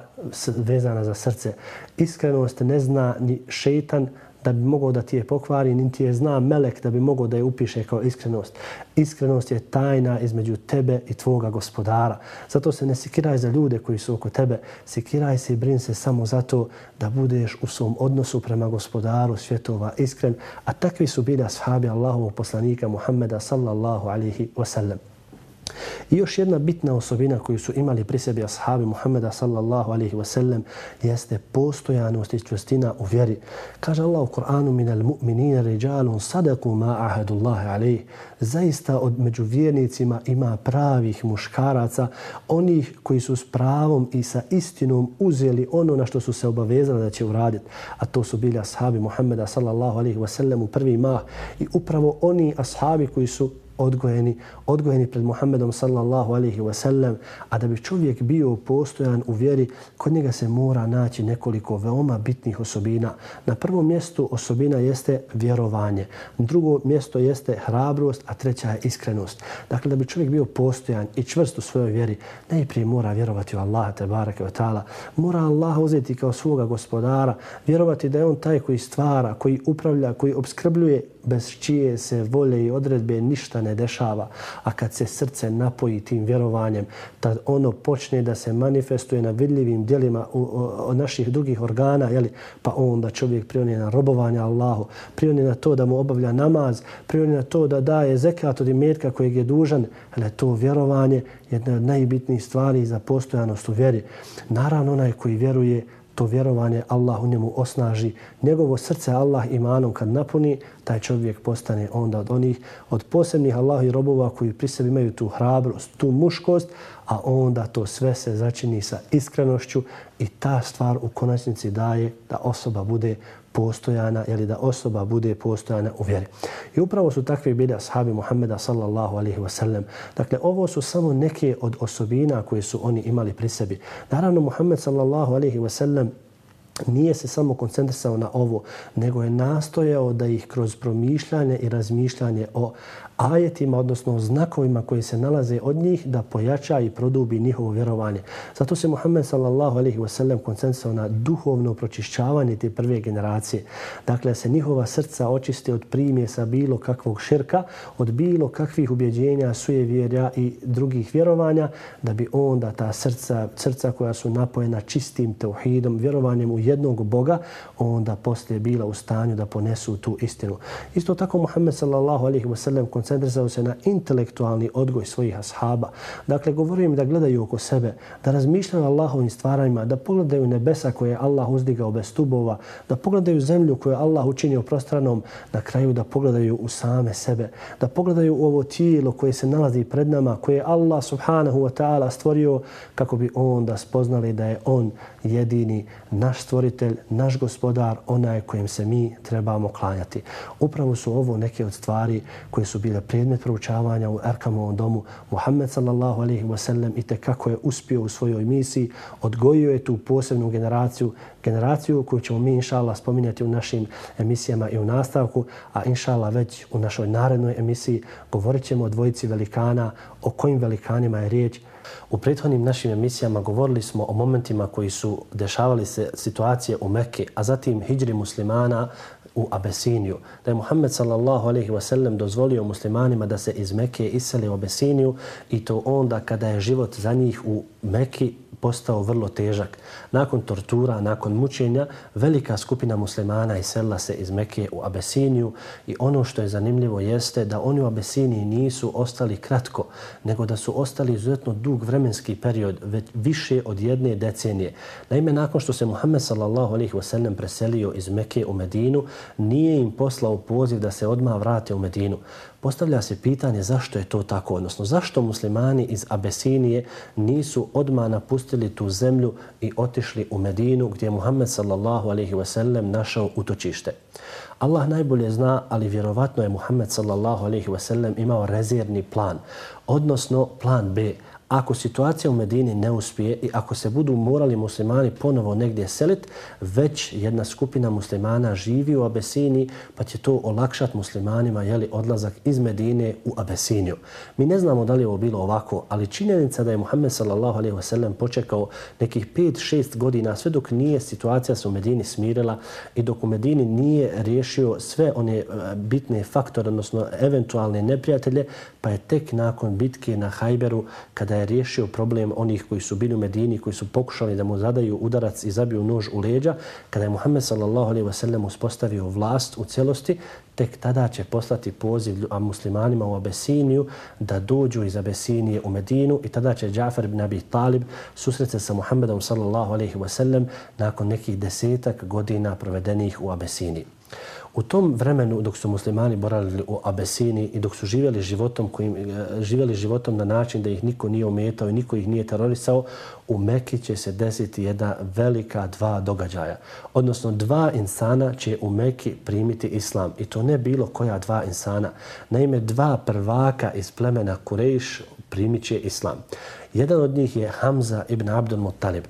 vezana za srce. Iskrenost ne zna ni šeitan, da bi mogao da ti je pokvari, niti je zna melek da bi mogao da je upiše kao iskrenost. Iskrenost je tajna između tebe i tvoga gospodara. Zato se ne sikiraj za ljude koji su oko tebe. Sikiraj se i brin se samo zato da budeš u svom odnosu prema gospodaru svjetova iskren. A takvi su bili ashabi Allahovog poslanika Muhammeda sallallahu alihi wasallam. I još jedna bitna osobina koju su imali pri sebi ashabi Muhammeda sallallahu alaihi wasallam jeste postojanost i čvrstina u vjeri. Kaže Allah u Kur'anu minal mu'minina ređalun sadaku ma ahadullahi alaihi. Zaista od među vjernicima ima pravih muškaraca, onih koji su s pravom i sa istinom uzeli ono na što su se obavezali da će uraditi. A to su bili ashabi Muhammeda sallallahu alaihi wasallam u prvi mah. I upravo oni ashabi koji su odgojeni, odgojeni pred Muhammedom sallallahu alaihi wa sallam, a da bi čovjek bio postojan u vjeri, kod njega se mora naći nekoliko veoma bitnih osobina. Na prvom mjestu osobina jeste vjerovanje, drugo mjesto jeste hrabrost, a treća je iskrenost. Dakle, da bi čovjek bio postojan i čvrst u svojoj vjeri, najprije mora vjerovati u Allaha te barake wa ta'ala. Mora Allaha uzeti kao svoga gospodara, vjerovati da je on taj koji stvara, koji upravlja, koji obskrbljuje bez čije se volje i odredbe ništa ne dešava. A kad se srce napoji tim vjerovanjem, tad ono počne da se manifestuje na vidljivim dijelima od naših drugih organa, jeli, pa onda čovjek prioni na robovanje Allahu, prioni na to da mu obavlja namaz, prioni na to da daje zekat od imetka kojeg je dužan, ali to vjerovanje je jedna od najbitnijih stvari za postojanost u vjeri. Naravno, onaj koji vjeruje, to vjerovanje Allah u njemu osnaži. Njegovo srce Allah imanom kad napuni, taj čovjek postane onda od onih, od posebnih Allah i robova koji pri sebi imaju tu hrabrost, tu muškost, a onda to sve se začini sa iskrenošću i ta stvar u konačnici daje da osoba bude postojana ili da osoba bude postojana u vjeri. I upravo su takvi bili ashabi Muhammeda sallallahu alaihi wa sallam. Dakle, ovo su samo neke od osobina koje su oni imali pri sebi. Naravno, Muhammed sallallahu alaihi wa sallam nije se samo koncentrisao na ovo, nego je nastojao da ih kroz promišljanje i razmišljanje o ajetima, odnosno znakovima koji se nalaze od njih, da pojača i produbi njihovo vjerovanje. Zato se Muhammed sallallahu alaihi wa sallam koncentrisao na duhovno pročišćavanje te prve generacije. Dakle, se njihova srca očiste od primjesa bilo kakvog širka, od bilo kakvih ubjeđenja, sujevjerja i drugih vjerovanja, da bi onda ta srca, srca koja su napojena čistim teuhidom, vjerovanjem u jednog Boga, onda poslije bila u stanju da ponesu tu istinu. Isto tako Muhammed sallallahu alaihi wa sallam koncentrisao se na intelektualni odgoj svojih ashaba. Dakle, govorim da gledaju oko sebe, da razmišljaju o Allahovim stvaranjima, da pogledaju nebesa koje je Allah uzdigao bez stubova, da pogledaju zemlju koju je Allah učinio prostranom, na kraju da pogledaju u same sebe, da pogledaju u ovo tijelo koje se nalazi pred nama, koje je Allah subhanahu wa ta'ala stvorio kako bi onda spoznali da je On jedini naš stvoritelj, naš gospodar, onaj kojem se mi trebamo klanjati. Upravo su ovo neke od stvari koje su bile predmet proučavanja u Erkamovom domu. Muhammed sallallahu alaihi wa sallam i kako je uspio u svojoj misiji, odgojio je tu posebnu generaciju, generaciju koju ćemo mi inša spominjati u našim emisijama i u nastavku, a inša već u našoj narednoj emisiji govorit ćemo o dvojici velikana, o kojim velikanima je riječ, U prethodnim našim emisijama govorili smo o momentima koji su dešavali se situacije u Mekke, a zatim hijri muslimana u Abesiniju. Da je Muhammed sallallahu alaihi wa sallam dozvolio muslimanima da se iz Mekke iseli u Abesiniju i to onda kada je život za njih u Mekki postao vrlo težak. Nakon tortura, nakon mučenja, velika skupina muslimana iselila se iz Mekije u Abesiniju i ono što je zanimljivo jeste da oni u Abesiniji nisu ostali kratko, nego da su ostali izuzetno dug vremenski period, već više od jedne decenije. Naime, nakon što se Muhammed sallallahu alaihi wasallam preselio iz Mekije u Medinu, nije im poslao poziv da se odmah vrate u Medinu postavlja se pitanje zašto je to tako, odnosno zašto muslimani iz Abesinije nisu odma napustili tu zemlju i otišli u Medinu gdje je Muhammed sallallahu alaihi wa sallam našao utočište. Allah najbolje zna, ali vjerovatno je Muhammed sallallahu alaihi wa sallam imao rezervni plan, odnosno plan B, ako situacija u Medini ne uspije i ako se budu morali muslimani ponovo negdje selit, već jedna skupina muslimana živi u Abesini, pa će to olakšati muslimanima jeli, odlazak iz Medine u Abesiniju. Mi ne znamo da li je ovo bilo ovako, ali činjenica da je Muhammed sallallahu alaihi wasallam počekao nekih 5-6 godina sve dok nije situacija se u Medini smirila i dok u Medini nije riješio sve one e, bitne faktore, odnosno eventualne neprijatelje, pa je tek nakon bitke na Hajberu, kada je riješio problem onih koji su bili u Medini, koji su pokušali da mu zadaju udarac i zabiju nož u leđa, kada je Muhammed sallallahu alaihi wasallam uspostavio vlast u celosti, tek tada će poslati poziv muslimanima u Abesiniju da dođu iz Abesinije u Medinu i tada će Džafar ibn Abi Talib susrece sa Muhammedom sallallahu alaihi wasallam nakon nekih desetak godina provedenih u Abesiniji. U tom vremenu dok su muslimani boravili u Abesini i dok su živjeli životom, kojim, e, živjeli životom na način da ih niko nije umetao i niko ih nije terorisao, u Mekki će se desiti jedna velika dva događaja. Odnosno dva insana će u Mekki primiti islam. I to ne bilo koja dva insana. Naime, dva prvaka iz plemena Kurejš primit će islam. Jedan od njih je Hamza ibn Abdul Muttalib.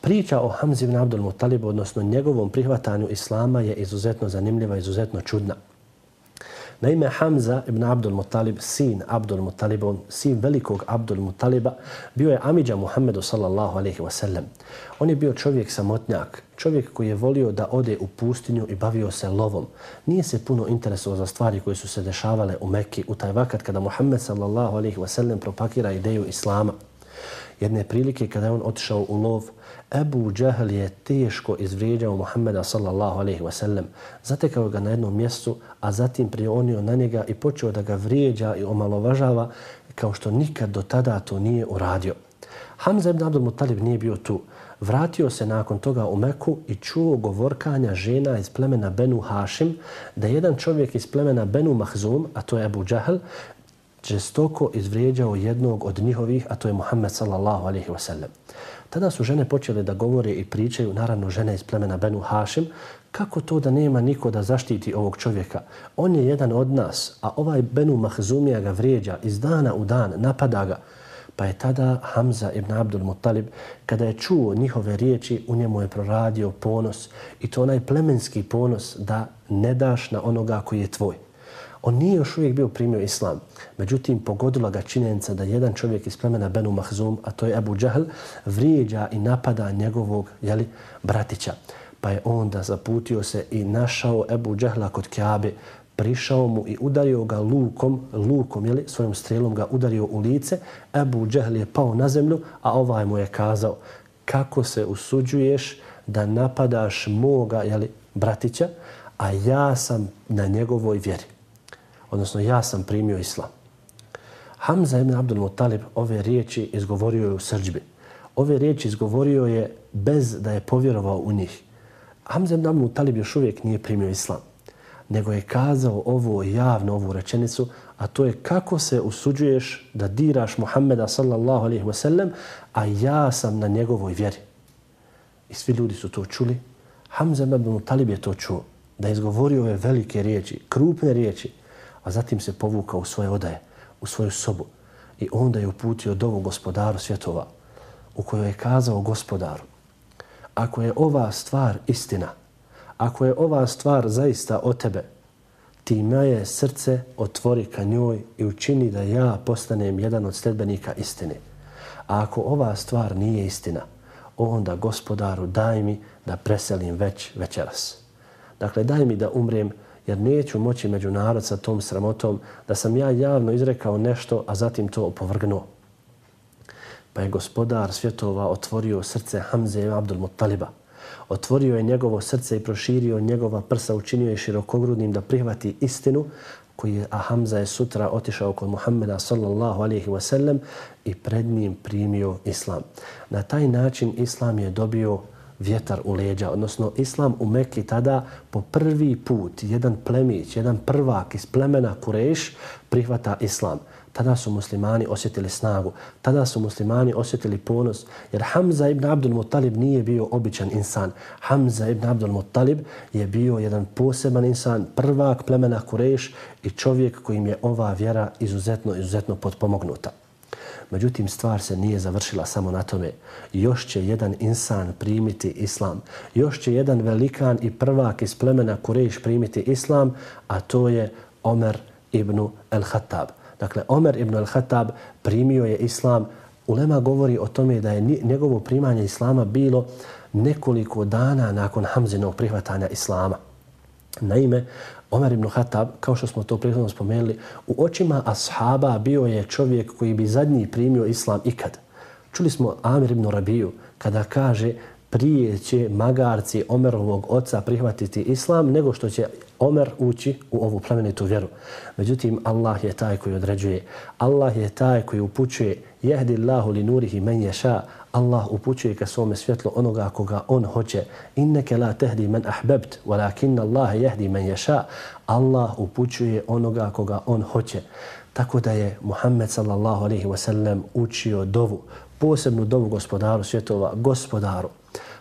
Priča o Hamzi ibn Abdul Muttalib, odnosno njegovom prihvatanju islama, je izuzetno zanimljiva, izuzetno čudna. Naime, Hamza ibn Abdul Muttalib, sin Abdul Muttaliba, sin velikog Abdul Muttaliba, bio je Amidža Muhammedu sallallahu alaihi wa sallam. On je bio čovjek samotnjak, čovjek koji je volio da ode u pustinju i bavio se lovom. Nije se puno interesovao za stvari koje su se dešavale u Mekki u taj vakat kada Muhammed sallallahu alaihi wa sallam propakira ideju Islama. Jedne prilike kada je on otišao u lov, Ebu Džahl je teško izvrijeđao Muhammeda sallallahu alaihi wa sallam. Zatekao ga na jednom mjestu, a zatim prionio na njega i počeo da ga vrijeđa i omalovažava kao što nikad do tada to nije uradio. Hamza ibn Abdul Muttalib nije bio tu. Vratio se nakon toga u Meku i čuo govorkanja žena iz plemena Benu Hašim da jedan čovjek iz plemena Benu Mahzum, a to je Abu Džahl, žestoko izvrijeđao jednog od njihovih, a to je Muhammed sallallahu alaihi wa sallam. Tada su žene počele da govore i pričaju, naravno žene iz plemena Benu Hašim, kako to da nema niko da zaštiti ovog čovjeka? On je jedan od nas, a ovaj Benu Mahzumija ga vrijeđa iz dana u dan, napada ga. Pa je tada Hamza ibn Abdul Muttalib, kada je čuo njihove riječi, u njemu je proradio ponos i to onaj plemenski ponos da ne daš na onoga koji je tvoj. On nije još uvijek bio primio islam. Međutim, pogodila ga činjenica da jedan čovjek iz plemena Benu Mahzum, a to je Abu Džahl, vrijeđa i napada njegovog jeli, bratića. Pa je onda zaputio se i našao Abu Džahla kod Kjabe, prišao mu i udario ga lukom, lukom jeli, svojom strelom ga udario u lice. Abu Džahl je pao na zemlju, a ovaj mu je kazao kako se usuđuješ da napadaš moga jeli, bratića, a ja sam na njegovoj vjeri odnosno ja sam primio islam. Hamza ibn Abdul Muttalib ove riječi izgovorio je u srđbi. Ove riječi izgovorio je bez da je povjerovao u njih. Hamza ibn Abdul Muttalib još uvijek nije primio islam, nego je kazao ovo javno, ovu rečenicu, a to je kako se usuđuješ da diraš Muhammeda sallallahu alaihi wasallam, a ja sam na njegovoj vjeri. I svi ljudi su to čuli. Hamza ibn Abdul Muttalib je to čuo, da je izgovorio ove velike riječi, krupne riječi, a zatim se povukao u svoje odaje, u svoju sobu i onda je uputio dovu gospodaru svjetova u kojoj je kazao gospodaru ako je ova stvar istina, ako je ova stvar zaista o tebe, ti moje srce otvori ka njoj i učini da ja postanem jedan od sledbenika istine. A ako ova stvar nije istina, onda gospodaru daj mi da preselim već večeras. Dakle, daj mi da umrem jer neću moći međunarod sa tom sramotom da sam ja javno izrekao nešto, a zatim to opovrgnuo. Pa je gospodar svjetova otvorio srce Hamze i Abdul Muttaliba. Otvorio je njegovo srce i proširio njegova prsa, učinio je širokogrudnim da prihvati istinu koji je, a Hamza je sutra otišao kod Muhammeda sallallahu alaihi wasallam i pred njim primio islam. Na taj način islam je dobio vjetar u leđa, odnosno islam u Mekki tada po prvi put jedan plemić, jedan prvak iz plemena Kureš prihvata islam. Tada su muslimani osjetili snagu, tada su muslimani osjetili ponos, jer Hamza ibn Abdul Muttalib nije bio običan insan. Hamza ibn Abdul Muttalib je bio jedan poseban insan, prvak plemena Kureš i čovjek kojim je ova vjera izuzetno, izuzetno potpomognuta. Međutim, stvar se nije završila samo na tome. Još će jedan insan primiti islam. Još će jedan velikan i prvak iz plemena Kurejš primiti islam, a to je Omer ibn el-Hattab. Dakle, Omer ibn el-Hattab primio je islam. Ulema govori o tome da je njegovo primanje islama bilo nekoliko dana nakon Hamzinog prihvatanja islama. Naime, Omer ibn Khattab, kao što smo to prethodno spomenuli, u očima ashaba bio je čovjek koji bi zadnji primio islam ikad. Čuli smo Amir ibn Rabiju kada kaže prije će magarci Omerovog oca prihvatiti islam nego što će Omer ući u ovu plemenitu vjeru. Međutim, Allah je taj koji određuje. Allah je taj koji upućuje jehdi Allahu li nurihi men ješa. Allah upućuje ka svome svjetlo onoga koga on hoće. Inneke la tehdi men ahbebt, walakin Allah jehdi men ješa. Allah upućuje onoga koga on hoće. Tako da je Muhammed sallallahu alaihi wasallam učio dovu, posebnu dovu gospodaru svjetova, gospodaru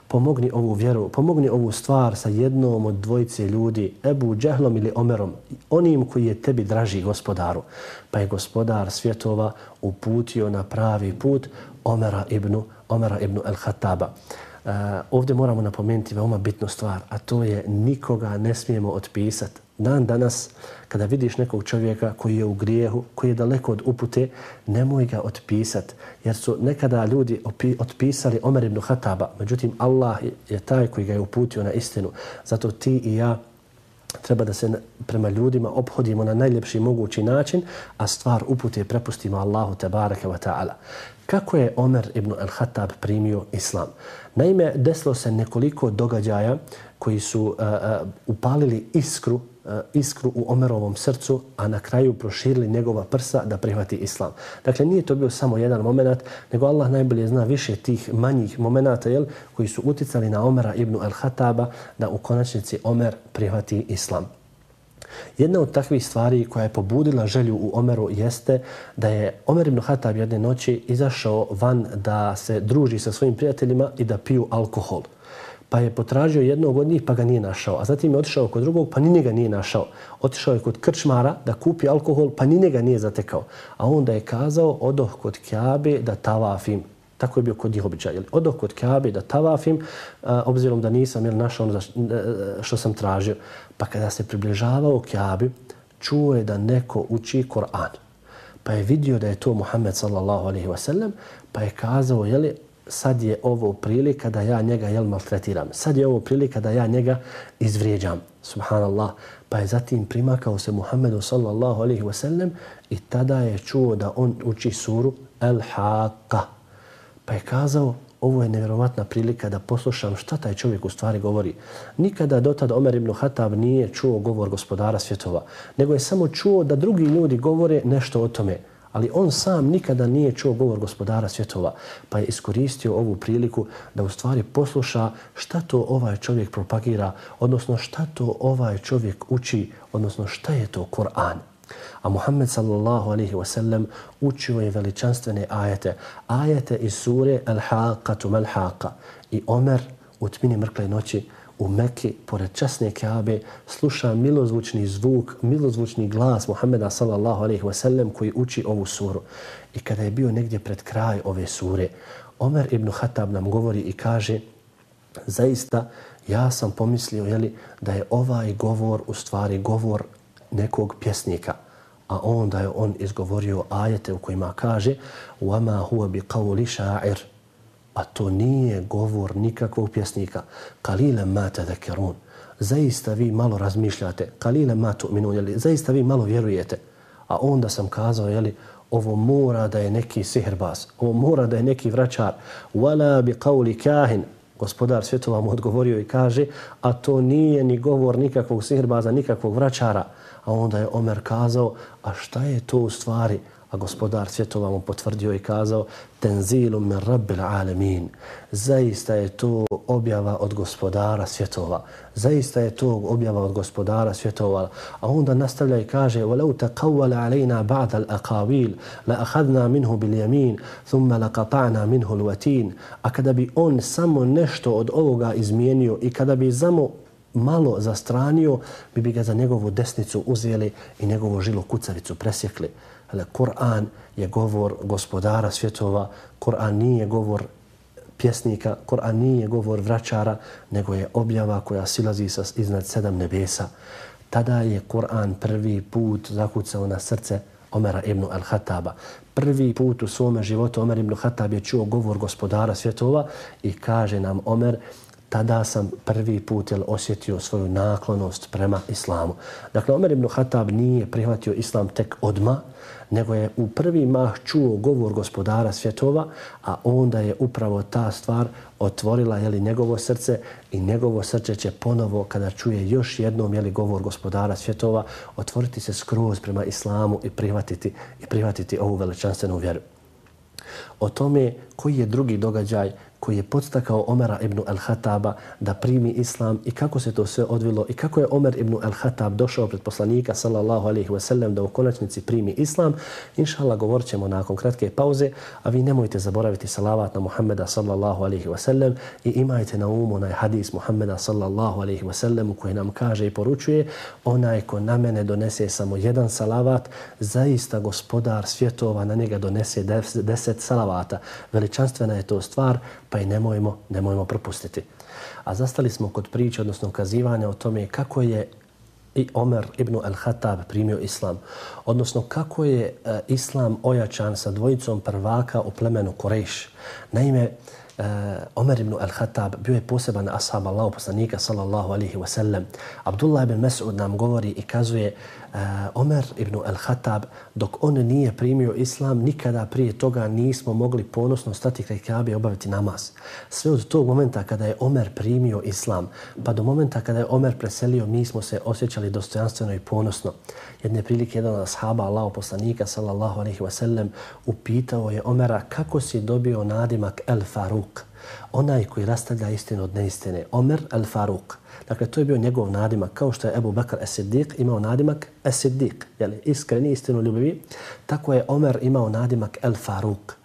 pomogni ovu vjeru, pomogni ovu stvar sa jednom od dvojice ljudi, Ebu Džehlom ili Omerom, onim koji je tebi draži gospodaru. Pa je gospodar svjetova uputio na pravi put Omera ibn, Omara ibn al-Khattaba. Uh, ovdje moramo napomenuti veoma bitnu stvar, a to je nikoga ne smijemo otpisati Dan danas, kada vidiš nekog čovjeka koji je u grijehu, koji je daleko od upute, nemoj ga otpisati. Jer su nekada ljudi otpisali Omer ibn Hataba. Međutim, Allah je taj koji ga je uputio na istinu. Zato ti i ja treba da se prema ljudima obhodimo na najljepši mogući način, a stvar upute prepustimo Allahu tebareke wa ta'ala. Kako je Omer ibn al-Hattab primio islam? Naime, desilo se nekoliko događaja koji su uh, uh, upalili iskru e, iskru u Omerovom srcu, a na kraju proširili njegova prsa da prihvati islam. Dakle, nije to bio samo jedan moment, nego Allah najbolje zna više tih manjih momenata jel, koji su uticali na Omera ibn al-Hataba da u konačnici Omer prihvati islam. Jedna od takvih stvari koja je pobudila želju u Omeru jeste da je Omer ibn Hatab jedne noći izašao van da se druži sa svojim prijateljima i da piju alkohol pa je potražio jednog od njih pa ga nije našao. A zatim je otišao kod drugog pa ni njega nije našao. Otišao je kod krčmara da kupi alkohol pa ni njega nije zatekao. A onda je kazao odoh kod Kjabe da tavafim. Tako je bio kod njih običaj. Odoh kod Kabe da tavafim a, obzirom da nisam jel, našao ono e, e, što sam tražio. Pa kada se približavao Kjabi čuo je da neko uči Koran. Pa je vidio da je to Muhammed sallallahu alaihi wa sallam pa je kazao jeli, sad je ovo prilika da ja njega jel maltretiram. Sad je ovo prilika da ja njega izvrijeđam. Subhanallah. Pa je zatim primakao se Muhammedu sallallahu alaihi wasallam i tada je čuo da on uči suru El-Haqqa. Pa je kazao, ovo je nevjerovatna prilika da poslušam šta taj čovjek u stvari govori. Nikada do tada Omer ibn Hatab nije čuo govor gospodara svjetova, nego je samo čuo da drugi ljudi govore nešto o tome ali on sam nikada nije čuo govor gospodara svjetova, pa je iskoristio ovu priliku da u stvari posluša šta to ovaj čovjek propagira, odnosno šta to ovaj čovjek uči, odnosno šta je to Kur'an. A Muhammed sallallahu alaihi wasallam učio je veličanstvene ajete. Ajete iz sure Al-Haqatu Mal-Haqa. I Omer u tmini mrkle noći u Mekki, pored časne Kaabe, sluša milozvučni zvuk, milozvučni glas Muhammeda sallallahu alaihi wasallam koji uči ovu suru. I kada je bio negdje pred kraj ove sure, Omer ibn Khattab nam govori i kaže zaista ja sam pomislio jeli, da je ovaj govor u stvari govor nekog pjesnika. A onda je on izgovorio ajete u kojima kaže وَمَا هُوَ بِقَوْلِ شَاعِرِ a to nije govor nikakvog pjesnika. Kalile ma tadhakkarun. Zaista vi malo razmišljate. Kalile ma tu'minun. Zaista vi malo vjerujete. A onda sam kazao, jeli, ovo mora da je neki sihirbaz. Ovo mora da je neki vraćar. Wala bi qawli kahin. Gospodar svjetova mu odgovorio i kaže, a to nije ni govor nikakvog sihirbaza, nikakvog vraćara. A onda je Omer kazao, a šta je to u stvari? A gospodar svjetova mu potvrdio i kazao, tenzilu min rabbil alemin. Zaista je to objava od gospodara svjetova. Zaista je to objava od gospodara svjetova. A onda nastavlja i kaže, وَلَوْ تَقَوَّلَ عَلَيْنَا بَعْدَ الْأَقَاوِيلِ لَأَخَذْنَا مِنْهُ بِلْيَمِينِ ثُمَّ لَقَطَعْنَا مِنْهُ الْوَتِينِ A kada bi on samo nešto od ovoga izmijenio i kada bi samo malo zastranio, bi bi ga za njegovu desnicu uzeli i njegovu žilu kucavicu presjekli. Kur'an je govor gospodara svjetova, Kur'an nije govor pjesnika, Kur'an nije govor vraćara, nego je objava koja silazi sa iznad sedam nebesa. Tada je Kur'an prvi put zakucao na srce Omera ibn al-Hataba. Prvi put u svome životu Omer ibn al-Hatab je čuo govor gospodara svjetova i kaže nam Omer, tada sam prvi put jel, osjetio svoju naklonost prema islamu. Dakle, Omer ibn Khattab nije prihvatio islam tek odma, nego je u prvi mah čuo govor gospodara svjetova, a onda je upravo ta stvar otvorila jeli, njegovo srce i njegovo srce će ponovo, kada čuje još jednom jeli, govor gospodara svjetova, otvoriti se skroz prema islamu i prihvatiti, i prihvatiti ovu veličanstvenu vjeru. o tome koji je drugi događaj koji je podstakao Omera ibn al-Hataba da primi islam i kako se to sve odvilo i kako je Omer ibn al-Hatab došao pred poslanika sallallahu alaihi wa sallam da u konačnici primi islam. Inša Allah govorit ćemo nakon kratke pauze, a vi nemojte zaboraviti salavat na Muhammeda sallallahu alaihi wa sallam i imajte na umu onaj hadis Muhammeda sallallahu alaihi wa sallam koji nam kaže i poručuje onaj ko na mene donese samo jedan salavat, zaista gospodar svjetova na njega donese deset salavata. Veličanstvena je to stvar, pa i nemojmo, nemojmo propustiti. A zastali smo kod priče, odnosno ukazivanja o tome kako je i Omer ibn al-Hatab primio islam, odnosno kako je e, islam ojačan sa dvojicom prvaka u plemenu Korejš. Naime, uh, Omer ibn al-Khattab bio je poseban ashab Allahu poslanika sallallahu alaihi wa sallam. Abdullah ibn Mas'ud nam govori i kazuje uh, Omer ibn al-Khattab dok on nije primio islam, nikada prije toga nismo mogli ponosno stati kraj Kabe i obaviti namaz. Sve od tog momenta kada je Omer primio islam, pa do momenta kada je Omer preselio, mi smo se osjećali dostojanstveno i ponosno. Jedne prilike jedan od ashaba Allahu poslanika sallallahu alaihi wa sallam upitao je Omera kako si dobio nadimak El Faruk, onaj koji rastavlja istinu od neistine. Omer al-Faruk. Dakle, to je bio njegov nadimak, kao što je Ebu Bakr Es-Siddiq imao nadimak Es-Siddiq, jeli, iskreni istinu ljubivi, tako je Omer imao nadimak El Faruk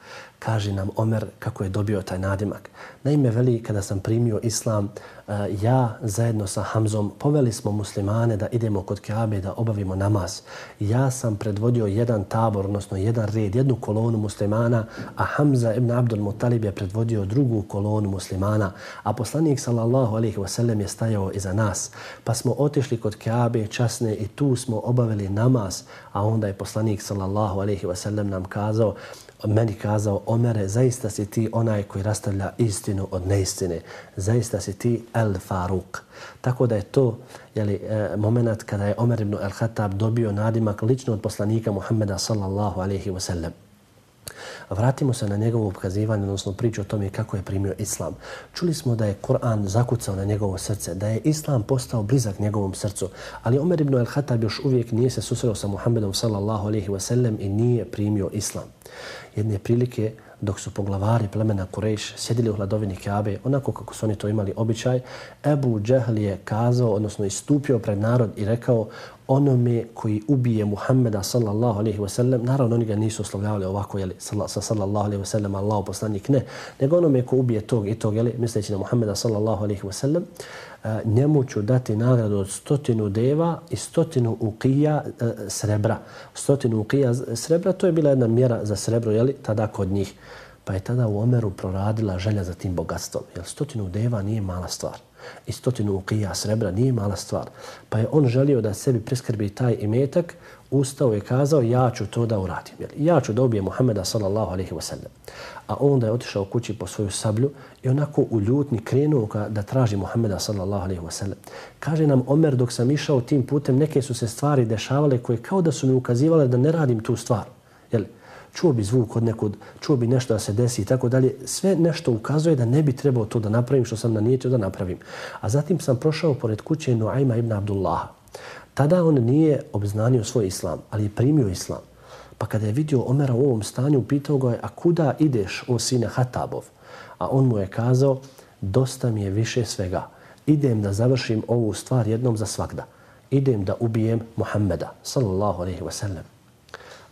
kaže nam Omer kako je dobio taj nadimak. Naime, veli, kada sam primio islam, E, ja zajedno sa Hamzom poveli smo muslimane da idemo kod Kaabe da obavimo namaz. Ja sam predvodio jedan tabor, odnosno jedan red, jednu kolonu muslimana, a Hamza ibn Abdul Muttalib je predvodio drugu kolonu muslimana, a poslanik sallallahu alaihi wasallam je stajao iza nas. Pa smo otišli kod Kaabe časne i tu smo obavili namaz, a onda je poslanik sallallahu alaihi wasallam nam kazao meni kazao, Omere, zaista si ti onaj koji rastavlja istinu od neistine. Zaista si ti El Faruk. Tako da je to jeli, e, moment kada je Omer ibn Al-Khattab dobio nadimak lično od poslanika Muhammeda sallallahu alaihi wa Vratimo se na njegovo ukazivanje, odnosno priču o tome kako je primio islam. Čuli smo da je Kur'an zakucao na njegovo srce, da je islam postao blizak njegovom srcu, ali Omer ibn al-Hatab još uvijek nije se susreo sa Muhammedom sallallahu alaihi wasallam i nije primio islam. Jedne prilike dok su poglavari plemena Kurejš sjedili u hladovini Kabe, onako kako su oni to imali običaj, Ebu Džehl je kazao, odnosno istupio pred narod i rekao onome koji ubije Muhammeda sallallahu alaihi wasallam, naravno oni ga nisu oslovljavali ovako, jeli, sa sallallahu alaihi wasallam, Allah poslanik, ne, nego onome ko ubije tog i tog, jeli, misleći na Muhammeda sallallahu alaihi wasallam, eh, njemu ću dati nagradu od stotinu deva i stotinu ukija e, eh, srebra. Stotinu ukija srebra, to je bila jedna mjera za srebro, jeli, tada kod njih. Pa je tada u Omeru proradila želja za tim bogatstvom. Jer stotinu deva nije mala stvar. I stotinu ukija srebra nije mala stvar. Pa je on želio da sebi preskrbi taj imetak, ustao je kazao ja ću to da uradim. Jer Ja ću da ubijem Muhammeda sallallahu alaihi wa sallam. A onda je otišao kući po svoju sablju i onako u ljutni krenuo da traži Muhammeda sallallahu alaihi wa sallam. Kaže nam Omer dok sam išao tim putem neke su se stvari dešavale koje kao da su mi ukazivale da ne radim tu stvar. Čuo bi zvuk od nekud, čuo bi nešto da se desi i tako dalje. Sve nešto ukazuje da ne bi trebao to da napravim što sam nanijetio da napravim. A zatim sam prošao pored kuće Nuaima ibn Abdullaha. Tada on nije obznanio svoj islam, ali je primio islam. Pa kada je vidio Omera u ovom stanju, pitao ga je, a kuda ideš, o sine Hatabov? A on mu je kazao, dosta mi je više svega. Idem da završim ovu stvar jednom za svakda. Idem da ubijem Muhammeda, sallallahu alaihi wa sallam.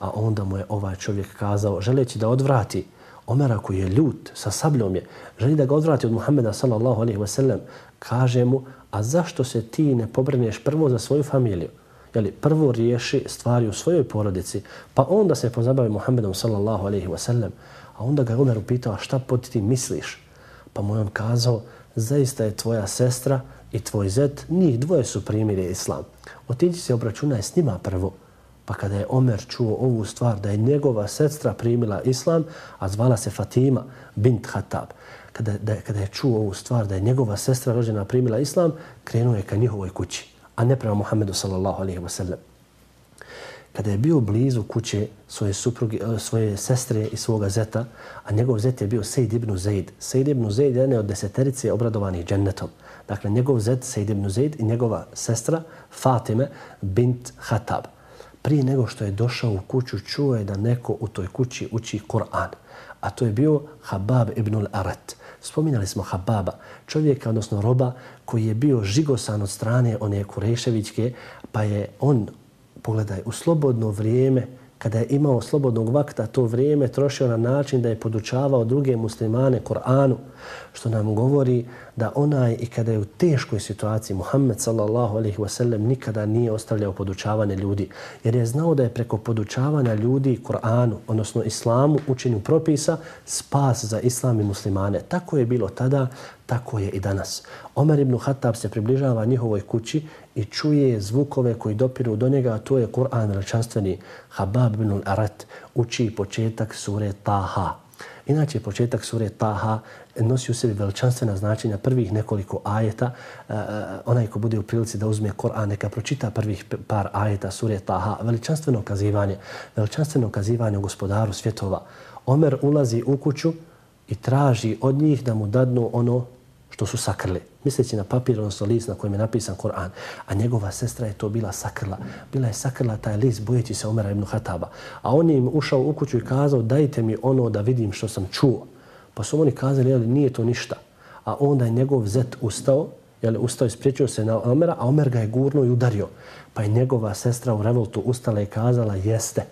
A onda mu je ovaj čovjek kazao, želeći da odvrati Omera koji je ljut, sa sabljom je, želi da ga odvrati od Muhammeda, sallallahu alaihi wasallam, kaže mu, a zašto se ti ne pobrineš prvo za svoju familiju? Jeli, prvo riješi stvari u svojoj porodici, pa onda se pozabavi Muhammedom sallallahu alaihi wasallam. A onda ga je Omer upitao, šta pod ti misliš? Pa mu je on kazao, zaista je tvoja sestra i tvoj zet, njih dvoje su primili islam. Otiđi se obračunaj s njima prvo. Pa kada je Omer čuo ovu stvar da je njegova sestra primila islam, a zvala se Fatima bint Hatab, kada, da, kada je čuo ovu stvar da je njegova sestra rođena primila islam, krenuo je ka njihovoj kući, a ne prema Muhammedu sallallahu alaihi wa sallam. Kada je bio blizu kuće svoje, supruge, eh, svoje sestre i svoga zeta, a njegov zet je bio Sejd ibn Zaid. Sejd ibn Zaid je jedan od deseterice obradovanih džennetom. Dakle, njegov zet Sejd ibn Zaid i njegova sestra Fatime bint Hatab prije nego što je došao u kuću, čuo je da neko u toj kući uči Kur'an. A to je bio Habab ibn al-Arat. Spominjali smo Hababa, čovjeka, odnosno roba, koji je bio žigosan od strane one Kureševićke, pa je on, pogledaj, u slobodno vrijeme kada je imao slobodnog vakta, to vrijeme trošio na način da je podučavao druge muslimane Kur'anu, što nam govori da onaj i kada je u teškoj situaciji, Muhammed sallallahu alaihi wasallam nikada nije ostavljao podučavanje ljudi, jer je znao da je preko podučavanja ljudi Kur'anu odnosno Islamu, učenju propisa, spas za Islam i muslimane. Tako je bilo tada, tako je i danas. Omer ibn Khattab se približava njihovoj kući i čuje zvukove koji dopiru do njega, a to je Kur'an veličanstveni. Habab ibn Arat uči početak sure Taha. Inače, početak sure Taha nosi u sebi veličanstvena značenja prvih nekoliko ajeta. Uh, onaj ko bude u prilici da uzme Kur'an, neka pročita prvih par ajeta sure Taha. Veličanstveno kazivanje, veličanstveno kazivanje gospodaru svjetova. Omer ulazi u kuću i traži od njih da mu dadnu ono što su sakrli. Misleći na papir, odnosno list na kojem je napisan Koran. A njegova sestra je to bila sakrla. Bila je sakrla taj list bojeći se Omera ibn Hataba. A on je im ušao u kuću i kazao dajte mi ono da vidim što sam čuo. Pa su oni kazali, jel, nije to ništa. A onda je njegov zet ustao, jel, ustao i spriječio se na Omera, a Omer ga je gurno i udario. Pa je njegova sestra u revoltu ustala i kazala, jeste,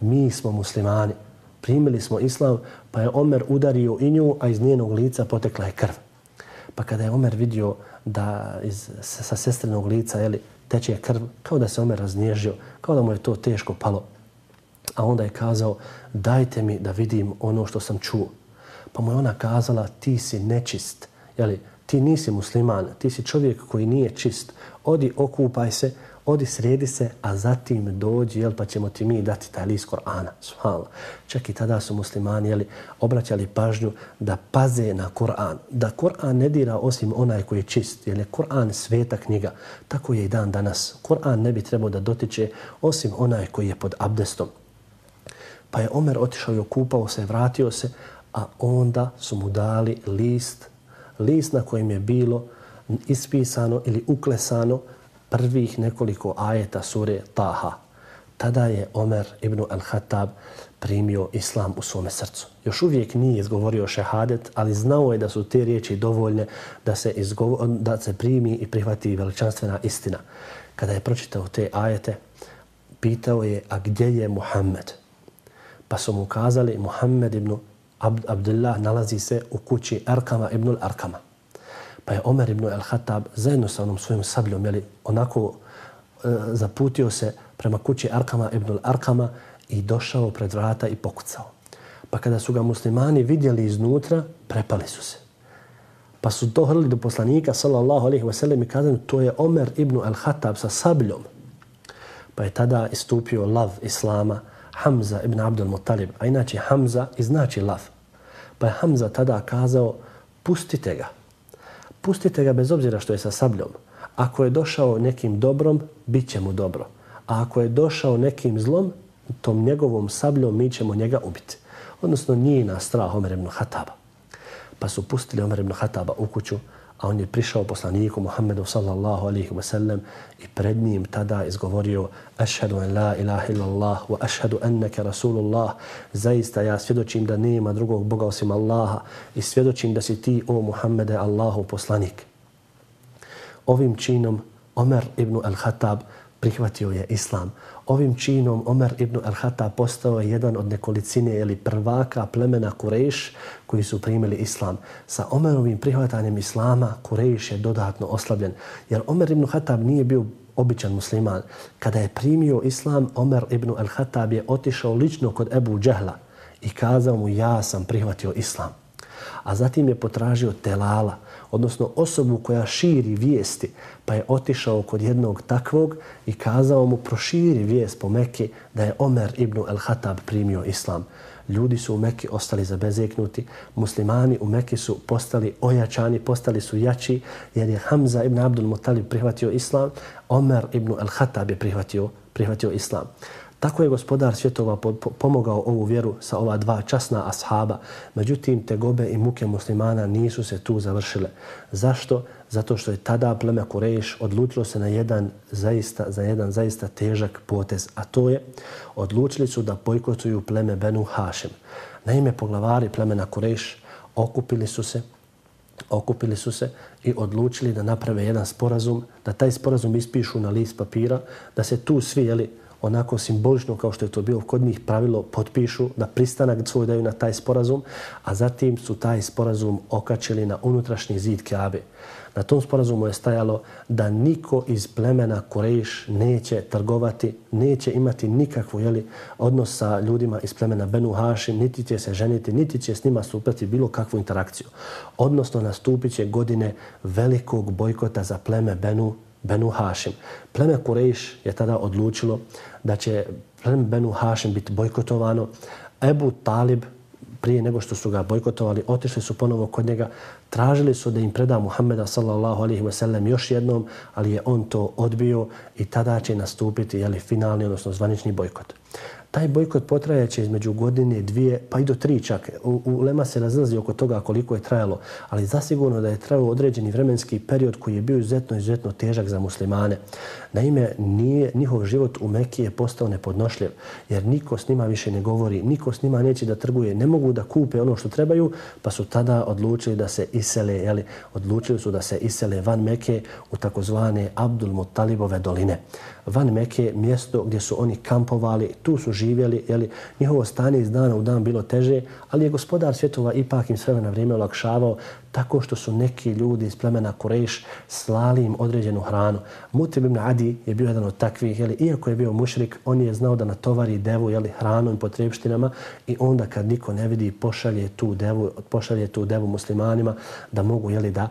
mi smo muslimani. Primili smo islam, pa je Omer udario i nju, a iz njenog lica potekla je krv. Pa kada je Omer vidio da iz, sa sestrenog lica jeli, teče krv, kao da se Omer raznježio, kao da mu je to teško palo. A onda je kazao, dajte mi da vidim ono što sam čuo. Pa mu je ona kazala, ti si nečist, jeli, ti nisi musliman, ti si čovjek koji nije čist, odi okupaj se, odi sredi se, a zatim dođi, jel, pa ćemo ti mi dati taj list Korana. Subhanallah. Čak i tada su muslimani jeli, obraćali pažnju da paze na Koran. Da Koran ne dira osim onaj koji je čist, jer je Koran sveta knjiga. Tako je i dan danas. Koran ne bi trebao da dotiče osim onaj koji je pod abdestom. Pa je Omer otišao i okupao se, vratio se, a onda su mu dali list, list na kojem je bilo ispisano ili uklesano prvih nekoliko ajeta sure Taha. Tada je Omer ibn al-Khattab primio islam u svome srcu. Još uvijek nije izgovorio šehadet, ali znao je da su te riječi dovoljne da se, izgovo, da se primi i prihvati veličanstvena istina. Kada je pročitao te ajete, pitao je, a gdje je Muhammed? Pa su mu kazali, Muhammed ibn Abd Abdullah nalazi se u kući Arkama ibn al-Arkama. Pa je Omer ibn al-Khattab zajedno sa onom svojom sabljom jeli, onako e, zaputio se prema kući Arkama ibn al-Arkama i došao pred vrata i pokucao. Pa kada su ga muslimani vidjeli iznutra, prepali su se. Pa su dohrli do poslanika, sallallahu alaihi wa sallam, i kazali, to je Omer ibn al-Khattab sa sabljom. Pa je tada istupio lav Islama, Hamza ibn Abdul Muttalib, a inače Hamza i znači lav. Pa je Hamza tada kazao, pustite ga, pustite ga bez obzira što je sa sabljom. Ako je došao nekim dobrom, bit će mu dobro. A ako je došao nekim zlom, tom njegovom sabljom mi ćemo njega ubiti. Odnosno nije na strah Omer ibn Hataba. Pa su pustili Omer ibn Hataba u kuću, a on je prišao poslaniku Muhammedu sallallahu alaihi wa sallam i pred njim tada izgovorio Ašhedu an la ilaha illallah wa ašhedu annaka rasulullah zaista ja svjedočim da nema drugog Boga osim Allaha i svjedočim da si ti o Muhammede Allahu poslanik. Ovim činom Omer ibn al-Khattab prihvatio je islam. Ovim činom Omer ibn al-Hata postao je jedan od nekolicine ili prvaka plemena Kurejš koji su primili islam. Sa Omerovim prihvatanjem islama Kurejš je dodatno oslabljen. Jer Omer ibn Hatab nije bio običan musliman. Kada je primio islam, Omer ibn al-Hatab je otišao lično kod Ebu Džehla i kazao mu ja sam prihvatio islam. A zatim je potražio telala, odnosno osobu koja širi vijesti, pa je otišao kod jednog takvog i kazao mu proširi vijest po Mekke da je Omer ibn al-Hatab primio islam. Ljudi su u Mekke ostali zabezeknuti, muslimani u Mekke su postali ojačani, postali su jači, jer je Hamza ibn Abdul Muttalib prihvatio islam, Omer ibn al-Hatab je prihvatio, prihvatio islam. Tako je gospodar svjetova pomogao ovu vjeru sa ova dva časna ashaba. Međutim, te gobe i muke muslimana nisu se tu završile. Zašto? Zato što je tada pleme Kurejš odlučilo se na jedan zaista, za jedan zaista težak potez. A to je, odlučili su da bojkotuju pleme Benu Hašim. Naime, poglavari plemena Kurejš okupili su se okupili su se i odlučili da naprave jedan sporazum, da taj sporazum ispišu na list papira, da se tu svi jeli, onako simbolično kao što je to bilo kod njih pravilo, potpišu da pristanak svoj daju na taj sporazum, a zatim su taj sporazum okačili na unutrašnji zid Kaabe. Na tom sporazumu je stajalo da niko iz plemena Kurejš neće trgovati, neće imati nikakvu jeli, odnos sa ljudima iz plemena Benu Hašim, niti će se ženiti, niti će s njima stupati bilo kakvu interakciju. Odnosno nastupit će godine velikog bojkota za pleme Benu, Benu Hašim. Pleme Kurejš je tada odlučilo da će pleme Benu Hašim biti bojkotovano. Ebu Talib, prije nego što su ga bojkotovali, otišli su ponovo kod njega, tražili su da im preda Muhammeda sallallahu alaihi ve sellem još jednom, ali je on to odbio i tada će nastupiti jeli, finalni, odnosno zvanični bojkot. Taj bojkot potrajaće između godine, dvije, pa i do tri čak. U, u Lema se razlazi oko toga koliko je trajalo, ali zasigurno da je trajao određeni vremenski period koji je bio izuzetno, izuzetno težak za muslimane. Naime, nije, njihov život u Mekiji je postao nepodnošljiv, jer niko s njima više ne govori, niko s njima neće da trguje, ne mogu da kupe ono što trebaju, pa su tada odlučili da se isele, jeli, odlučili su da se isele van Mekije u takozvane Abdul Mutalibove doline. Van Mekije, mjesto gdje su oni kampovali, tu su živjeli, jeli, njihovo stanje iz dana u dan bilo teže, ali je gospodar svjetova ipak im sve na vrijeme olakšavao tako što su neki ljudi iz plemena Kureš slali im određenu hranu. Mutib ibn Adi je bio jedan od takvih, jeli, iako je bio mušrik, on je znao da natovari devu jeli, hranom i potrebštinama i onda kad niko ne vidi pošalje tu devu, pošalje tu devu muslimanima da mogu jeli, da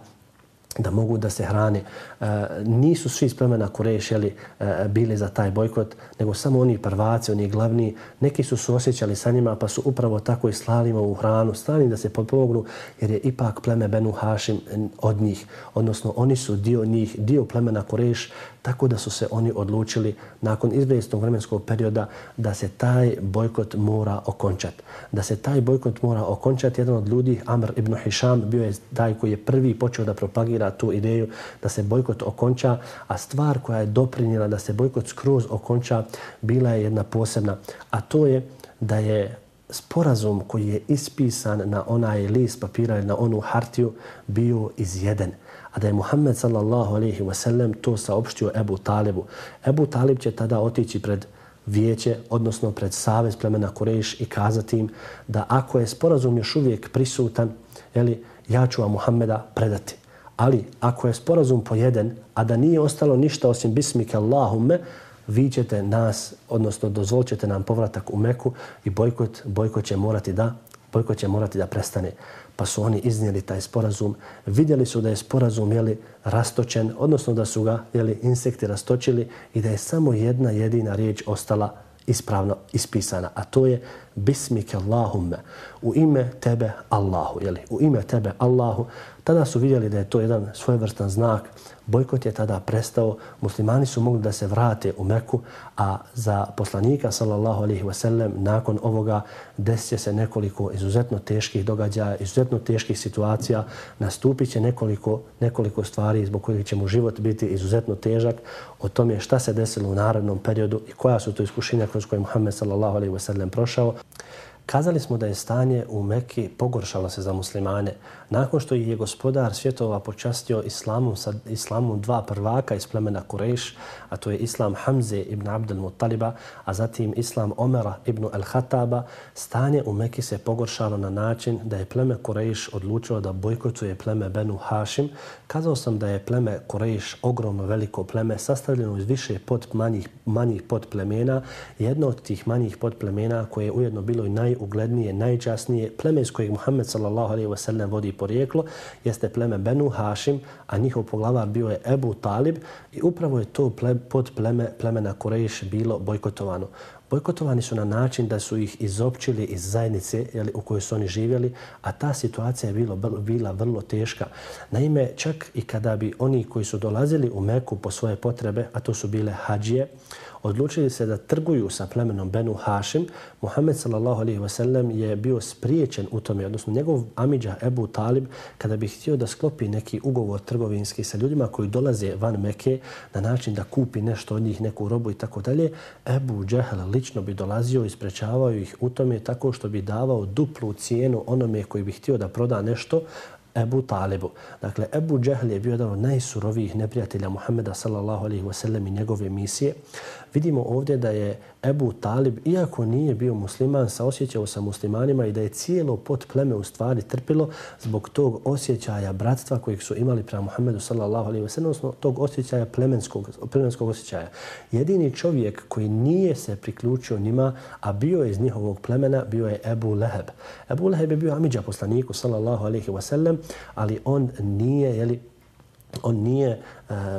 da mogu da se hrane. E, nisu svi iz plemena Kureš jeli, e, bili za taj bojkot, nego samo oni prvaci, oni glavni. Neki su se osjećali sa njima, pa su upravo tako i slali u hranu, slali da se pomognu, jer je ipak pleme Benu Hašim od njih. Odnosno, oni su dio njih, dio plemena Kureš, tako da su se oni odlučili nakon izvestnog vremenskog perioda da se taj bojkot mora okončati. Da se taj bojkot mora okončati. Jedan od ljudi, Amr ibn Hisham, bio je taj koji je prvi počeo da propagira tu ideju da se bojkot okonča, a stvar koja je doprinjela da se bojkot skroz okonča bila je jedna posebna, a to je da je sporazum koji je ispisan na onaj list papira ili na onu hartiju bio izjeden a da je Muhammed sallallahu alaihi wasallam to saopštio Ebu Talibu. Ebu Talib će tada otići pred vijeće, odnosno pred savez plemena Kureš i kazati im da ako je sporazum još uvijek prisutan, jeli, ja ću vam Muhammeda predati. Ali ako je sporazum pojeden, a da nije ostalo ništa osim bismike Allahumme, vi ćete nas, odnosno dozvolite nam povratak u Meku i bojkot, bojkot će morati da bojkot će morati da prestane pa su oni iznijeli taj sporazum. Vidjeli su da je sporazum jeli, rastočen, odnosno da su ga jeli, insekti rastočili i da je samo jedna jedina riječ ostala ispravno ispisana, a to je Bismike Allahumme, u ime tebe Allahu, jeli, u ime tebe Allahu. Tada su vidjeli da je to jedan svojevrstan znak bojkot je tada prestao, muslimani su mogli da se vrate u Meku, a za poslanika sallallahu alaihi wasallam, nakon ovoga desit se nekoliko izuzetno teških događaja, izuzetno teških situacija, nastupit će nekoliko, nekoliko stvari zbog kojih će mu život biti izuzetno težak, o tome šta se desilo u narodnom periodu i koja su to iskušenja kroz koje Muhammed sallallahu alaihi wasallam, prošao. Kazali smo da je stanje u Mekki pogoršalo se za muslimane. Nakon što je gospodar svjetova počastio islamom sa islamom dva prvaka iz plemena Kurejš, a to je islam Hamze ibn Abdel Muttaliba, a zatim islam Omera ibn al-Hataba, stanje u Mekki se pogoršalo na način da je pleme Kurejš odlučilo da bojkotuje pleme Benu Hašim. Kazao sam da je pleme Kurejš ogromno veliko pleme sastavljeno iz više pod manjih, manjih podplemena. Jedno od tih manjih podplemena koje je ujedno bilo i najuglednije, najčasnije, pleme iz kojeg Muhammed sallallahu alaihi wa vodi porijeklo jeste pleme Benu Hašim, a njihov poglavar bio je Ebu Talib i upravo je to ple, pod pleme, plemena Kurejš bilo bojkotovano. Bojkotovani su na način da su ih izopćili iz zajednice jeli, u kojoj su oni živjeli, a ta situacija je bilo, bila vrlo teška. Naime, čak i kada bi oni koji su dolazili u Meku po svoje potrebe, a to su bile hađije, odlučili se da trguju sa plemenom Benu Hašim, Muhammed sallallahu alaihi wasallam je bio spriječen u tome, odnosno njegov amidža Ebu Talib, kada bi htio da sklopi neki ugovor trgovinski sa ljudima koji dolaze van Meke na način da kupi nešto od njih, neku robu i tako dalje, Ebu Džehl lično bi dolazio i sprečavao ih u tome tako što bi davao duplu cijenu onome koji bi htio da proda nešto Ebu Talibu. Dakle, Ebu Džehl je bio jedan od najsurovijih neprijatelja Muhammeda sallallahu alaihi wasallam i njegove misije vidimo ovdje da je Ebu Talib, iako nije bio musliman, saosjećao sa muslimanima i da je cijelo pot pleme u stvari trpilo zbog tog osjećaja bratstva kojeg su imali prema Muhammedu sallallahu alaihi wa sallam, odnosno tog osjećaja plemenskog, plemenskog osjećaja. Jedini čovjek koji nije se priključio njima, a bio je iz njihovog plemena, bio je Ebu Leheb. Ebu Leheb je bio amidža poslaniku sallallahu alaihi wa sallam, ali on nije, jeli, on nije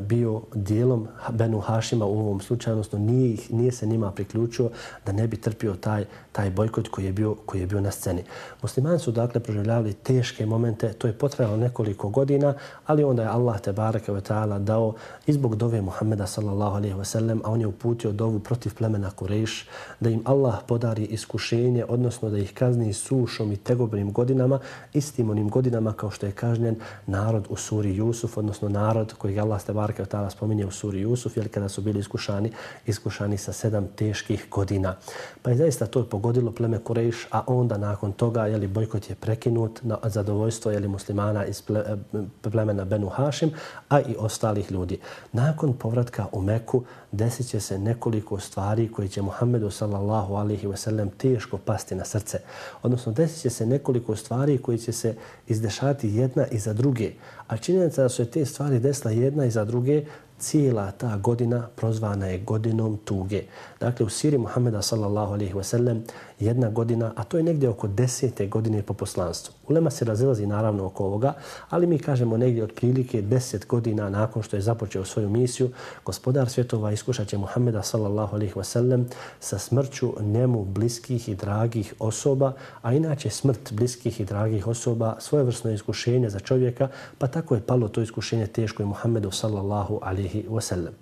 bio dijelom Benu Hašima u ovom slučaju, odnosno nije, nije se njima priključio da ne bi trpio taj, taj bojkot koji je, bio, koji je bio na sceni. Muslimani su dakle proživljavali teške momente, to je potrajalo nekoliko godina, ali onda je Allah te barake ve ta'ala dao i zbog dove Muhammeda sallallahu alaihi ve sellem, a on je uputio dovu protiv plemena Kureš, da im Allah podari iskušenje, odnosno da ih kazni sušom i tegobnim godinama, istim onim godinama kao što je kažnjen narod u suri Jusuf, odnosno narod koji Allah Allah te barke ta'ala spominje u suri Jusuf, jer kada su bili iskušani, iskušani sa sedam teških godina. Pa je zaista to pogodilo pleme Kurejš, a onda nakon toga jeli, bojkot je prekinut na zadovoljstvo jeli, muslimana iz e, plemena Benu Hašim, a i ostalih ljudi. Nakon povratka u Meku desit će se nekoliko stvari koji će Muhammedu sallallahu alihi wasallam teško pasti na srce. Odnosno desit će se nekoliko stvari koji će se izdešati jedna iza druge. A činjenica da su te stvari desla jedna za druge, cijela ta godina prozvana je godinom tuge. Dakle, u siri Muhammeda sallallahu alaihi ve sellem jedna godina, a to je negdje oko desete godine po poslanstvu. Ulema se razilazi naravno oko ovoga, ali mi kažemo negdje otprilike deset godina nakon što je započeo svoju misiju, gospodar svjetova iskušat će Muhammeda sallallahu alaihi ve sellem sa smrću njemu bliskih i dragih osoba, a inače smrt bliskih i dragih osoba svojevrsno iskušenje za čovjeka, pa tako je palo to iskušenje teško i Muhammedu sallallahu alaihi wa wasallam.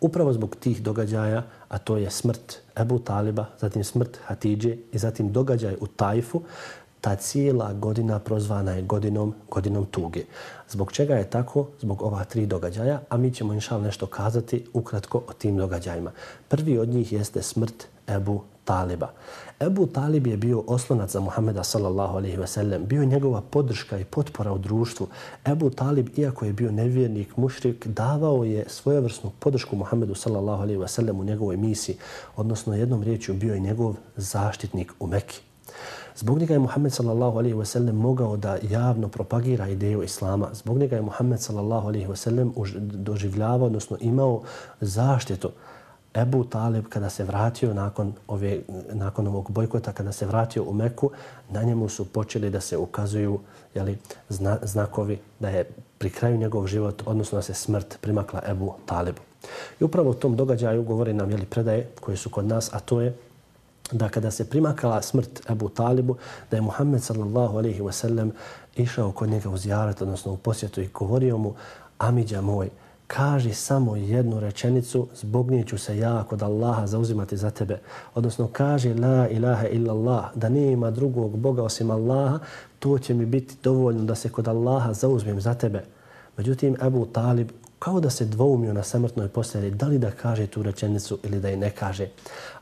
Upravo zbog tih događaja, a to je smrt Ebu Taliba, zatim smrt Hatidže i zatim događaj u Tajfu, ta cijela godina prozvana je godinom, godinom tuge. Zbog čega je tako? Zbog ova tri događaja, a mi ćemo inšal nešto kazati ukratko o tim događajima. Prvi od njih jeste smrt Ebu Taliba. Ebu Talib je bio oslonac za Muhameda sallallahu alaihi ve sellem, bio je njegova podrška i potpora u društvu. Ebu Talib, iako je bio nevjernik, mušrik, davao je svojevrsnu podršku Muhamedu sallallahu alaihi ve sellem u njegovoj misiji, odnosno jednom riječju bio je njegov zaštitnik u Mekki. Zbog njega je Muhammed sallallahu alaihi ve sellem mogao da javno propagira ideju Islama. Zbog njega je Muhammed sallallahu alaihi ve sellem doživljavao, odnosno imao zaštitu Ebu Talib kada se vratio nakon, ove, nakon ovog bojkota, kada se vratio u Meku, na njemu su počeli da se ukazuju jeli, zna, znakovi da je pri kraju njegov život, odnosno da se smrt primakla Ebu Talibu. I upravo u tom događaju govori nam jeli, predaje koje su kod nas, a to je da kada se primakala smrt Ebu Talibu, da je Muhammed sallallahu alaihi wasallam išao kod njega u zijarat, odnosno u posjetu i govorio mu, Amidja moj, kaži samo jednu rečenicu, zbog nje ću se ja kod Allaha zauzimati za tebe. Odnosno, kaži la ilaha illa Allah, da nije ima drugog Boga osim Allaha, to će mi biti dovoljno da se kod Allaha zauzmem za tebe. Međutim, Abu Talib kao da se dvoumio na samrtnoj postelji da li da kaže tu rečenicu ili da je ne kaže.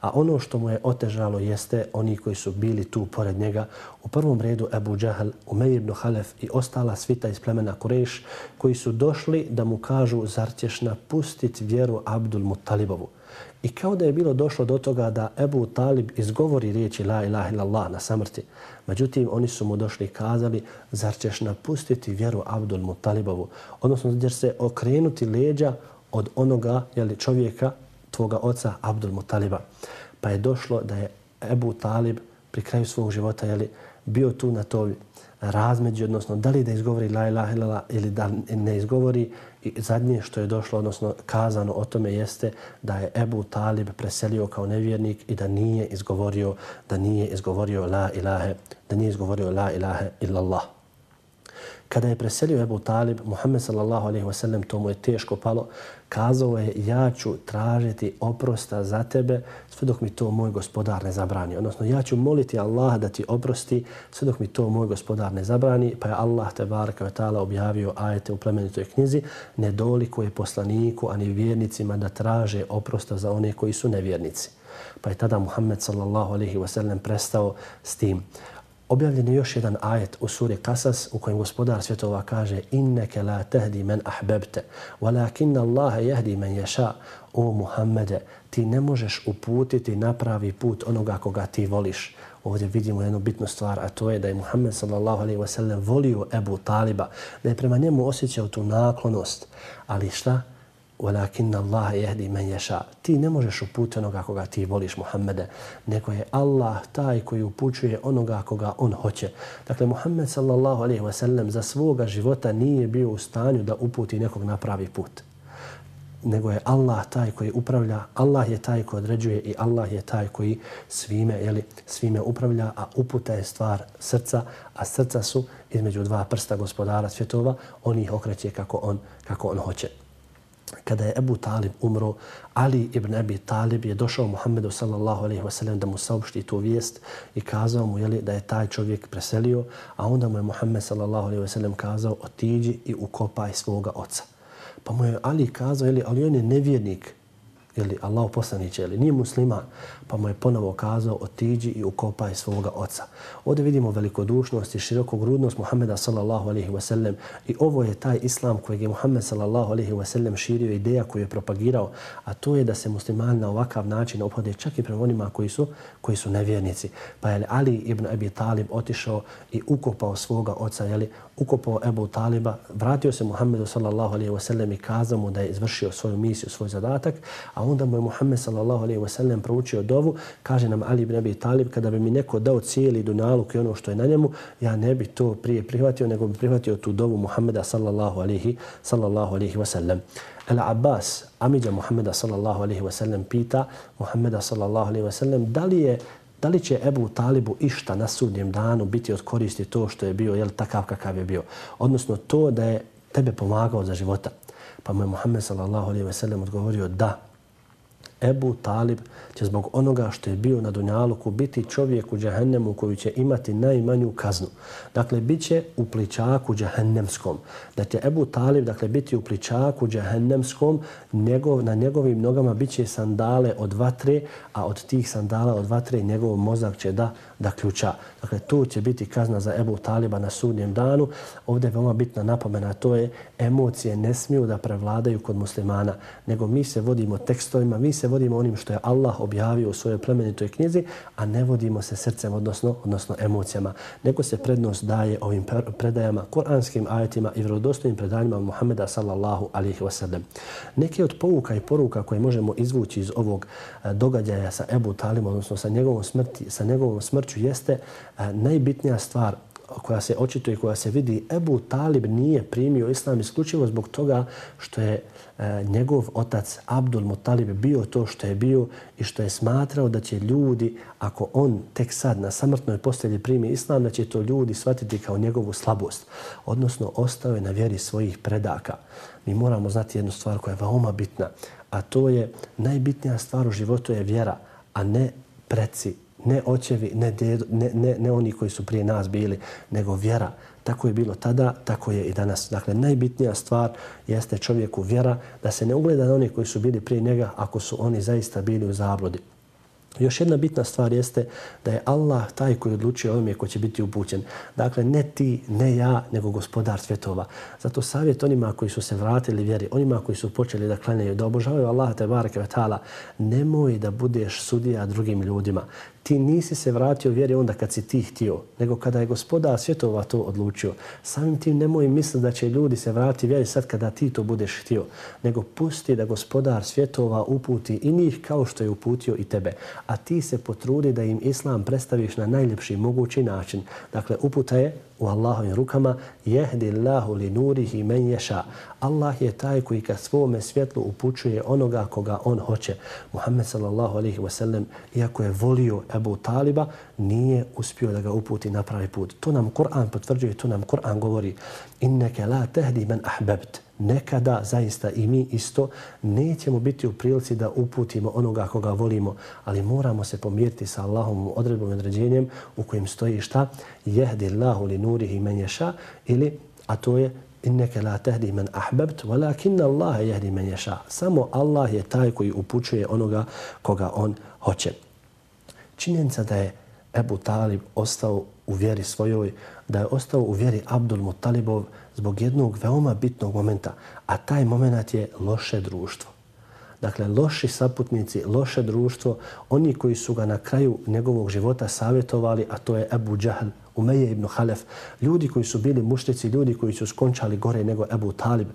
A ono što mu je otežalo jeste oni koji su bili tu pored njega, u prvom redu Ebu Džahl, Umej ibn Halef i ostala svita iz plemena Kureš, koji su došli da mu kažu zar ćeš napustiti vjeru Abdul Mutalibovu. I kao da je bilo došlo do toga da Ebu Talib izgovori riječi La ilaha illallah na samrti. Međutim, oni su mu došli i kazali zar ćeš napustiti vjeru Abdul Mutalibovu? Odnosno, zar se okrenuti leđa od onoga jeli, čovjeka, tvoga oca Abdul Mutaliba. Pa je došlo da je Ebu Talib pri kraju svog života jeli, bio tu na toj razmeđi, odnosno da li da izgovori la ilaha ilala ili da ne izgovori. I zadnje što je došlo, odnosno kazano o tome jeste da je Ebu Talib preselio kao nevjernik i da nije izgovorio da nije izgovorio la ilaha, da nije izgovorio la ilaha illallah. Kada je preselio Ebu Talib, Muhammed sallallahu alaihi wasallam, to mu je teško palo, kazao je ja ću tražiti oprosta za tebe sve dok mi to moj gospodar ne zabrani. Odnosno ja ću moliti Allaha da ti oprosti sve dok mi to moj gospodar ne zabrani. Pa je Allah te baraka ta'ala objavio ajete u plemenitoj knjizi ne doliko je poslaniku ani vjernicima da traže oprosta za one koji su nevjernici. Pa je tada Muhammed sallallahu alaihi wasallam prestao s tim. Objavljen je još jedan ajet u suri Kasas u kojem gospodar svjetova kaže inneke la tehdi men ahbebte, walakinna Allahe jehdi men ješa. O Muhammede, ti ne možeš uputiti na pravi put onoga koga ti voliš. Ovdje vidimo jednu bitnu stvar, a to je da je Muhammed sallallahu alaihi wasallam volio Ebu Taliba, da je prema njemu osjećao tu naklonost. Ali šta? ولكن الله يهدي من يشاء ti ne možeš uputiti onoga koga ti voliš Muhammede nego je Allah taj koji upućuje onoga koga on hoće. Dakle Muhammed sallallahu alejhi ve sellem za svoga života nije bio u stanju da uputi nekog na pravi put. Nego je Allah taj koji upravlja Allah je taj koji određuje i Allah je taj koji svime je svime upravlja a uputa je stvar srca a srca su između dva prsta gospodara svjetova oni ih okreće kako on kako on hoće kada je Ebu Talib umro, Ali ibn Abi Talib je došao Muhammedu sallallahu alaihi wasallam da mu saopšti tu vijest i kazao mu jeli, da je taj čovjek preselio, a onda mu je Muhammed sallallahu alaihi wasallam kazao otiđi i ukopaj svoga oca. Pa mu je Ali kazao, jeli, ali on je nevjernik, jeli, Allah poslaniće, jeli, nije musliman, pa mu je ponovo kazao otiđi i ukopaj svoga oca. Ovdje vidimo velikodušnost i širokogrudnost Muhammeda sallallahu alaihi wa sallam i ovo je taj islam kojeg je Muhammed sallallahu alaihi wa sallam širio ideja koju je propagirao, a to je da se muslimani na ovakav način obhode čak i prema onima koji su, koji su nevjernici. Pa je Ali ibn Abi Talib otišao i ukopao svoga oca, je li, ukopao Ebu Taliba, vratio se Muhammedu sallallahu alaihi wa sallam i kazao mu da je izvršio svoju misiju, svoj zadatak, a onda mu je Muhammed sallallahu alaihi wa sallam proučio dovu, kaže nam Ali ibn Abi Talib, kada bi mi neko dao cijeli dunjaluk i ono što je na njemu, ja ne bi to prije prihvatio, nego bi prihvatio tu dovu Muhammeda sallallahu alihi, sallallahu alihi wa sallam. El Abbas, Amidja Muhammeda sallallahu alihi wa sallam, pita Muhammeda sallallahu alihi wa sallam, da li je da li će Ebu Talibu išta na sudnjem danu biti od koristi to što je bio, jel takav kakav je bio. Odnosno to da je tebe pomagao za života. Pa mu je Muhammed sallallahu alaihi wa sallam odgovorio da, Ebu Talib će zbog onoga što je bio na Dunjaluku biti čovjek u džahennemu koji će imati najmanju kaznu. Dakle, bit će u pličaku džahennemskom. Da će Ebu Talib dakle, biti u pličaku džahennemskom, njegov, na njegovim nogama bit će sandale od vatre, a od tih sandala od vatre njegov mozak će da da ključa. Dakle, tu će biti kazna za Ebu Taliba na sudnjem danu. Ovdje je veoma bitna napomena, to je emocije ne smiju da prevladaju kod muslimana, nego mi se vodimo tekstovima, mi se vodimo onim što je Allah objavio u svojoj plemenitoj knjizi, a ne vodimo se srcem, odnosno, odnosno emocijama. Neko se prednost daje ovim predajama, kuranskim ajetima i vjerodostojnim predanjima Muhammeda sallallahu alihi wasallam. Neke od pouka i poruka koje možemo izvući iz ovog e, događaja sa Ebu Talibom, odnosno sa njegovom smrti, sa njegovom smrću jeste e, najbitnija stvar koja se očituje, i koja se vidi, Ebu Talib nije primio islam isključivo zbog toga što je E, njegov otac Abdul Muttalib bio to što je bio i što je smatrao da će ljudi, ako on tek sad na samrtnoj postelji primi islam, da će to ljudi shvatiti kao njegovu slabost. Odnosno, ostao je na vjeri svojih predaka. Mi moramo znati jednu stvar koja je veoma bitna, a to je najbitnija stvar u životu je vjera, a ne preci ne očevi, ne, dedo, ne, ne, ne oni koji su prije nas bili, nego vjera. Tako je bilo tada, tako je i danas. Dakle, najbitnija stvar jeste čovjeku vjera da se ne ugleda na oni koji su bili prije njega ako su oni zaista bili u zablodi. Još jedna bitna stvar jeste da je Allah taj koji odlučuje ovome ko će biti upućen. Dakle, ne ti, ne ja, nego gospodar svjetova. Zato savjet onima koji su se vratili vjeri, onima koji su počeli da klanjaju, da obožavaju Allaha te barake vetala, nemoj da budeš sudija drugim ljudima ti nisi se vratio vjeri onda kad si ti htio, nego kada je gospoda svjetova to odlučio. Samim tim nemoj misliti da će ljudi se vratiti vjeri sad kada ti to budeš htio, nego pusti da gospodar svjetova uputi i njih kao što je uputio i tebe. A ti se potrudi da im islam predstaviš na najljepši mogući način. Dakle, uputa je u Allahovim rukama jehdi Allahu li nurihi men ješa. Allah je taj koji ka svome svjetlu upućuje onoga koga on hoće. Muhammed sallallahu alaihi ve sellem iako je volio Ebu Taliba, nije uspio da ga uputi na pravi put. To nam Kur'an potvrđuje, to nam Kur'an govori. Inneke la tehdi men ahbebt. Nekada, zaista i mi isto, nećemo biti u prilici da uputimo onoga koga volimo, ali moramo se pomiriti sa Allahom odredbom i određenjem u kojem stoji šta? Jehdi Allahu li nurihi men ješa ili, a to je inneke la tehdi men ahbebt, walakin Allah jehdi men ješa. Samo Allah je taj koji upućuje onoga koga on hoće. Činjenica da je Ebu Talib ostao u vjeri svojoj, da je ostao u vjeri Abdul Mutalibov zbog jednog veoma bitnog momenta, a taj moment je loše društvo. Dakle, loši saputnici, loše društvo, oni koji su ga na kraju njegovog života savjetovali, a to je Ebu Džahl, Umeje ibn Halef, ljudi koji su bili muštici, ljudi koji su skončali gore nego Ebu Talib,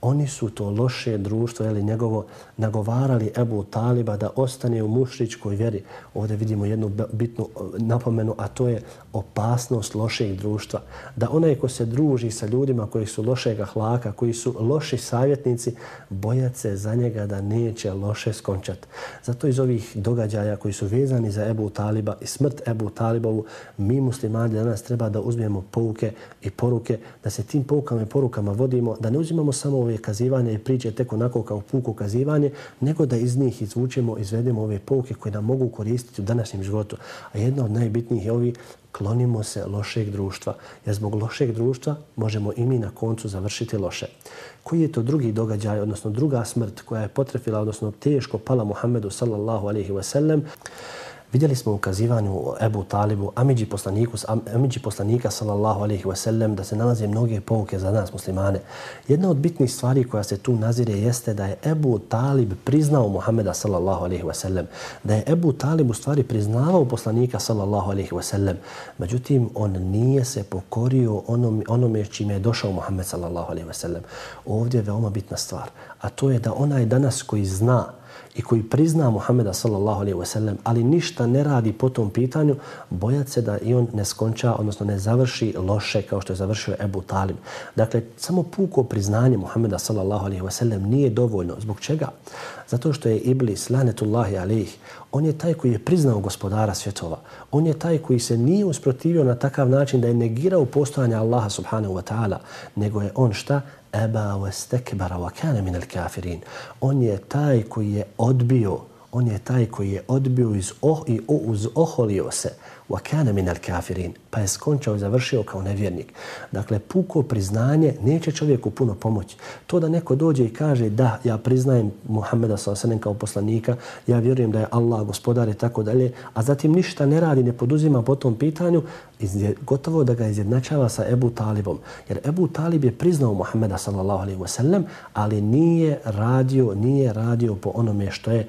oni su to loše društvo, ili njegovo, nagovarali Ebu Taliba da ostane u mušričkoj vjeri. Ovdje vidimo jednu bitnu napomenu, a to je opasnost lošeg društva. Da onaj ko se druži sa ljudima koji su lošega hlaka, koji su loši savjetnici, bojat se za njega da neće loše skončati. Zato iz ovih događaja koji su vezani za Ebu Taliba i smrt Ebu Talibovu, mi muslimani danas treba da uzmijemo pouke i poruke, da se tim poukama i porukama vodimo, da ne uzimamo samo ove kazivanje i priče tek onako kao puko kazivanje, nego da iz njih izvučemo, izvedemo ove pouke koje nam mogu koristiti u današnjem životu. A jedna od najbitnijih je ovi klonimo se lošeg društva, jer zbog lošeg društva možemo i mi na koncu završiti loše. Koji je to drugi događaj, odnosno druga smrt koja je potrefila, odnosno teško pala Muhammedu sallallahu alaihi wasallam? Vidjeli smo ukazivanju Ebu Talibu, Amidži poslaniku, Amidži poslanika sallallahu alaihi wa sallam, da se nalaze mnoge pouke za nas muslimane. Jedna od bitnih stvari koja se tu nazire jeste da je Ebu Talib priznao Muhameda sallallahu alaihi wa sallam. Da je Ebu Talib u stvari priznavao poslanika sallallahu alaihi wa sallam. Međutim, on nije se pokorio onome, onome čime je došao Muhammed sallallahu alaihi wa sallam. Ovdje je veoma bitna stvar. A to je da onaj danas koji zna i koji prizna Muhameda sallallahu alaihi wasallam, ali ništa ne radi po tom pitanju, bojat se da i on ne skonča, odnosno ne završi loše kao što je završio Ebu Talib. Dakle, samo puko priznanje Muhameda sallallahu alaihi wasallam nije dovoljno. Zbog čega? Zato što je Iblis, lanetullahi alejhi, on je taj koji je priznao gospodara svjetova. On je taj koji se nije usprotivio na takav način da je negirao postojanje Allaha subhanahu wa ta'ala, nego je on šta? Eba wastakbara wa kana min al-kafirin. On je taj koji je odbio, on je taj koji je odbio iz oh i uz oholio se wa kana min al-kafirin. Pa je skončao i završio kao nevjernik. Dakle, puko priznanje neće čovjeku puno pomoći. To da neko dođe i kaže da ja priznajem Muhameda sallallahu kao poslanika, ja vjerujem da je Allah gospodar i tako dalje, a zatim ništa ne radi, ne poduzima po tom pitanju, gotovo da ga izjednačava sa Ebu Talibom. Jer Ebu Talib je priznao Muhammeda sallallahu alejhi ve sellem ali nije radio, nije radio po onome što je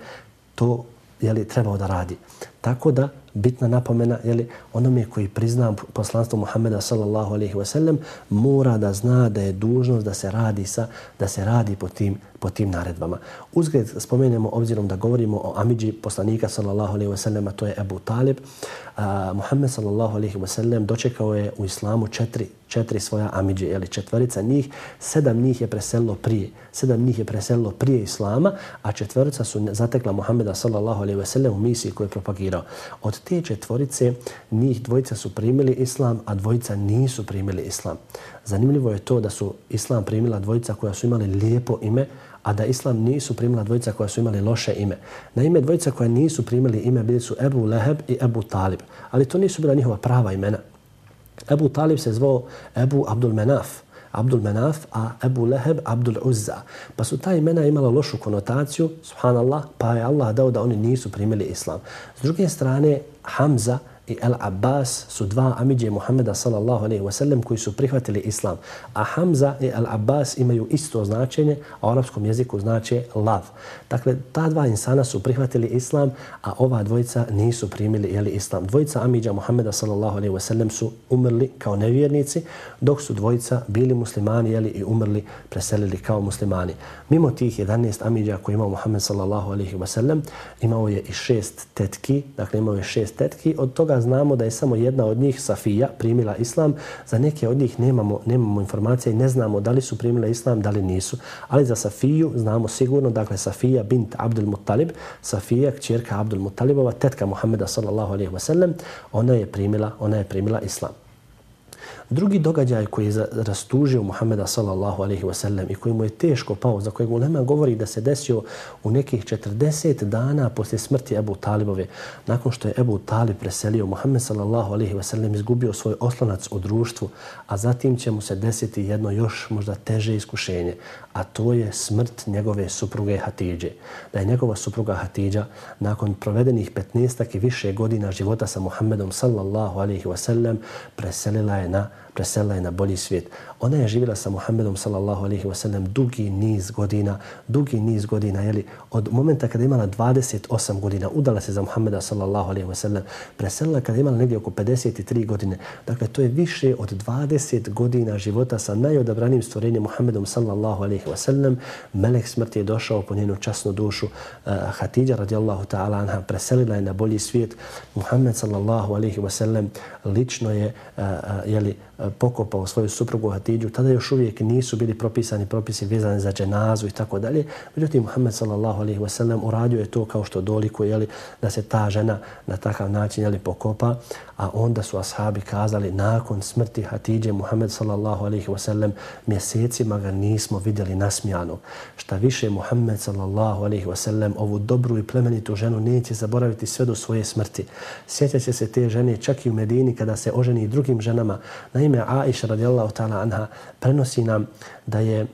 to jeli, trebao da radi. Tako da bitna napomena je li onome koji prizna poslanstvo Muhameda sallallahu alejhi ve sellem mora da zna da je dužnost da se radi sa da se radi po tim po tim naredbama. Uzgled spomenemo obzirom da govorimo o amidži poslanika sallallahu alejhi ve sellem to je Abu Talib. A, Muhammed sallallahu alejhi ve sellem dočekao je u islamu četiri četiri svoja amidže, ili četvorica njih, sedam njih je preselilo prije, sedam njih je preselilo prije Islama, a četvorica su zatekla Muhammeda sallallahu alejhi ve sellem u misiji koju je propagirao. Od te četvorice njih dvojica su primili Islam, a dvojica nisu primili Islam. Zanimljivo je to da su Islam primila dvojica koja su imali lijepo ime, a da Islam nisu primila dvojica koja su imali loše ime. Na ime dvojica koja nisu primili ime bili su Ebu Leheb i Ebu Talib, ali to nisu bila njihova prava imena. Ebu Talib se zvao Ebu Abdul Menaf, Abdul Menaf, a Ebu Leheb Abdul Uzza. Pa su ta imena imala lošu konotaciju, subhanallah, pa je Allah dao da oni nisu primili islam. S druge strane, Hamza i El Abbas su dva amidje Muhammeda sallallahu alaihi ve sellem koji su prihvatili islam. A Hamza i El Abbas imaju isto značenje, a u arapskom jeziku znače lav. Dakle, ta dva insana su prihvatili islam, a ova dvojica nisu primili jeli, islam. Dvojica amidja Muhammeda sallallahu alaihi ve sellem su umrli kao nevjernici, dok su dvojica bili muslimani jeli, i umrli, preselili kao muslimani. Mimo tih 11 amidja koji imao Muhammed sallallahu alaihi ve sellem, imao je i šest tetki, dakle imao je šest tetki, od toga znamo da je samo jedna od njih, Safija, primila islam. Za neke od njih nemamo, nemamo informacije i ne znamo da li su primile islam, da li nisu. Ali za Safiju znamo sigurno, dakle, Safija bint Abdul Muttalib, Safija, kćerka Abdul Muttalibova, tetka Muhammeda sallallahu alaihi wa sallam, ona je primila, ona je primila islam. Drugi događaj koji je rastužio Muhameda sallallahu alaihi wa sallam i koji mu je teško pao, za kojeg ulema govori da se desio u nekih 40 dana poslije smrti Ebu Talibove, nakon što je Ebu Talib preselio, Muhammed sallallahu alaihi wa sallam izgubio svoj oslonac u društvu, a zatim će mu se desiti jedno još možda teže iskušenje, a to je smrt njegove supruge Hatidže. Da je njegova supruga Hatidža nakon provedenih 15 i više godina života sa Muhammedom sallallahu alaihi wasallam preselila je na preselila je na bolji svijet. Ona je živjela sa Muhammedom sallallahu alaihi wa sallam dugi niz godina, dugi niz godina, jeli, od momenta kada je imala 28 godina, udala se za Muhammeda sallallahu alaihi wa sallam, preselila kada je imala negdje oko 53 godine. Dakle, to je više od 20 godina života sa najodabranim stvorenjem Muhammedom sallallahu alaihi wa sallam. Melek smrti je došao po njenu časnu dušu. Uh, Hatidja radijallahu ta'ala anha preselila je na bolji svijet. Muhammed sallallahu alaihi wa sallam lično je eh, eh, uh, uh, jeli, pokopao svoju suprugu Hatidju, tada još uvijek nisu bili propisani propisi vezani za dženazu i tako dalje. Međutim, Muhammed sallallahu alaihi wasallam uradio je to kao što doliko jeli, da se ta žena na takav način jeli, pokopa, a onda su ashabi kazali nakon smrti Hatidje Muhammed sallallahu alaihi wasallam mjesecima ga nismo vidjeli nasmijano. Šta više, Muhammed sallallahu alaihi wasallam ovu dobru i plemenitu ženu neće zaboraviti sve do svoje smrti. Sjećat se te žene čak i u Medini kada se oženi drugim ženama. Naime, Aisha radijallahu ta'ala anha prenosi nam da je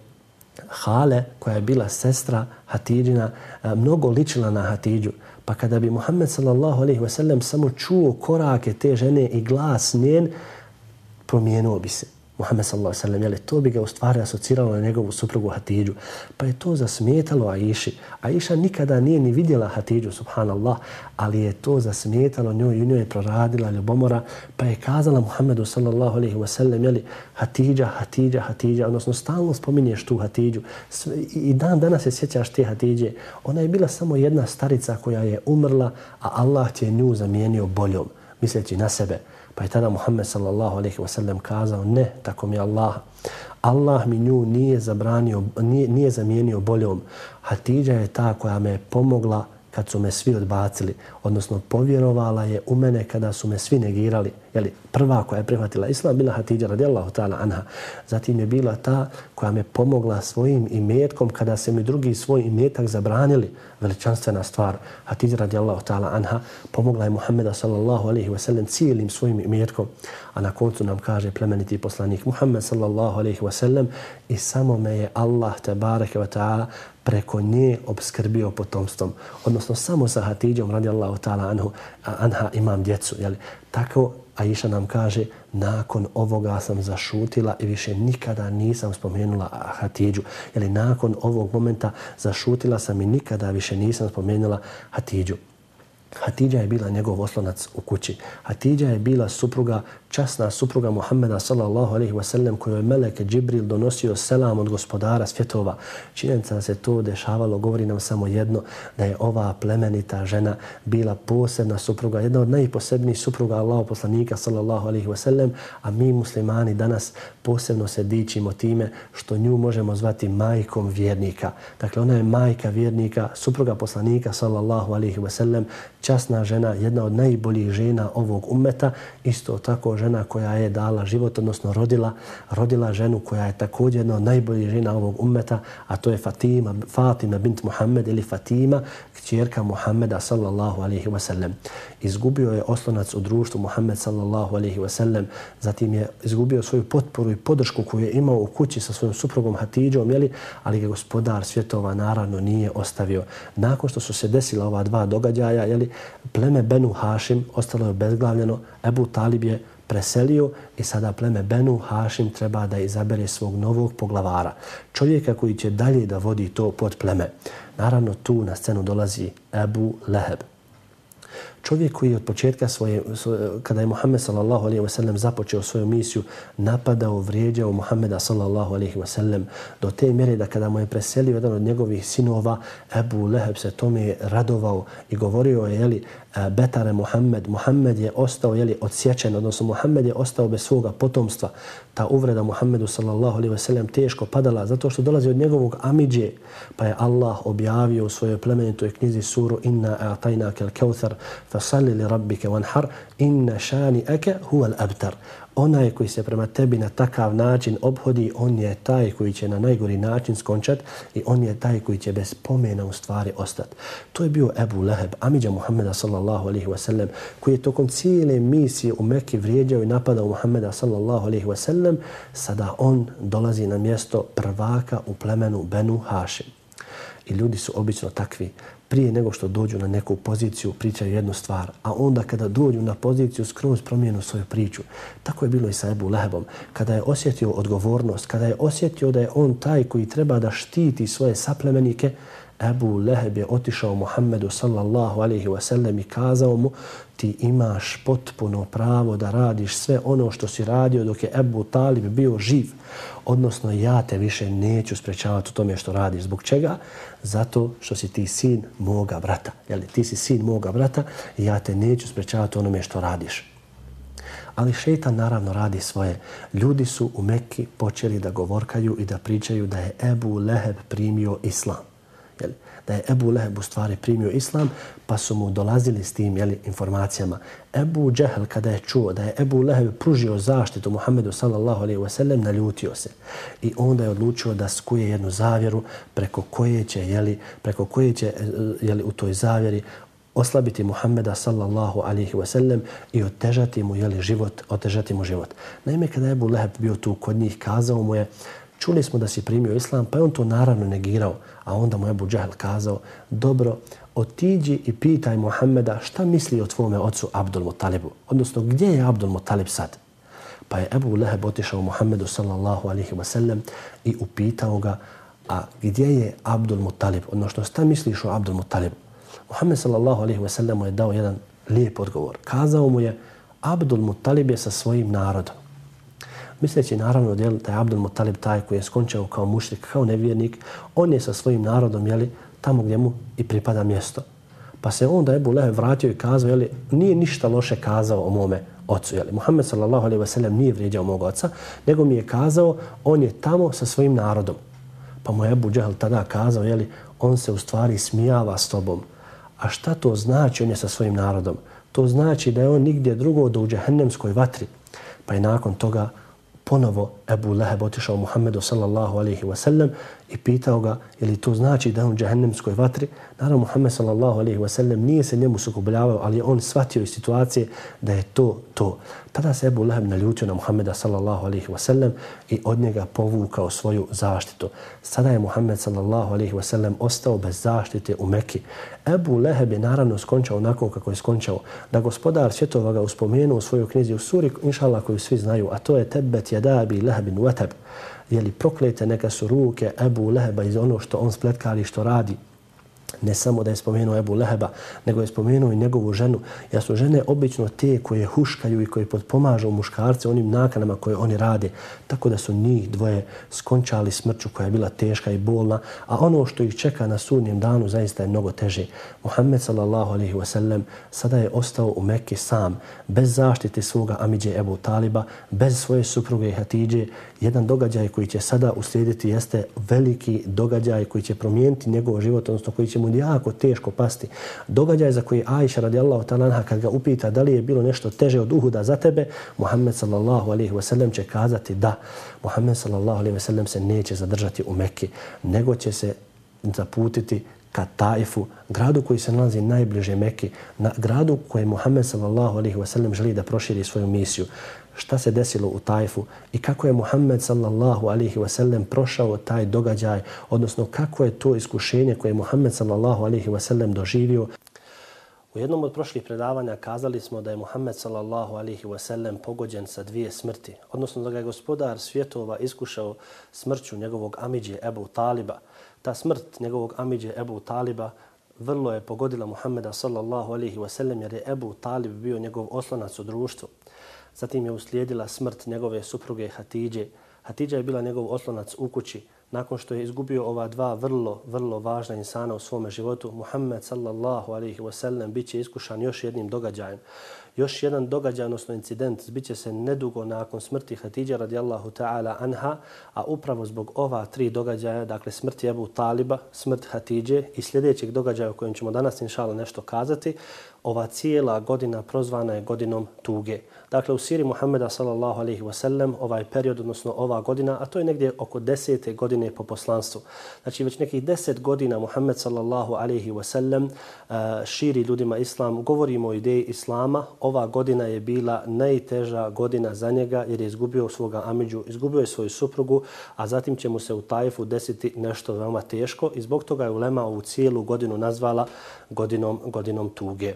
Hale, koja je bila sestra Hatidžina, eh, mnogo ličila na Hatidžu. Pa kada bi Muhammed sallallahu alaihi wa sallam samo čuo korake te žene i glas njen, promijenuo bi se. Muhammed sallallahu alejhi ve sellem, jeli to bi ga u stvari asociralo na njegovu suprugu Hatidžu. Pa je to zasmetalo Aiši. Aiša nikada nije ni vidjela Hatidžu, subhanallah, ali je to zasmetalo njoj i njoj je proradila ljubomora, pa je kazala Muhammedu sallallahu alejhi ve sellem, jeli Hatidža, Hatidža, Hatidža, odnosno stalno spominješ tu Hatidžu. I dan danas se sjećaš te Hatidže. Ona je bila samo jedna starica koja je umrla, a Allah ti je nju zamijenio boljom, misleći na sebe. Pa je tada Muhammed sallallahu alaihi ve sellem kazao, ne, tako mi Allah. Allah mi nju nije zabranio, nije, nije zamijenio boljom. Hatidža je ta koja me pomogla kad su me svi odbacili, odnosno povjerovala je u mene kada su me svi negirali. Jeli, prva koja je prihvatila islam bila Hatidja radijallahu ta'ala anha. Zatim je bila ta koja me pomogla svojim imetkom kada se mi drugi svoj imetak zabranili. Veličanstvena stvar. Hatidja radijallahu ta'ala anha pomogla je Muhammeda sallallahu alaihi wa sallam cijelim svojim imetkom. A na koncu nam kaže plemeniti poslanik Muhammed sallallahu alaihi wa sallam i samo me je Allah tabaraka wa ta'ala preko nje obskrbio potomstvom. Odnosno, samo sa Hatidjom, radijallahu ta'ala anhu, anha, imam djecu. Jeli? Tako Aisha nam kaže, nakon ovoga sam zašutila i više nikada nisam spomenula Hatidju. Jeli, nakon ovog momenta zašutila sam i nikada više nisam spomenula Hatidju. Hatidja je bila njegov oslonac u kući. Hatidja je bila supruga časna supruga Muhammeda sallallahu alaihi wasallam koju je Meleke Džibril donosio selam od gospodara svjetova. Činjenica se to dešavalo, govori nam samo jedno, da je ova plemenita žena bila posebna supruga, jedna od najposebnijih supruga Allahu poslanika sallallahu alaihi wasallam, a mi muslimani danas posebno se dičimo time što nju možemo zvati majkom vjernika. Dakle, ona je majka vjernika, supruga poslanika sallallahu alaihi wasallam, časna žena, jedna od najboljih žena ovog ummeta, isto tako žena koja je dala život, odnosno rodila, rodila ženu koja je također jedna od najboljih žena ovog ummeta, a to je Fatima, Fatima bint Muhammed ili Fatima, kćerka Muhammeda sallallahu alaihi wasallam. Izgubio je oslonac u društvu Muhammed sallallahu alaihi wa sallam, zatim je izgubio svoju potporu i podršku koju je imao u kući sa svojom suprugom Hatidžom, jeli? ali ga gospodar svjetova naravno nije ostavio. Nakon što su se desila ova dva događaja, jeli? pleme Benu Hašim ostalo je bezglavljeno, Ebu Talib je preselio i sada pleme Benu Hašim treba da izabere svog novog poglavara. Čovjeka koji će dalje da vodi to pod pleme. Naravno tu na scenu dolazi Ebu Leheb. Čovjek koji je od početka svoje, kada je Muhammed sallallahu alaihi wa sallam započeo svoju misiju, napadao, vrijeđao Muhammeda sallallahu alaihi wa sallam do te mjere da kada mu je preselio jedan od njegovih sinova, Ebu Leheb se tome radovao i govorio je, jeli, E, betare Muhammed. Muhammed je ostao, jeli, odsječen, odnosno Muhammed je ostao bez svoga potomstva. Ta uvreda Muhammedu sallallahu alaihi wa teško padala zato što dolazi od njegovog amidje, pa je Allah objavio u svojoj plemenitoj knjizi suru Inna a'tajna kel kauthar fasalli li rabbike wanhar inna šani eke huval abtar onaj koji se prema tebi na takav način obhodi, on je taj koji će na najgori način skončat i on je taj koji će bez pomena u stvari ostati. To je bio Ebu Leheb, Amidja Muhammeda sallallahu alaihi wasallam, koji je tokom cijele misije u Mekke vrijeđao i napadao Muhammeda sallallahu alaihi wasallam, sada on dolazi na mjesto prvaka u plemenu Benu Hašim. I ljudi su obično takvi prije nego što dođu na neku poziciju pričaju jednu stvar, a onda kada dođu na poziciju skroz promijenu svoju priču. Tako je bilo i sa Ebu Lehebom. Kada je osjetio odgovornost, kada je osjetio da je on taj koji treba da štiti svoje saplemenike, Ebu Leheb je otišao Muhammedu sallallahu alaihi wa sallam i kazao mu ti imaš potpuno pravo da radiš sve ono što si radio dok je Ebu Talib bio živ. Odnosno, ja te više neću sprečavati u tome što radiš. Zbog čega? Zato što si ti sin moga brata. Jeli, ti si sin moga brata i ja te neću sprečavati onome što radiš. Ali šeitan naravno radi svoje. Ljudi su u Mekki počeli da govorkaju i da pričaju da je Ebu Leheb primio islam da je Ebu Leheb u stvari primio islam, pa su mu dolazili s tim jeli, informacijama. Ebu Džehl kada je čuo da je Ebu Leheb pružio zaštitu Muhammedu sallallahu alaihi wa sallam, naljutio se. I onda je odlučio da skuje jednu zavjeru preko koje će, jeli, preko koje će jeli, u toj zavjeri oslabiti Muhammeda sallallahu alihi wasallam i otežati mu jeli, život, otežati mu život. Naime, kada je Ebu Leheb bio tu kod njih, kazao mu je, čuli smo da si primio islam, pa je on to naravno negirao, a onda mu je Abu Džahl kazao, dobro, otiđi i pitaj Muhammeda šta misli o tvome ocu Abdul Mutalibu, odnosno gdje je Abdul Mutalib sad? Pa je Ebu Leheb otišao Muhammedu sallallahu alihi wasallam i upitao ga, a gdje je Abdul Mutalib, odnosno šta misliš o Abdul Mutalibu? Muhammed sallallahu alihi wasallam mu je dao jedan lijep odgovor. Kazao mu je, Abdul Mutalib je sa svojim narodom misleći naravno da je Abdul Muttalib taj koji je skončao kao mušrik, kao nevjernik, on je sa svojim narodom jeli, tamo gdje mu i pripada mjesto. Pa se onda Ebu Leheb vratio i kazao, jeli, nije ništa loše kazao o mome ocu. Jeli. Muhammed sallallahu alaihi wasallam nije vrijeđao mog oca, nego mi je kazao, on je tamo sa svojim narodom. Pa mu je Ebu Džehl tada kazao, jeli, on se u stvari smijava s tobom. A šta to znači on je sa svojim narodom? To znači da je on nigdje drugo do u džahennemskoj vatri. Pa je nakon toga ponovo Ebu Leheb otišao Muhammedu sallallahu alaihi wasallam i pitao ga je li to znači da je on u džahennemskoj vatri. Naravno, Muhammed sallallahu alaihi wa sallam nije se njemu sukobljavao, ali on shvatio iz situacije da je to to. Tada se Ebu Leheb naljutio na Muhammeda sallallahu alaihi wa sallam i od njega povukao svoju zaštitu. Sada je Muhammed sallallahu alaihi wa sallam ostao bez zaštite u Mekki. Ebu Leheb je naravno skončao onako kako je skončao. Da gospodar svjetova ga uspomenuo u svojoj knjizi u suri, inša koju svi znaju, a to je tebet jadabi lehebin vatab jeli proklete neka su ruke Ebu Leheba iz ono što on spletkali što radi ne samo da je spomenuo Ebu Leheba, nego je spomenuo i njegovu ženu. Ja su žene obično te koje huškaju i koje podpomažu muškarce onim nakanama koje oni rade. Tako da su njih dvoje skončali smrću koja je bila teška i bolna, a ono što ih čeka na sudnjem danu zaista je mnogo teže. Muhammed sallallahu alaihi wasallam sada je ostao u Mekke sam, bez zaštite svoga Amidje Ebu Taliba, bez svoje supruge Hatidje. Jedan događaj koji će sada uslijediti jeste veliki događaj koji će promijeniti njegov život, odnosno koji će mu jako teško pasti. Događaj za koji Aisha radijallahu ta'ala kad ga upita da li je bilo nešto teže od Uhuda za tebe, Muhammed sallallahu alaihi wasallam će kazati da. Muhammed sallallahu alaihi wasallam se neće zadržati u Mekki, nego će se zaputiti ka Taifu, gradu koji se nalazi najbliže Mekki, na gradu koje Muhammed sallallahu alaihi wasallam želi da proširi svoju misiju šta se desilo u Tajfu i kako je Muhammed sallallahu alihi wasallam prošao taj događaj, odnosno kako je to iskušenje koje je Muhammed sallallahu alihi wasallam doživio. U jednom od prošlih predavanja kazali smo da je Muhammed sallallahu alihi wasallam pogođen sa dvije smrti, odnosno da ga je gospodar svjetova iskušao smrću njegovog amidje Ebu Taliba. Ta smrt njegovog amidje Ebu Taliba vrlo je pogodila Muhammeda sallallahu alaihi wasallam jer je Ebu Talib bio njegov oslonac u društvu. Zatim je uslijedila smrt njegove supruge Hatidje. Hatidja je bila njegov oslonac u kući nakon što je izgubio ova dva vrlo, vrlo važna insana u svome životu, Muhammed sallallahu alaihi wa sallam bit će iskušan još jednim događajem. Još jedan događaj, odnosno incident, zbiće se nedugo nakon smrti Hatidja radijallahu ta'ala anha, a upravo zbog ova tri događaja, dakle smrti Ebu Taliba, smrt Hatidje i sljedećeg događaja o kojem ćemo danas inšala nešto kazati, ova cijela godina prozvana je godinom tuge. Dakle, u siri Muhammeda sallallahu alaihi wasallam ovaj period, odnosno ova godina, a to je negdje oko desete godine po poslanstvu. Znači, već nekih deset godina Muhammed sallallahu alaihi wasallam eh, širi ljudima islam, govorimo o ideji islama. Ova godina je bila najteža godina za njega jer je izgubio svoga amiđu, izgubio je svoju suprugu, a zatim će mu se u Tajfu desiti nešto veoma teško i zbog toga je Ulema ovu cijelu godinu nazvala godinom, godinom tuge.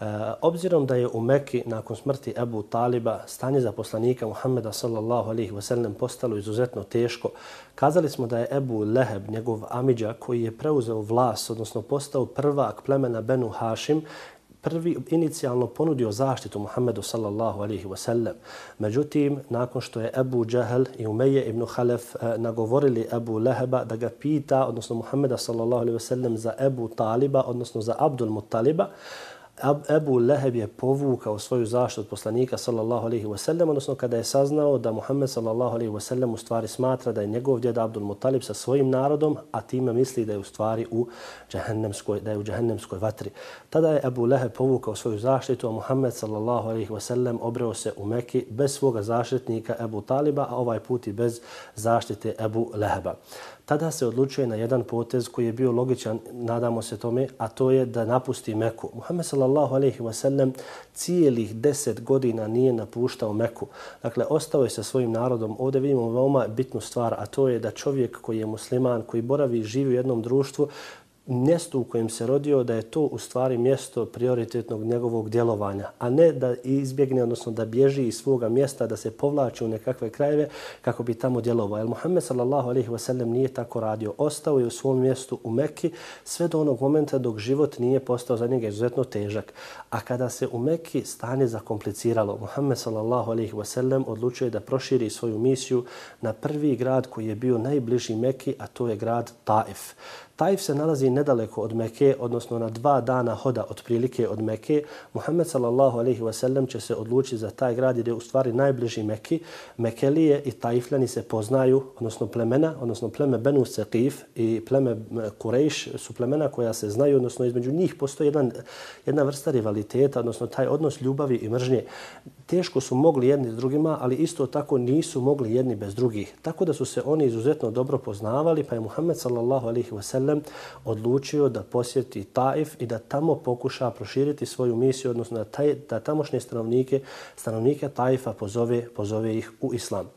Eh, obzirom da je u Mekki nakon smrti Ebu Taliba stanje za poslanika Muhammeda sallallahu alaihi wasallam postalo izuzetno teško, kazali smo da je Ebu Leheb, njegov amidža koji je preuzeo vlast, odnosno postao prvak plemena Benu Hašim, prvi inicijalno ponudio zaštitu Muhammedu sallallahu alaihi wa sallam. Međutim, nakon što je Ebu Džahel i Umeje ibn Halef e, nagovorili Ebu Leheba da ga pita, odnosno Muhammeda sallallahu alaihi wa sallam, za Ebu Taliba, odnosno za Abdul Muttaliba, Ebu Leheb je povukao svoju zaštitu od poslanika sallallahu alaihi wasallam, odnosno kada je saznao da Muhammed sallallahu alaihi wasallam u stvari smatra da je njegov djed Abdul Muttalib sa svojim narodom, a time misli da je u stvari u džahennemskoj, da je u džahennemskoj vatri. Tada je Ebu Leheb povukao svoju zaštitu, a Muhammed sallallahu alaihi wasallam obreo se u Mekki bez svoga zaštitnika Ebu Taliba, a ovaj put i bez zaštite Ebu Leheba tada se odlučuje na jedan potez koji je bio logičan, nadamo se tome, a to je da napusti Meku. Muhammed sallallahu alaihi wa sallam cijelih deset godina nije napuštao Meku. Dakle, ostao je sa svojim narodom. Ovdje vidimo veoma bitnu stvar, a to je da čovjek koji je musliman, koji boravi i živi u jednom društvu, mjesto u kojem se rodio, da je to u stvari mjesto prioritetnog njegovog djelovanja, a ne da izbjegne, odnosno da bježi iz svoga mjesta, da se povlači u nekakve krajeve kako bi tamo djelovao. Jer Muhammed sallallahu alaihi wasallam nije tako radio. Ostao je u svom mjestu u Mekki sve do onog momenta dok život nije postao za njega izuzetno težak. A kada se u Mekki stanje zakompliciralo, Muhammed sallallahu alaihi wasallam odlučuje da proširi svoju misiju na prvi grad koji je bio najbliži Mekki, a to je grad Taif. Taif se nalazi nedaleko od Mekke, odnosno na dva dana hoda otprilike od Mekke. Muhammed sallallahu alaihi wa sallam će se odlučiti za taj grad jer je u stvari najbliži Mekki. Mekelije i Taifljani se poznaju, odnosno plemena, odnosno pleme Benu Sekif i pleme Kurejš su plemena koja se znaju, odnosno između njih postoji jedan, jedna vrsta rivaliteta, odnosno taj odnos ljubavi i mržnje. Teško su mogli jedni s drugima, ali isto tako nisu mogli jedni bez drugih. Tako da su se oni izuzetno dobro poznavali, pa je Muhammed sallallahu alaihi wa sellem odlučio da posjeti Taif i da tamo pokuša proširiti svoju misiju, odnosno da, taj, da tamošnje stanovnike, stanovnike Taifa pozove, pozove ih u islam.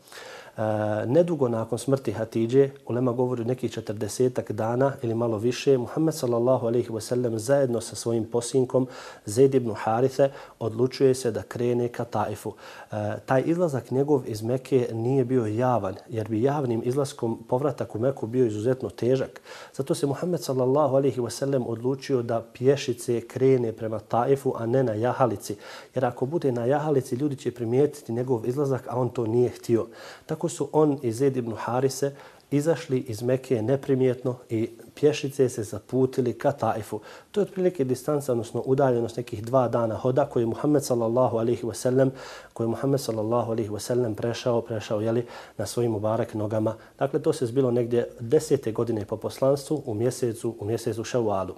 E, nedugo nakon smrti Hatidže, ulema govori nekih 40 dana ili malo više, Muhammed sallallahu alaihi wasallam zajedno sa svojim posinkom Zaid ibn Harithe odlučuje se da krene ka Taifu. E, taj izlazak njegov iz Mekke nije bio javan, jer bi javnim izlaskom povratak u Meku bio izuzetno težak. Zato se Muhammed sallallahu alaihi wasallam odlučio da pješice krene prema Taifu, a ne na jahalici. Jer ako bude na jahalici, ljudi će primijetiti njegov izlazak, a on to nije htio. Tako Tako su on i Zed ibn Harise izašli iz Mekije neprimjetno i pješice se zaputili ka Taifu. To je otprilike distanca, odnosno udaljenost nekih dva dana hoda koji je Muhammed sallallahu alaihi wasallam, koji je Muhammed sallallahu alaihi wasallam prešao, prešao jeli, na svojim mubarek nogama. Dakle, to se zbilo negdje desete godine po poslanstvu u mjesecu, u mjesecu Ševalu.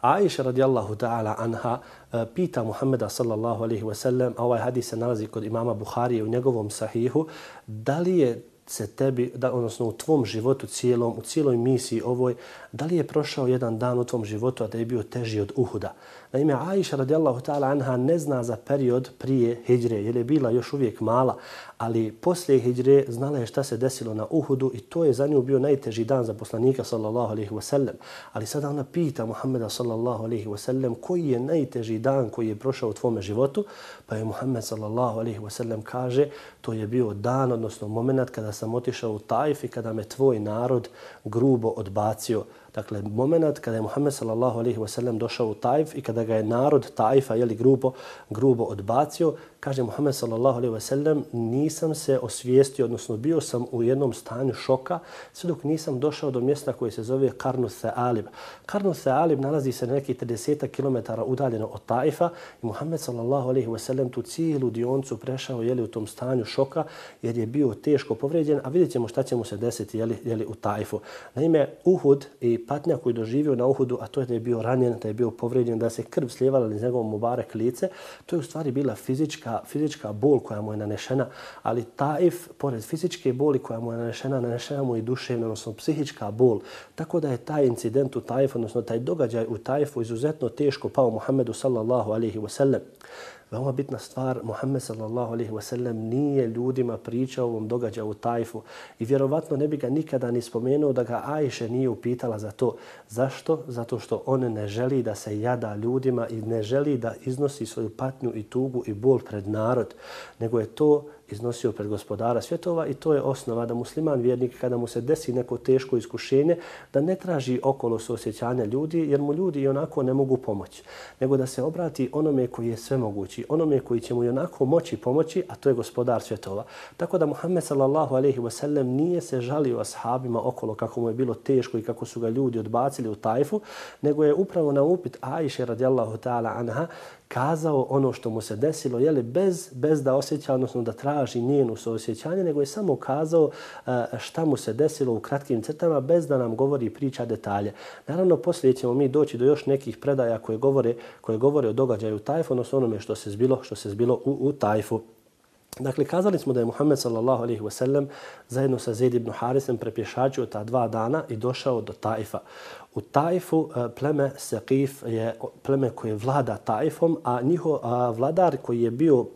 Aisha radijallahu ta'ala anha E, pita Muhammeda sallallahu alaihi wa sallam, a ovaj hadis se nalazi kod imama Buharije u njegovom sahihu, da li je se tebi, da, odnosno u tvom životu cijelom, u cijeloj misiji ovoj, da li je prošao jedan dan u tvom životu, a da je bio teži od Uhuda? Naime, Aisha radijallahu ta'ala anha ne zna za period prije hijre, jer je bila još uvijek mala, ali poslije hijre znala je šta se desilo na Uhudu i to je za nju bio najteži dan za poslanika sallallahu alaihi wa sallam. Ali sada ona pita Muhammeda sallallahu alaihi wa sallam koji je najteži dan koji je prošao u tvome životu, pa je Muhammed sallallahu alaihi wa sallam kaže to je bio dan, odnosno moment kada sam otišao u Taif i kada me tvoj narod grubo odbacio Dakle, moment kada je Muhammed sallallahu alaihi wa sallam došao u Taif i kada ga je narod Taifa jeli, grubo, grubo odbacio, kaže Muhammed sallallahu alaihi wa sallam, nisam se osvijestio, odnosno bio sam u jednom stanju šoka, sve dok nisam došao do mjesta koje se zove Karnu Thealib. Karnu Thealib nalazi se na neki 30 km udaljeno od Taifa i Muhammed sallallahu alaihi wa sallam tu cijelu dioncu prešao jeli, u tom stanju šoka jer je bio teško povređen, a vidjet ćemo šta će mu se desiti jeli, jeli, u Taifu. Naime, Uhud i patnja koju doživio na Uhudu, a to je da je bio ranjen, da je bio povrijeđen, da se krv slijevala iz njegovom mubarek lice, to je u stvari bila fizička, fizička bol koja mu je nanešena, ali Taif, pored fizičke boli koja mu je nanešena, nanešena mu i duševna, odnosno psihička bol. Tako da je taj incident u Taifu, odnosno taj događaj u Taifu izuzetno teško pao Muhammedu sallallahu alihi wasallam. Veoma bitna stvar, Muhammed sallallahu alaihi wa sallam nije ljudima pričao o ovom događaju u Tajfu i vjerovatno ne bi ga nikada ni spomenuo da ga Ajše nije upitala za to. Zašto? Zato što on ne želi da se jada ljudima i ne želi da iznosi svoju patnju i tugu i bol pred narod, nego je to iznosio pred gospodara svjetova i to je osnova da musliman vjernik kada mu se desi neko teško iskušenje da ne traži okolo suosjećanja ljudi jer mu ljudi i onako ne mogu pomoći nego da se obrati onome koji je sve mogući onome koji će mu i onako moći pomoći a to je gospodar svjetova. Tako da Muhammed sallallahu alejhi ve sellem nije se žalio ashabima okolo kako mu je bilo teško i kako su ga ljudi odbacili u Tajfu nego je upravo na upit Ajše radijallahu ta'ala anha kazao ono što mu se desilo, jeli, bez, bez da osjeća, odnosno da traži njenu suosjećanje, nego je samo kazao e, šta mu se desilo u kratkim crtama, bez da nam govori priča detalje. Naravno, poslije ćemo mi doći do još nekih predaja koje govore, koje govore o događaju Tajfu, odnosno onome što se zbilo, što se zbilo u, u Tajfu. Dakle, kazali smo da je Muhammed sallallahu alaihi wa sallam zajedno sa Zaid ibn Harisem prepješačio ta dva dana i došao do Taifa. U Taifu eh, pleme Saqif je pleme koje vlada Taifom, a njihov vladar koji je bio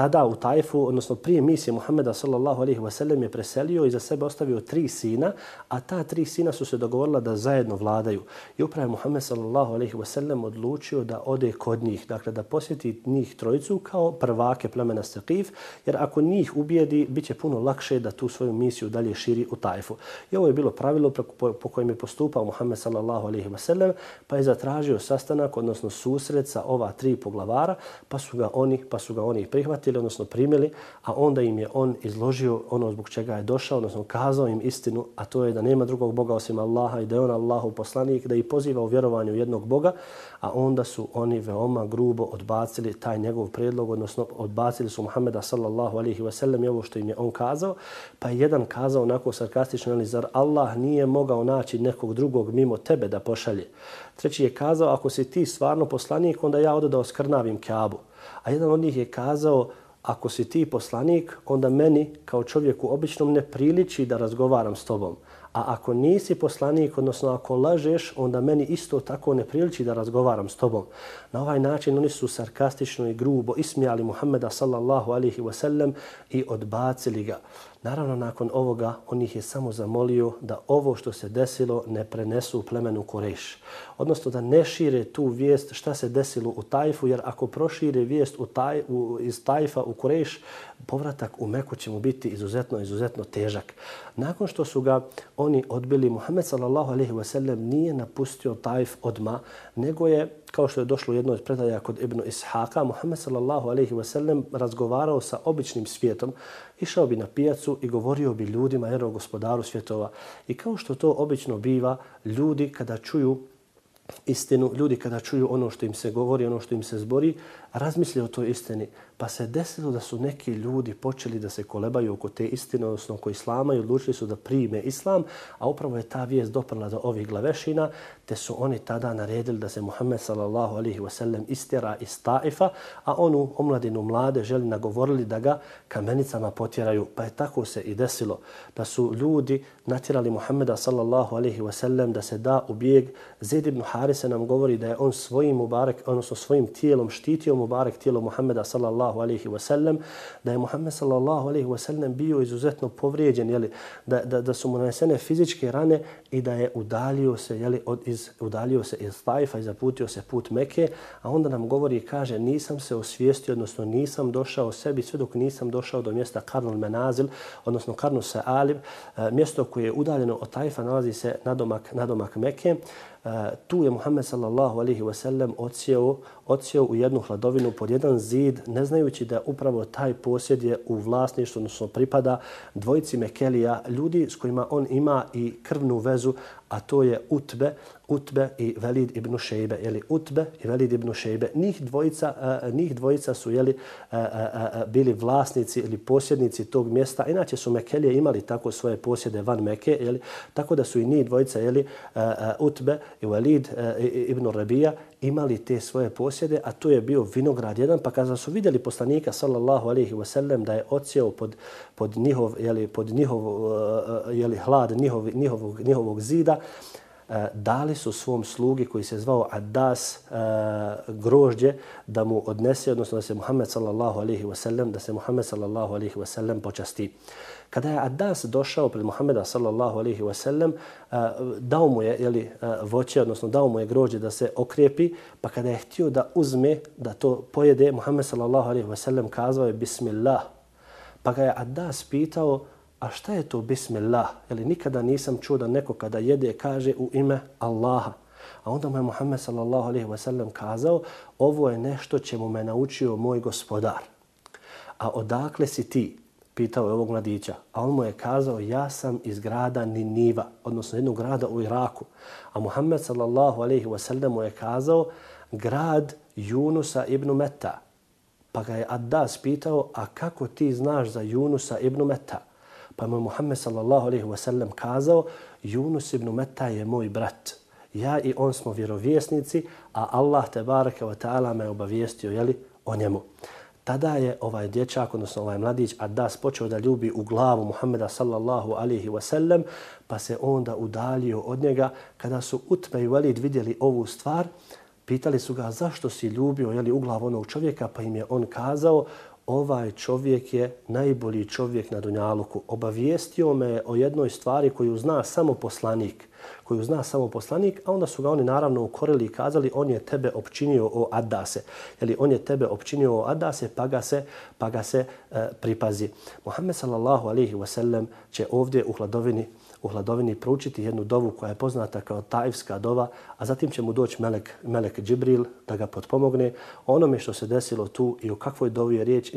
tada u Tajfu, odnosno prije misije Muhammeda sallallahu alaihi wasallam je preselio i za sebe ostavio tri sina, a ta tri sina su se dogovorila da zajedno vladaju. I upravo je Muhammed sallallahu alaihi wasallam odlučio da ode kod njih, dakle da posjeti njih trojicu kao prvake plemena Saqif, jer ako njih ubijedi, bit će puno lakše da tu svoju misiju dalje širi u Tajfu. I ovo je bilo pravilo po, po kojem je postupao Muhammed sallallahu alaihi wasallam, pa je zatražio sastanak, odnosno susret sa ova tri poglavara, pa su ga oni, pa su ga oni prihvatili prihvatili, odnosno primili, a onda im je on izložio ono zbog čega je došao, odnosno kazao im istinu, a to je da nema drugog Boga osim Allaha i da je on Allahu poslanik, da ih poziva u vjerovanju jednog Boga, a onda su oni veoma grubo odbacili taj njegov predlog, odnosno odbacili su Muhammeda sallallahu alihi wasallam i ovo što im je on kazao, pa je jedan kazao onako sarkastično, ali zar Allah nije mogao naći nekog drugog mimo tebe da pošalje? Treći je kazao, ako si ti stvarno poslanik, onda ja odo da oskrnavim Kaabu. A jedan od njih je kazao, ako si ti poslanik, onda meni kao čovjeku običnom ne priliči da razgovaram s tobom. A ako nisi poslanik, odnosno ako lažeš, onda meni isto tako ne priliči da razgovaram s tobom. Na ovaj način oni su sarkastično i grubo ismijali Muhammeda sallallahu alihi wasallam i odbacili ga. Naravno, nakon ovoga, on ih je samo zamolio da ovo što se desilo ne prenesu plemenu Kureš. Odnosno da ne šire tu vijest šta se desilo u Tajfu, jer ako prošire vijest u taj, u, iz Tajfa u Koreš, povratak u Meku će mu biti izuzetno, izuzetno težak. Nakon što su ga oni odbili, Muhammed sallallahu alaihi wa sallam nije napustio Tajf odma, nego je kao što je došlo jedno od predaja kod Ibn Ishaqa, Muhammed sallallahu alaihi wa sallam razgovarao sa običnim svijetom, išao bi na pijacu i govorio bi ljudima, jer gospodaru svjetova. I kao što to obično biva, ljudi kada čuju istinu, ljudi kada čuju ono što im se govori, ono što im se zbori, razmislio o toj istini. Pa se desilo da su neki ljudi počeli da se kolebaju oko te istine, odnosno oko islama i odlučili su da prime islam, a upravo je ta vijest doprla do ovih glavešina, te su oni tada naredili da se Muhammed sallallahu alihi wasallam istjera iz Taifa, a onu omladinu mlade želi nagovorili da ga kamenicama potjeraju. Pa je tako se i desilo da su ljudi natjerali Muhammeda sallallahu alihi wasallam da se da u bijeg Zid ibn Harise nam govori da je on svojim Mubarek, odnosno svojim tijelom štitio Mubarek tijelo Muhammeda sallallahu alaihi wa sallam, da je Muhammed sallallahu alaihi wa sallam bio izuzetno povrijeđen, jeli, da, da, da su mu nanesene fizičke rane i da je udalio se, jeli, od, iz, udalio se iz Tajfa i zaputio se put Meke, a onda nam govori i kaže nisam se osvijestio, odnosno nisam došao sebi sve dok nisam došao do mjesta Karnul Menazil, odnosno Karnul Sa'alib, e, mjesto koje je udaljeno od Tajfa, nalazi se nadomak, nadomak Mekke. E, tu je Muhammed sallallahu alaihi wa sallam odsjeo, odsjeo u jednu hladovinu pod jedan zid, ne znajući da upravo taj posjed je u vlasništvu, odnosno pripada dvojici Mekelija, ljudi s kojima on ima i krvnu vezu, a to je Utbe, Utbe i Velid ibn Šejbe, jeli Utbe i Velid ibn Šejbe. Njih dvojica, uh, njih dvojica su jeli, uh, e, uh, e, uh, bili vlasnici ili posjednici tog mjesta. Inače su Mekelije imali tako svoje posjede van Meke, jeli, tako da su i njih dvojica, jeli, uh, uh, Utbe i Velid uh, ibn Rabija, imali te svoje posjede, a to je bio vinograd jedan, pa kada su vidjeli poslanika sallallahu alaihi ve sellem da je ocijeo pod, pod njihov, jeli, pod njihov, uh, uh, jeli, hlad njihov, njihovog, njihovog zida, uh, dali su svom slugi koji se zvao Adas grožđe da mu odnese, odnosno da se Muhammed sallallahu alaihi ve sellem da se Muhammed sallallahu alaihi ve sellem počasti. Kada je Adas došao pred Muhammeda sallallahu alaihi wa sallam, dao mu je jeli, voće, odnosno dao mu je grođe da se okrepi, pa kada je htio da uzme, da to pojede, Muhammed sallallahu alaihi wa sallam kazao je Bismillah. Pa ga je Adas pitao, a šta je to Bismillah? Jeli, nikada nisam čuo da neko kada jede kaže u ime Allaha. A onda mu je Muhammed sallallahu alaihi wa sallam kazao, ovo je nešto čemu me naučio moj gospodar. A odakle si ti? Pitao je ovog mladića, a on mu je kazao ja sam iz grada Niniva, odnosno jednog grada u Iraku. A Muhammed sallallahu alaihi wa sallam mu je kazao grad Junusa ibn Meta. Pa ga je Addas pitao, a kako ti znaš za Junusa ibn Meta? Pa mu je Muhammed sallallahu alaihi wa sallam kazao, Junus ibn Meta je moj brat. Ja i on smo vjerovjesnici, a Allah te baraka wa ta'ala me obavijestio jeli, o njemu tada je ovaj dječak, odnosno ovaj mladić Adas počeo da ljubi u glavu Muhammeda sallallahu alihi wasallam, pa se onda udalio od njega. Kada su Utme i Walid vidjeli ovu stvar, pitali su ga zašto si ljubio jeli, u glavu onog čovjeka, pa im je on kazao ovaj čovjek je najbolji čovjek na Dunjaluku. Obavijestio me o jednoj stvari koju zna samo poslanik koju zna samo poslanik, a onda su ga oni naravno ukorili i kazali on je tebe općinio o Adase. Jeli, on je tebe općinio o Adase, pa ga se, pa ga se e, pripazi. Muhammed sallallahu alaihi wasallam će ovdje u hladovini u hladovini proučiti jednu dovu koja je poznata kao tajvska dova, a zatim će mu doći Melek, Melek Džibril da ga potpomogne onome što se desilo tu i o kakvoj dovi je riječ.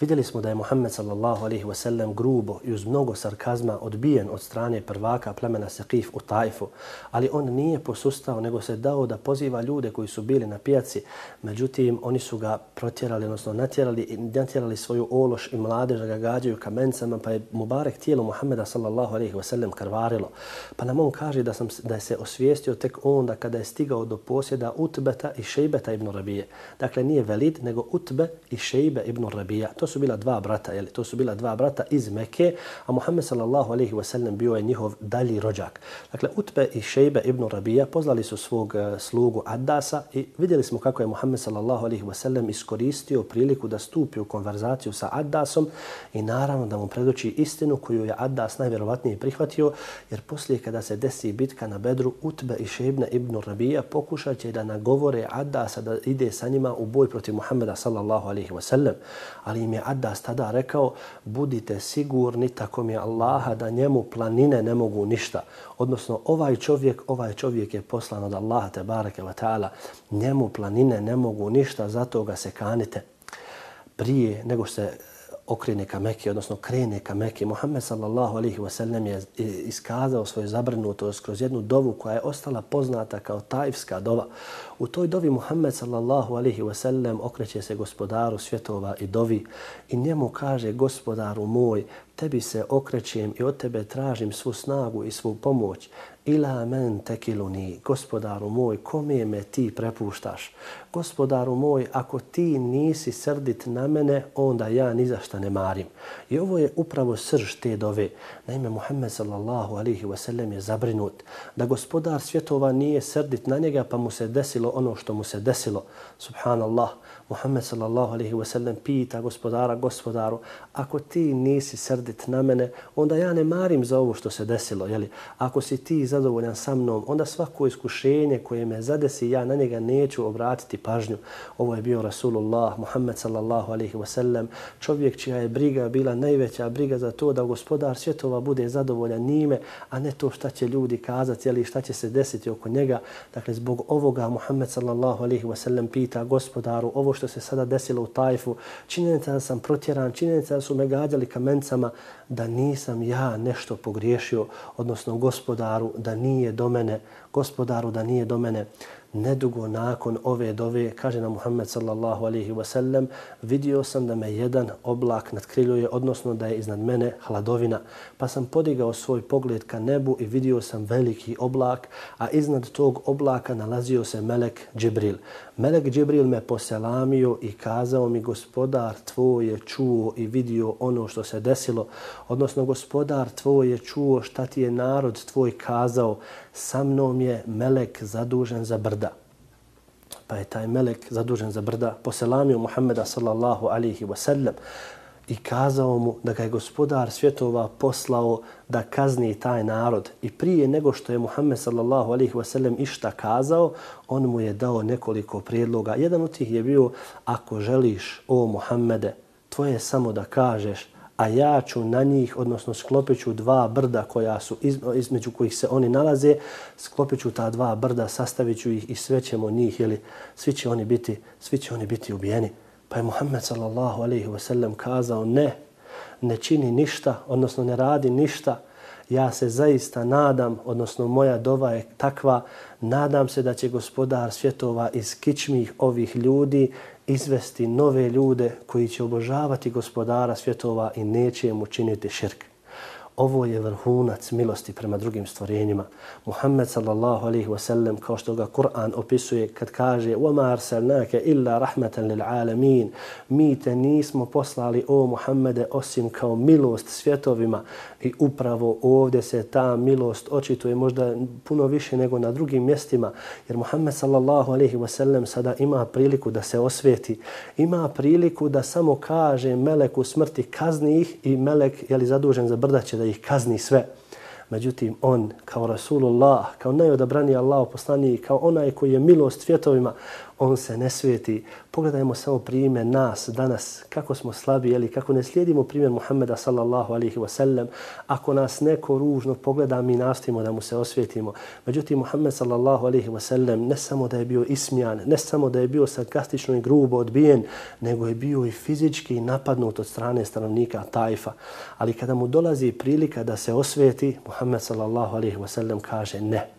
Vidjeli smo da je Muhammed sallallahu alaihi wasallam grubo i uz mnogo sarkazma odbijen od strane prvaka plemena Sekif u Tajfu, ali on nije posustao nego se dao da poziva ljude koji su bili na pijaci. Međutim, oni su ga protjerali, odnosno natjerali i natjerali svoju ološ i mladež da ga gađaju kamencama, pa je Mubarek tijelo Muhammeda sallallahu alaihi wasallam krvarilo. Pa nam on kaže da, sam, da je se osvijestio tek onda kada je stigao do posjeda Utbeta i Šejbeta ibn Rabije. Dakle, nije Velid, nego Utbe i Šejbe ibn Rabija. To su bila dva brata, jeli? to su bila dva brata iz Mekke, a Muhammed sallallahu alaihi wasallam bio je njihov dalji rođak. Dakle, Utbe i Šejbe ibn Rabija pozvali su svog uh, slugu Addasa i vidjeli smo kako je Muhammed sallallahu alaihi wasallam iskoristio priliku da stupi u konverzaciju sa Addasom i naravno da mu predoči istinu koju je Addas najvjerovatnije prihvatio, jer poslije kada se desi bitka na Bedru, Utbe i Šejbe ibn Rabija pokušat će da nagovore Addasa da ide sa njima u boj protiv Muhammeda sallallahu alaihi wasallam. Ali im je Addas tada rekao, budite sigurni tako mi je Allaha da njemu planine ne mogu ništa. Odnosno, ovaj čovjek, ovaj čovjek je poslan od Allaha te barake wa ta'ala. Njemu planine ne mogu ništa, zato ga se kanite prije nego se okrene ka Mekke, odnosno krene ka Mekke. Muhammed sallallahu alaihi wa sallam je iskazao svoju zabrnutost kroz jednu dovu koja je ostala poznata kao tajfska dova. U toj dovi Muhammed sallallahu alaihi wa sallam okreće se gospodaru svjetova i dovi i njemu kaže gospodaru moj, tebi se okrećem i od tebe tražim svu snagu i svu pomoć. Ila men tekiluni, gospodaru moj, kome me ti prepuštaš? Gospodaru moj, ako ti nisi srdit na mene, onda ja ni za šta ne marim. I ovo je upravo srž te dove. Naime, Muhammed sallallahu alihi wasallam je zabrinut da gospodar svjetova nije srdit na njega pa mu se desilo ono što mu se desilo. Subhanallah. Muhammed sallallahu alaihi wa sallam pita gospodara, gospodaru, ako ti nisi srdit na mene, onda ja ne marim za ovo što se desilo. Jeli? Ako si ti zadovoljan sa mnom, onda svako iskušenje koje me zadesi, ja na njega neću obratiti pažnju. Ovo je bio Rasulullah, Muhammed sallallahu alaihi wa sallam, čovjek čija je briga bila najveća briga za to da gospodar svjetova bude zadovoljan njime, a ne to šta će ljudi kazati, jeli, šta će se desiti oko njega. Dakle, zbog ovoga Muhammed sallallahu alaihi wa sallam pita gospodaru, ovo što se sada desilo u Tajfu, činjenica da sam protjeran, činjenica da su me gađali kamencama, da nisam ja nešto pogriješio, odnosno gospodaru da nije do mene, gospodaru da nije do mene nedugo nakon ove dove, kaže nam Muhammed sallallahu alaihi wa sallam, vidio sam da me jedan oblak nadkriljuje, odnosno da je iznad mene hladovina. Pa sam podigao svoj pogled ka nebu i vidio sam veliki oblak, a iznad tog oblaka nalazio se Melek Džibril. Melek Džibril me poselamio i kazao mi gospodar tvoj je čuo i vidio ono što se desilo, odnosno gospodar tvoj je čuo šta ti je narod tvoj kazao, sa mnom je Melek zadužen za brda. Pa je taj Melek zadužen za brda poselamio Muhammeda sallallahu alihi wasallam i kazao mu da ga je gospodar svjetova poslao da kazni taj narod. I prije nego što je Muhammed sallallahu alaihi wasallam išta kazao, on mu je dao nekoliko prijedloga. Jedan od tih je bio, ako želiš, o Muhammede, tvoje je samo da kažeš, a ja ću na njih, odnosno sklopit ću dva brda koja su iz, između kojih se oni nalaze, sklopit ću ta dva brda, sastavit ću ih i sve ćemo njih, ili svi će oni biti, svi će oni biti ubijeni. Pa je Muhammed sallallahu alaihi wa sallam kazao ne, ne čini ništa, odnosno ne radi ništa. Ja se zaista nadam, odnosno moja dova je takva, nadam se da će gospodar svjetova iz kičmih ovih ljudi izvesti nove ljude koji će obožavati gospodara svjetova i neće mu činiti širk. Ovo je vrhunac milosti prema drugim stvorenjima. Muhammed sallallahu alaihi wa sallam, kao što ga Kur'an opisuje kad kaže وَمَا أَرْسَلْنَاكَ إِلَّا رَحْمَةً لِلْعَالَمِينَ Mi te nismo poslali, o Muhammede, osim kao milost svjetovima. I upravo ovdje se ta milost očituje možda puno više nego na drugim mjestima. Jer Muhammed sallallahu alaihi wa sallam sada ima priliku da se osvijeti. Ima priliku da samo kaže meleku smrti kazni ih i melek je li zadužen za brdaće da ih kazni sve. Međutim, on kao Rasulullah, kao najodabraniji Allah poslaniji, kao onaj koji je milost svjetovima, on se ne svijeti. Pogledajmo samo primjer nas danas, kako smo slabi, jeli, kako ne slijedimo primjer Muhammeda sallallahu alihi wasallam. Ako nas neko ružno pogleda, mi nastojimo da mu se osvijetimo. Međutim, Muhammed sallallahu alihi wasallam ne samo da je bio ismijan, ne samo da je bio sarkastično i grubo odbijen, nego je bio i fizički napadnut od strane stanovnika Tajfa. Ali kada mu dolazi prilika da se osvijeti, Muhammed sallallahu alihi wasallam kaže ne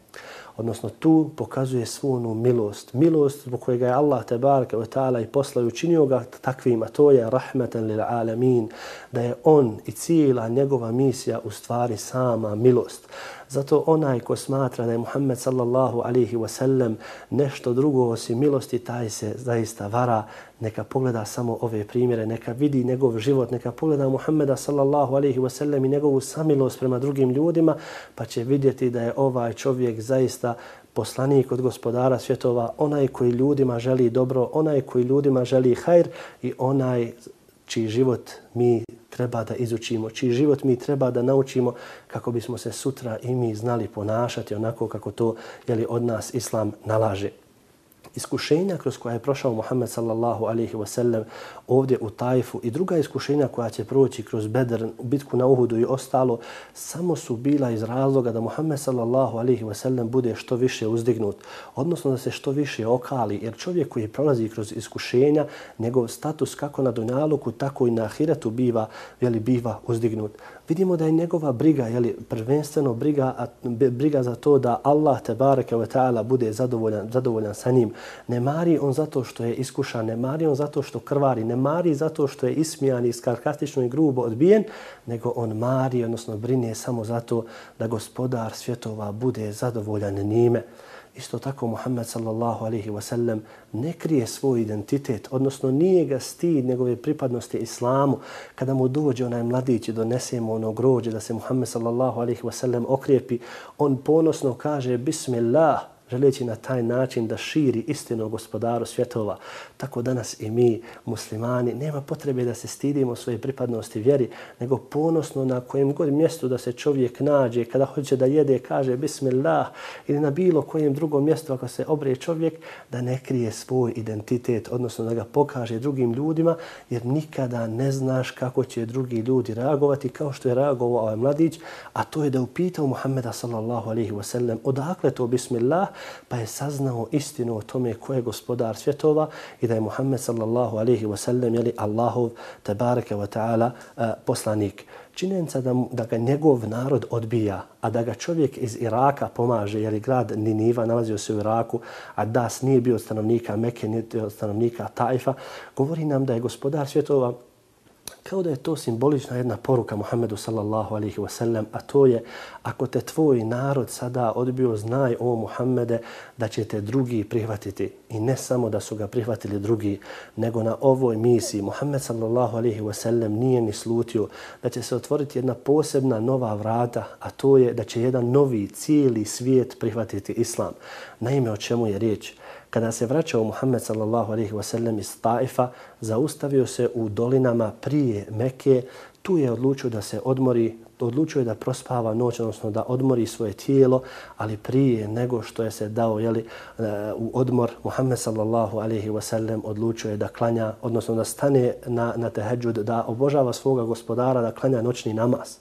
odnosno tu pokazuje svu onu milost. Milost zbog kojega je Allah te barke ve ta'ala i poslao i učinio ga takvim, a to je rahmetan lil alamin, da je on i cijela njegova misija u stvari sama milost. Zato onaj ko smatra da je Muhammed sallallahu alihi wasallam nešto drugo osim milosti, taj se zaista vara. Neka pogleda samo ove primjere, neka vidi njegov život, neka pogleda Muhammeda sallallahu alihi wasallam i njegovu samilost prema drugim ljudima, pa će vidjeti da je ovaj čovjek zaista poslanik od gospodara svjetova, onaj koji ljudima želi dobro, onaj koji ljudima želi hajr i onaj čiji život mi treba da izučimo, čiji život mi treba da naučimo kako bismo se sutra i mi znali ponašati onako kako to jeli, od nas Islam nalaže. Iskušenja kroz koja je prošao Muhammed sallallahu alaihi wa sallam ovdje u Tajfu i druga iskušenja koja će proći kroz Bedr, bitku na Uhudu i ostalo, samo su bila iz razloga da Muhammed sallallahu alaihi wasallam bude što više uzdignut, odnosno da se što više okali, jer čovjek koji prolazi kroz iskušenja, njegov status kako na Dunjaluku, tako i na Ahiretu biva, jeli, biva uzdignut. Vidimo da je njegova briga, jeli, prvenstveno briga, briga za to da Allah te bareke ve taala bude zadovoljan, zadovoljan sa njim, Ne mari on zato što je iskušan, ne mari on zato što krvari, ne mari zato što je ismijan i skarkastično i grubo odbijen, nego on mari, odnosno brine samo zato da gospodar svjetova bude zadovoljan njime. Isto tako Muhammed sallallahu alaihi wa sallam ne krije svoj identitet, odnosno nije ga stid njegove pripadnosti islamu. Kada mu dođe onaj mladić i donese mu ono grođe da se Muhammed sallallahu alaihi wa sallam okrijepi, on ponosno kaže Bismillah, želeći na taj način da širi istinu gospodaru svjetova. Tako danas i mi, muslimani, nema potrebe da se stidimo svoje pripadnosti vjeri, nego ponosno na kojem god mjestu da se čovjek nađe, kada hoće da jede, kaže Bismillah, ili na bilo kojem drugom mjestu ako se obrije čovjek, da ne krije svoj identitet, odnosno da ga pokaže drugim ljudima, jer nikada ne znaš kako će drugi ljudi reagovati, kao što je reagovao ovaj mladić, a to je da upitao Muhammeda sallallahu alaihi wasallam odakle to Bismillah, pa je saznao istinu o tome ko je gospodar svjetova i da je Muhammed sallallahu alaihi wa sallam jeli Allahov tabaraka wa ta'ala eh, poslanik. Činjenica da, da ga njegov narod odbija, a da ga čovjek iz Iraka pomaže, jer grad Niniva nalazio se u Iraku, a Das nije bio stanovnika Mekke, nije bio stanovnika Tajfa, govori nam da je gospodar svjetova kao da je to simbolična jedna poruka Muhammedu sallallahu alaihi wa sallam, a to je ako te tvoj narod sada odbio, znaj o Muhammede da će te drugi prihvatiti. I ne samo da su ga prihvatili drugi, nego na ovoj misiji Muhammed sallallahu alaihi wa sallam nije ni slutio da će se otvoriti jedna posebna nova vrata, a to je da će jedan novi cijeli svijet prihvatiti islam. Naime, o čemu je riječ? Kada se vraćao Muhammed sallallahu alaihi wa sellem iz Taifa, zaustavio se u dolinama prije Mekke, tu je odlučio da se odmori, odlučio je da prospava noć, odnosno da odmori svoje tijelo, ali prije nego što je se dao jeli, e, u odmor, Muhammed sallallahu alaihi wasallam odlučio je da klanja, odnosno da stane na, na teheđud, da obožava svoga gospodara, da klanja noćni namaz.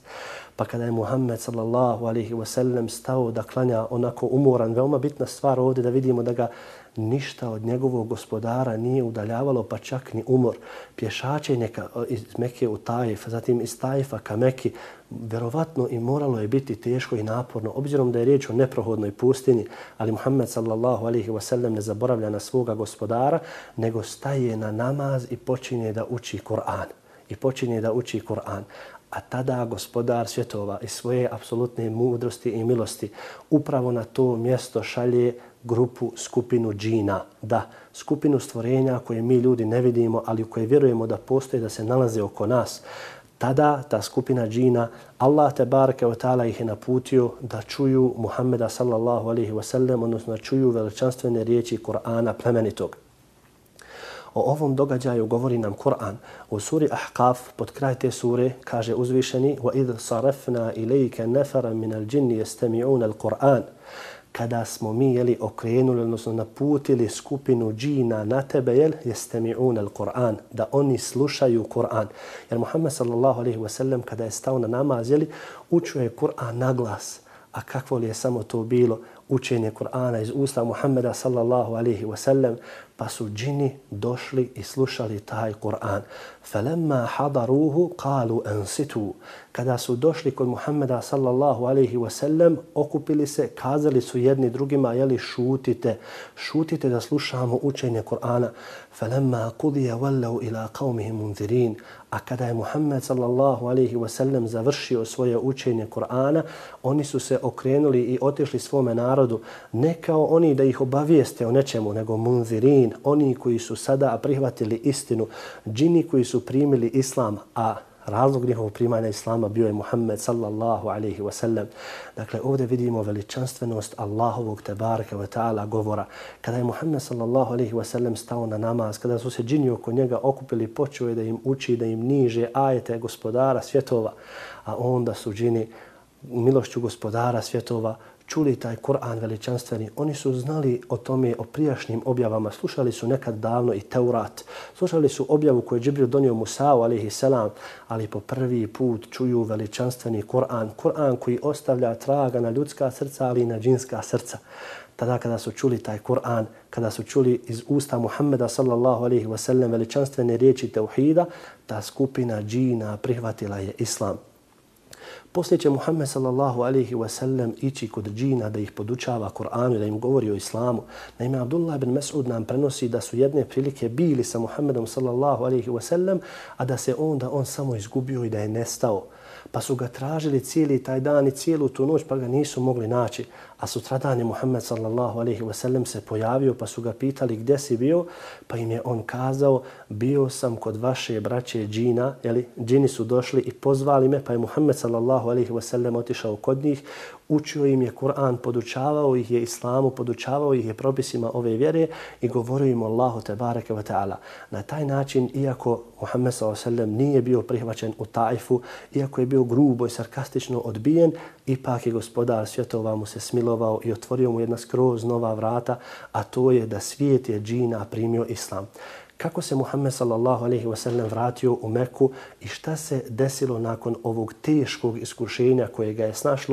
Pa kada je Muhammed sallallahu alaihi wasallam stao da klanja onako umoran, veoma bitna stvar ovdje da vidimo da ga ništa od njegovog gospodara nije udaljavalo, pa čak ni umor. Pješačenje iz Mekke u Tajif, zatim iz Tajifa ka Mekki, vjerovatno i moralo je biti teško i naporno, obzirom da je riječ o neprohodnoj pustini, ali Muhammed sallallahu alaihi wasallam ne zaboravlja na svoga gospodara, nego staje na namaz i počinje da uči Kur'an. I počinje da uči Kur'an. A tada gospodar svjetova i svoje apsolutne mudrosti i milosti upravo na to mjesto šalje grupu, skupinu džina. Da, skupinu stvorenja koje mi ljudi ne vidimo, ali u koje vjerujemo da postoje, da se nalaze oko nas. Tada ta skupina džina, Allah te barke wa ta'ala ih je naputio da čuju Muhammeda sallallahu alaihi wa sallam, odnosno da čuju veličanstvene riječi Kur'ana plemenitog. O ovom događaju govori nam Kur'an. U suri Ahqaf, pod kraj te sure, kaže uzvišeni وَإِذْ صَرَفْنَا إِلَيْكَ نَفَرًا مِنَ الْجِنِّ يَسْتَمِعُونَ الْقُرْآنَ kada smo mi jeli, okrenuli, odnosno naputili skupinu džina na tebe, jel, jeste mi unel Kur'an, da oni slušaju Kur'an. Jer Muhammed sallallahu alaihi wa sallam kada je stao na namaz, jeli, učio je Kur'an na glas. A kakvo li je samo to bilo učenje Kur'ana iz usta Muhammeda sallallahu alaihi wa sallam, pa su džini došli i slušali taj Kur'an. Falamma hadaruhu qalu ansitu. Kada su došli kod Muhameda sallallahu alejhi ve sellem, okupili se, kazali su jedni drugima jeli šutite, šutite da slušamo učenje Kur'ana. Falamma qudiya wallu ila qaumihim munzirin. A kada je Muhammed sallallahu alejhi ve sellem završio svoje učenje Kur'ana, oni su se okrenuli i otišli svome narodu, ne kao oni da ih obavijeste o nečemu, nego munzirin oni koji su sada prihvatili istinu, džini koji su primili islam, a razlog njihovog primanja islama bio je Muhammed sallallahu alaihi wa sallam. Dakle, ovdje vidimo veličanstvenost Allahovog tebareke wa ta'ala govora. Kada je Muhammed sallallahu alaihi wa sallam stao na namaz, kada su se džini oko njega okupili, počeo je da im uči, da im niže ajete gospodara svjetova, a onda su džini milošću gospodara svjetova čuli taj Kur'an veličanstveni, oni su znali o tome, o prijašnjim objavama, slušali su nekad davno i Teurat, slušali su objavu koju je Džibril donio Musa'u, alihi selam, ali po prvi put čuju veličanstveni Kur'an, Kur'an koji ostavlja traga na ljudska srca, ali i na džinska srca. Tada kada su čuli taj Kur'an, kada su čuli iz usta Muhammeda sallallahu alaihi wasallam veličanstvene riječi teuhida, ta skupina džina prihvatila je islam. Poslije će Muhammed sallallahu alaihi wa sallam ići kod džina da ih podučava Kur'anu, da im govori o islamu. Naime, Abdullah ibn Mas'ud nam prenosi da su jedne prilike bili sa Muhammedom sallallahu alaihi wa sallam, a da se onda on samo izgubio i da je nestao pa su ga tražili cijeli taj dan i cijelu tu noć pa ga nisu mogli naći. A sutradan je Muhammed sallallahu alaihi wasallam se pojavio pa su ga pitali gdje si bio pa im je on kazao bio sam kod vaše braće džina, jeli, džini su došli i pozvali me pa je Muhammed sallallahu alaihi wasallam otišao kod njih, učio im je Kur'an, podučavao ih je islamu, podučavao ih je propisima ove vjere i govorio im Allahu te bareke ve taala. Na taj način, iako Muhammed sallallahu nije bio prihvaćen u Taifu, iako je bio grubo i sarkastično odbijen, ipak je gospodar svjetova mu se smilovao i otvorio mu jedna skroz nova vrata, a to je da svijet je džina primio islam kako se Muhammed sallallahu alejhi ve sellem vratio u Meku i šta se desilo nakon ovog teškog iskušenja koje ga je snašlo,